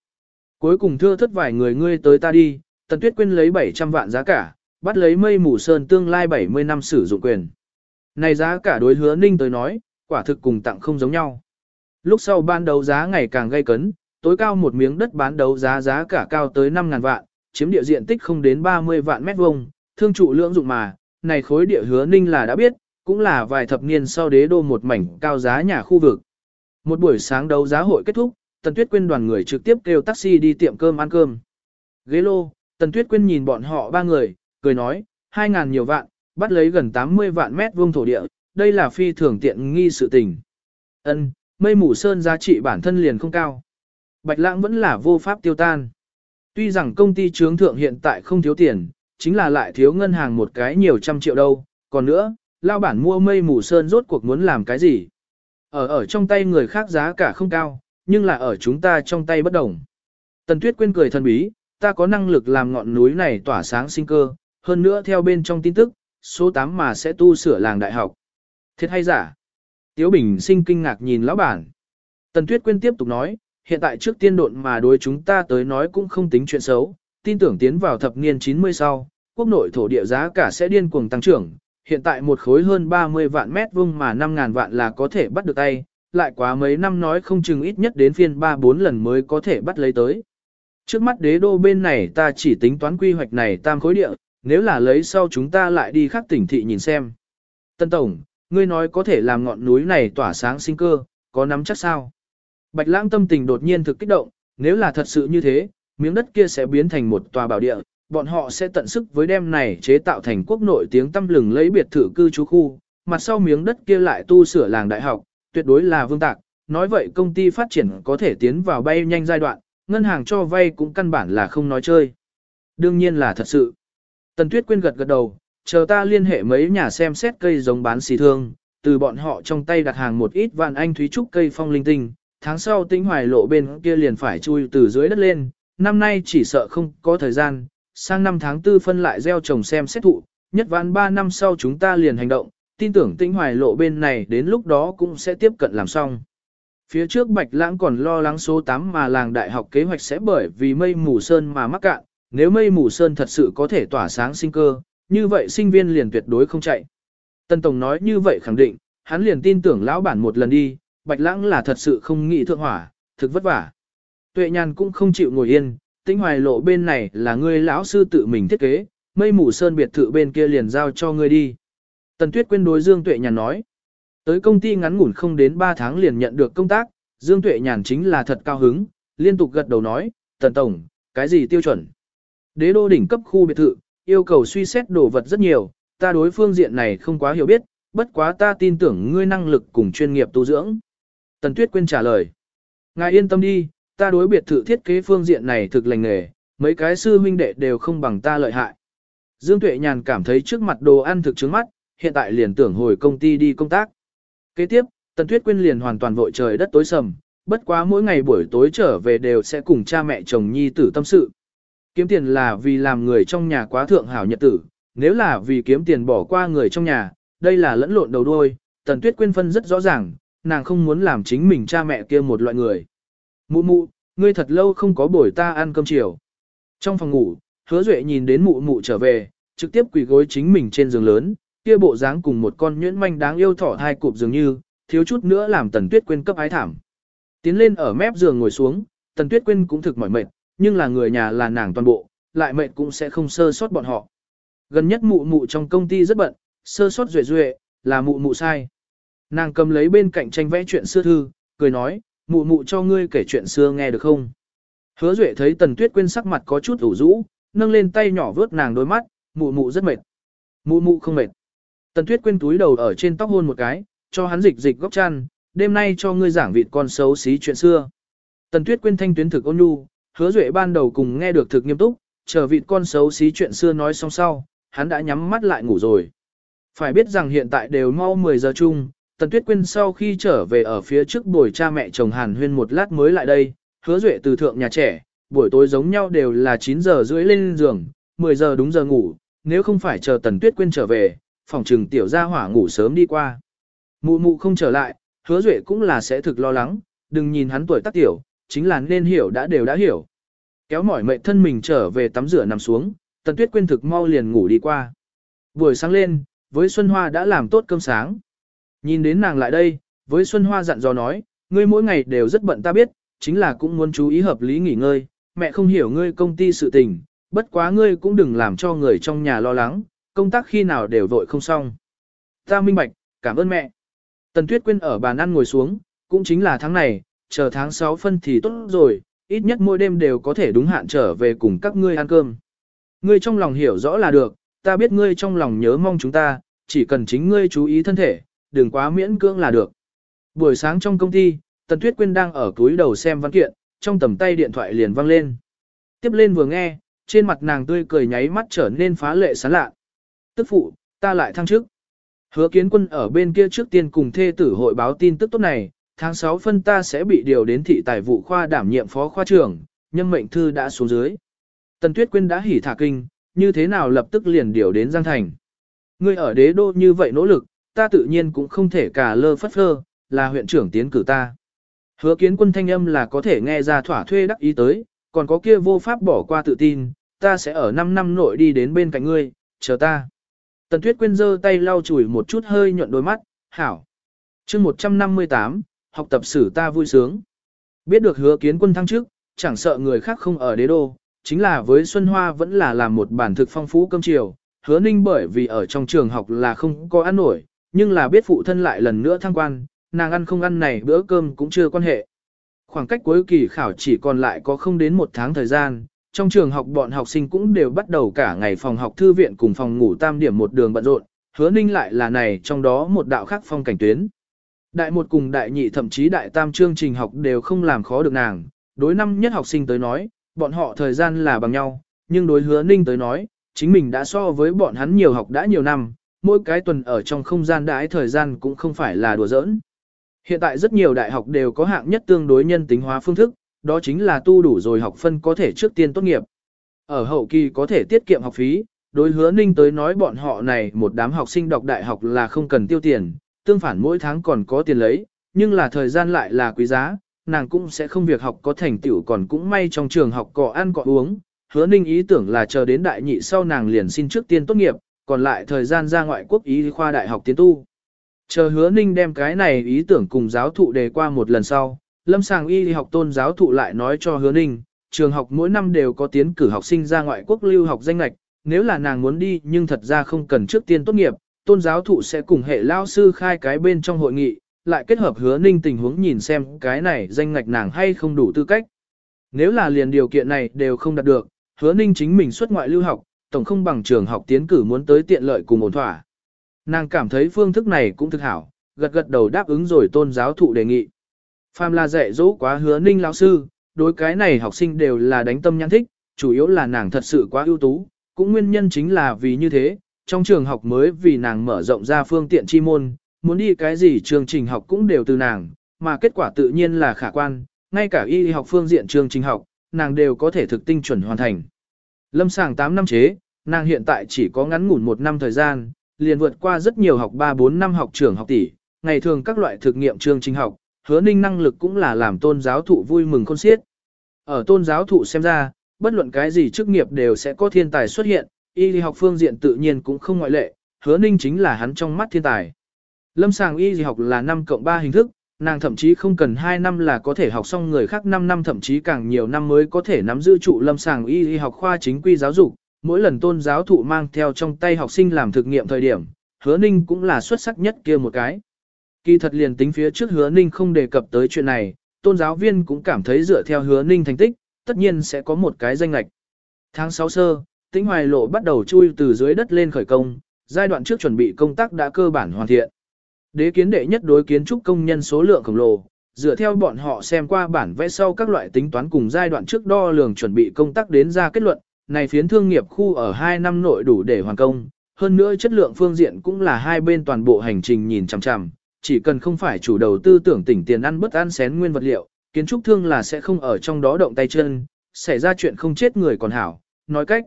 Cuối cùng thưa thất vài người ngươi tới ta đi, Tần Tuyết Quyên lấy 700 vạn giá cả, bắt lấy mây mù sơn tương lai 70 năm sử dụng quyền. Này giá cả đối hứa ninh tới nói, quả thực cùng tặng không giống nhau. Lúc sau ban đấu giá ngày càng gây cấn, tối cao một miếng đất bán đấu giá giá cả cao tới 5.000 vạn, chiếm địa diện tích không đến 30 vạn mét vuông, thương trụ lưỡng dụng mà, này khối địa hứa ninh là đã biết, cũng là vài thập niên sau đế đô một mảnh cao giá nhà khu vực. Một buổi sáng đấu giá hội kết thúc, Tần Tuyết Quyên đoàn người trực tiếp kêu taxi đi tiệm cơm ăn cơm. Ghế lô, Tần Tuyết Quyên nhìn bọn họ ba người, cười nói, hai ngàn nhiều vạn, bắt lấy gần 80 vạn mét vuông thổ địa, đây là phi thường tiện nghi sự tình. Ân, mây mù sơn giá trị bản thân liền không cao. Bạch lãng vẫn là vô pháp tiêu tan. Tuy rằng công ty trướng thượng hiện tại không thiếu tiền, chính là lại thiếu ngân hàng một cái nhiều trăm triệu đâu. Còn nữa, lao bản mua mây mù sơn rốt cuộc muốn làm cái gì? Ở ở trong tay người khác giá cả không cao, nhưng là ở chúng ta trong tay bất đồng. Tần Tuyết quên cười thần bí, ta có năng lực làm ngọn núi này tỏa sáng sinh cơ, hơn nữa theo bên trong tin tức, số 8 mà sẽ tu sửa làng đại học. Thiệt hay giả? Tiếu Bình sinh kinh ngạc nhìn lão bản. Tần Tuyết Quyên tiếp tục nói, hiện tại trước tiên độn mà đối chúng ta tới nói cũng không tính chuyện xấu, tin tưởng tiến vào thập niên 90 sau, quốc nội thổ địa giá cả sẽ điên cuồng tăng trưởng, hiện tại một khối hơn 30 vạn mét vuông mà 5.000 vạn là có thể bắt được tay, lại quá mấy năm nói không chừng ít nhất đến phiên 3-4 lần mới có thể bắt lấy tới. Trước mắt đế đô bên này ta chỉ tính toán quy hoạch này tam khối địa, nếu là lấy sau chúng ta lại đi khác tỉnh thị nhìn xem. Tân Tổng, ngươi nói có thể làm ngọn núi này tỏa sáng sinh cơ, có nắm chắc sao? Bạch lãng tâm tình đột nhiên thực kích động, nếu là thật sự như thế, miếng đất kia sẽ biến thành một tòa bảo địa, bọn họ sẽ tận sức với đem này chế tạo thành quốc nội tiếng tăm lừng lấy biệt thự cư trú khu, mặt sau miếng đất kia lại tu sửa làng đại học, tuyệt đối là vương tạc, nói vậy công ty phát triển có thể tiến vào bay nhanh giai đoạn, ngân hàng cho vay cũng căn bản là không nói chơi. Đương nhiên là thật sự. Tần Tuyết Quyên gật gật đầu, chờ ta liên hệ mấy nhà xem xét cây giống bán xì thương, từ bọn họ trong tay đặt hàng một ít vạn anh thúy trúc cây phong linh tinh, tháng sau tính hoài lộ bên kia liền phải chui từ dưới đất lên, năm nay chỉ sợ không có thời gian, sang năm tháng tư phân lại gieo trồng xem xét thụ, nhất vạn 3 năm sau chúng ta liền hành động, tin tưởng tĩnh hoài lộ bên này đến lúc đó cũng sẽ tiếp cận làm xong. Phía trước Bạch Lãng còn lo lắng số 8 mà làng đại học kế hoạch sẽ bởi vì mây mù sơn mà mắc cạn, nếu mây mù sơn thật sự có thể tỏa sáng sinh cơ, như vậy sinh viên liền tuyệt đối không chạy. Tân Tổng nói như vậy khẳng định, hắn liền tin tưởng lão bản một lần đi, Bạch Lãng là thật sự không nghĩ thượng hỏa, thực vất vả. Tuệ nhàn cũng không chịu ngồi yên, tĩnh hoài lộ bên này là ngươi lão sư tự mình thiết kế, mây mù sơn biệt thự bên kia liền giao cho ngươi đi. Tần Tuyết quên đối Dương Tuệ nhàn nói. Tới công ty ngắn ngủn không đến 3 tháng liền nhận được công tác, Dương Tuệ nhàn chính là thật cao hứng, liên tục gật đầu nói, Tần Tổng, cái gì tiêu chuẩn? Đế đô đỉnh cấp khu biệt thự, yêu cầu suy xét đồ vật rất nhiều, ta đối phương diện này không quá hiểu biết, bất quá ta tin tưởng ngươi năng lực cùng chuyên nghiệp tu dưỡng. Tần Tuyết Quyên trả lời. Ngài yên tâm đi, ta đối biệt thự thiết kế phương diện này thực lành nghề, mấy cái sư huynh đệ đều không bằng ta lợi hại. Dương Tuệ Nhàn cảm thấy trước mặt đồ ăn thực trứng mắt, hiện tại liền tưởng hồi công ty đi công tác. Kế tiếp, Tần Tuyết Quyên liền hoàn toàn vội trời đất tối sầm, bất quá mỗi ngày buổi tối trở về đều sẽ cùng cha mẹ chồng nhi tử tâm sự. Kiếm tiền là vì làm người trong nhà quá thượng hảo nhật tử, nếu là vì kiếm tiền bỏ qua người trong nhà, đây là lẫn lộn đầu đuôi, Tần Tuyết Quyên phân rất rõ ràng, nàng không muốn làm chính mình cha mẹ kia một loại người. Mụ mụ, ngươi thật lâu không có buổi ta ăn cơm chiều. Trong phòng ngủ, hứa duệ nhìn đến mụ mụ trở về, trực tiếp quỳ gối chính mình trên giường lớn, kia bộ dáng cùng một con nhuyễn manh đáng yêu thỏ hai cụp dường như, thiếu chút nữa làm tần tuyết quên cấp ái thảm. Tiến lên ở mép giường ngồi xuống, tần tuyết quên cũng thực mỏi mệt, nhưng là người nhà là nàng toàn bộ, lại mệt cũng sẽ không sơ sót bọn họ. Gần nhất mụ mụ trong công ty rất bận, sơ sót duệ duệ, là mụ mụ sai. Nàng cầm lấy bên cạnh tranh vẽ chuyện xưa thư, cười nói, mụ mụ cho ngươi kể chuyện xưa nghe được không? Hứa duệ thấy tần tuyết quên sắc mặt có chút ủ rũ, nâng lên tay nhỏ vớt nàng đôi mắt, mụ mụ rất mệt. Mụ mụ không mệt. Tần tuyết quên túi đầu ở trên tóc hôn một cái, cho hắn dịch dịch góc chăn, đêm nay cho ngươi giảng vịt con xấu xí chuyện xưa. Tần tuyết quên thanh tuyến thực ôn nhu, hứa duệ ban đầu cùng nghe được thực nghiêm túc, chờ vịt con xấu xí chuyện xưa nói xong sau, hắn đã nhắm mắt lại ngủ rồi. Phải biết rằng hiện tại đều mau 10 giờ chung, Tần Tuyết Quyên sau khi trở về ở phía trước buổi cha mẹ chồng Hàn Huyên một lát mới lại đây, hứa duệ từ thượng nhà trẻ, buổi tối giống nhau đều là 9 giờ rưỡi lên giường, 10 giờ đúng giờ ngủ, nếu không phải chờ Tần Tuyết Quyên trở về, phòng trừng tiểu gia hỏa ngủ sớm đi qua. Mụ mụ không trở lại, hứa duệ cũng là sẽ thực lo lắng, đừng nhìn hắn tuổi tác tiểu, chính là nên hiểu đã đều đã hiểu. Kéo mỏi mệt thân mình trở về tắm rửa nằm xuống, Tần Tuyết Quyên thực mau liền ngủ đi qua. Buổi sáng lên, với Xuân Hoa đã làm tốt cơm sáng. Nhìn đến nàng lại đây, với Xuân Hoa dặn dò nói, ngươi mỗi ngày đều rất bận ta biết, chính là cũng muốn chú ý hợp lý nghỉ ngơi, mẹ không hiểu ngươi công ty sự tình, bất quá ngươi cũng đừng làm cho người trong nhà lo lắng, công tác khi nào đều vội không xong. Ta minh bạch, cảm ơn mẹ. Tần Tuyết Quyên ở bàn ăn ngồi xuống, cũng chính là tháng này, chờ tháng 6 phân thì tốt rồi, ít nhất mỗi đêm đều có thể đúng hạn trở về cùng các ngươi ăn cơm. Ngươi trong lòng hiểu rõ là được, ta biết ngươi trong lòng nhớ mong chúng ta, chỉ cần chính ngươi chú ý thân thể, đừng quá miễn cưỡng là được. Buổi sáng trong công ty, Tần Tuyết Quyên đang ở túi đầu xem văn kiện, trong tầm tay điện thoại liền vang lên. Tiếp lên vừa nghe, trên mặt nàng tươi cười nháy mắt trở nên phá lệ sán lạ. Tức phụ, ta lại thăng chức. Hứa kiến quân ở bên kia trước tiên cùng thê tử hội báo tin tức tốt này, tháng 6 phân ta sẽ bị điều đến thị tài vụ khoa đảm nhiệm phó khoa trưởng, nhân mệnh thư đã xuống dưới. Tần Tuyết Quyên đã hỉ thả kinh, như thế nào lập tức liền điều đến Giang Thành. Ngươi ở đế đô như vậy nỗ lực, ta tự nhiên cũng không thể cả lơ phất phơ, là huyện trưởng tiến cử ta. Hứa kiến quân thanh âm là có thể nghe ra thỏa thuê đắc ý tới, còn có kia vô pháp bỏ qua tự tin, ta sẽ ở 5 năm nội đi đến bên cạnh ngươi, chờ ta. Tần Tuyết Quyên giơ tay lau chùi một chút hơi nhuận đôi mắt, hảo. chương 158, học tập sử ta vui sướng. Biết được hứa kiến quân thăng trước, chẳng sợ người khác không ở đế đô, chính là với Xuân Hoa vẫn là làm một bản thực phong phú cơm chiều. Hứa ninh bởi vì ở trong trường học là không có ăn nổi, nhưng là biết phụ thân lại lần nữa thăng quan, nàng ăn không ăn này bữa cơm cũng chưa quan hệ. Khoảng cách cuối kỳ khảo chỉ còn lại có không đến một tháng thời gian, trong trường học bọn học sinh cũng đều bắt đầu cả ngày phòng học thư viện cùng phòng ngủ tam điểm một đường bận rộn, hứa ninh lại là này trong đó một đạo khác phong cảnh tuyến. Đại một cùng đại nhị thậm chí đại tam chương trình học đều không làm khó được nàng, đối năm nhất học sinh tới nói, bọn họ thời gian là bằng nhau, nhưng đối hứa ninh tới nói, chính mình đã so với bọn hắn nhiều học đã nhiều năm, mỗi cái tuần ở trong không gian đãi thời gian cũng không phải là đùa giỡn. Hiện tại rất nhiều đại học đều có hạng nhất tương đối nhân tính hóa phương thức, đó chính là tu đủ rồi học phân có thể trước tiên tốt nghiệp. Ở hậu kỳ có thể tiết kiệm học phí, đối hứa ninh tới nói bọn họ này một đám học sinh đọc đại học là không cần tiêu tiền, tương phản mỗi tháng còn có tiền lấy, nhưng là thời gian lại là quý giá, nàng cũng sẽ không việc học có thành tựu còn cũng may trong trường học cọ ăn cọ uống. Hứa ninh ý tưởng là chờ đến đại nhị sau nàng liền xin trước tiên tốt nghiệp, còn lại thời gian ra ngoại quốc ý khoa đại học tiến tu. Chờ hứa ninh đem cái này ý tưởng cùng giáo thụ đề qua một lần sau, lâm sàng y học tôn giáo thụ lại nói cho hứa ninh, trường học mỗi năm đều có tiến cử học sinh ra ngoại quốc lưu học danh lệch, nếu là nàng muốn đi nhưng thật ra không cần trước tiên tốt nghiệp, tôn giáo thụ sẽ cùng hệ lao sư khai cái bên trong hội nghị, lại kết hợp hứa ninh tình huống nhìn xem cái này danh ngạch nàng hay không đủ tư cách. Nếu là liền điều kiện này đều không đạt được, hứa ninh chính mình xuất ngoại lưu học, tổng không bằng trường học tiến cử muốn tới tiện lợi cùng ổn thỏa. Nàng cảm thấy phương thức này cũng thực hảo, gật gật đầu đáp ứng rồi tôn giáo thụ đề nghị. Phàm là dạy dỗ quá hứa ninh lão sư, đối cái này học sinh đều là đánh tâm nhãn thích, chủ yếu là nàng thật sự quá ưu tú, cũng nguyên nhân chính là vì như thế, trong trường học mới vì nàng mở rộng ra phương tiện chi môn, muốn đi cái gì chương trình học cũng đều từ nàng, mà kết quả tự nhiên là khả quan, ngay cả y học phương diện chương trình học, nàng đều có thể thực tinh chuẩn hoàn thành. Lâm sàng 8 năm chế, nàng hiện tại chỉ có ngắn ngủn một năm thời gian, liền vượt qua rất nhiều học 3-4 năm học trường học tỷ, ngày thường các loại thực nghiệm chương trình học, hứa ninh năng lực cũng là làm tôn giáo thụ vui mừng con xiết. Ở tôn giáo thụ xem ra, bất luận cái gì chức nghiệp đều sẽ có thiên tài xuất hiện, y học phương diện tự nhiên cũng không ngoại lệ, hứa ninh chính là hắn trong mắt thiên tài. Lâm sàng y học là 5 cộng 3 hình thức, nàng thậm chí không cần 2 năm là có thể học xong người khác 5 năm thậm chí càng nhiều năm mới có thể nắm giữ trụ lâm sàng y học khoa chính quy giáo dục, mỗi lần tôn giáo thụ mang theo trong tay học sinh làm thực nghiệm thời điểm, hứa ninh cũng là xuất sắc nhất kia một cái. Kỳ thật liền tính phía trước hứa ninh không đề cập tới chuyện này, tôn giáo viên cũng cảm thấy dựa theo hứa ninh thành tích, tất nhiên sẽ có một cái danh lệch. Tháng 6 sơ, tĩnh hoài lộ bắt đầu chui từ dưới đất lên khởi công, giai đoạn trước chuẩn bị công tác đã cơ bản hoàn thiện. Đế kiến đệ nhất đối kiến trúc công nhân số lượng khổng lồ, dựa theo bọn họ xem qua bản vẽ sau các loại tính toán cùng giai đoạn trước đo lường chuẩn bị công tác đến ra kết luận, này phiến thương nghiệp khu ở 2 năm nội đủ để hoàn công, hơn nữa chất lượng phương diện cũng là hai bên toàn bộ hành trình nhìn chằm chằm, chỉ cần không phải chủ đầu tư tưởng tỉnh tiền ăn bất ăn xén nguyên vật liệu, kiến trúc thương là sẽ không ở trong đó động tay chân, xảy ra chuyện không chết người còn hảo, nói cách.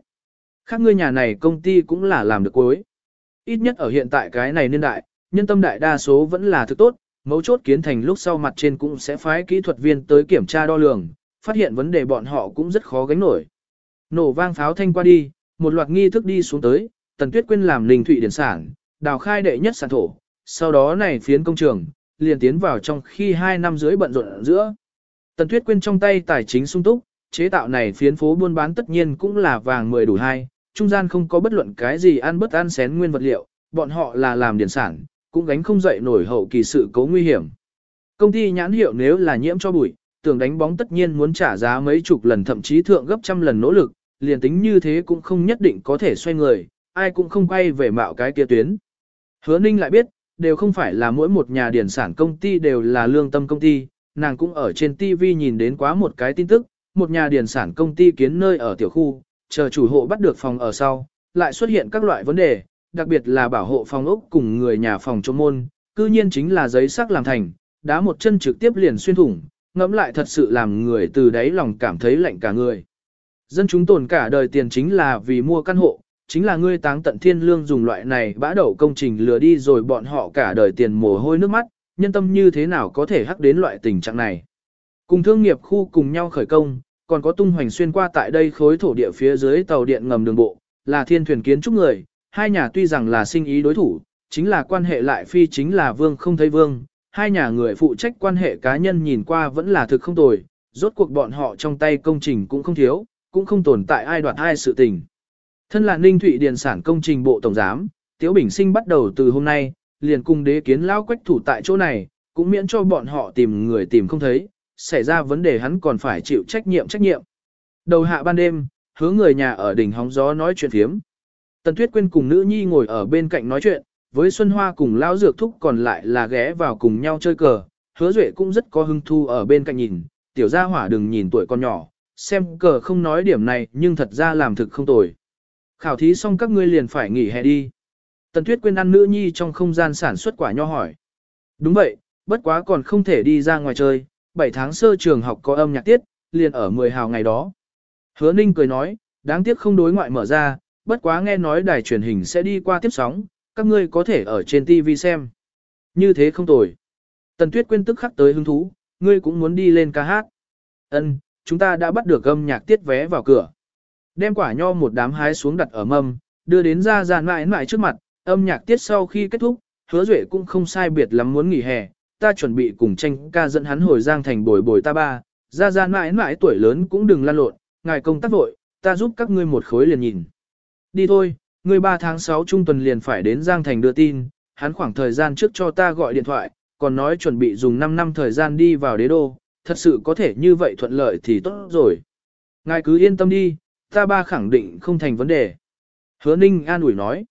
Khác ngươi nhà này công ty cũng là làm được cuối. Ít nhất ở hiện tại cái này niên đại, nhân tâm đại đa số vẫn là thứ tốt, mấu chốt kiến thành lúc sau mặt trên cũng sẽ phái kỹ thuật viên tới kiểm tra đo lường, phát hiện vấn đề bọn họ cũng rất khó gánh nổi. Nổ vang pháo thanh qua đi, một loạt nghi thức đi xuống tới, Tần Tuyết Quyên làm linh thụy điển sản, đào khai đệ nhất sản thổ, sau đó này phiến công trường, liền tiến vào trong khi hai năm dưới bận rộn giữa. Tần Tuyết Quyên trong tay tài chính sung túc, chế tạo này phiến phố buôn bán tất nhiên cũng là vàng 10 đủ hai, trung gian không có bất luận cái gì ăn bất ăn xén nguyên vật liệu, bọn họ là làm điển sản, cũng gánh không dậy nổi hậu kỳ sự cố nguy hiểm. Công ty nhãn hiệu nếu là nhiễm cho bụi, tưởng đánh bóng tất nhiên muốn trả giá mấy chục lần thậm chí thượng gấp trăm lần nỗ lực, liền tính như thế cũng không nhất định có thể xoay người, ai cũng không quay về mạo cái kia tuyến. Hứa Ninh lại biết, đều không phải là mỗi một nhà điển sản công ty đều là lương tâm công ty, nàng cũng ở trên TV nhìn đến quá một cái tin tức, một nhà điển sản công ty kiến nơi ở tiểu khu, chờ chủ hộ bắt được phòng ở sau, lại xuất hiện các loại vấn đề, đặc biệt là bảo hộ phòng ốc cùng người nhà phòng chống môn, cư nhiên chính là giấy sắc làm thành, đá một chân trực tiếp liền xuyên thủng, ngẫm lại thật sự làm người từ đáy lòng cảm thấy lạnh cả người. Dân chúng tồn cả đời tiền chính là vì mua căn hộ, chính là ngươi táng tận thiên lương dùng loại này bã đậu công trình lừa đi rồi bọn họ cả đời tiền mồ hôi nước mắt, nhân tâm như thế nào có thể hắc đến loại tình trạng này. Cùng thương nghiệp khu cùng nhau khởi công, còn có tung hoành xuyên qua tại đây khối thổ địa phía dưới tàu điện ngầm đường bộ, là thiên thuyền kiến trúc người, hai nhà tuy rằng là sinh ý đối thủ, chính là quan hệ lại phi chính là vương không thấy vương, hai nhà người phụ trách quan hệ cá nhân nhìn qua vẫn là thực không tồi, rốt cuộc bọn họ trong tay công trình cũng không thiếu, cũng không tồn tại ai đoạt ai sự tình. Thân là Ninh Thụy Điền sản công trình bộ tổng giám, Tiếu Bình Sinh bắt đầu từ hôm nay, liền cùng đế kiến lao quách thủ tại chỗ này, cũng miễn cho bọn họ tìm người tìm không thấy, xảy ra vấn đề hắn còn phải chịu trách nhiệm trách nhiệm. Đầu hạ ban đêm, hứa người nhà ở đỉnh hóng gió nói chuyện phiếm. Tần Tuyết Quyên cùng nữ nhi ngồi ở bên cạnh nói chuyện, với Xuân Hoa cùng Lão Dược Thúc còn lại là ghé vào cùng nhau chơi cờ. Hứa Duệ cũng rất có hứng thu ở bên cạnh nhìn, tiểu gia hỏa đừng nhìn tuổi con nhỏ, xem cờ không nói điểm này nhưng thật ra làm thực không tồi. Khảo thí xong các ngươi liền phải nghỉ hè đi. Tần Tuyết Quyên ăn nữ nhi trong không gian sản xuất quả nho hỏi. Đúng vậy, bất quá còn không thể đi ra ngoài chơi, 7 tháng sơ trường học có âm nhạc tiết, liền ở 10 hào ngày đó. Hứa Ninh cười nói, đáng tiếc không đối ngoại mở ra, bất quá nghe nói đài truyền hình sẽ đi qua tiếp sóng, các ngươi có thể ở trên TV xem. Như thế không tồi. Tần Tuyết Quyên tức khắc tới hứng thú, ngươi cũng muốn đi lên ca hát. Ân, chúng ta đã bắt được âm nhạc tiết vé vào cửa. Đem quả nho một đám hái xuống đặt ở mâm, đưa đến ra ra mãi mãi trước mặt, âm nhạc tiết sau khi kết thúc, hứa duệ cũng không sai biệt lắm muốn nghỉ hè, ta chuẩn bị cùng tranh ca dẫn hắn hồi giang thành bồi bồi ta ba, ra ra mãi mãi tuổi lớn cũng đừng lan lộn, ngài công tác vội, ta giúp các ngươi một khối liền nhìn. Đi thôi, ngươi 3 tháng 6 trung tuần liền phải đến Giang Thành đưa tin, hắn khoảng thời gian trước cho ta gọi điện thoại, còn nói chuẩn bị dùng 5 năm thời gian đi vào đế đô, thật sự có thể như vậy thuận lợi thì tốt rồi. Ngài cứ yên tâm đi, ta ba khẳng định không thành vấn đề. Hứa Ninh an ủi nói.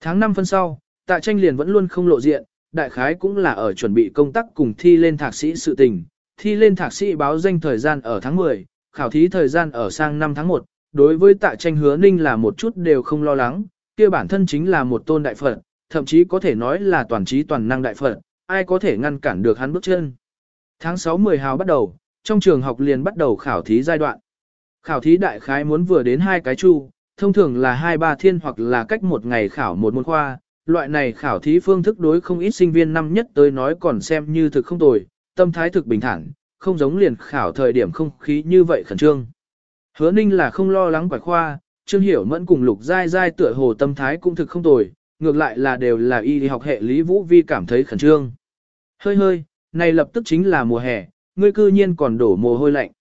Tháng 5 phân sau, tạ tranh liền vẫn luôn không lộ diện, đại khái cũng là ở chuẩn bị công tác cùng thi lên thạc sĩ sự tình. Thi lên thạc sĩ báo danh thời gian ở tháng 10, khảo thí thời gian ở sang năm tháng 1, đối với tạ tranh hứa ninh là một chút đều không lo lắng, kia bản thân chính là một tôn đại Phật, thậm chí có thể nói là toàn trí toàn năng đại Phật, ai có thể ngăn cản được hắn bước chân. Tháng 6-10 hào bắt đầu, trong trường học liền bắt đầu khảo thí giai đoạn. Khảo thí đại khái muốn vừa đến hai cái chu, thông thường là hai ba thiên hoặc là cách một ngày khảo một môn khoa, loại này khảo thí phương thức đối không ít sinh viên năm nhất tới nói còn xem như thực không tồi, tâm thái thực bình thản, không giống liền khảo thời điểm không khí như vậy khẩn trương. Hứa ninh là không lo lắng quải khoa, Trương Hiểu Mẫn cùng Lục Giai Giai tựa hồ tâm thái cũng thực không tồi, ngược lại là đều là y học hệ Lý Vũ Vi cảm thấy khẩn trương. Hơi hơi, này lập tức chính là mùa hè, ngươi cư nhiên còn đổ mồ hôi lạnh.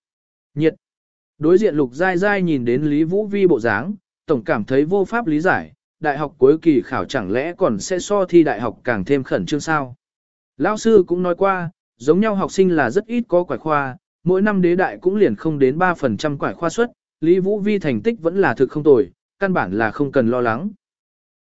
Nhiệt. Đối diện Lục Giai Giai nhìn đến Lý Vũ Vi bộ dáng, tổng cảm thấy vô pháp lý giải, đại học cuối kỳ khảo chẳng lẽ còn sẽ so thi đại học càng thêm khẩn trương sao. Lão sư cũng nói qua, giống nhau học sinh là rất ít có quải khoa, mỗi năm đế đại cũng liền không đến 3% quải khoa suất, Lý Vũ Vi thành tích vẫn là thực không tồi, căn bản là không cần lo lắng.